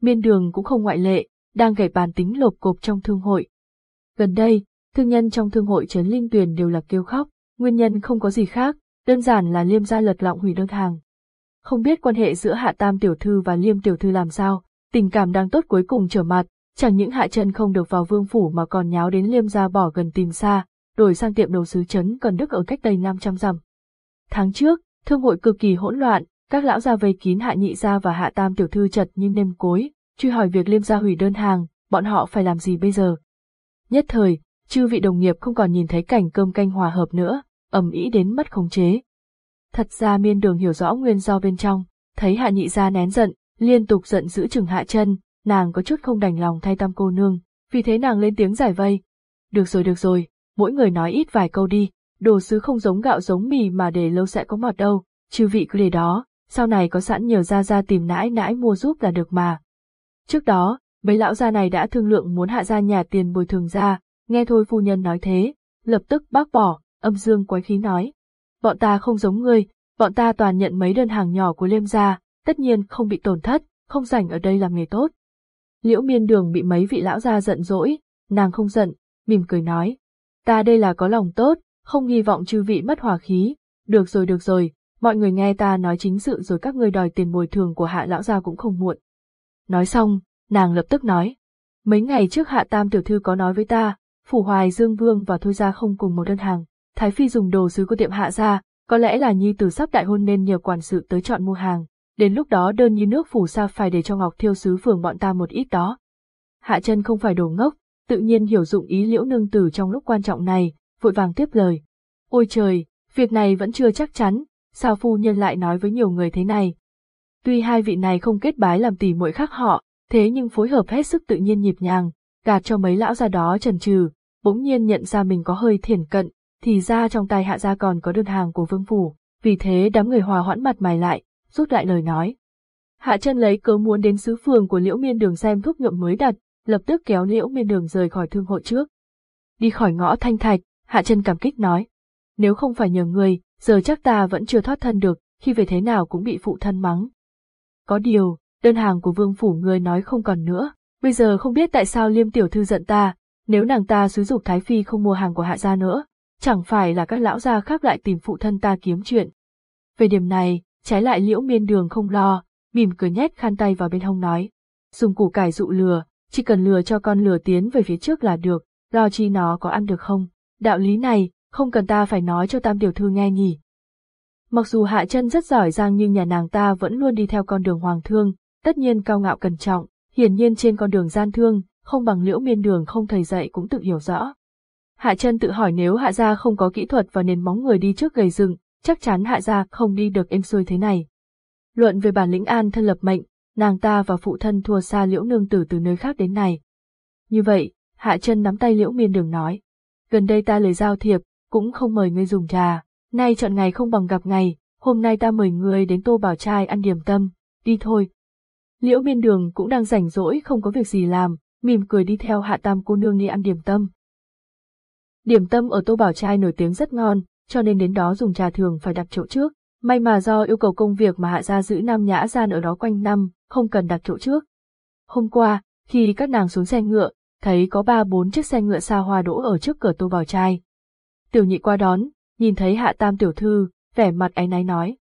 Miên đường cũng không ngoại lệ, đang gảy bàn tính lộp cộp trong thương hội. Gần đây, thương nhân trong thương hội Trấn Linh Tuyền đều là kêu khóc, nguyên nhân không có gì khác, đơn giản là liêm gia lật lọng hủy đơn hàng. Không biết quan hệ giữa hạ tam tiểu thư và liêm tiểu thư làm sao, tình cảm đang tốt cuối cùng trở mặt, chẳng những hạ chân không được vào vương phủ mà còn nháo đến liêm gia bỏ gần tìm xa, đổi sang tiệm đầu sứ trấn cần đức ở cách đây 500 dặm. Tháng trước, thương hội cực kỳ hỗn loạn, các lão gia vây kín hạ nhị gia và hạ tam tiểu thư chật như nêm cối, truy hỏi việc liêm gia hủy đơn hàng, bọn họ phải làm gì bây giờ. Nhất thời, chư vị đồng nghiệp không còn nhìn thấy cảnh cơm canh hòa hợp nữa, ầm ĩ đến mất khống chế. Thật ra miên đường hiểu rõ nguyên do bên trong, thấy hạ nhị gia nén giận, liên tục giận giữ chừng hạ chân, nàng có chút không đành lòng thay tam cô nương, vì thế nàng lên tiếng giải vây. Được rồi được rồi, mỗi người nói ít vài câu đi, đồ sứ không giống gạo giống mì mà để lâu sẽ có mọt đâu, chư vị cứ để đó, sau này có sẵn nhiều gia gia tìm nãi nãi mua giúp là được mà. Trước đó, mấy lão gia này đã thương lượng muốn hạ gia nhà tiền bồi thường ra, nghe thôi phu nhân nói thế, lập tức bác bỏ, âm dương quái khí nói. Bọn ta không giống ngươi, bọn ta toàn nhận mấy đơn hàng nhỏ của liêm gia, tất nhiên không bị tổn thất, không rảnh ở đây làm nghề tốt. Liễu miên đường bị mấy vị lão gia giận dỗi, nàng không giận, mỉm cười nói. Ta đây là có lòng tốt, không hy vọng chư vị mất hòa khí. Được rồi được rồi, mọi người nghe ta nói chính sự rồi các ngươi đòi tiền bồi thường của hạ lão gia cũng không muộn. Nói xong, nàng lập tức nói. Mấy ngày trước hạ tam tiểu thư có nói với ta, phủ hoài dương vương và thôi ra không cùng một đơn hàng. Thái Phi dùng đồ sứ của tiệm hạ ra, có lẽ là nhi tử sắp đại hôn nên nhờ quản sự tới chọn mua hàng. Đến lúc đó đơn như nước phủ sa phải để cho Ngọc Thiêu sứ phường bọn ta một ít đó. Hạ chân không phải đồ ngốc, tự nhiên hiểu dụng ý liễu nương tử trong lúc quan trọng này, vội vàng tiếp lời. Ôi trời, việc này vẫn chưa chắc chắn, sao phu nhân lại nói với nhiều người thế này. Tuy hai vị này không kết bái làm tỷ muội khác họ, thế nhưng phối hợp hết sức tự nhiên nhịp nhàng, gạt cho mấy lão ra đó trần trừ, bỗng nhiên nhận ra mình có hơi thiển cận, thì ra trong tay hạ gia còn có đơn hàng của vương phủ, vì thế đám người hòa hoãn mặt mày lại, rút lại lời nói. Hạ chân lấy cớ muốn đến sứ phường của liễu miên đường xem thuốc nhuộm mới đặt, lập tức kéo liễu miên đường rời khỏi thương hội trước. Đi khỏi ngõ thanh thạch, hạ chân cảm kích nói. Nếu không phải nhờ người, giờ chắc ta vẫn chưa thoát thân được, khi về thế nào cũng bị phụ thân mắng. Có điều, đơn hàng của vương phủ người nói không còn nữa, bây giờ không biết tại sao liêm tiểu thư giận ta, nếu nàng ta xúi dục Thái Phi không mua hàng của hạ gia nữa, chẳng phải là các lão gia khác lại tìm phụ thân ta kiếm chuyện. Về điểm này, trái lại liễu miên đường không lo, mỉm cười nhét khăn tay vào bên hông nói. Dùng củ cải dụ lừa, chỉ cần lừa cho con lừa tiến về phía trước là được, lo chi nó có ăn được không. Đạo lý này, không cần ta phải nói cho tam tiểu thư nghe nhỉ. Mặc dù hạ chân rất giỏi giang nhưng nhà nàng ta vẫn luôn đi theo con đường hoàng thương, tất nhiên cao ngạo cẩn trọng, hiển nhiên trên con đường gian thương, không bằng liễu miên đường không thầy dạy cũng tự hiểu rõ. Hạ chân tự hỏi nếu hạ gia không có kỹ thuật và nền móng người đi trước gầy rừng, chắc chắn hạ gia không đi được êm xuôi thế này. Luận về bản lĩnh an thân lập mệnh, nàng ta và phụ thân thua xa liễu nương tử từ nơi khác đến này. Như vậy, hạ chân nắm tay liễu miên đường nói. Gần đây ta lời giao thiệp, cũng không mời ngươi dùng trà, nay chọn ngày không bằng gặp ngày, hôm nay ta mời ngươi đến tô bảo trai ăn điểm tâm, đi thôi. Liễu miên đường cũng đang rảnh rỗi không có việc gì làm, mỉm cười đi theo hạ tam cô nương đi ăn điểm tâm. Điểm tâm ở Tô Bảo Trai nổi tiếng rất ngon, cho nên đến đó dùng trà thường phải đặt chỗ trước. May mà do yêu cầu công việc mà hạ gia giữ Nam Nhã gian ở đó quanh năm, không cần đặt chỗ trước. Hôm qua, khi các nàng xuống xe ngựa, thấy có ba bốn chiếc xe ngựa xa hoa đỗ ở trước cửa Tô Bảo Trai. Tiểu nhị qua đón, nhìn thấy hạ tam tiểu thư, vẻ mặt áy náy nói.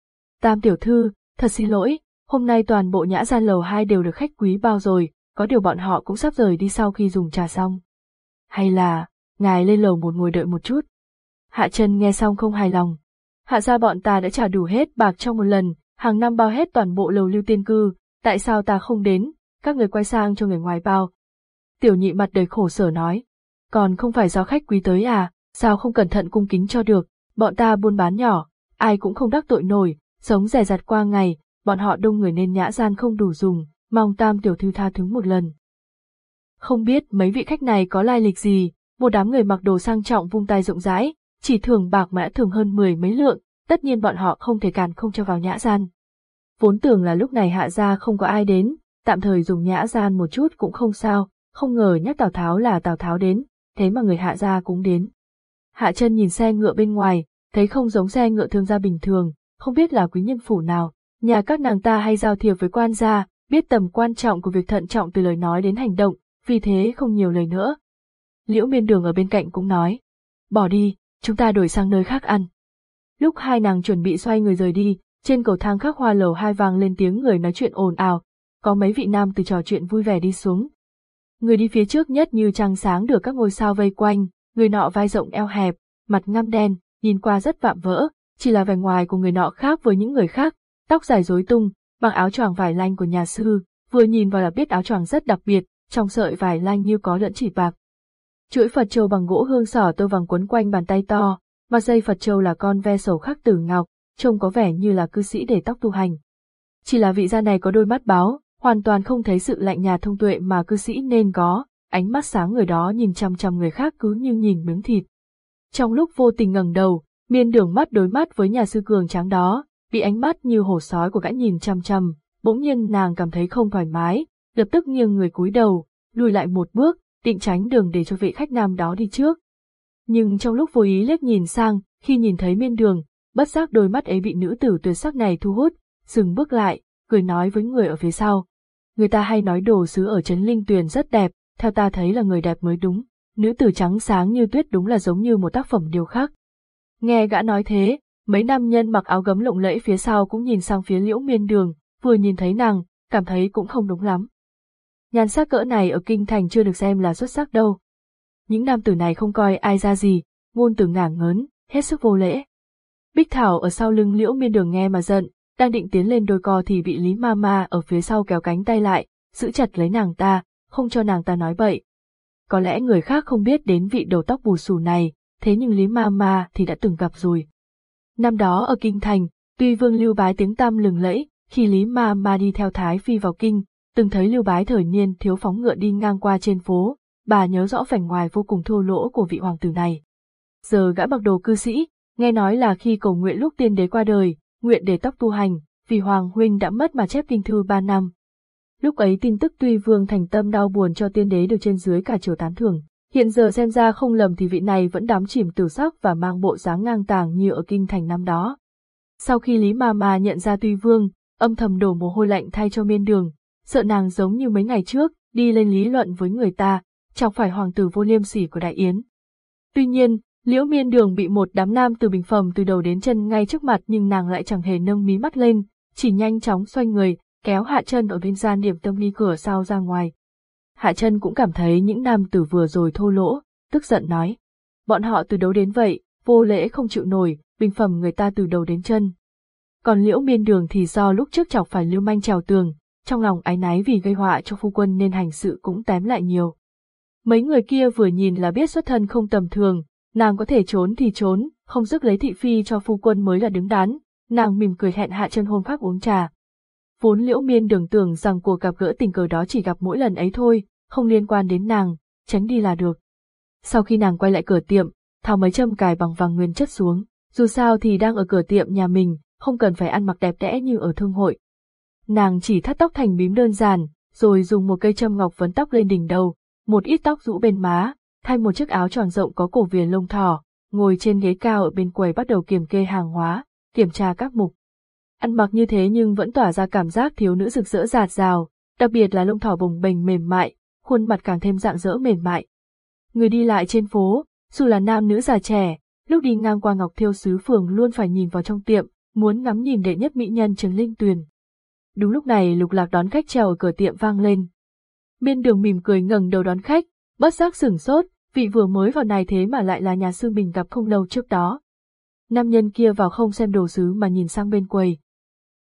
Tam tiểu thư, thật xin lỗi, hôm nay toàn bộ nhã gian lầu hai đều được khách quý bao rồi, có điều bọn họ cũng sắp rời đi sau khi dùng trà xong. Hay là, ngài lên lầu một ngồi đợi một chút. Hạ Trần nghe xong không hài lòng. Hạ ra bọn ta đã trả đủ hết bạc trong một lần, hàng năm bao hết toàn bộ lầu lưu tiên cư, tại sao ta không đến, các người quay sang cho người ngoài bao. Tiểu nhị mặt đầy khổ sở nói, còn không phải do khách quý tới à, sao không cẩn thận cung kính cho được, bọn ta buôn bán nhỏ, ai cũng không đắc tội nổi, sống rẻ rặt qua ngày, bọn họ đông người nên nhã gian không đủ dùng, mong tam tiểu thư tha thứ một lần. Không biết mấy vị khách này có lai lịch gì, một đám người mặc đồ sang trọng vung tay rộng rãi, chỉ thường bạc mã thường hơn mười mấy lượng, tất nhiên bọn họ không thể cản không cho vào nhã gian. Vốn tưởng là lúc này hạ gia không có ai đến, tạm thời dùng nhã gian một chút cũng không sao, không ngờ nhắc Tào Tháo là Tào Tháo đến, thế mà người hạ gia cũng đến. Hạ chân nhìn xe ngựa bên ngoài, thấy không giống xe ngựa thương gia bình thường, không biết là quý nhân phủ nào, nhà các nàng ta hay giao thiệp với quan gia, biết tầm quan trọng của việc thận trọng từ lời nói đến hành động, vì thế không nhiều lời nữa. Liễu miên đường ở bên cạnh cũng nói, bỏ đi, chúng ta đổi sang nơi khác ăn. Lúc hai nàng chuẩn bị xoay người rời đi, trên cầu thang khắc hoa lầu hai vang lên tiếng người nói chuyện ồn ào, có mấy vị nam từ trò chuyện vui vẻ đi xuống. Người đi phía trước nhất như trăng sáng được các ngôi sao vây quanh, người nọ vai rộng eo hẹp, mặt ngăm đen, nhìn qua rất vạm vỡ, chỉ là vẻ ngoài của người nọ khác với những người khác, tóc dài rối tung, bằng áo choàng vải lanh của nhà sư, vừa nhìn vào là biết áo choàng rất đặc biệt, trong sợi vải lanh như có lẫn chỉ bạc. Chuỗi Phật châu bằng gỗ hương sỏ tơ vàng quấn quanh bàn tay to, mà dây Phật châu là con ve sầu khắc tử ngọc, trông có vẻ như là cư sĩ để tóc tu hành. Chỉ là vị gia này có đôi mắt báo, hoàn toàn không thấy sự lạnh nhà thông tuệ mà cư sĩ nên có, ánh mắt sáng người đó nhìn chăm chăm người khác cứ như nhìn miếng thịt. Trong lúc vô tình ngẩng đầu, miên đường mắt đối mắt với nhà sư cường tráng đó, bị ánh mắt như hổ sói của gã nhìn chăm chăm, bỗng nhiên nàng cảm thấy không thoải mái, lập tức nghiêng người cúi đầu, lùi lại một bước, định tránh đường để cho vị khách nam đó đi trước. Nhưng trong lúc vô ý liếc nhìn sang, khi nhìn thấy miên đường, bất giác đôi mắt ấy bị nữ tử tuyệt sắc này thu hút, dừng bước lại, cười nói với người ở phía sau. Người ta hay nói đồ sứ ở Trấn Linh Tuyền rất đẹp, theo ta thấy là người đẹp mới đúng, nữ tử trắng sáng như tuyết đúng là giống như một tác phẩm điều khác. Nghe gã nói thế, mấy nam nhân mặc áo gấm lộng lẫy phía sau cũng nhìn sang phía liễu miên đường, vừa nhìn thấy nàng, cảm thấy cũng không đúng lắm. Nhan sắc cỡ này ở kinh thành chưa được xem là xuất sắc đâu. Những nam tử này không coi ai ra gì, ngôn từ ngả ngớn, hết sức vô lễ. Bích Thảo ở sau lưng liễu miên đường nghe mà giận, đang định tiến lên đôi co thì bị Lý Ma Ma ở phía sau kéo cánh tay lại, giữ chặt lấy nàng ta, không cho nàng ta nói bậy. có lẽ người khác không biết đến vị đầu tóc bù xù này, thế nhưng Lý Ma Ma thì đã từng gặp rồi. Năm đó ở Kinh Thành, tuy vương lưu bái tiếng tăm lừng lẫy, khi Lý Ma Ma đi theo Thái Phi vào Kinh, từng thấy lưu bái thời niên thiếu phóng ngựa đi ngang qua trên phố, bà nhớ rõ vẻ ngoài vô cùng thô lỗ của vị hoàng tử này. Giờ gã bậc đồ cư sĩ, nghe nói là khi cầu nguyện lúc tiên đế qua đời, nguyện để tóc tu hành, vì hoàng huynh đã mất mà chép kinh thư ba năm. Lúc ấy tin tức tuy vương thành tâm đau buồn cho tiên đế được trên dưới cả triều tán thưởng, hiện giờ xem ra không lầm thì vị này vẫn đắm chìm tử sắc và mang bộ dáng ngang tàng như ở kinh thành năm đó. Sau khi Lý Ma Ma nhận ra Tuy Vương, âm thầm đổ mồ hôi lạnh thay cho miên đường, sợ nàng giống như mấy ngày trước, đi lên lý luận với người ta, chẳng phải hoàng tử vô liêm sỉ của Đại Yến. Tuy nhiên, liễu miên đường bị một đám nam từ bình phẩm từ đầu đến chân ngay trước mặt nhưng nàng lại chẳng hề nâng mí mắt lên, chỉ nhanh chóng xoay người, kéo hạ chân ở bên gian điểm tâm ly cửa sau ra ngoài. Hạ chân cũng cảm thấy những nam tử vừa rồi thô lỗ, tức giận nói. Bọn họ từ đấu đến vậy, vô lễ không chịu nổi, bình phẩm người ta từ đầu đến chân. Còn liễu miên đường thì do lúc trước chọc phải lưu manh trèo tường, trong lòng ái náy vì gây họa cho phu quân nên hành sự cũng tém lại nhiều. Mấy người kia vừa nhìn là biết xuất thân không tầm thường, nàng có thể trốn thì trốn, không dứt lấy thị phi cho phu quân mới là đứng đắn, nàng mỉm cười hẹn hạ chân hôm khác uống trà. Vốn liễu miên đường tưởng rằng cuộc gặp gỡ tình cờ đó chỉ gặp mỗi lần ấy thôi, không liên quan đến nàng, tránh đi là được. Sau khi nàng quay lại cửa tiệm, tháo mấy châm cài bằng vàng nguyên chất xuống, dù sao thì đang ở cửa tiệm nhà mình, không cần phải ăn mặc đẹp đẽ như ở thương hội. Nàng chỉ thắt tóc thành bím đơn giản, rồi dùng một cây châm ngọc vấn tóc lên đỉnh đầu, một ít tóc rũ bên má, thay một chiếc áo tròn rộng có cổ viền lông thỏ, ngồi trên ghế cao ở bên quầy bắt đầu kiểm kê hàng hóa, kiểm tra các mục. Ăn mặc như thế nhưng vẫn tỏa ra cảm giác thiếu nữ rực rỡ rạt rào, đặc biệt là lông thỏ bồng bềnh mềm mại, khuôn mặt càng thêm dạng dỡ mềm mại. Người đi lại trên phố, dù là nam nữ già trẻ, lúc đi ngang qua Ngọc Thiêu Sứ Phường luôn phải nhìn vào trong tiệm, muốn ngắm nhìn đệ nhất mỹ nhân Trần Linh Tuyền. Đúng lúc này lục lạc đón khách treo ở cửa tiệm vang lên. Biên đường mỉm cười ngẩng đầu đón khách, bất giác sửng sốt, vị vừa mới vào này thế mà lại là nhà sư mình gặp không lâu trước đó. Nam nhân kia vào không xem đồ sứ mà nhìn sang bên quầy.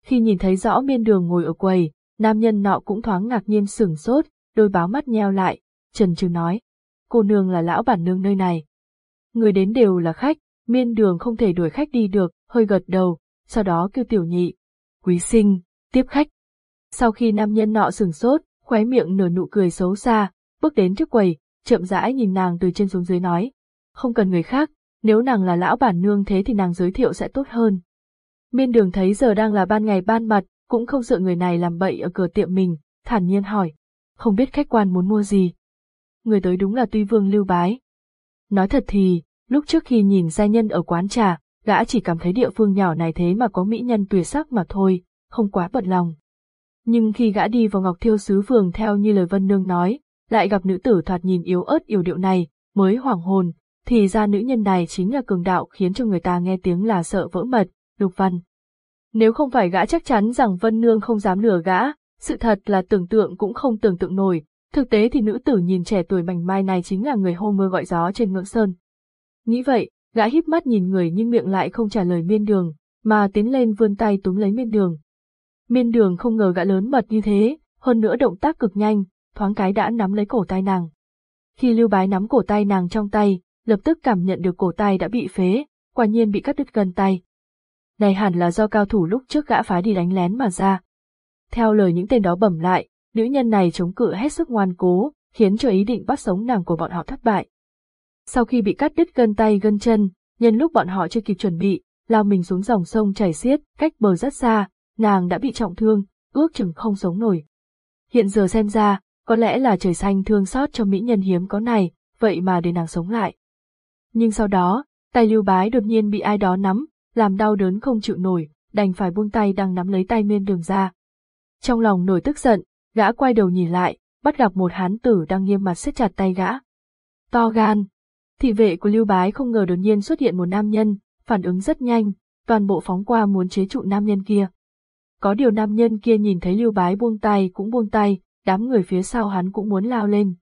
Khi nhìn thấy rõ miên đường ngồi ở quầy, nam nhân nọ cũng thoáng ngạc nhiên sửng sốt, đôi báo mắt nheo lại, trần trừ nói. Cô nương là lão bản nương nơi này. Người đến đều là khách, miên đường không thể đuổi khách đi được, hơi gật đầu, sau đó kêu tiểu nhị. Quý sinh, tiếp khách. Sau khi nam nhân nọ sửng sốt, khóe miệng nở nụ cười xấu xa, bước đến trước quầy, chậm rãi nhìn nàng từ trên xuống dưới nói. Không cần người khác, nếu nàng là lão bản nương thế thì nàng giới thiệu sẽ tốt hơn. Miên đường thấy giờ đang là ban ngày ban mặt, cũng không sợ người này làm bậy ở cửa tiệm mình, thản nhiên hỏi. Không biết khách quan muốn mua gì. Người tới đúng là tuy vương lưu bái. Nói thật thì, lúc trước khi nhìn gia nhân ở quán trà, gã chỉ cảm thấy địa phương nhỏ này thế mà có mỹ nhân tuyệt sắc mà thôi, không quá bận lòng. Nhưng khi gã đi vào Ngọc Thiêu Sứ Phường theo như lời Vân Nương nói, lại gặp nữ tử thoạt nhìn yếu ớt yếu điệu này, mới hoảng hồn, thì ra nữ nhân này chính là cường đạo khiến cho người ta nghe tiếng là sợ vỡ mật, Lục Văn. Nếu không phải gã chắc chắn rằng Vân Nương không dám lừa gã, sự thật là tưởng tượng cũng không tưởng tượng nổi, thực tế thì nữ tử nhìn trẻ tuổi mảnh mai này chính là người hô mưa gọi gió trên ngưỡng sơn. Nghĩ vậy, gã híp mắt nhìn người nhưng miệng lại không trả lời miên đường, mà tiến lên vươn tay túm lấy miên đường. Miên đường không ngờ gã lớn mật như thế, hơn nữa động tác cực nhanh, thoáng cái đã nắm lấy cổ tay nàng. Khi lưu bái nắm cổ tay nàng trong tay, lập tức cảm nhận được cổ tay đã bị phế, quả nhiên bị cắt đứt gần tay. Này hẳn là do cao thủ lúc trước gã phái đi đánh lén mà ra. Theo lời những tên đó bẩm lại, nữ nhân này chống cự hết sức ngoan cố, khiến cho ý định bắt sống nàng của bọn họ thất bại. Sau khi bị cắt đứt gân tay gân chân, nhân lúc bọn họ chưa kịp chuẩn bị, lao mình xuống dòng sông chảy xiết, cách bờ rất xa, nàng đã bị trọng thương, ước chừng không sống nổi. Hiện giờ xem ra, có lẽ là trời xanh thương xót cho mỹ nhân hiếm có này, vậy mà để nàng sống lại. Nhưng sau đó, tay lưu bái đột nhiên bị ai đó nắm, làm đau đớn không chịu nổi, đành phải buông tay đang nắm lấy tay miên đường ra. Trong lòng nổi tức giận, gã quay đầu nhìn lại, bắt gặp một hán tử đang nghiêm mặt siết chặt tay gã. To gan. Thị vệ của lưu bái không ngờ đột nhiên xuất hiện một nam nhân, phản ứng rất nhanh, toàn bộ phóng qua muốn chế trụ nam nhân kia. Có điều nam nhân kia nhìn thấy lưu bái buông tay cũng buông tay, đám người phía sau hắn cũng muốn lao lên.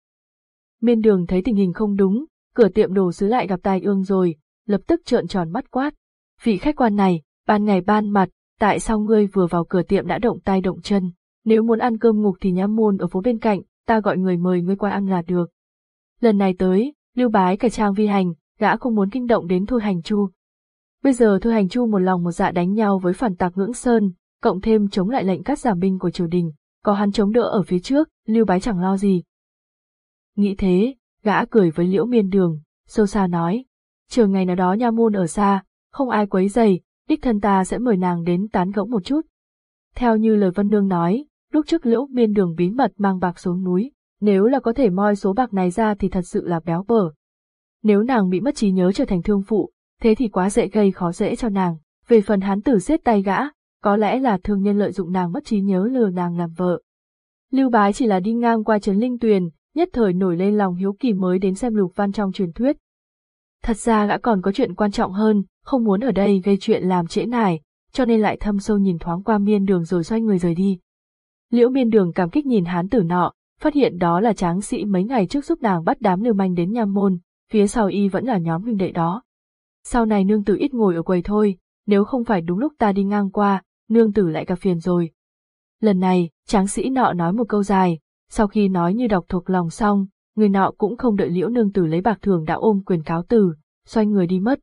Miên đường thấy tình hình không đúng, cửa tiệm đồ sứ lại gặp tai ương rồi, lập tức trợn tròn mắt quát. Vị khách quan này, ban ngày ban mặt, tại sao ngươi vừa vào cửa tiệm đã động tay động chân, nếu muốn ăn cơm ngục thì nhã môn ở phố bên cạnh, ta gọi người mời ngươi qua ăn là được. Lần này tới, lưu bái cả trang vi hành, gã không muốn kinh động đến Thôi Hành Chu. Bây giờ Thôi Hành Chu một lòng một dạ đánh nhau với phản tặc ngưỡng sơn, cộng thêm chống lại lệnh cắt giảm binh của triều đình, có hắn chống đỡ ở phía trước, lưu bái chẳng lo gì. Nghĩ thế, gã cười với liễu miên đường, sâu xa nói, trường ngày nào đó nha môn ở xa, không ai quấy dày, đích thân ta sẽ mời nàng đến tán gẫu một chút. Theo như lời Vân Nương nói, lúc trước liễu miên đường bí mật mang bạc xuống núi, nếu là có thể moi số bạc này ra thì thật sự là béo bở. Nếu nàng bị mất trí nhớ trở thành thương phụ, thế thì quá dễ gây khó dễ cho nàng. Về phần Hán tử giết tay gã, có lẽ là thương nhân lợi dụng nàng mất trí nhớ lừa nàng làm vợ. Lưu Bái chỉ là đi ngang qua trấn Linh Tuyền, nhất thời nổi lên lòng hiếu kỳ mới đến xem lục văn trong truyền thuyết. Thật ra gã còn có chuyện quan trọng hơn, không muốn ở đây gây chuyện làm trễ nải, cho nên lại thâm sâu nhìn thoáng qua miên đường rồi xoay người rời đi. Liễu miên đường cảm kích nhìn hán tử nọ, phát hiện đó là tráng sĩ mấy ngày trước giúp nàng bắt đám lưu manh đến nham môn, phía sau y vẫn là nhóm huynh đệ đó. Sau này nương tử ít ngồi ở quầy thôi, nếu không phải đúng lúc ta đi ngang qua, nương tử lại gặp phiền rồi. Lần này, tráng sĩ nọ nói một câu dài, sau khi nói như đọc thuộc lòng xong, người nọ cũng không đợi liễu nương tử lấy bạc thường đã ôm quyền cáo từ, xoay người đi mất.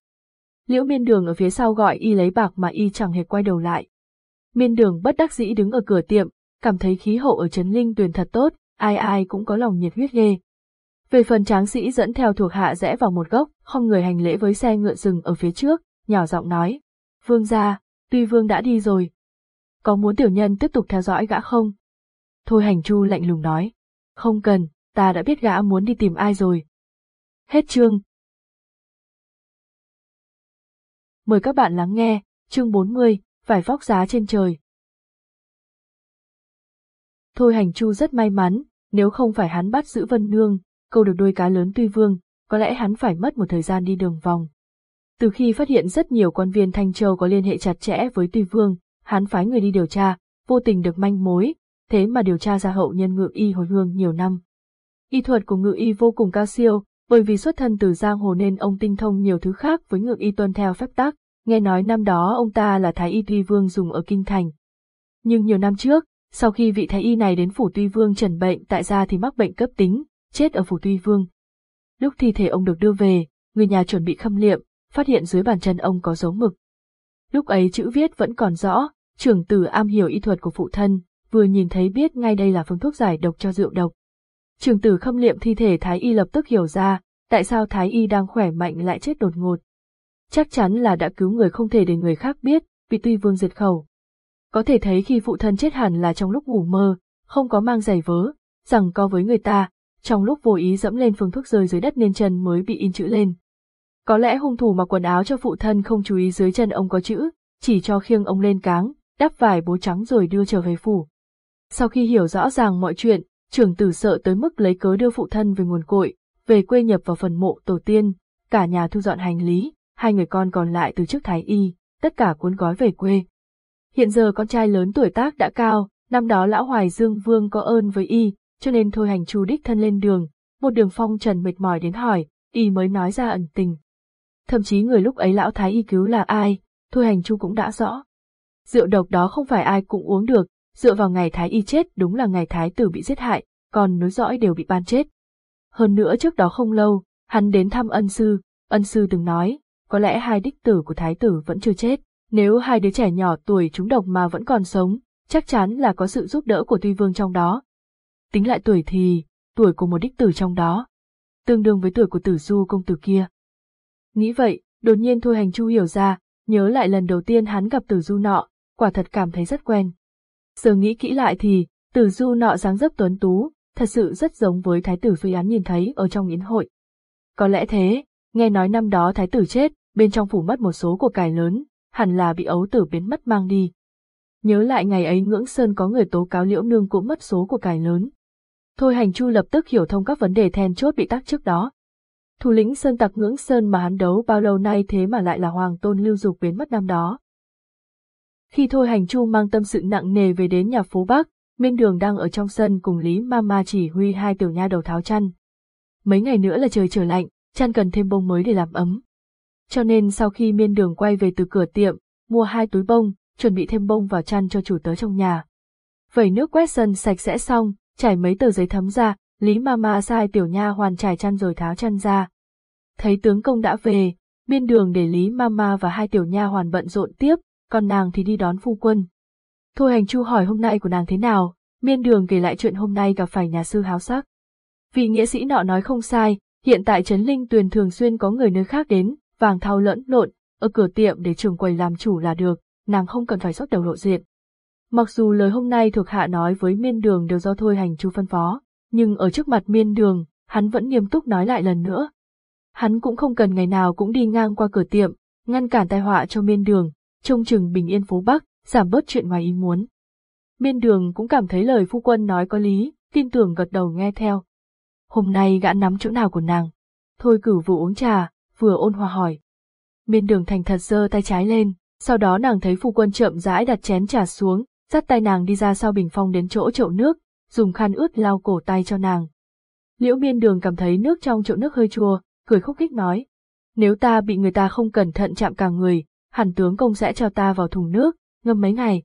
Liễu miên đường ở phía sau gọi y lấy bạc mà y chẳng hề quay đầu lại. Miên đường bất đắc dĩ đứng ở cửa tiệm, cảm thấy khí hậu ở Trấn Linh tuyền thật tốt, ai ai cũng có lòng nhiệt huyết ghê. Về phần tráng sĩ dẫn theo thuộc hạ rẽ vào một góc, không người hành lễ với xe ngựa rừng ở phía trước, nhỏ giọng nói. Vương gia, tuy vương đã đi rồi. Có muốn tiểu nhân tiếp tục theo dõi gã không? Thôi hành chu lạnh lùng nói. Không cần, ta đã biết gã muốn đi tìm ai rồi. Hết chương. Mời các bạn lắng nghe, chương 40, vải vóc giá trên trời. Thôi hành chu rất may mắn, nếu không phải hắn bắt giữ Vân Nương, câu được đôi cá lớn tuy vương, có lẽ hắn phải mất một thời gian đi đường vòng. Từ khi phát hiện rất nhiều quan viên Thanh Châu có liên hệ chặt chẽ với Tuy Vương, hắn phái người đi điều tra, vô tình được manh mối, thế mà điều tra ra hậu nhân ngự y hồi hương nhiều năm. Y thuật của ngự y vô cùng cao siêu, bởi vì xuất thân từ giang hồ nên ông tinh thông nhiều thứ khác với ngự y tuân theo phép tắc, nghe nói năm đó ông ta là thái y Tuy Vương dùng ở Kinh Thành. Nhưng nhiều năm trước, sau khi vị thái y này đến phủ Tuy Vương trần bệnh tại gia thì mắc bệnh cấp tính, chết ở phủ Tuy Vương. Lúc thi thể ông được đưa về, người nhà chuẩn bị khâm liệm, phát hiện dưới bàn chân ông có dấu mực. Lúc ấy chữ viết vẫn còn rõ, trưởng tử am hiểu y thuật của phụ thân, vừa nhìn thấy biết ngay đây là phương thuốc giải độc cho rượu độc trường tử khâm liệm thi thể Thái Y lập tức hiểu ra, tại sao Thái Y đang khỏe mạnh lại chết đột ngột. Chắc chắn là đã cứu người không thể để người khác biết, bị tuy vương diệt khẩu. Có thể thấy khi phụ thân chết hẳn là trong lúc ngủ mơ, không có mang giày vớ, rằng co với người ta, trong lúc vô ý dẫm lên phương thuốc rơi dưới đất nên chân mới bị in chữ lên. Có lẽ hung thủ mặc quần áo cho phụ thân không chú ý dưới chân ông có chữ, chỉ cho khiêng ông lên cáng, đắp vải bố trắng rồi đưa trở về phủ. Sau khi hiểu rõ ràng mọi chuyện, trưởng tử sợ tới mức lấy cớ đưa phụ thân về nguồn cội, về quê nhập vào phần mộ tổ tiên, cả nhà thu dọn hành lý, hai người con còn lại từ trước thái y, tất cả cuốn gói về quê. Hiện giờ con trai lớn tuổi tác đã cao, năm đó lão Hoài Dương Vương có ơn với y, cho nên thôi hành chu đích thân lên đường, một đường phong trần mệt mỏi đến hỏi, y mới nói ra ẩn tình. Thậm chí người lúc ấy lão thái y cứu là ai, thôi hành chu cũng đã rõ. Rượu độc đó không phải ai cũng uống được, dựa vào ngày thái y chết đúng là ngày thái tử bị giết hại, còn nối dõi đều bị ban chết. Hơn nữa trước đó không lâu, hắn đến thăm ân sư, ân sư từng nói, có lẽ hai đích tử của thái tử vẫn chưa chết, nếu hai đứa trẻ nhỏ tuổi trúng độc mà vẫn còn sống, chắc chắn là có sự giúp đỡ của Tuy Vương trong đó. Tính lại tuổi thì, tuổi của một đích tử trong đó, tương đương với tuổi của tử du công tử kia. Nghĩ vậy, đột nhiên Thôi Hành Chu hiểu ra, nhớ lại lần đầu tiên hắn gặp tử du nọ, quả thật cảm thấy rất quen. Giờ nghĩ kỹ lại thì, tử du nọ dáng dấp tuấn tú, thật sự rất giống với thái tử Phi Án nhìn thấy ở trong yến hội. Có lẽ thế, nghe nói năm đó thái tử chết, bên trong phủ mất một số của cải lớn, hẳn là bị ấu tử biến mất mang đi. Nhớ lại ngày ấy ngưỡng sơn có người tố cáo liễu nương cũng mất số của cải lớn. Thôi hành chu lập tức hiểu thông các vấn đề then chốt bị tác trước đó. Thủ lĩnh sơn tặc ngưỡng sơn mà hắn đấu bao lâu nay thế mà lại là hoàng tôn lưu dục biến mất năm đó. Khi thôi hành chu mang tâm sự nặng nề về đến nhà phố Bắc, Miên Đường đang ở trong sân cùng Lý Mama chỉ huy hai tiểu nha đầu tháo chăn. Mấy ngày nữa là trời trở lạnh, chăn cần thêm bông mới để làm ấm. Cho nên sau khi Miên Đường quay về từ cửa tiệm, mua hai túi bông, chuẩn bị thêm bông vào chăn cho chủ tớ trong nhà. Vẩy nước quét sân sạch sẽ xong, trải mấy tờ giấy thấm ra, Lý Mama sai tiểu nha hoàn trải chăn rồi tháo chăn ra. Thấy tướng công đã về, Miên đường để Lý Mama và hai tiểu nha hoàn bận rộn tiếp, còn nàng thì đi đón phu quân. Thôi hành chu hỏi hôm nay của nàng thế nào, miên đường kể lại chuyện hôm nay gặp phải nhà sư háo sắc. Vì nghĩa sĩ nọ nói không sai, hiện tại Trấn Linh Tuyền thường xuyên có người nơi khác đến, vàng thao lẫn lộn, ở cửa tiệm để trường quầy làm chủ là được, nàng không cần phải xuất đầu lộ diện. Mặc dù lời hôm nay thuộc hạ nói với miên đường đều do thôi hành chu phân phó, nhưng ở trước mặt miên đường, hắn vẫn nghiêm túc nói lại lần nữa. Hắn cũng không cần ngày nào cũng đi ngang qua cửa tiệm, ngăn cản tai họa cho miên đường, trông chừng bình yên phố Bắc, giảm bớt chuyện ngoài ý muốn. Miên đường cũng cảm thấy lời phu quân nói có lý, tin tưởng gật đầu nghe theo. Hôm nay gã nắm chỗ nào của nàng? Thôi cử vụ uống trà, vừa ôn hòa hỏi. Miên đường thành thật giơ tay trái lên, sau đó nàng thấy phu quân chậm rãi đặt chén trà xuống, dắt tay nàng đi ra sau bình phong đến chỗ chậu nước, dùng khăn ướt lau cổ tay cho nàng. Liễu miên đường cảm thấy nước trong chậu nước hơi chua, cười khúc khích nói. Nếu ta bị người ta không cẩn thận chạm cả người, hẳn tướng công sẽ cho ta vào thùng nước, ngâm mấy ngày.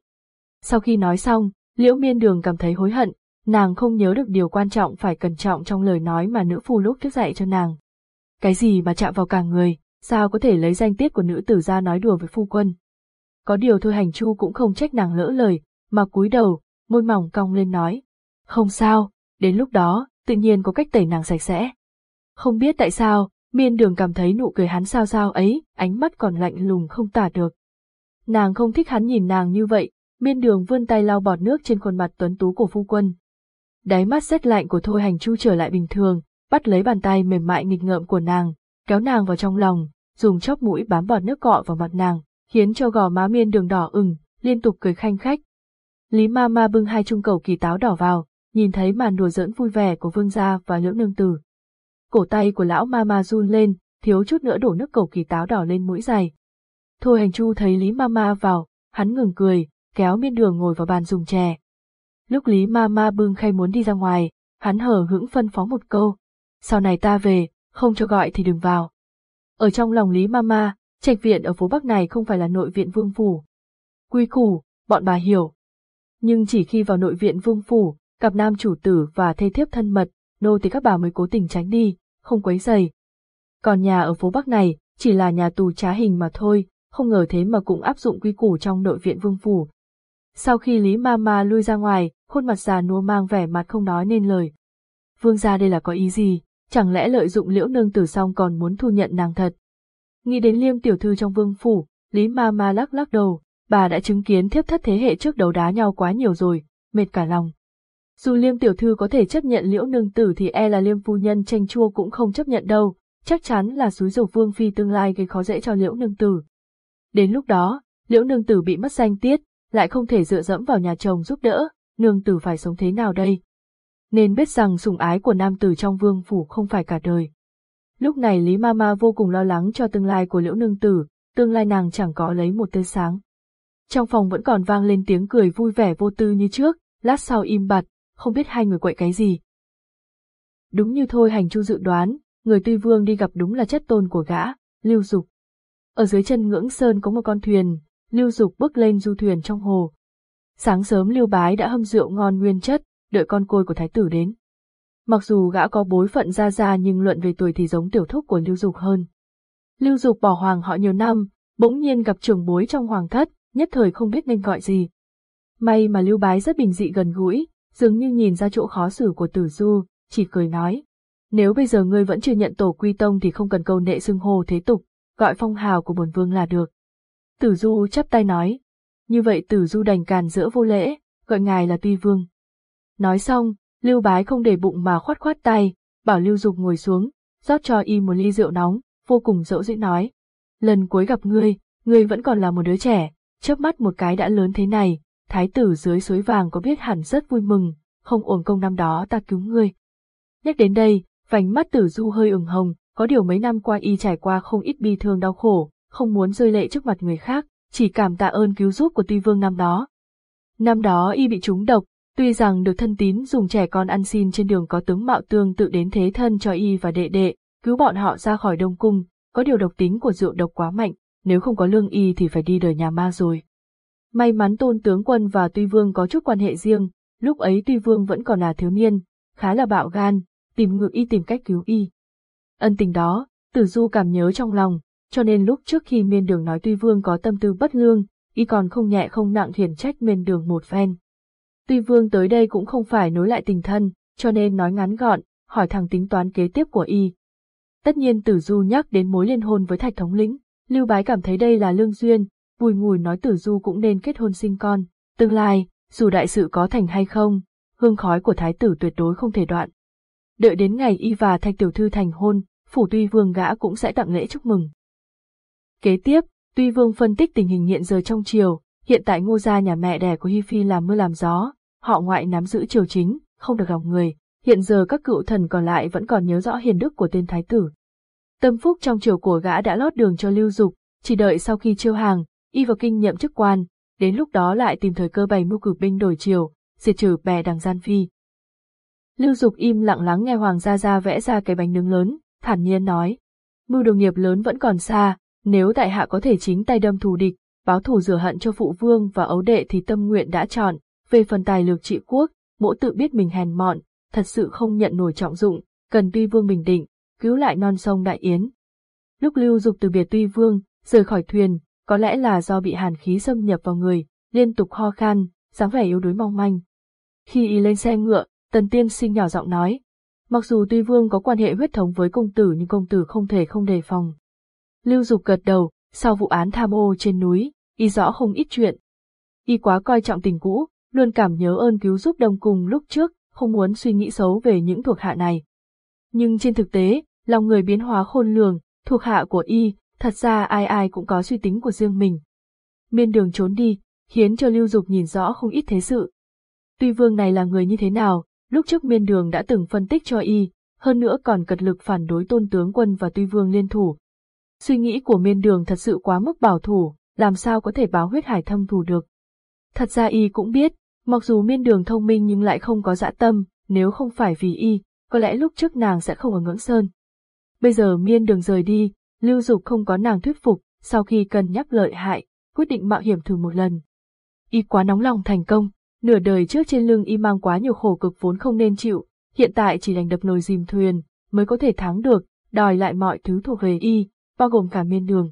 Sau khi nói xong, liễu miên đường cảm thấy hối hận, nàng không nhớ được điều quan trọng phải cẩn trọng trong lời nói mà nữ phu lúc thức dậy cho nàng. Cái gì mà chạm vào cả người, sao có thể lấy danh tiết của nữ tử ra nói đùa với phu quân. Có điều thôi hành chu cũng không trách nàng lỡ lời, mà cúi đầu, môi mỏng cong lên nói. Không sao, đến lúc đó, tự nhiên có cách tẩy nàng sạch sẽ. Không biết tại sao, miên đường cảm thấy nụ cười hắn sao sao ấy, ánh mắt còn lạnh lùng không tả được. Nàng không thích hắn nhìn nàng như vậy, miên đường vươn tay lau bọt nước trên khuôn mặt tuấn tú của phu quân. Đáy mắt rét lạnh của Thôi Hành Chu trở lại bình thường, bắt lấy bàn tay mềm mại nghịch ngợm của nàng, kéo nàng vào trong lòng, dùng chóp mũi bám bọt nước cọ vào mặt nàng, khiến cho gò má miên đường đỏ ửng, liên tục cười khanh khách. Lý ma ma bưng hai chung cầu kỳ táo đỏ vào, nhìn thấy màn đùa giỡn vui vẻ của vương gia và lưỡng nương tử. Cổ tay của lão ma ma run lên, thiếu chút nữa đổ nước cầu kỳ táo đỏ lên mũi giày. Thôi hành chu thấy Lý ma ma vào, hắn ngừng cười, kéo miên đường ngồi vào bàn dùng chè. Lúc Lý ma ma bưng khay muốn đi ra ngoài, hắn hở hững phân phó một câu. Sau này ta về, không cho gọi thì đừng vào. Ở trong lòng Lý ma ma, trạch viện ở phố Bắc này không phải là nội viện vương phủ. Quy củ, bọn bà hiểu. Nhưng chỉ khi vào nội viện vương phủ, cặp nam chủ tử và thê thiếp thân mật, nô thì các bà mới cố tình tránh đi, không quấy rầy. Còn nhà ở phố Bắc này, chỉ là nhà tù trá hình mà thôi, không ngờ thế mà cũng áp dụng quy củ trong nội viện vương phủ. Sau khi Lý Ma Ma lui ra ngoài, khuôn mặt già nua mang vẻ mặt không nói nên lời. Vương gia đây là có ý gì, chẳng lẽ lợi dụng liễu nương tử xong còn muốn thu nhận nàng thật. Nghĩ đến liêm tiểu thư trong vương phủ, Lý Ma Ma lắc lắc đầu, bà đã chứng kiến thiếp thất thế hệ trước đấu đá nhau quá nhiều rồi, mệt cả lòng. Dù liêm tiểu thư có thể chấp nhận liễu nương tử thì e là liêm phu nhân tranh chua cũng không chấp nhận đâu, chắc chắn là suối dầu vương phi tương lai gây khó dễ cho liễu nương tử. Đến lúc đó, liễu nương tử bị mất danh tiết, lại không thể dựa dẫm vào nhà chồng giúp đỡ, nương tử phải sống thế nào đây? Nên biết rằng sủng ái của nam tử trong vương phủ không phải cả đời. Lúc này Lý Mama vô cùng lo lắng cho tương lai của liễu nương tử, tương lai nàng chẳng có lấy một tia sáng. Trong phòng vẫn còn vang lên tiếng cười vui vẻ vô tư như trước, lát sau im bặt, không biết hai người quậy cái gì. Đúng như thôi hành chu dự đoán, người tuy vương đi gặp đúng là chất tôn của gã, lưu dục. Ở dưới chân ngưỡng sơn có một con thuyền, lưu dục bước lên du thuyền trong hồ. Sáng sớm lưu bái đã hâm rượu ngon nguyên chất, đợi con côi của thái tử đến. Mặc dù gã có bối phận ra ra nhưng luận về tuổi thì giống tiểu thúc của lưu dục hơn. Lưu dục bỏ hoàng họ nhiều năm, bỗng nhiên gặp trưởng bối trong hoàng thất, nhất thời không biết nên gọi gì. May mà lưu bái rất bình dị gần gũi, dường như nhìn ra chỗ khó xử của tử du, chỉ cười nói. Nếu bây giờ ngươi vẫn chưa nhận tổ quy tông thì không cần câu nệ xưng hô thế tục, gọi phong hào của bồn vương là được. Tử du chắp tay nói. Như vậy tử du đành càn giữa vô lễ, gọi ngài là tuy vương. Nói xong, lưu bái không để bụng mà khoát khoát tay, bảo lưu dục ngồi xuống, rót cho y một ly rượu nóng, vô cùng dỗ dĩ nói. Lần cuối gặp ngươi, ngươi vẫn còn là một đứa trẻ, chớp mắt một cái đã lớn thế này, thái tử dưới suối vàng có biết hẳn rất vui mừng, không uổng công năm đó ta cứu ngươi. Nhắc đến đây, vành mắt tử du hơi ửng hồng, có điều mấy năm qua y trải qua không ít bi thương đau khổ, không muốn rơi lệ trước mặt người khác, chỉ cảm tạ ơn cứu giúp của tuy vương năm đó. Năm đó y bị trúng độc, tuy rằng được thân tín dùng trẻ con ăn xin trên đường có tướng mạo tương tự đến thế thân cho y và đệ đệ, cứu bọn họ ra khỏi đông cung, có điều độc tính của rượu độc quá mạnh, nếu không có lương y thì phải đi đời nhà ma rồi. May mắn tôn tướng quân và tuy vương có chút quan hệ riêng, lúc ấy tuy vương vẫn còn là thiếu niên, khá là bạo gan, tìm ngự y tìm cách cứu y. Ân tình đó, tử du cảm nhớ trong lòng, cho nên lúc trước khi miên đường nói tuy vương có tâm tư bất lương, y còn không nhẹ không nặng thiền trách miên đường một phen. Tuy vương tới đây cũng không phải nối lại tình thân, cho nên nói ngắn gọn, hỏi thằng tính toán kế tiếp của y. Tất nhiên tử du nhắc đến mối liên hôn với thạch thống lĩnh, lưu bái cảm thấy đây là lương duyên, bùi ngùi nói tử du cũng nên kết hôn sinh con, tương lai, dù đại sự có thành hay không, hương khói của thái tử tuyệt đối không thể đoạn. Đợi đến ngày y và thạch tiểu thư thành hôn, phủ tuy vương gã cũng sẽ tặng lễ chúc mừng. Kế tiếp, tuy vương phân tích tình hình hiện giờ trong triều, hiện tại ngô gia nhà mẹ đẻ của Hi Phi làm mưa làm gió, họ ngoại nắm giữ triều chính, không được lòng người, hiện giờ các cựu thần còn lại vẫn còn nhớ rõ hiền đức của tên thái tử. Tâm phúc trong triều của gã đã lót đường cho lưu dục, chỉ đợi sau khi chiêu hàng, y vào kinh nhậm chức quan, đến lúc đó lại tìm thời cơ bày mưu cử binh đổi chiều, diệt trừ bè đằng gian phi. Lưu Dục im lặng lắng nghe Hoàng gia gia vẽ ra cái bánh nướng lớn, thản nhiên nói. Mưu đồ nghiệp lớn vẫn còn xa, nếu tại hạ có thể chính tay đâm thù địch, báo thù rửa hận cho phụ vương và ấu đệ thì tâm nguyện đã chọn, về phần tài lược trị quốc, mỗi tự biết mình hèn mọn, thật sự không nhận nổi trọng dụng, cần tuy vương bình định, cứu lại non sông Đại Yến. Lúc Lưu Dục từ biệt tuy vương, rời khỏi thuyền, có lẽ là do bị hàn khí xâm nhập vào người, liên tục ho khan, dáng vẻ yếu đuối mong manh. Khi y lên xe ngựa, tần tiên sinh nhỏ giọng nói, mặc dù tuy vương có quan hệ huyết thống với công tử nhưng công tử không thể không đề phòng. Lưu Dục gật đầu, sau vụ án tham ô trên núi, y rõ không ít chuyện. Y quá coi trọng tình cũ, luôn cảm nhớ ơn cứu giúp đồng cùng lúc trước, không muốn suy nghĩ xấu về những thuộc hạ này. Nhưng trên thực tế, lòng người biến hóa khôn lường, thuộc hạ của y, thật ra ai ai cũng có suy tính của riêng mình. Miên đường trốn đi, khiến cho Lưu Dục nhìn rõ không ít thế sự. Tuy vương này là người như thế nào, lúc trước miên đường đã từng phân tích cho y, hơn nữa còn cật lực phản đối tôn tướng quân và tuy vương liên thủ. Suy nghĩ của miên đường thật sự quá mức bảo thủ, làm sao có thể báo huyết hải thâm thủ được. Thật ra y cũng biết, mặc dù miên đường thông minh nhưng lại không có dã tâm, nếu không phải vì y, có lẽ lúc trước nàng sẽ không ở ngưỡng sơn. Bây giờ miên đường rời đi, lưu dục không có nàng thuyết phục, sau khi cân nhắc lợi hại, quyết định mạo hiểm thử một lần. Y quá nóng lòng thành công, nửa đời trước trên lưng y mang quá nhiều khổ cực vốn không nên chịu, hiện tại chỉ đành đập nồi dìm thuyền, mới có thể thắng được, đòi lại mọi thứ thuộc về y, bao gồm cả miên đường.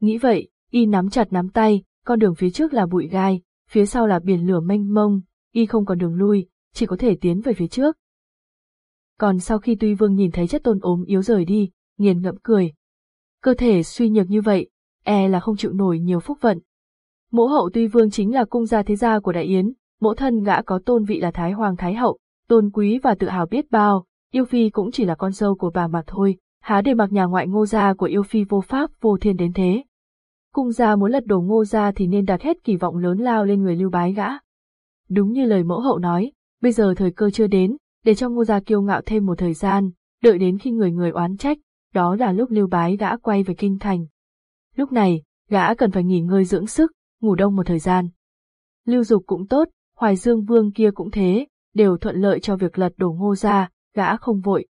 Nghĩ vậy, y nắm chặt nắm tay, con đường phía trước là bụi gai, phía sau là biển lửa mênh mông, y không còn đường lui, chỉ có thể tiến về phía trước. Còn sau khi Tuy Vương nhìn thấy chất tôn ốm yếu rời đi, nghiền ngẫm cười. Cơ thể suy nhược như vậy, e là không chịu nổi nhiều phúc vận. Mỗ hậu Tuy Vương chính là cung gia thế gia của Đại Yến, mỗ thân gã có tôn vị là Thái Hoàng Thái Hậu, tôn quý và tự hào biết bao, yêu phi cũng chỉ là con dâu của bà mà thôi, há để mặc nhà ngoại ngô gia của yêu phi vô pháp vô thiên đến thế. Cung gia muốn lật đổ ngô gia thì nên đặt hết kỳ vọng lớn lao lên người lưu bái gã. Đúng như lời mẫu hậu nói, bây giờ thời cơ chưa đến, để cho ngô gia kiêu ngạo thêm một thời gian, đợi đến khi người người oán trách, đó là lúc lưu bái đã quay về kinh thành. Lúc này, gã cần phải nghỉ ngơi dưỡng sức, ngủ đông một thời gian. Lưu dục cũng tốt, hoài dương vương kia cũng thế, đều thuận lợi cho việc lật đổ ngô gia, gã không vội.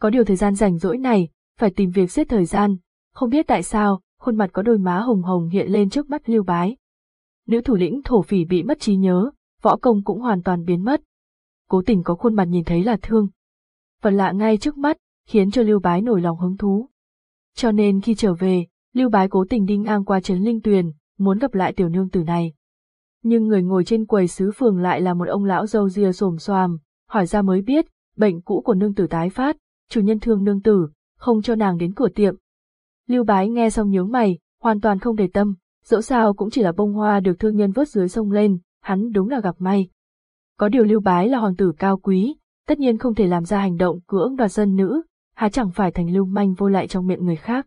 Có điều thời gian rảnh rỗi này, phải tìm việc giết thời gian, không biết tại sao, khuôn mặt có đôi má hồng hồng hiện lên trước mắt lưu bái. Nữ thủ lĩnh thổ phỉ bị mất trí nhớ, võ công cũng hoàn toàn biến mất. Cố tình có khuôn mặt nhìn thấy là thương. Phần lạ ngay trước mắt, khiến cho lưu bái nổi lòng hứng thú. Cho nên khi trở về, lưu bái cố tình đi ngang qua trấn linh tuyền, muốn gặp lại tiểu nương tử này. Nhưng người ngồi trên quầy sứ phường lại là một ông lão dâu ria xồm xoàm, hỏi ra mới biết, bệnh cũ của nương tử tái phát, chủ nhân thương nương tử, không cho nàng đến cửa tiệm. Lưu bái nghe xong nhướng mày, hoàn toàn không để tâm, dẫu sao cũng chỉ là bông hoa được thương nhân vớt dưới sông lên, hắn đúng là gặp may. Có điều lưu bái là hoàng tử cao quý, tất nhiên không thể làm ra hành động cưỡng đoạt dân nữ, há chẳng phải thành lưu manh vô lại trong miệng người khác.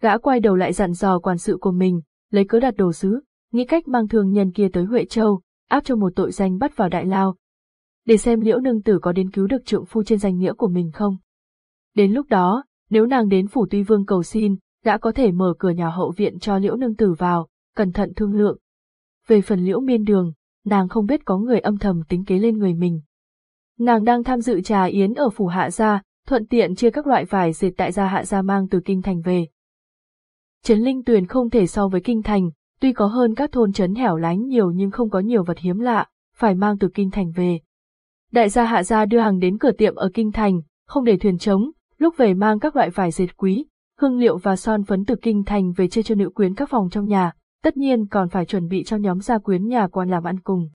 Gã quay đầu lại dặn dò quản sự của mình, lấy cớ đặt đồ sứ, nghĩ cách mang thương nhân kia tới Huệ Châu, áp cho một tội danh bắt vào đại lao. Để xem liễu nương tử có đến cứu được trượng phu trên danh nghĩa của mình không. Đến lúc đó, nếu nàng đến phủ tuy vương cầu xin, gã có thể mở cửa nhà hậu viện cho liễu nương tử vào, cẩn thận thương lượng. Về phần liễu miên đường, nàng không biết có người âm thầm tính kế lên người mình. Nàng đang tham dự trà yến ở phủ hạ gia, thuận tiện chia các loại vải dệt tại gia hạ gia mang từ kinh thành về. Trấn Linh Tuyền không thể so với kinh thành, tuy có hơn các thôn trấn hẻo lánh nhiều nhưng không có nhiều vật hiếm lạ, phải mang từ kinh thành về. Đại gia hạ gia đưa hàng đến cửa tiệm ở Kinh Thành, không để thuyền trống, lúc về mang các loại vải dệt quý, hương liệu và son phấn từ Kinh Thành về chơi cho nữ quyến các phòng trong nhà, tất nhiên còn phải chuẩn bị cho nhóm gia quyến nhà quan làm ăn cùng.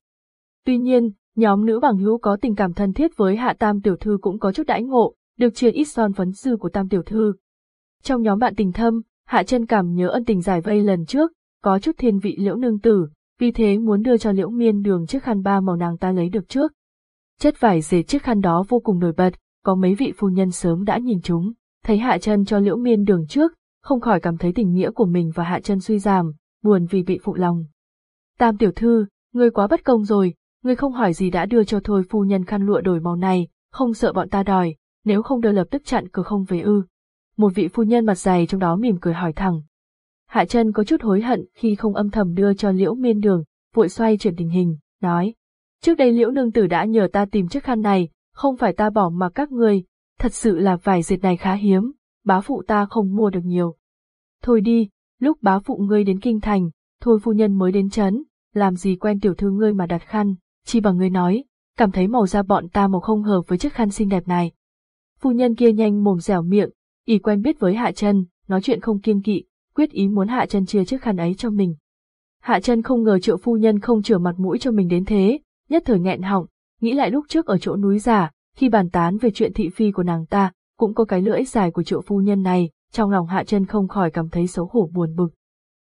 Tuy nhiên, nhóm nữ bằng hữu có tình cảm thân thiết với hạ tam tiểu thư cũng có chút đãi ngộ, được truyền ít son phấn dư của tam tiểu thư. Trong nhóm bạn tình thâm, hạ chân cảm nhớ ân tình giải vây lần trước, có chút thiên vị liễu nương tử, vì thế muốn đưa cho liễu miên đường chiếc khăn ba màu nàng ta lấy được trước. Chất vải dệt chiếc khăn đó vô cùng nổi bật, có mấy vị phu nhân sớm đã nhìn chúng, thấy hạ chân cho liễu miên đường trước, không khỏi cảm thấy tình nghĩa của mình và hạ chân suy giảm, buồn vì bị phụ lòng. Tam tiểu thư, ngươi quá bất công rồi, ngươi không hỏi gì đã đưa cho thôi phu nhân khăn lụa đổi màu này, không sợ bọn ta đòi, nếu không đưa lập tức chặn cửa không về ư. Một vị phu nhân mặt dày trong đó mỉm cười hỏi thẳng. Hạ chân có chút hối hận khi không âm thầm đưa cho liễu miên đường, vội xoay chuyển tình hình, nói. Trước đây liễu nương tử đã nhờ ta tìm chiếc khăn này, không phải ta bỏ mà các người, thật sự là vải dệt này khá hiếm, bá phụ ta không mua được nhiều. Thôi đi, lúc bá phụ ngươi đến kinh thành, thôi phu nhân mới đến chấn, làm gì quen tiểu thư ngươi mà đặt khăn, chi bằng ngươi nói, cảm thấy màu da bọn ta màu không hợp với chiếc khăn xinh đẹp này. Phu nhân kia nhanh mồm dẻo miệng, y quen biết với Hạ chân, nói chuyện không kiêng kỵ, quyết ý muốn Hạ chân chia chiếc khăn ấy cho mình. Hạ chân không ngờ triệu phu nhân không chừa mặt mũi cho mình đến thế, nhất thời nghẹn họng, nghĩ lại lúc trước ở chỗ núi giả, khi bàn tán về chuyện thị phi của nàng ta, cũng có cái lưỡi dài của triệu phu nhân này, trong lòng Hạ chân không khỏi cảm thấy xấu hổ buồn bực.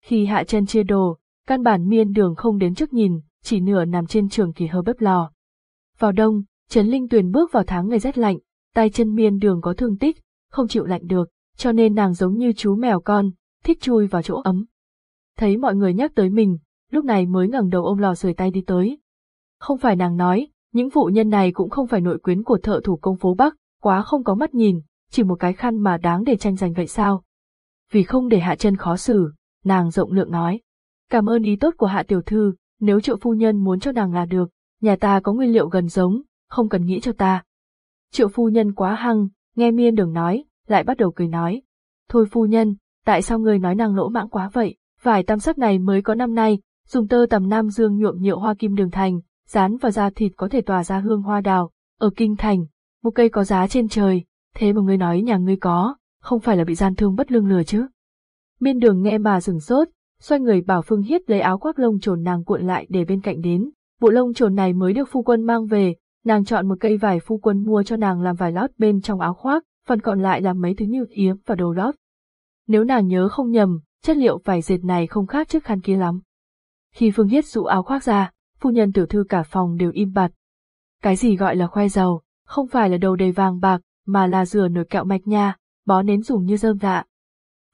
Khi Hạ chân chia đồ, căn bản miên đường không đến trước nhìn, chỉ nửa nằm trên trường kỳ hơ bếp lò. Vào đông, Trấn Linh Tuyền bước vào tháng ngày rét lạnh, tay chân miên đường có thương tích, không chịu lạnh được, cho nên nàng giống như chú mèo con, thích chui vào chỗ ấm. Thấy mọi người nhắc tới mình, lúc này mới ngẩng đầu ôm lò sưởi tay đi tới. Không phải nàng nói, những phụ nhân này cũng không phải nội quyến của thợ thủ công phố Bắc, quá không có mắt nhìn, chỉ một cái khăn mà đáng để tranh giành vậy sao? Vì không để hạ chân khó xử, nàng rộng lượng nói. Cảm ơn ý tốt của hạ tiểu thư, nếu triệu phu nhân muốn cho nàng là được, nhà ta có nguyên liệu gần giống, không cần nghĩ cho ta. Triệu phu nhân quá hăng, nghe miên đường nói, lại bắt đầu cười nói. Thôi phu nhân, tại sao người nói nàng lỗ mãng quá vậy, vải tam sắc này mới có năm nay, dùng tơ tầm nam dương nhuộm nhựa hoa kim đường thành, dán vào da thịt có thể tỏa ra hương hoa đào, ở kinh thành, một cây có giá trên trời, thế mà ngươi nói nhà ngươi có, không phải là bị gian thương bất lương lừa chứ. Miên đường nghe mà sừng sốt, xoay người bảo Phương Hiết lấy áo khoác lông trồn nàng cuộn lại để bên cạnh đến, bộ lông trồn này mới được phu quân mang về, nàng chọn một cây vải phu quân mua cho nàng làm vải lót bên trong áo khoác, phần còn lại làm mấy thứ như yếm và đồ lót. Nếu nàng nhớ không nhầm, chất liệu vải dệt này không khác chiếc khăn kia lắm. Khi Phương Hiết dụ áo khoác ra, phu nhân tiểu thư cả phòng đều im bặt. Cái gì gọi là khoe giàu, không phải là đầu đầy vàng bạc, mà là rửa nồi kẹo mạch nha, bó nến dùng như rơm dạ.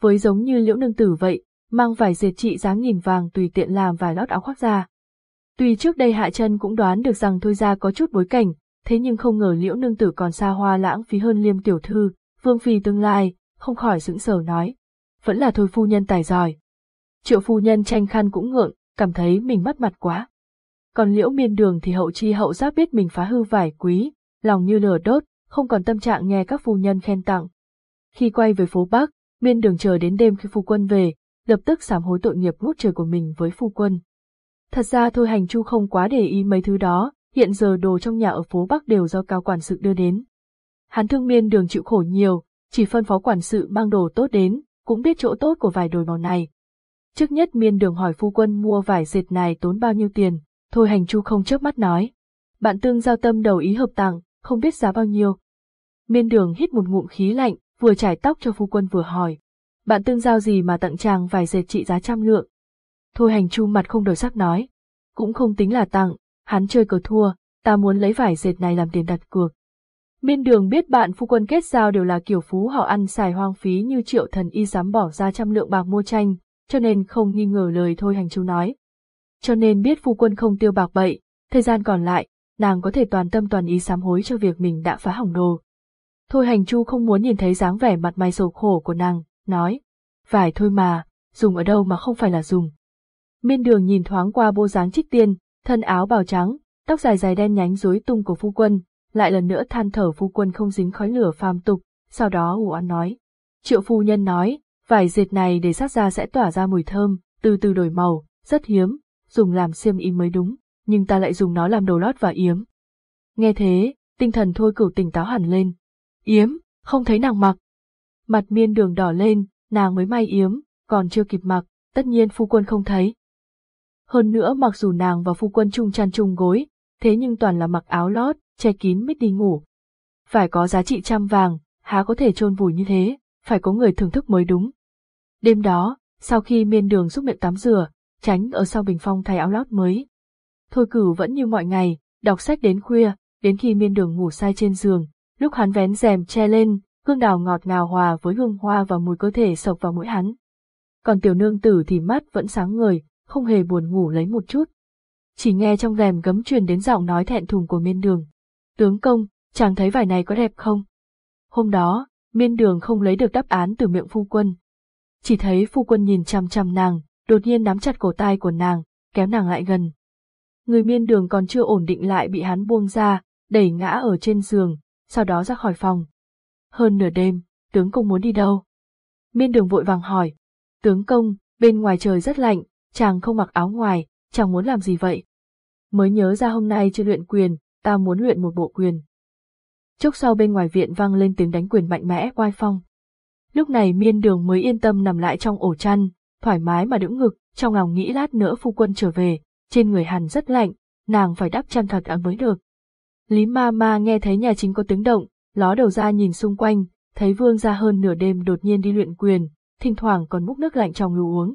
Với giống như liễu nương tử vậy, mang vải dệt trị giá nghìn vàng tùy tiện làm vài lót áo khoác ra. Tuy trước đây Hạ chân cũng đoán được rằng Thôi ra có chút bối cảnh, thế nhưng không ngờ liễu nương tử còn xa hoa lãng phí hơn liêm tiểu thư, vương phi tương lai, không khỏi sững sờ nói. Vẫn là thôi phu nhân tài giỏi. Triệu phu nhân tranh khăn cũng ngượng, cảm thấy mình mất mặt quá. Còn liễu miên đường thì hậu chi hậu giác biết mình phá hư vải quý, lòng như lửa đốt, không còn tâm trạng nghe các phu nhân khen tặng. Khi quay về phố Bắc, miên đường chờ đến đêm khi phu quân về, lập tức sám hối tội nghiệp ngút trời của mình với phu quân. Thật ra thôi hành chu không quá để ý mấy thứ đó, hiện giờ đồ trong nhà ở phố Bắc đều do cao quản sự đưa đến. Hắn thương miên đường chịu khổ nhiều, chỉ phân phó quản sự mang đồ tốt đến, cũng biết chỗ tốt của vài đồ màu này. Trước nhất miên đường hỏi phu quân mua vải dệt này tốn bao nhiêu tiền, thôi hành chu không chớp mắt nói. Bạn tương giao tâm đầu ý hợp tặng, không biết giá bao nhiêu. Miên đường hít một ngụm khí lạnh, vừa trải tóc cho phu quân vừa hỏi. Bạn tương giao gì mà tặng chàng vải dệt trị giá trăm lượng? Thôi hành chu mặt không đổi sắc nói. Cũng không tính là tặng, hắn chơi cờ thua, ta muốn lấy vải dệt này làm tiền đặt cược. Miên đường biết bạn phu quân kết giao đều là kiểu phú họ ăn xài hoang phí như triệu thần y dám bỏ ra trăm lượng bạc mua tranh, cho nên không nghi ngờ lời thôi hành chu nói. Cho nên biết phu quân không tiêu bạc bậy, thời gian còn lại, nàng có thể toàn tâm toàn ý sám hối cho việc mình đã phá hỏng đồ. Thôi hành chu không muốn nhìn thấy dáng vẻ mặt mày sầu khổ của nàng, nói, vải thôi mà, dùng ở đâu mà không phải là dùng. Miên đường nhìn thoáng qua bộ dáng trích tiên, thân áo bào trắng, tóc dài dài đen nhánh rối tung của phu quân, lại lần nữa than thở phu quân không dính khói lửa phàm tục, sau đó ủ ăn nói. Triệu phu nhân nói, vải dệt này để sát ra sẽ tỏa ra mùi thơm, từ từ đổi màu, rất hiếm, dùng làm xiêm y mới đúng, nhưng ta lại dùng nó làm đồ lót và yếm. Nghe thế, tinh thần thôi cửu tỉnh táo hẳn lên. Yếm, không thấy nàng mặc. Mặt miên đường đỏ lên, nàng mới may yếm, còn chưa kịp mặc, tất nhiên phu quân không thấy. Hơn nữa mặc dù nàng và phu quân chung chăn chung gối, thế nhưng toàn là mặc áo lót, che kín mít đi ngủ. Phải có giá trị trăm vàng, há có thể chôn vùi như thế, phải có người thưởng thức mới đúng. Đêm đó, sau khi miên đường giúp miệng tắm rửa, tránh ở sau bình phong thay áo lót mới. Thôi cửu vẫn như mọi ngày, đọc sách đến khuya, đến khi miên đường ngủ say trên giường, lúc hắn vén rèm che lên, hương đào ngọt ngào hòa với hương hoa và mùi cơ thể sộc vào mũi hắn. Còn tiểu nương tử thì mắt vẫn sáng ngời, không hề buồn ngủ lấy một chút. Chỉ nghe trong rèm gấm truyền đến giọng nói thẹn thùng của miên đường. Tướng công, chàng thấy vải này có đẹp không? Hôm đó, miên đường không lấy được đáp án từ miệng phu quân. Chỉ thấy phu quân nhìn chăm chăm nàng, đột nhiên nắm chặt cổ tay của nàng, kéo nàng lại gần. Người miên đường còn chưa ổn định lại bị hắn buông ra, đẩy ngã ở trên giường, sau đó ra khỏi phòng. Hơn nửa đêm, tướng công muốn đi đâu? Miên đường vội vàng hỏi. Tướng công, bên ngoài trời rất lạnh, chàng không mặc áo ngoài, chàng muốn làm gì vậy? Mới nhớ ra hôm nay chưa luyện quyền, ta muốn luyện một bộ quyền. Chốc sau bên ngoài viện vang lên tiếng đánh quyền mạnh mẽ quai phong. Lúc này miên đường mới yên tâm nằm lại trong ổ chăn, thoải mái mà đững ngực, trong lòng nghĩ lát nữa phu quân trở về, trên người hàn rất lạnh, nàng phải đắp chăn thật ấm mới được. Lý ma ma nghe thấy nhà chính có tiếng động, ló đầu ra nhìn xung quanh, thấy vương ra hơn nửa đêm đột nhiên đi luyện quyền, thỉnh thoảng còn múc nước lạnh trong lù uống,